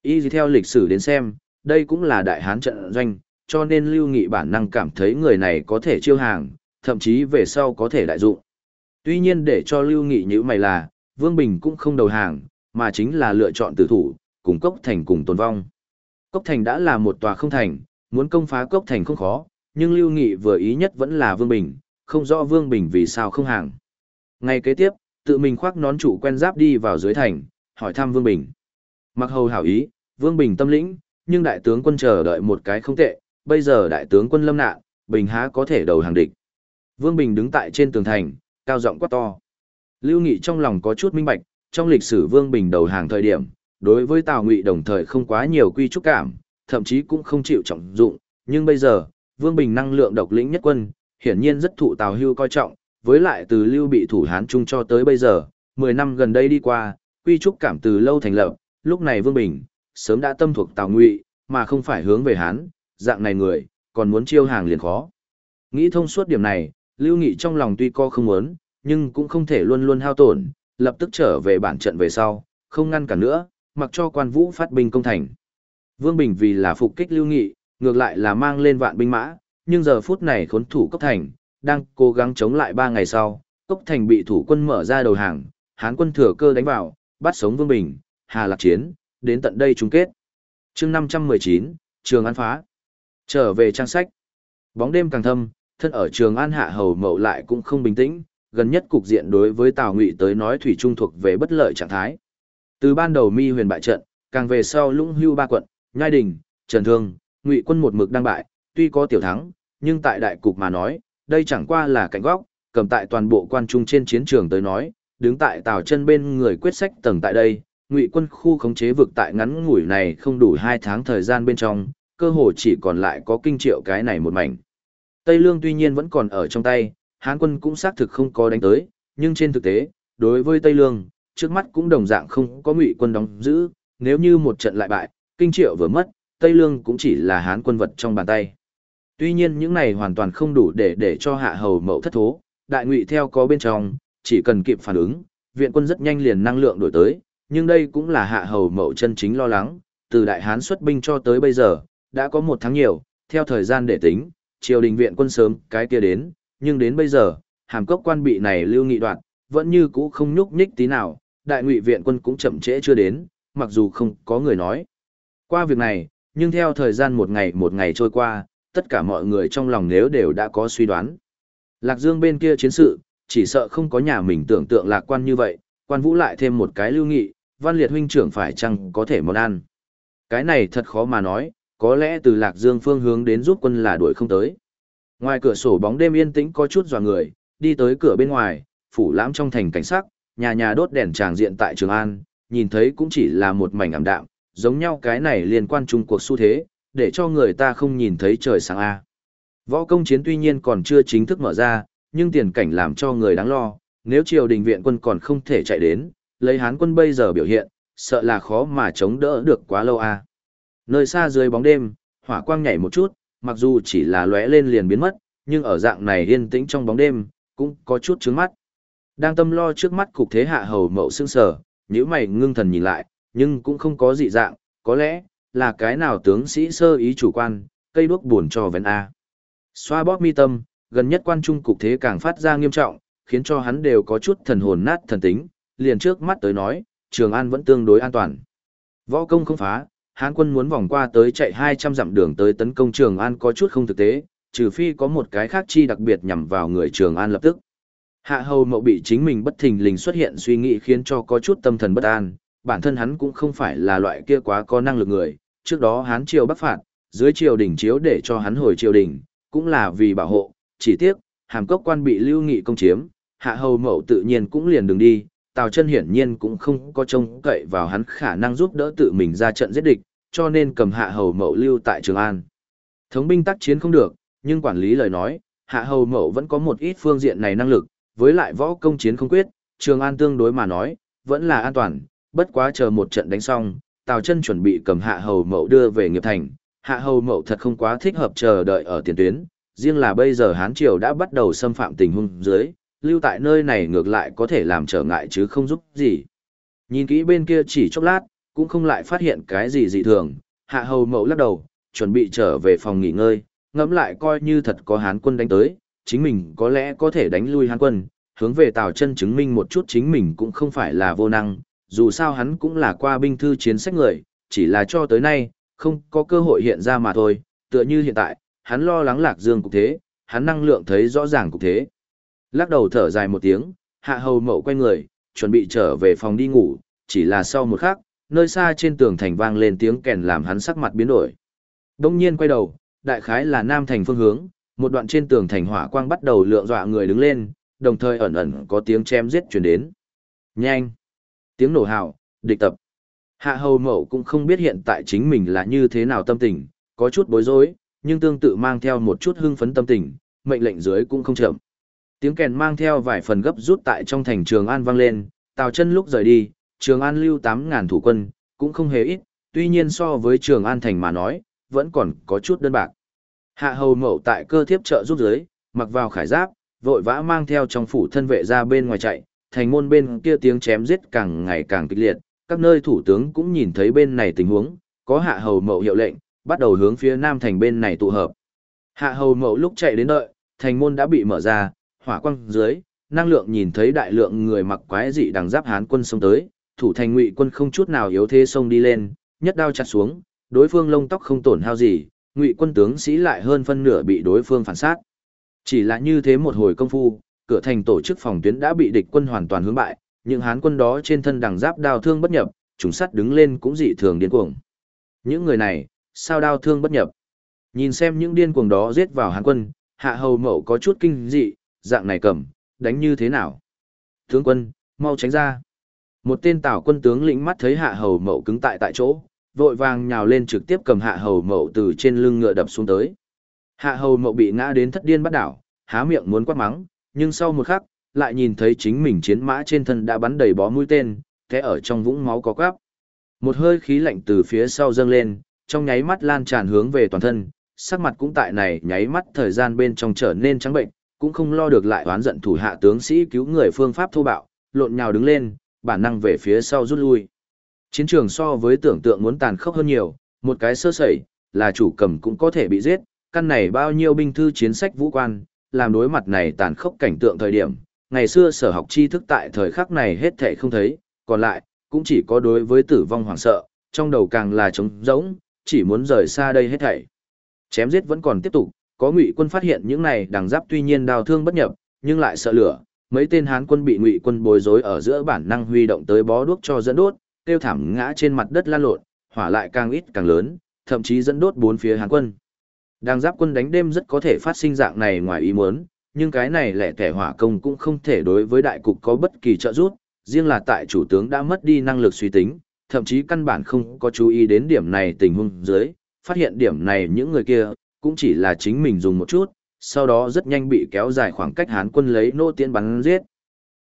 Y theo lịch sử đến xem, đây cũng là đại Hán trận doanh, cho nên Lưu Nghị bản năng cảm thấy người này có thể chiêu hàng, thậm chí về sau có thể đại dụng. Tuy nhiên để cho Lưu Nghị như mày là, Vương Bình cũng không đầu hàng, mà chính là lựa chọn tử thủ, cùng Cốc Thành cùng tồn vong. Cốc Thành đã là một tòa không thành, muốn công phá Cốc Thành không khó, nhưng Lưu Nghị vừa ý nhất vẫn là Vương Bình, không rõ Vương Bình vì sao không hàng. Ngày kế tiếp, tự mình khoác nón chủ quen giáp đi vào dưới thành, hỏi thăm Vương Bình. Mặc hầu hảo ý, Vương Bình tâm lĩnh, nhưng đại tướng quân chờ đợi một cái không tệ, bây giờ đại tướng quân lâm nạn, Bình há có thể đầu hàng địch. Vương Bình đứng tại trên tường thành, cao giọng quát to. Lưu Nghị trong lòng có chút minh bạch, trong lịch sử Vương Bình đầu hàng thời điểm, đối với Tào Ngụy đồng thời không quá nhiều quy trúc cảm, thậm chí cũng không chịu trọng dụng, nhưng bây giờ, Vương Bình năng lượng độc lĩnh nhất quân, hiển nhiên rất thụ Tào Hưu coi trọng, với lại từ Lưu bị thủ Hán Trung cho tới bây giờ, 10 năm gần đây đi qua, quy trúc cảm từ lâu thành lập, lúc này Vương Bình, sớm đã tâm thuộc Tào Ngụy, mà không phải hướng về Hán, dạng này người, còn muốn chiêu hàng liền khó. Nghĩ thông suốt điểm này, Lưu Nghị trong lòng tuy co không muốn, nhưng cũng không thể luôn luôn hao tổn, lập tức trở về bản trận về sau, không ngăn cản nữa, mặc cho quan vũ phát binh công thành. Vương Bình vì là phục kích Lưu Nghị, ngược lại là mang lên vạn binh mã, nhưng giờ phút này khốn thủ Cốc Thành, đang cố gắng chống lại ba ngày sau, Cốc Thành bị thủ quân mở ra đầu hàng, Hán quân thừa cơ đánh vào, bắt sống Vương Bình, Hà Lạc Chiến, đến tận đây chung kết. chương 519, Trường An phá. Trở về trang sách. Bóng đêm càng thâm, thân ở Trường An hạ hầu mậu lại cũng không bình tĩnh, gần nhất cục diện đối với Tào Ngụy tới nói thủy trung thuộc về bất lợi trạng thái. Từ ban đầu Mi Huyền bại trận, càng về sau Lũng Hưu ba quận, Nhai Đình, Trần Thương, Ngụy quân một mực đang bại, tuy có tiểu thắng, nhưng tại đại cục mà nói, đây chẳng qua là cảnh góc, cầm tại toàn bộ quan trung trên chiến trường tới nói, đứng tại Tào chân bên người quyết sách tầng tại đây, Ngụy quân khu khống chế vực tại ngắn ngủi này không đủ 2 tháng thời gian bên trong, cơ hồ chỉ còn lại có kinh triệu cái này một mảnh. Tây Lương tuy nhiên vẫn còn ở trong tay, Hán quân cũng xác thực không có đánh tới, nhưng trên thực tế, đối với Tây Lương, trước mắt cũng đồng dạng không có ngụy quân đóng giữ, nếu như một trận lại bại, kinh triệu vừa mất, Tây Lương cũng chỉ là Hán quân vật trong bàn tay. Tuy nhiên những này hoàn toàn không đủ để để cho hạ hầu mậu thất thố, đại ngụy theo có bên trong, chỉ cần kịp phản ứng, viện quân rất nhanh liền năng lượng đổi tới, nhưng đây cũng là hạ hầu mậu chân chính lo lắng, từ đại hán xuất binh cho tới bây giờ, đã có một tháng nhiều, theo thời gian để tính, triều đình viện quân sớm cái kia đến, nhưng đến bây giờ, hàm cốc quan bị này lưu nghị đoạn, vẫn như cũ không nhúc nhích tí nào, đại ngụy viện quân cũng chậm trễ chưa đến, mặc dù không có người nói. Qua việc này, nhưng theo thời gian một ngày một ngày trôi qua, tất cả mọi người trong lòng nếu đều đã có suy đoán. Lạc Dương bên kia chiến sự, chỉ sợ không có nhà mình tưởng tượng lạc quan như vậy, quan vũ lại thêm một cái lưu nghị, văn liệt huynh trưởng phải chăng có thể món ăn. Cái này thật khó mà nói, có lẽ từ Lạc Dương phương hướng đến giúp quân là đuổi không tới. Ngoài cửa sổ bóng đêm yên tĩnh có chút dò người, đi tới cửa bên ngoài, phủ lãm trong thành cảnh sắc, nhà nhà đốt đèn tràng diện tại Trường An, nhìn thấy cũng chỉ là một mảnh ảm đạm, giống nhau cái này liên quan chung cuộc xu thế, để cho người ta không nhìn thấy trời sáng A. Võ công chiến tuy nhiên còn chưa chính thức mở ra, nhưng tiền cảnh làm cho người đáng lo, nếu triều đình viện quân còn không thể chạy đến, lấy hán quân bây giờ biểu hiện, sợ là khó mà chống đỡ được quá lâu A. Nơi xa dưới bóng đêm, hỏa quang nhảy một chút, mặc dù chỉ là lóe lên liền biến mất, nhưng ở dạng này yên tĩnh trong bóng đêm, cũng có chút chướng mắt. Đang tâm lo trước mắt cục thế hạ hầu mậu sương sở, nếu mày ngưng thần nhìn lại, nhưng cũng không có dị dạng, có lẽ, là cái nào tướng sĩ sơ ý chủ quan, cây đuốc buồn cho vén A. Xoa bóp mi tâm, gần nhất quan trung cục thế càng phát ra nghiêm trọng, khiến cho hắn đều có chút thần hồn nát thần tính, liền trước mắt tới nói, Trường An vẫn tương đối an toàn. Võ công không phá, Hán quân muốn vòng qua tới chạy 200 dặm đường tới tấn công Trường An có chút không thực tế, trừ phi có một cái khác chi đặc biệt nhằm vào người Trường An lập tức. Hạ hầu mậu bị chính mình bất thình lình xuất hiện suy nghĩ khiến cho có chút tâm thần bất an, bản thân hắn cũng không phải là loại kia quá có năng lực người, trước đó Hán triều bắc phạt, dưới triều đỉnh chiếu để cho hắn hồi triều đỉnh, cũng là vì bảo hộ, chỉ tiếc, hàm cốc quan bị lưu nghị công chiếm, hạ hầu mậu tự nhiên cũng liền đừng đi, Tào chân hiển nhiên cũng không có trông cậy vào hắn khả năng giúp đỡ tự mình ra trận giết địch, cho nên cầm hạ hầu mậu lưu tại Trường An. Thống binh tác chiến không được, nhưng quản lý lời nói, hạ hầu mậu vẫn có một ít phương diện này năng lực, với lại võ công chiến không quyết, Trường An tương đối mà nói, vẫn là an toàn, bất quá chờ một trận đánh xong, Tào Chân chuẩn bị cầm Hạ Hầu Mậu đưa về nghiệp thành, Hạ Hầu Mậu thật không quá thích hợp chờ đợi ở tiền tuyến, riêng là bây giờ Hán Triều đã bắt đầu xâm phạm tình huống dưới, lưu tại nơi này ngược lại có thể làm trở ngại chứ không giúp gì. Nhìn kỹ bên kia chỉ chốc lát, cũng không lại phát hiện cái gì dị thường, Hạ Hầu mẫu lắc đầu, chuẩn bị trở về phòng nghỉ ngơi, ngẫm lại coi như thật có Hán quân đánh tới, chính mình có lẽ có thể đánh lui Hán quân, hướng về Tào chân chứng minh một chút chính mình cũng không phải là vô năng, dù sao hắn cũng là qua binh thư chiến sách người, chỉ là cho tới nay, không có cơ hội hiện ra mà thôi, tựa như hiện tại, hắn lo lắng lạc dương cục thế, hắn năng lượng thấy rõ ràng cục thế. Lắc đầu thở dài một tiếng, hạ hầu mậu quay người, chuẩn bị trở về phòng đi ngủ, chỉ là sau một khắc, nơi xa trên tường thành vang lên tiếng kèn làm hắn sắc mặt biến đổi. Đông nhiên quay đầu, đại khái là nam thành phương hướng, một đoạn trên tường thành hỏa quang bắt đầu lượng dọa người đứng lên, đồng thời ẩn ẩn có tiếng chém giết truyền đến. Nhanh! Tiếng nổ hào, địch tập. Hạ hầu mậu cũng không biết hiện tại chính mình là như thế nào tâm tình, có chút bối rối, nhưng tương tự mang theo một chút hưng phấn tâm tình, mệnh lệnh dưới cũng không chậm. Tiếng kèn mang theo vài phần gấp rút tại trong thành Trường An vang lên, Tào chân lúc rời đi, Trường An lưu 8000 thủ quân, cũng không hề ít, tuy nhiên so với Trường An thành mà nói, vẫn còn có chút đơn bạc. Hạ hầu mậu tại cơ thiếp trợ giúp dưới, mặc vào khải giáp, vội vã mang theo trong phủ thân vệ ra bên ngoài chạy, thành môn bên kia tiếng chém giết càng ngày càng kịch liệt, các nơi thủ tướng cũng nhìn thấy bên này tình huống, có hạ hầu mậu hiệu lệnh, bắt đầu hướng phía nam thành bên này tụ hợp. Hạ hầu mậu lúc chạy đến đợi, thành môn đã bị mở ra, hỏa quang dưới, năng lượng nhìn thấy đại lượng người mặc quái dị đằng giáp hán quân xông tới, thủ thành ngụy quân không chút nào yếu thế xông đi lên, nhất đao chặt xuống, đối phương lông tóc không tổn hao gì, ngụy quân tướng sĩ lại hơn phân nửa bị đối phương phản sát. Chỉ là như thế một hồi công phu, cửa thành tổ chức phòng tuyến đã bị địch quân hoàn toàn hướng bại, những hán quân đó trên thân đằng giáp đao thương bất nhập, chúng sắt đứng lên cũng dị thường điên cuồng. Những người này, sao đao thương bất nhập? Nhìn xem những điên cuồng đó giết vào hán quân, hạ hầu mậu có chút kinh dị, dạng này cầm, đánh như thế nào? Tướng quân, mau tránh ra. Một tên tảo quân tướng lĩnh mắt thấy hạ hầu mậu cứng tại tại chỗ, vội vàng nhào lên trực tiếp cầm hạ hầu mậu từ trên lưng ngựa đập xuống tới. Hạ hầu mậu bị ngã đến thất điên bắt đảo, há miệng muốn quát mắng, nhưng sau một khắc, lại nhìn thấy chính mình chiến mã trên thân đã bắn đầy bó mũi tên, thế ở trong vũng máu có quắp. Một hơi khí lạnh từ phía sau dâng lên, trong nháy mắt lan tràn hướng về toàn thân, sắc mặt cũng tại này nháy mắt thời gian bên trong trở nên trắng bệnh, cũng không lo được lại oán giận thủ hạ tướng sĩ cứu người phương pháp thô bạo, lộn nhào đứng lên, bản năng về phía sau rút lui. Chiến trường so với tưởng tượng muốn tàn khốc hơn nhiều, một cái sơ sẩy, là chủ cầm cũng có thể bị giết, căn này bao nhiêu binh thư chiến sách vũ quan, làm đối mặt này tàn khốc cảnh tượng thời điểm, ngày xưa sở học tri thức tại thời khắc này hết thảy không thấy, còn lại, cũng chỉ có đối với tử vong hoảng sợ, trong đầu càng là trống rỗng, chỉ muốn rời xa đây hết thảy. Chém giết vẫn còn tiếp tục, có ngụy quân phát hiện những này đằng giáp tuy nhiên đào thương bất nhập, nhưng lại sợ lửa, mấy tên hán quân bị ngụy quân bối rối ở giữa bản năng huy động tới bó đuốc cho dẫn đốt, tiêu thảm ngã trên mặt đất lan lộn, hỏa lại càng ít càng lớn, thậm chí dẫn đốt bốn phía hán quân. Đằng giáp quân đánh đêm rất có thể phát sinh dạng này ngoài ý muốn, nhưng cái này lẻ tẻ hỏa công cũng không thể đối với đại cục có bất kỳ trợ giúp, riêng là tại chủ tướng đã mất đi năng lực suy tính, thậm chí căn bản không có chú ý đến điểm này tình huống dưới, phát hiện điểm này những người kia, cũng chỉ là chính mình dùng một chút, sau đó rất nhanh bị kéo dài khoảng cách hán quân lấy nô tiễn bắn giết.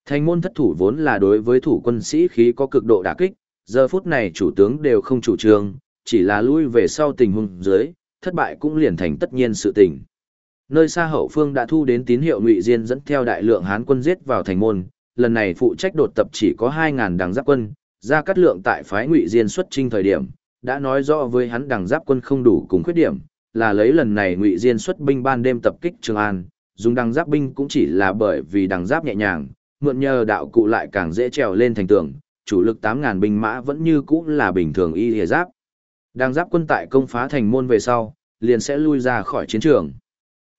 Thành môn thất thủ vốn là đối với thủ quân sĩ khí có cực độ đả kích, giờ phút này chủ tướng đều không chủ trương, chỉ là lui về sau tình huống dưới, thất bại cũng liền thành tất nhiên sự tình. Nơi xa hậu phương đã thu đến tín hiệu Ngụy Diên dẫn theo đại lượng Hán quân giết vào thành môn, lần này phụ trách đột tập chỉ có 2000 đằng giáp quân, ra cắt lượng tại phái Ngụy Diên xuất trinh thời điểm, đã nói rõ với hắn đằng giáp quân không đủ cùng khuyết điểm, là lấy lần này Ngụy Diên xuất binh ban đêm tập kích Trường An, dùng đằng giáp binh cũng chỉ là bởi vì đằng giáp nhẹ nhàng, mượn nhờ đạo cụ lại càng dễ trèo lên thành tường, chủ lực tám ngàn binh mã vẫn như cũ là bình thường y liề giáp. Đăng giáp quân tại công phá thành môn về sau, liền sẽ lui ra khỏi chiến trường.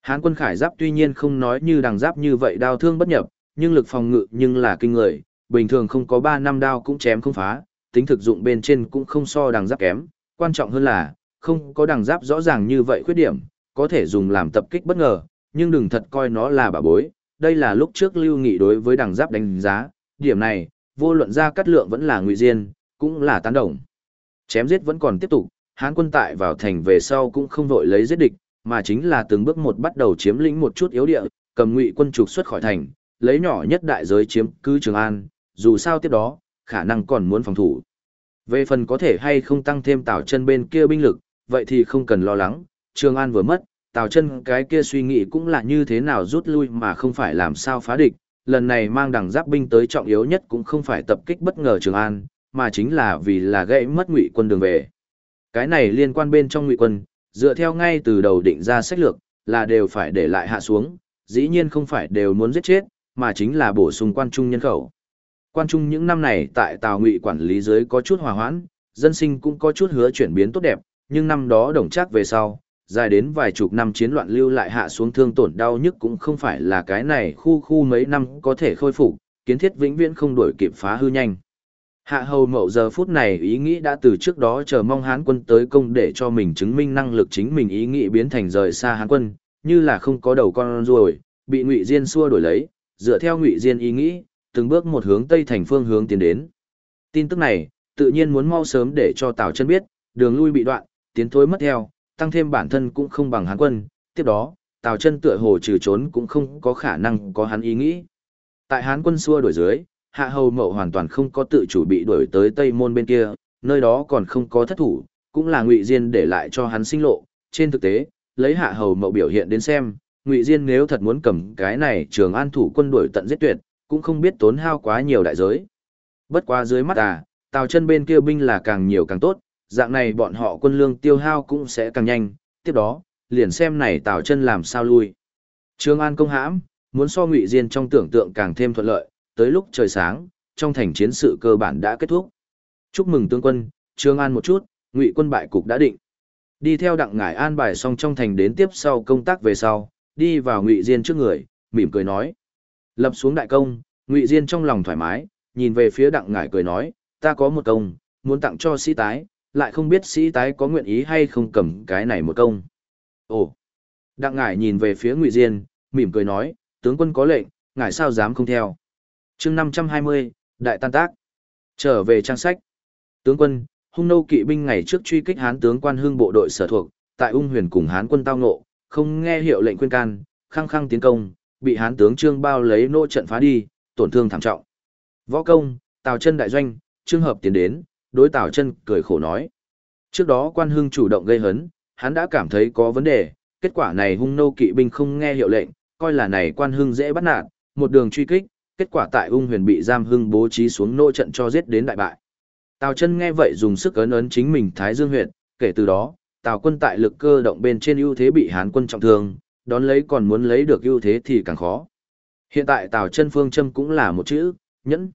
Hán quân khải giáp tuy nhiên không nói như đằng giáp như vậy đao thương bất nhập, nhưng lực phòng ngự nhưng là kinh người, bình thường không có ba năm đao cũng chém không phá, tính thực dụng bên trên cũng không so đằng giáp kém, quan trọng hơn là, không có đằng giáp rõ ràng như vậy khuyết điểm, có thể dùng làm tập kích bất ngờ, nhưng đừng thật coi nó là bà bối, đây là lúc trước lưu nghị đối với đằng giáp đánh giá, điểm này, vô luận ra cắt lượng vẫn là ngụy diên, cũng là tán đồng. Chém giết vẫn còn tiếp tục, Hán quân tại vào thành về sau cũng không vội lấy giết địch, mà chính là từng bước một bắt đầu chiếm lĩnh một chút yếu địa, cầm ngụy quân trục xuất khỏi thành, lấy nhỏ nhất đại giới chiếm cứ Trường An, dù sao tiếp đó, khả năng còn muốn phòng thủ. Về phần có thể hay không tăng thêm tảo chân bên kia binh lực, vậy thì không cần lo lắng, Trường An vừa mất, Tào chân cái kia suy nghĩ cũng là như thế nào rút lui mà không phải làm sao phá địch, lần này mang đằng giáp binh tới trọng yếu nhất cũng không phải tập kích bất ngờ Trường An, mà chính là vì là gãy mất ngụy quân đường về. Cái này liên quan bên trong ngụy quân, dựa theo ngay từ đầu định ra sách lược, là đều phải để lại hạ xuống, dĩ nhiên không phải đều muốn giết chết, mà chính là bổ sung quan trung nhân khẩu. Quan trung những năm này tại Tào Ngụy quản lý dưới có chút hòa hoãn, dân sinh cũng có chút hứa chuyển biến tốt đẹp, nhưng năm đó đồng chắc về sau, dài đến vài chục năm chiến loạn lưu lại hạ xuống thương tổn đau nhức cũng không phải là cái này khu khu mấy năm có thể khôi phục, kiến thiết vĩnh viễn không đổi kịp phá hư nhanh. Hạ hầu mậu giờ phút này ý nghĩ đã từ trước đó chờ mong hán quân tới công để cho mình chứng minh năng lực chính mình ý nghĩ biến thành rời xa hán quân, như là không có đầu con ruồi, bị ngụy diên xua đổi lấy, dựa theo ngụy diên ý nghĩ, từng bước một hướng tây thành phương hướng tiến đến. Tin tức này, tự nhiên muốn mau sớm để cho Tào chân biết, đường lui bị đoạn, tiến thối mất theo, tăng thêm bản thân cũng không bằng hán quân, tiếp đó, Tào chân tựa hồ trừ trốn cũng không có khả năng có hắn ý nghĩ. Tại hán quân xua đổi dưới, hạ hầu mậu hoàn toàn không có tự chủ bị đuổi tới tây môn bên kia, nơi đó còn không có thất thủ, cũng là ngụy diên để lại cho hắn sinh lộ. Trên thực tế, lấy hạ hầu mậu biểu hiện đến xem, ngụy diên nếu thật muốn cầm cái này trường an thủ quân đuổi tận giết tuyệt, cũng không biết tốn hao quá nhiều đại giới. Bất quá dưới mắt à, tào chân bên kia binh là càng nhiều càng tốt, dạng này bọn họ quân lương tiêu hao cũng sẽ càng nhanh, tiếp đó, liền xem này tào chân làm sao lui. trương an công hãm, muốn so ngụy diên trong tưởng tượng càng thêm thuận lợi, tới lúc trời sáng, trong thành chiến sự cơ bản đã kết thúc. Chúc mừng tướng quân, Trương An một chút, Ngụy quân bại cục đã định. Đi theo đặng ngải an bài xong trong thành đến tiếp sau công tác về sau, đi vào Ngụy Diên trước người, mỉm cười nói: "Lập xuống đại công." Ngụy Diên trong lòng thoải mái, nhìn về phía đặng ngải cười nói: "Ta có một công, muốn tặng cho sĩ tái, lại không biết sĩ tái có nguyện ý hay không cầm cái này một công." Ồ. Đặng ngải nhìn về phía Ngụy Diên, mỉm cười nói: "Tướng quân có lệnh, ngài sao dám không theo?" chương 520, Đại Tan Tác. Trở về trang sách. Tướng quân, hung nô kỵ binh ngày trước truy kích hán tướng quan hương bộ đội sở thuộc, tại ung huyền cùng hán quân tao nộ, không nghe hiệu lệnh khuyên can, khăng khăng tiến công, bị hán tướng trương bao lấy nô trận phá đi, tổn thương thảm trọng. Võ công, Tào chân đại doanh, trương hợp tiến đến, đối Tào chân cười khổ nói. Trước đó quan hưng chủ động gây hấn, hắn đã cảm thấy có vấn đề, kết quả này hung nô kỵ binh không nghe hiệu lệnh, coi là này quan hưng dễ bắt nạt, một đường truy kích, kết quả tại ung huyền bị giam hưng bố trí xuống nô trận cho giết đến đại bại. Tào chân nghe vậy dùng sức ấn ấn chính mình Thái Dương huyện, kể từ đó, Tào quân tại lực cơ động bên trên ưu thế bị Hán quân trọng thương, đón lấy còn muốn lấy được ưu thế thì càng khó. Hiện tại Tào chân phương châm cũng là một chữ, nhẫn.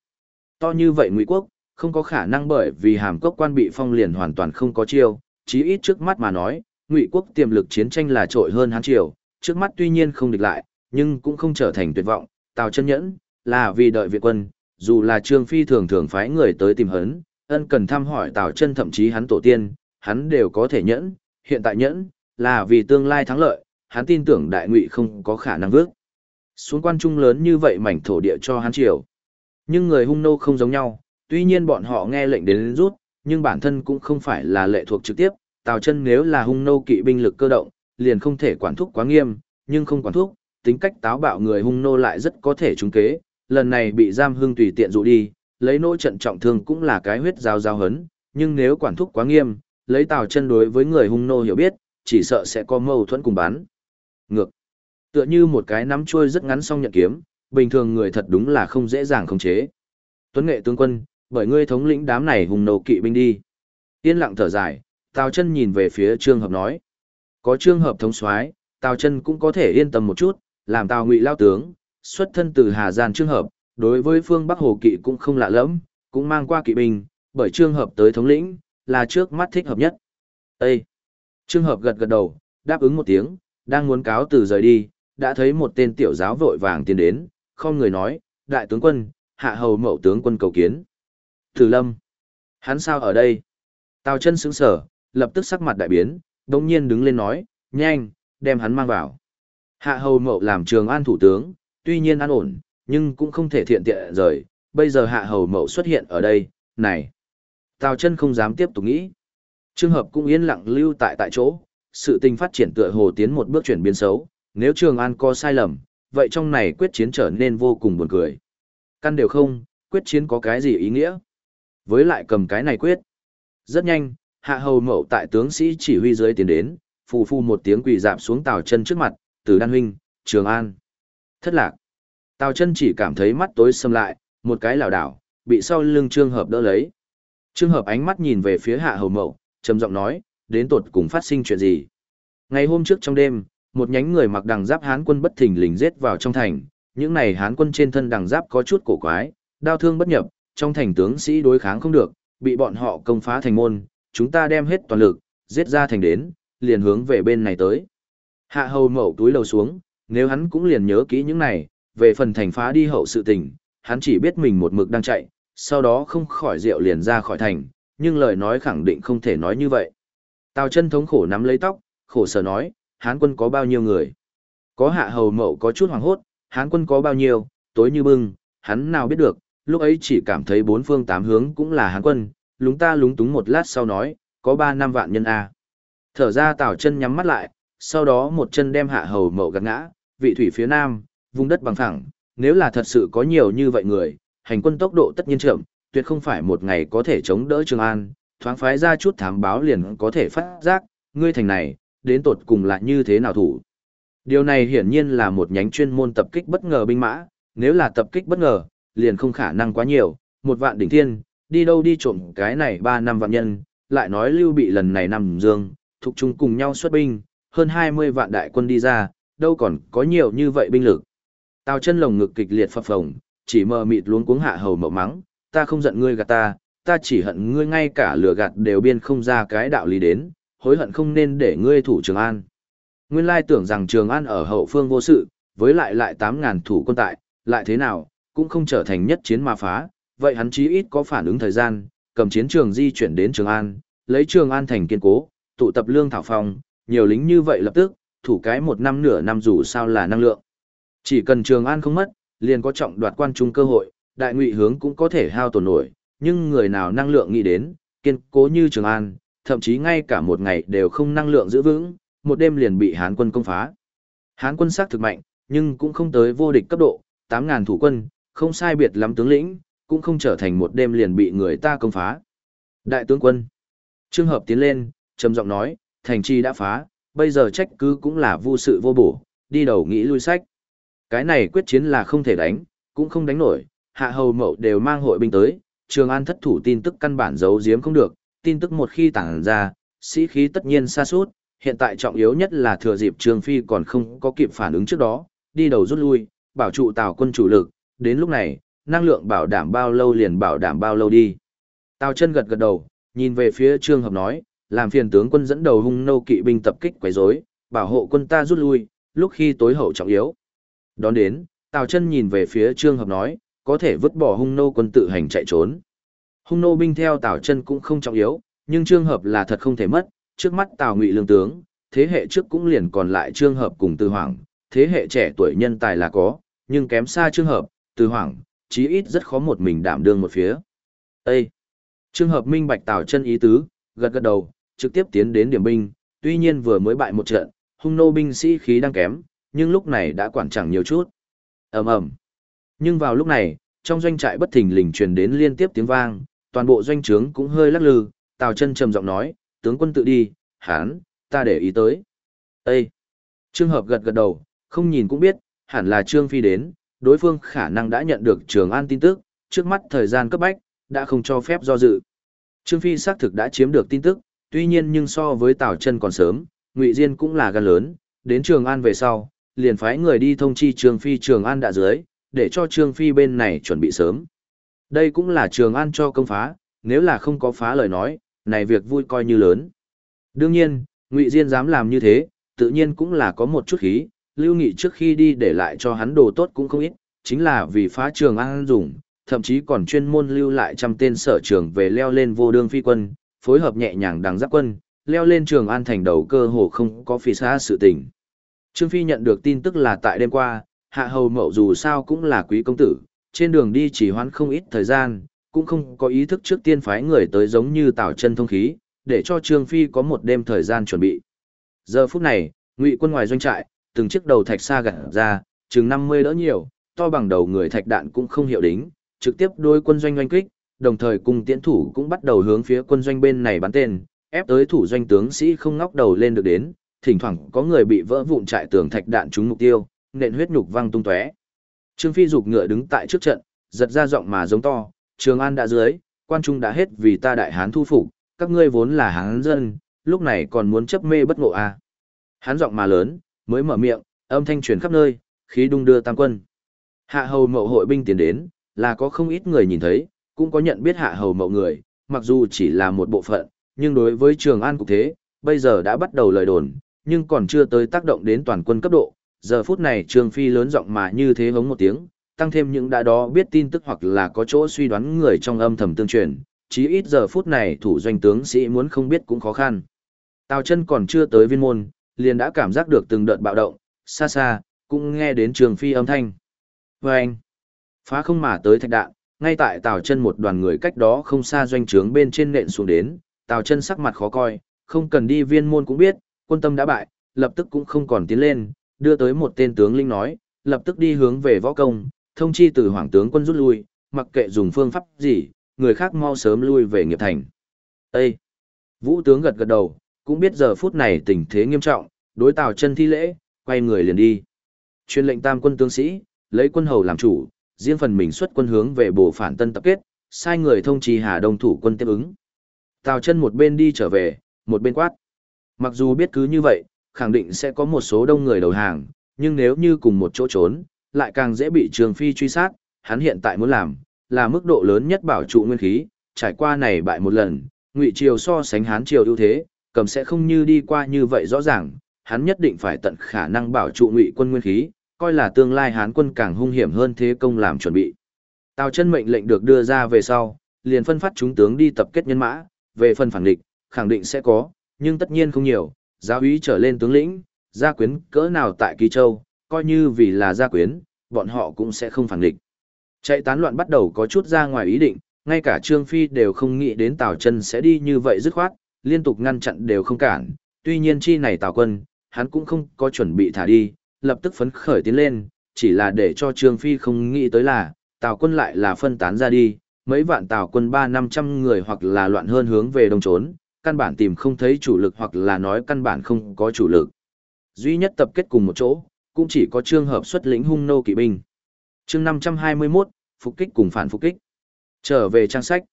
To như vậy Ngụy quốc, không có khả năng bởi vì hàm cốc quan bị phong liền hoàn toàn không có chiêu, chí ít trước mắt mà nói, Ngụy quốc tiềm lực chiến tranh là trội hơn Hán triều, trước mắt tuy nhiên không địch lại, nhưng cũng không trở thành tuyệt vọng, Tào chân nhẫn, là vì đợi viện quân, dù là Trương Phi thường thường phái người tới tìm hấn, ân cần thăm hỏi Tào chân thậm chí hắn tổ tiên, hắn đều có thể nhẫn, hiện tại nhẫn, là vì tương lai thắng lợi, hắn tin tưởng đại ngụy không có khả năng vước. Xuống quan trung lớn như vậy mảnh thổ địa cho hắn triều. Nhưng người hung nô không giống nhau, tuy nhiên bọn họ nghe lệnh đến rút, nhưng bản thân cũng không phải là lệ thuộc trực tiếp, Tào chân nếu là hung nô kỵ binh lực cơ động, liền không thể quản thúc quá nghiêm, nhưng không quản thúc, tính cách táo bạo người hung nô lại rất có thể trúng kế, lần này bị giam hương tùy tiện dụ đi, lấy nỗi trận trọng thương cũng là cái huyết giao giao hấn, nhưng nếu quản thúc quá nghiêm, lấy tào chân đối với người hung nô hiểu biết, chỉ sợ sẽ có mâu thuẫn cùng bán. Ngược. Tựa như một cái nắm chuôi rất ngắn song nhận kiếm, bình thường người thật đúng là không dễ dàng khống chế. Tuấn nghệ tướng quân, bởi ngươi thống lĩnh đám này hùng nô kỵ binh đi. Yên lặng thở dài, Tào chân nhìn về phía Trương Hợp nói. Có Trương Hợp thống soái, Tào chân cũng có thể yên tâm một chút, làm Tào ngụy lao tướng, xuất thân từ Hà giàn Trương Hợp, đối với phương Bắc Hồ Kỵ cũng không lạ lẫm, cũng mang qua kỵ binh, bởi Trương Hợp tới thống lĩnh, là trước mắt thích hợp nhất. Ê! Trương Hợp gật gật đầu, đáp ứng một tiếng, đang muốn cáo từ rời đi, đã thấy một tên tiểu giáo vội vàng tiến đến, không người nói, đại tướng quân, hạ hầu mậu tướng quân cầu kiến. Tử lâm! Hắn sao ở đây? Tào chân sững sở, lập tức sắc mặt đại biến, đồng nhiên đứng lên nói, nhanh, đem hắn mang vào. Hạ hầu mậu làm trường an thủ tướng, tuy nhiên an ổn, nhưng cũng không thể thiện tiện rời, bây giờ hạ hầu mậu xuất hiện ở đây, này. Tào chân không dám tiếp tục nghĩ. Trường hợp cũng yên lặng lưu tại tại chỗ, sự tình phát triển tựa hồ tiến một bước chuyển biến xấu, nếu Trường An có sai lầm, vậy trong này quyết chiến trở nên vô cùng buồn cười. Căn đều không, quyết chiến có cái gì ý nghĩa? Với lại cầm cái này quyết. Rất nhanh, hạ hầu mậu tại tướng sĩ chỉ huy dưới tiến đến, phù phù một tiếng quỳ dạp xuống tào chân trước mặt, từ đan huynh, trường an. Thất lạc. Tào chân chỉ cảm thấy mắt tối sầm lại, một cái lảo đảo, bị sau lưng trương hợp đỡ lấy. Trương hợp ánh mắt nhìn về phía hạ hầu mậu, trầm giọng nói, đến tột cùng phát sinh chuyện gì. Ngày hôm trước trong đêm, một nhánh người mặc đằng giáp hán quân bất thình lình giết vào trong thành, những này hán quân trên thân đằng giáp có chút cổ quái, đao thương bất nhập, trong thành tướng sĩ đối kháng không được, bị bọn họ công phá thành môn, chúng ta đem hết toàn lực, giết ra thành đến, liền hướng về bên này tới. Hạ hầu mậu túi lầu xuống, nếu hắn cũng liền nhớ kỹ những này, về phần thành phá đi hậu sự tình, hắn chỉ biết mình một mực đang chạy, sau đó không khỏi rượu liền ra khỏi thành, nhưng lời nói khẳng định không thể nói như vậy. Tào chân thống khổ nắm lấy tóc, khổ sở nói, hán quân có bao nhiêu người? Có hạ hầu mậu có chút hoàng hốt, hán quân có bao nhiêu, tối như bưng, hắn nào biết được, lúc ấy chỉ cảm thấy bốn phương tám hướng cũng là hán quân, lúng ta lúng túng một lát sau nói, có ba năm vạn nhân A. Thở ra tào chân nhắm mắt lại, sau đó một chân đem hạ hầu mậu gạt ngã, vị thủy phía nam, vùng đất bằng thẳng nếu là thật sự có nhiều như vậy người, hành quân tốc độ tất nhiên chậm, tuyệt không phải một ngày có thể chống đỡ Trường An, thoáng phái ra chút thám báo liền có thể phát giác, ngươi thành này, đến tột cùng là như thế nào thủ. Điều này hiển nhiên là một nhánh chuyên môn tập kích bất ngờ binh mã, nếu là tập kích bất ngờ, liền không khả năng quá nhiều, một vạn đỉnh thiên, đi đâu đi trộm cái này ba năm vạn nhân, lại nói lưu bị lần này nằm dương, thuộc chung cùng nhau xuất binh, hơn 20 vạn đại quân đi ra, đâu còn có nhiều như vậy binh lực. Tào chân lồng ngực kịch liệt phập phồng, chỉ mờ mịt luống cuống hạ hầu mậu mắng, ta không giận ngươi gạt ta, ta chỉ hận ngươi ngay cả lửa gạt đều biên không ra cái đạo lý đến, hối hận không nên để ngươi thủ Trường An. Nguyên lai tưởng rằng Trường An ở hậu phương vô sự, với lại lại 8.000 thủ quân tại, lại thế nào, cũng không trở thành nhất chiến mà phá, vậy hắn chí ít có phản ứng thời gian, cầm chiến trường di chuyển đến Trường An, lấy Trường An thành kiên cố, tụ tập lương thảo phòng, nhiều lính như vậy lập tức, thủ cái một năm nửa năm dù sao là năng lượng. Chỉ cần Trường An không mất, liền có trọng đoạt quan trung cơ hội, đại ngụy hướng cũng có thể hao tổn nổi, nhưng người nào năng lượng nghĩ đến, kiên cố như Trường An, thậm chí ngay cả một ngày đều không năng lượng giữ vững, một đêm liền bị Hán quân công phá. Hán quân xác thực mạnh, nhưng cũng không tới vô địch cấp độ, 8.000 thủ quân, không sai biệt lắm tướng lĩnh, cũng không trở thành một đêm liền bị người ta công phá. Đại tướng quân, trường hợp tiến lên, trầm giọng nói, thành chi đã phá, bây giờ trách cứ cũng là vô sự vô bổ, đi đầu nghĩ lui sách. Cái này quyết chiến là không thể đánh, cũng không đánh nổi, hạ hầu mậu đều mang hội binh tới, Trường An thất thủ tin tức căn bản giấu giếm không được, tin tức một khi tản ra, sĩ khí tất nhiên xa suốt, hiện tại trọng yếu nhất là thừa dịp Trương Phi còn không có kịp phản ứng trước đó, đi đầu rút lui, bảo trụ Tào quân chủ lực, đến lúc này, năng lượng bảo đảm bao lâu liền bảo đảm bao lâu đi. Tào chân gật gật đầu, nhìn về phía Trương Hợp nói, làm phiền tướng quân dẫn đầu hung nô kỵ binh tập kích quấy rối, bảo hộ quân ta rút lui, lúc khi tối hậu trọng yếu. Đón đến, Tào chân nhìn về phía Trương Hợp nói, có thể vứt bỏ hung nô quân tự hành chạy trốn. Hung nô binh theo Tào chân cũng không trọng yếu, nhưng Trương Hợp là thật không thể mất, trước mắt Tào Ngụy lương tướng, thế hệ trước cũng liền còn lại Trương Hợp cùng tư Hoàng, thế hệ trẻ tuổi nhân tài là có, nhưng kém xa Trương Hợp, từ Hoàng, chí ít rất khó một mình đảm đương một phía. Ê! trường Hợp minh bạch Tào chân ý tứ, gật gật đầu, trực tiếp tiến đến điểm binh, tuy nhiên vừa mới bại một trận, hung nô binh sĩ khí đang kém, nhưng lúc này đã quản chẳng nhiều chút. ầm ầm. Nhưng vào lúc này, trong doanh trại bất thình lình truyền đến liên tiếp tiếng vang, toàn bộ doanh trướng cũng hơi lắc lư, Tào chân trầm giọng nói, tướng quân tự đi, hán, ta để ý tới. Ê! Trương Hợp gật gật đầu, không nhìn cũng biết, hẳn là Trương Phi đến, đối phương khả năng đã nhận được Trường An tin tức, trước mắt thời gian cấp bách, đã không cho phép do dự. Trương Phi xác thực đã chiếm được tin tức, tuy nhiên nhưng so với Tào chân còn sớm, Ngụy Diên cũng là gan lớn, đến Trường An về sau, liền phái người đi thông chi Trương Phi Trường An đã dưới, để cho Trương Phi bên này chuẩn bị sớm. Đây cũng là Trường An cho công phá, nếu là không có phá lời nói, này việc vui coi như lớn. Đương nhiên, Ngụy Diên dám làm như thế, tự nhiên cũng là có một chút khí, Lưu Nghị trước khi đi để lại cho hắn đồ tốt cũng không ít, chính là vì phá Trường An dùng, thậm chí còn chuyên môn lưu lại trăm tên sở trường về leo lên vô đương phi quân, phối hợp nhẹ nhàng đằng giáp quân, leo lên Trường An thành đầu cơ hồ không có phi xa sự tình. Trương Phi nhận được tin tức là tại đêm qua, hạ hầu mậu dù sao cũng là quý công tử, trên đường đi chỉ hoãn không ít thời gian, cũng không có ý thức trước tiên phái người tới giống như tạo chân thông khí, để cho Trương Phi có một đêm thời gian chuẩn bị. Giờ phút này, ngụy quân ngoài doanh trại, từng chiếc đầu thạch xa gặt ra, chừng 50 đỡ nhiều, to bằng đầu người thạch đạn cũng không hiệu đính, trực tiếp đối quân doanh oanh kích, đồng thời cùng tiễn thủ cũng bắt đầu hướng phía quân doanh bên này bắn tên, ép tới thủ doanh tướng sĩ không ngóc đầu lên được đến, thỉnh thoảng có người bị vỡ vụn trại tường thạch đạn trúng mục tiêu, nện huyết nhục văng tung tóe. Trương Phi dục ngựa đứng tại trước trận, giật ra giọng mà giống to, Trường An đã dưới, quan trung đã hết vì ta đại hán thu phục, các ngươi vốn là hán dân, lúc này còn muốn chấp mê bất ngộ à. Hán giọng mà lớn, mới mở miệng, âm thanh truyền khắp nơi, khí đung đưa tam quân. Hạ hầu mậu hội binh tiến đến, là có không ít người nhìn thấy, cũng có nhận biết hạ hầu mậu người, mặc dù chỉ là một bộ phận, nhưng đối với Trường An cục thế, bây giờ đã bắt đầu lời đồn, nhưng còn chưa tới tác động đến toàn quân cấp độ. Giờ phút này Trương Phi lớn giọng mà như thế hống một tiếng, tăng thêm những đã đó biết tin tức hoặc là có chỗ suy đoán người trong âm thầm tương truyền, chí ít giờ phút này thủ doanh tướng sĩ muốn không biết cũng khó khăn. Tào chân còn chưa tới viên môn, liền đã cảm giác được từng đợt bạo động, xa xa, cũng nghe đến trường phi âm thanh. Và anh, phá không mà tới thạch đạn, ngay tại Tào chân một đoàn người cách đó không xa doanh trướng bên trên nện xuống đến, Tào chân sắc mặt khó coi, không cần đi viên môn cũng biết, quân tâm đã bại, lập tức cũng không còn tiến lên, đưa tới một tên tướng linh nói, lập tức đi hướng về võ công, thông chi từ hoàng tướng quân rút lui, mặc kệ dùng phương pháp gì, người khác mau sớm lui về nghiệp thành. Ê! Vũ tướng gật gật đầu, cũng biết giờ phút này tình thế nghiêm trọng, đối tào chân thi lễ, quay người liền đi. Chuyên lệnh tam quân tướng sĩ, lấy quân hầu làm chủ, riêng phần mình xuất quân hướng về bổ phản tân tập kết, sai người thông trì Hà Đông thủ quân tiếp ứng. Tào chân một bên đi trở về, một bên quát. Mặc dù biết cứ như vậy, khẳng định sẽ có một số đông người đầu hàng, nhưng nếu như cùng một chỗ trốn, lại càng dễ bị Trường Phi truy sát, hắn hiện tại muốn làm, là mức độ lớn nhất bảo trụ nguyên khí, trải qua này bại một lần, Ngụy Triều so sánh Hán Triều ưu thế, cầm sẽ không như đi qua như vậy rõ ràng, hắn nhất định phải tận khả năng bảo trụ Ngụy quân nguyên khí, coi là tương lai Hán quân càng hung hiểm hơn thế công làm chuẩn bị. Tào chân mệnh lệnh được đưa ra về sau, liền phân phát chúng tướng đi tập kết nhân mã, về phần phản địch, khẳng định sẽ có, nhưng tất nhiên không nhiều, giáo úy trở lên tướng lĩnh, gia quyến cỡ nào tại Kỳ Châu, coi như vì là gia quyến, bọn họ cũng sẽ không phản địch. Chạy tán loạn bắt đầu có chút ra ngoài ý định, ngay cả Trương Phi đều không nghĩ đến Tào Chân sẽ đi như vậy dứt khoát, liên tục ngăn chặn đều không cản. Tuy nhiên chi này Tào Quân, hắn cũng không có chuẩn bị thả đi, lập tức phấn khởi tiến lên, chỉ là để cho Trương Phi không nghĩ tới là, Tào Quân lại là phân tán ra đi, mấy vạn Tào Quân ba năm trăm người hoặc là loạn hơn hướng về đông trốn, căn bản tìm không thấy chủ lực hoặc là nói căn bản không có chủ lực. Duy nhất tập kết cùng một chỗ, cũng chỉ có Trương Hợp xuất lĩnh hung nô kỵ binh chương 521, phục kích cùng phản phục kích. Trở về trang sách.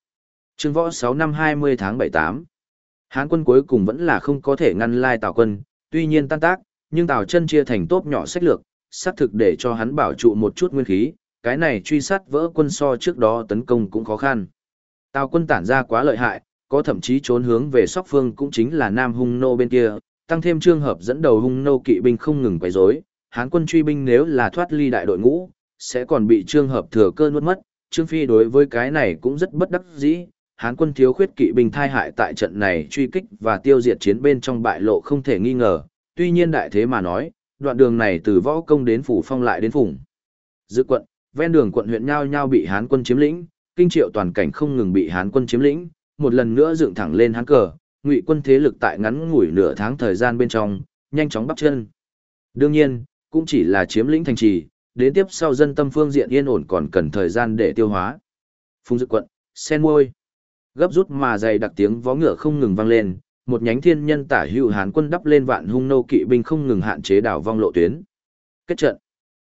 Chương võ 6 năm 20 tháng 78. Hán quân cuối cùng vẫn là không có thể ngăn lai Tào quân, tuy nhiên tan tác, nhưng Tào chân chia thành tốp nhỏ sách lược, xác thực để cho hắn bảo trụ một chút nguyên khí, cái này truy sát vỡ quân so trước đó tấn công cũng khó khăn. Tào quân tản ra quá lợi hại, có thậm chí trốn hướng về sóc phương cũng chính là Nam Hung Nô bên kia, tăng thêm trường hợp dẫn đầu Hung Nô kỵ binh không ngừng quấy rối, Hán quân truy binh nếu là thoát ly đại đội ngũ, sẽ còn bị trương hợp thừa cơ nuốt mất. Trương Phi đối với cái này cũng rất bất đắc dĩ, Hán quân thiếu khuyết kỵ binh thai hại tại trận này truy kích và tiêu diệt chiến bên trong bại lộ không thể nghi ngờ, tuy nhiên đại thế mà nói, đoạn đường này từ võ công đến phủ phong lại đến phủng. Dự quận, ven đường quận huyện nhao nhau bị Hán quân chiếm lĩnh, kinh triệu toàn cảnh không ngừng bị Hán quân chiếm lĩnh, một lần nữa dựng thẳng lên Hán cờ, ngụy quân thế lực tại ngắn ngủi nửa tháng thời gian bên trong, nhanh chóng bắp chân. Đương nhiên, cũng chỉ là chiếm lĩnh thành trì, đến tiếp sau dân tâm phương diện yên ổn còn cần thời gian để tiêu hóa. Phùng dự quận, sen môi. Gấp rút mà dày đặc tiếng vó ngựa không ngừng vang lên, một nhánh thiên nhân tả hữu hán quân đắp lên vạn hung nô kỵ binh không ngừng hạn chế đảo vong lộ tuyến. Kết trận.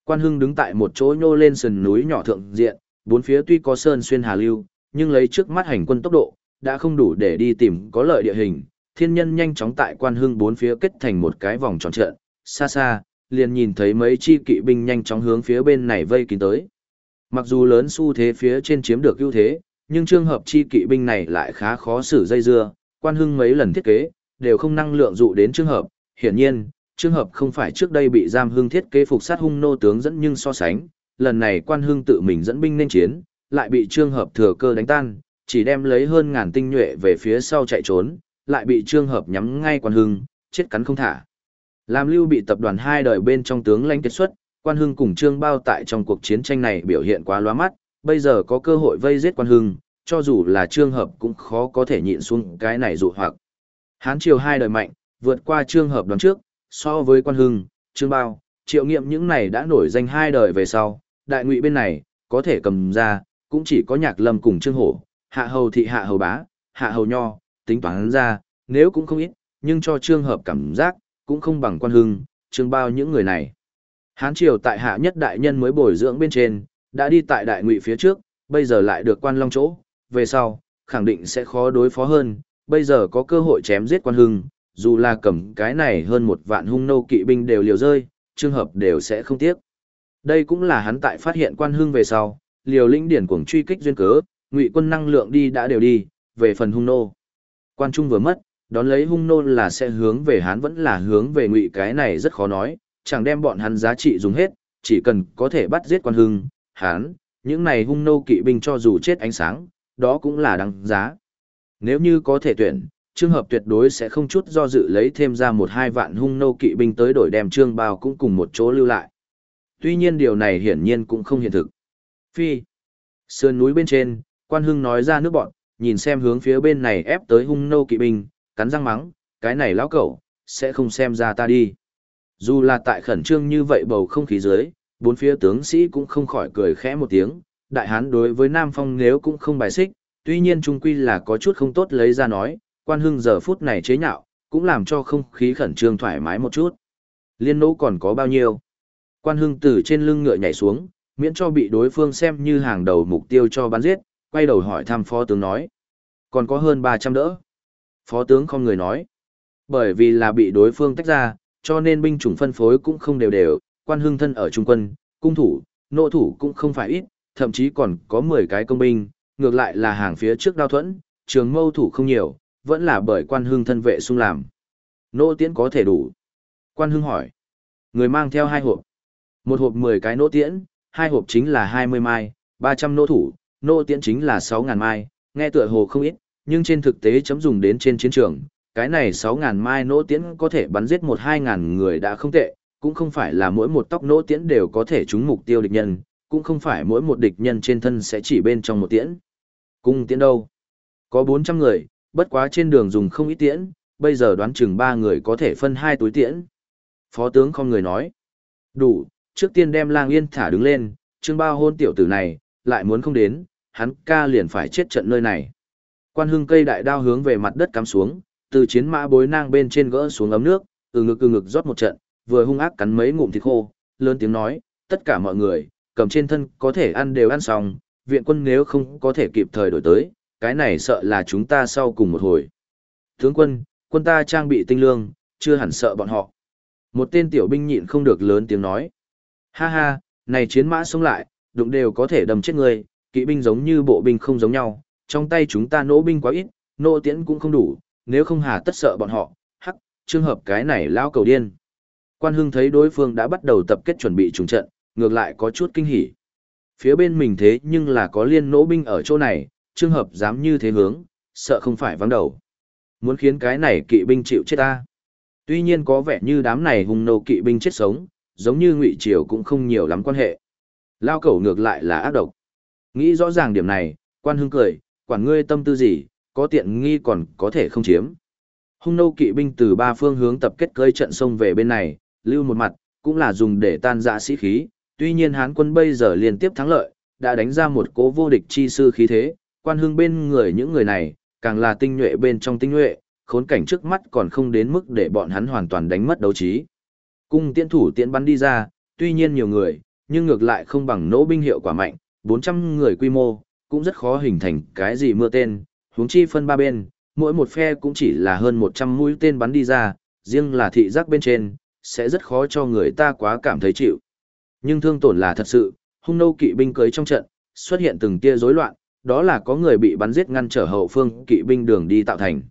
Quan hưng đứng tại một chỗ nhô lên sườn núi nhỏ thượng diện, bốn phía tuy có sơn xuyên hà lưu, nhưng lấy trước mắt hành quân tốc độ, đã không đủ để đi tìm có lợi địa hình. Thiên nhân nhanh chóng tại quan hưng bốn phía kết thành một cái vòng tròn trận, xa xa, liền nhìn thấy mấy chi kỵ binh nhanh chóng hướng phía bên này vây kín tới. Mặc dù lớn xu thế phía trên chiếm được ưu thế, nhưng trường hợp chi kỵ binh này lại khá khó xử dây dưa, quan hưng mấy lần thiết kế, đều không năng lượng dụ đến trường hợp, hiển nhiên, trường hợp không phải trước đây bị giam hưng thiết kế phục sát hung nô tướng dẫn nhưng so sánh, lần này quan hưng tự mình dẫn binh nên chiến, lại bị trường hợp thừa cơ đánh tan, chỉ đem lấy hơn ngàn tinh nhuệ về phía sau chạy trốn, lại bị trường hợp nhắm ngay quan hưng, chết cắn không thả. Làm lưu bị tập đoàn hai đời bên trong tướng lãnh kết xuất, quan hưng cùng trương bao tại trong cuộc chiến tranh này biểu hiện quá loa mắt, bây giờ có cơ hội vây giết quan hưng, cho dù là trương hợp cũng khó có thể nhịn xuống cái này dụ hoặc. Hán triều hai đời mạnh, vượt qua trương hợp đoán trước, so với quan hưng, trương bao, triệu nghiệm những này đã nổi danh hai đời về sau, đại ngụy bên này, có thể cầm ra, cũng chỉ có nhạc lâm cùng trương hổ, hạ hầu thị hạ hầu bá, hạ hầu nho, tính toán ra, nếu cũng không ít, nhưng cho trương hợp cảm giác, cũng không bằng quan hưng, trương bao những người này. Hán triều tại hạ nhất đại nhân mới bồi dưỡng bên trên, đã đi tại đại ngụy phía trước, bây giờ lại được quan long chỗ, về sau, khẳng định sẽ khó đối phó hơn, bây giờ có cơ hội chém giết quan hưng, dù là cầm cái này hơn một vạn hung nô kỵ binh đều liều rơi, trường hợp đều sẽ không tiếc. Đây cũng là hắn tại phát hiện quan hưng về sau, liều lĩnh điển cuồng truy kích duyên cớ, ngụy quân năng lượng đi đã đều đi, về phần hung nô. Quan trung vừa mất, đón lấy hung nô là sẽ hướng về hắn vẫn là hướng về ngụy cái này rất khó nói, chẳng đem bọn hắn giá trị dùng hết, chỉ cần có thể bắt giết quan hưng, hán, những này hung nô kỵ binh cho dù chết ánh sáng, đó cũng là đáng giá. Nếu như có thể tuyển, trường hợp tuyệt đối sẽ không chút do dự lấy thêm ra một hai vạn hung nô kỵ binh tới đổi đem trương bao cũng cùng một chỗ lưu lại. Tuy nhiên điều này hiển nhiên cũng không hiện thực. Phi. Sườn núi bên trên, quan hưng nói ra nước bọn, nhìn xem hướng phía bên này ép tới hung nô kỵ binh, cắn răng mắng, cái này lão cẩu, sẽ không xem ra ta đi. Dù là tại khẩn trương như vậy bầu không khí dưới, bốn phía tướng sĩ cũng không khỏi cười khẽ một tiếng, đại hán đối với Nam Phong nếu cũng không bài xích, tuy nhiên trung quy là có chút không tốt lấy ra nói, quan hưng giờ phút này chế nhạo, cũng làm cho không khí khẩn trương thoải mái một chút. Liên nỗ còn có bao nhiêu? Quan hưng từ trên lưng ngựa nhảy xuống, miễn cho bị đối phương xem như hàng đầu mục tiêu cho bắn giết, quay đầu hỏi thăm phó tướng nói. Còn có hơn 300 đỡ. Phó tướng không người nói. Bởi vì là bị đối phương tách ra, cho nên binh chủng phân phối cũng không đều đều, quan hưng thân ở trung quân, cung thủ, nộ thủ cũng không phải ít, thậm chí còn có 10 cái công binh, ngược lại là hàng phía trước đao thuẫn, trường mâu thủ không nhiều, vẫn là bởi quan hưng thân vệ sung làm. Nỗ tiễn có thể đủ. Quan hưng hỏi. Người mang theo hai hộp. Một hộp 10 cái nỗ tiễn, hai hộp chính là 20 mai, 300 nỗ thủ, nỗ tiễn chính là 6.000 mai, nghe tựa hồ không ít, nhưng trên thực tế chấm dùng đến trên chiến trường, cái này 6.000 mai nỗ tiễn có thể bắn giết 1-2.000 người đã không tệ, cũng không phải là mỗi một tóc nỗ tiễn đều có thể trúng mục tiêu địch nhân, cũng không phải mỗi một địch nhân trên thân sẽ chỉ bên trong một tiễn. Cung tiễn đâu? Có 400 người, bất quá trên đường dùng không ít tiễn, bây giờ đoán chừng 3 người có thể phân hai túi tiễn. Phó tướng không người nói. Đủ, trước tiên đem lang yên thả đứng lên, trương bao hôn tiểu tử này, lại muốn không đến, hắn ca liền phải chết trận nơi này. Quan hưng cây đại đao hướng về mặt đất cắm xuống, từ chiến mã bối nang bên trên gỡ xuống ấm nước, từ ngực từ ngực rót một trận, vừa hung ác cắn mấy ngụm thịt khô, lớn tiếng nói, tất cả mọi người, cầm trên thân có thể ăn đều ăn xong, viện quân nếu không có thể kịp thời đổi tới, cái này sợ là chúng ta sau cùng một hồi. Tướng quân, quân ta trang bị tinh lương, chưa hẳn sợ bọn họ. Một tên tiểu binh nhịn không được lớn tiếng nói. Ha ha, này chiến mã sống lại, đụng đều có thể đâm chết người, kỵ binh giống như bộ binh không giống nhau, trong tay chúng ta nỗ binh quá ít, nỗ tiễn cũng không đủ, nếu không hà tất sợ bọn họ, hắc, trường hợp cái này lao cầu điên. Quan hưng thấy đối phương đã bắt đầu tập kết chuẩn bị trùng trận, ngược lại có chút kinh hỉ. Phía bên mình thế nhưng là có liên nỗ binh ở chỗ này, trường hợp dám như thế hướng, sợ không phải vắng đầu. Muốn khiến cái này kỵ binh chịu chết ta. Tuy nhiên có vẻ như đám này hung nô kỵ binh chết sống, giống như ngụy triều cũng không nhiều lắm quan hệ. Lao cẩu ngược lại là ác độc. Nghĩ rõ ràng điểm này, quan hưng cười, quản ngươi tâm tư gì, có tiện nghi còn có thể không chiếm. Hung nô kỵ binh từ ba phương hướng tập kết cơi trận sông về bên này, lưu một mặt, cũng là dùng để tan dã sĩ khí, tuy nhiên Hán quân bây giờ liên tiếp thắng lợi, đã đánh ra một cố vô địch chi sư khí thế, quan hương bên người những người này, càng là tinh nhuệ bên trong tinh nhuệ, khốn cảnh trước mắt còn không đến mức để bọn hắn hoàn toàn đánh mất đấu trí. Cung tiễn thủ tiễn bắn đi ra, tuy nhiên nhiều người, nhưng ngược lại không bằng nỗ binh hiệu quả mạnh, 400 người quy mô, cũng rất khó hình thành cái gì mưa tên, huống chi phân ba bên, mỗi một phe cũng chỉ là hơn 100 mũi tên bắn đi ra, riêng là thị giác bên trên, sẽ rất khó cho người ta quá cảm thấy chịu. Nhưng thương tổn là thật sự, hung nô kỵ binh cưới trong trận, xuất hiện từng tia rối loạn, đó là có người bị bắn giết ngăn trở hậu phương kỵ binh đường đi tạo thành.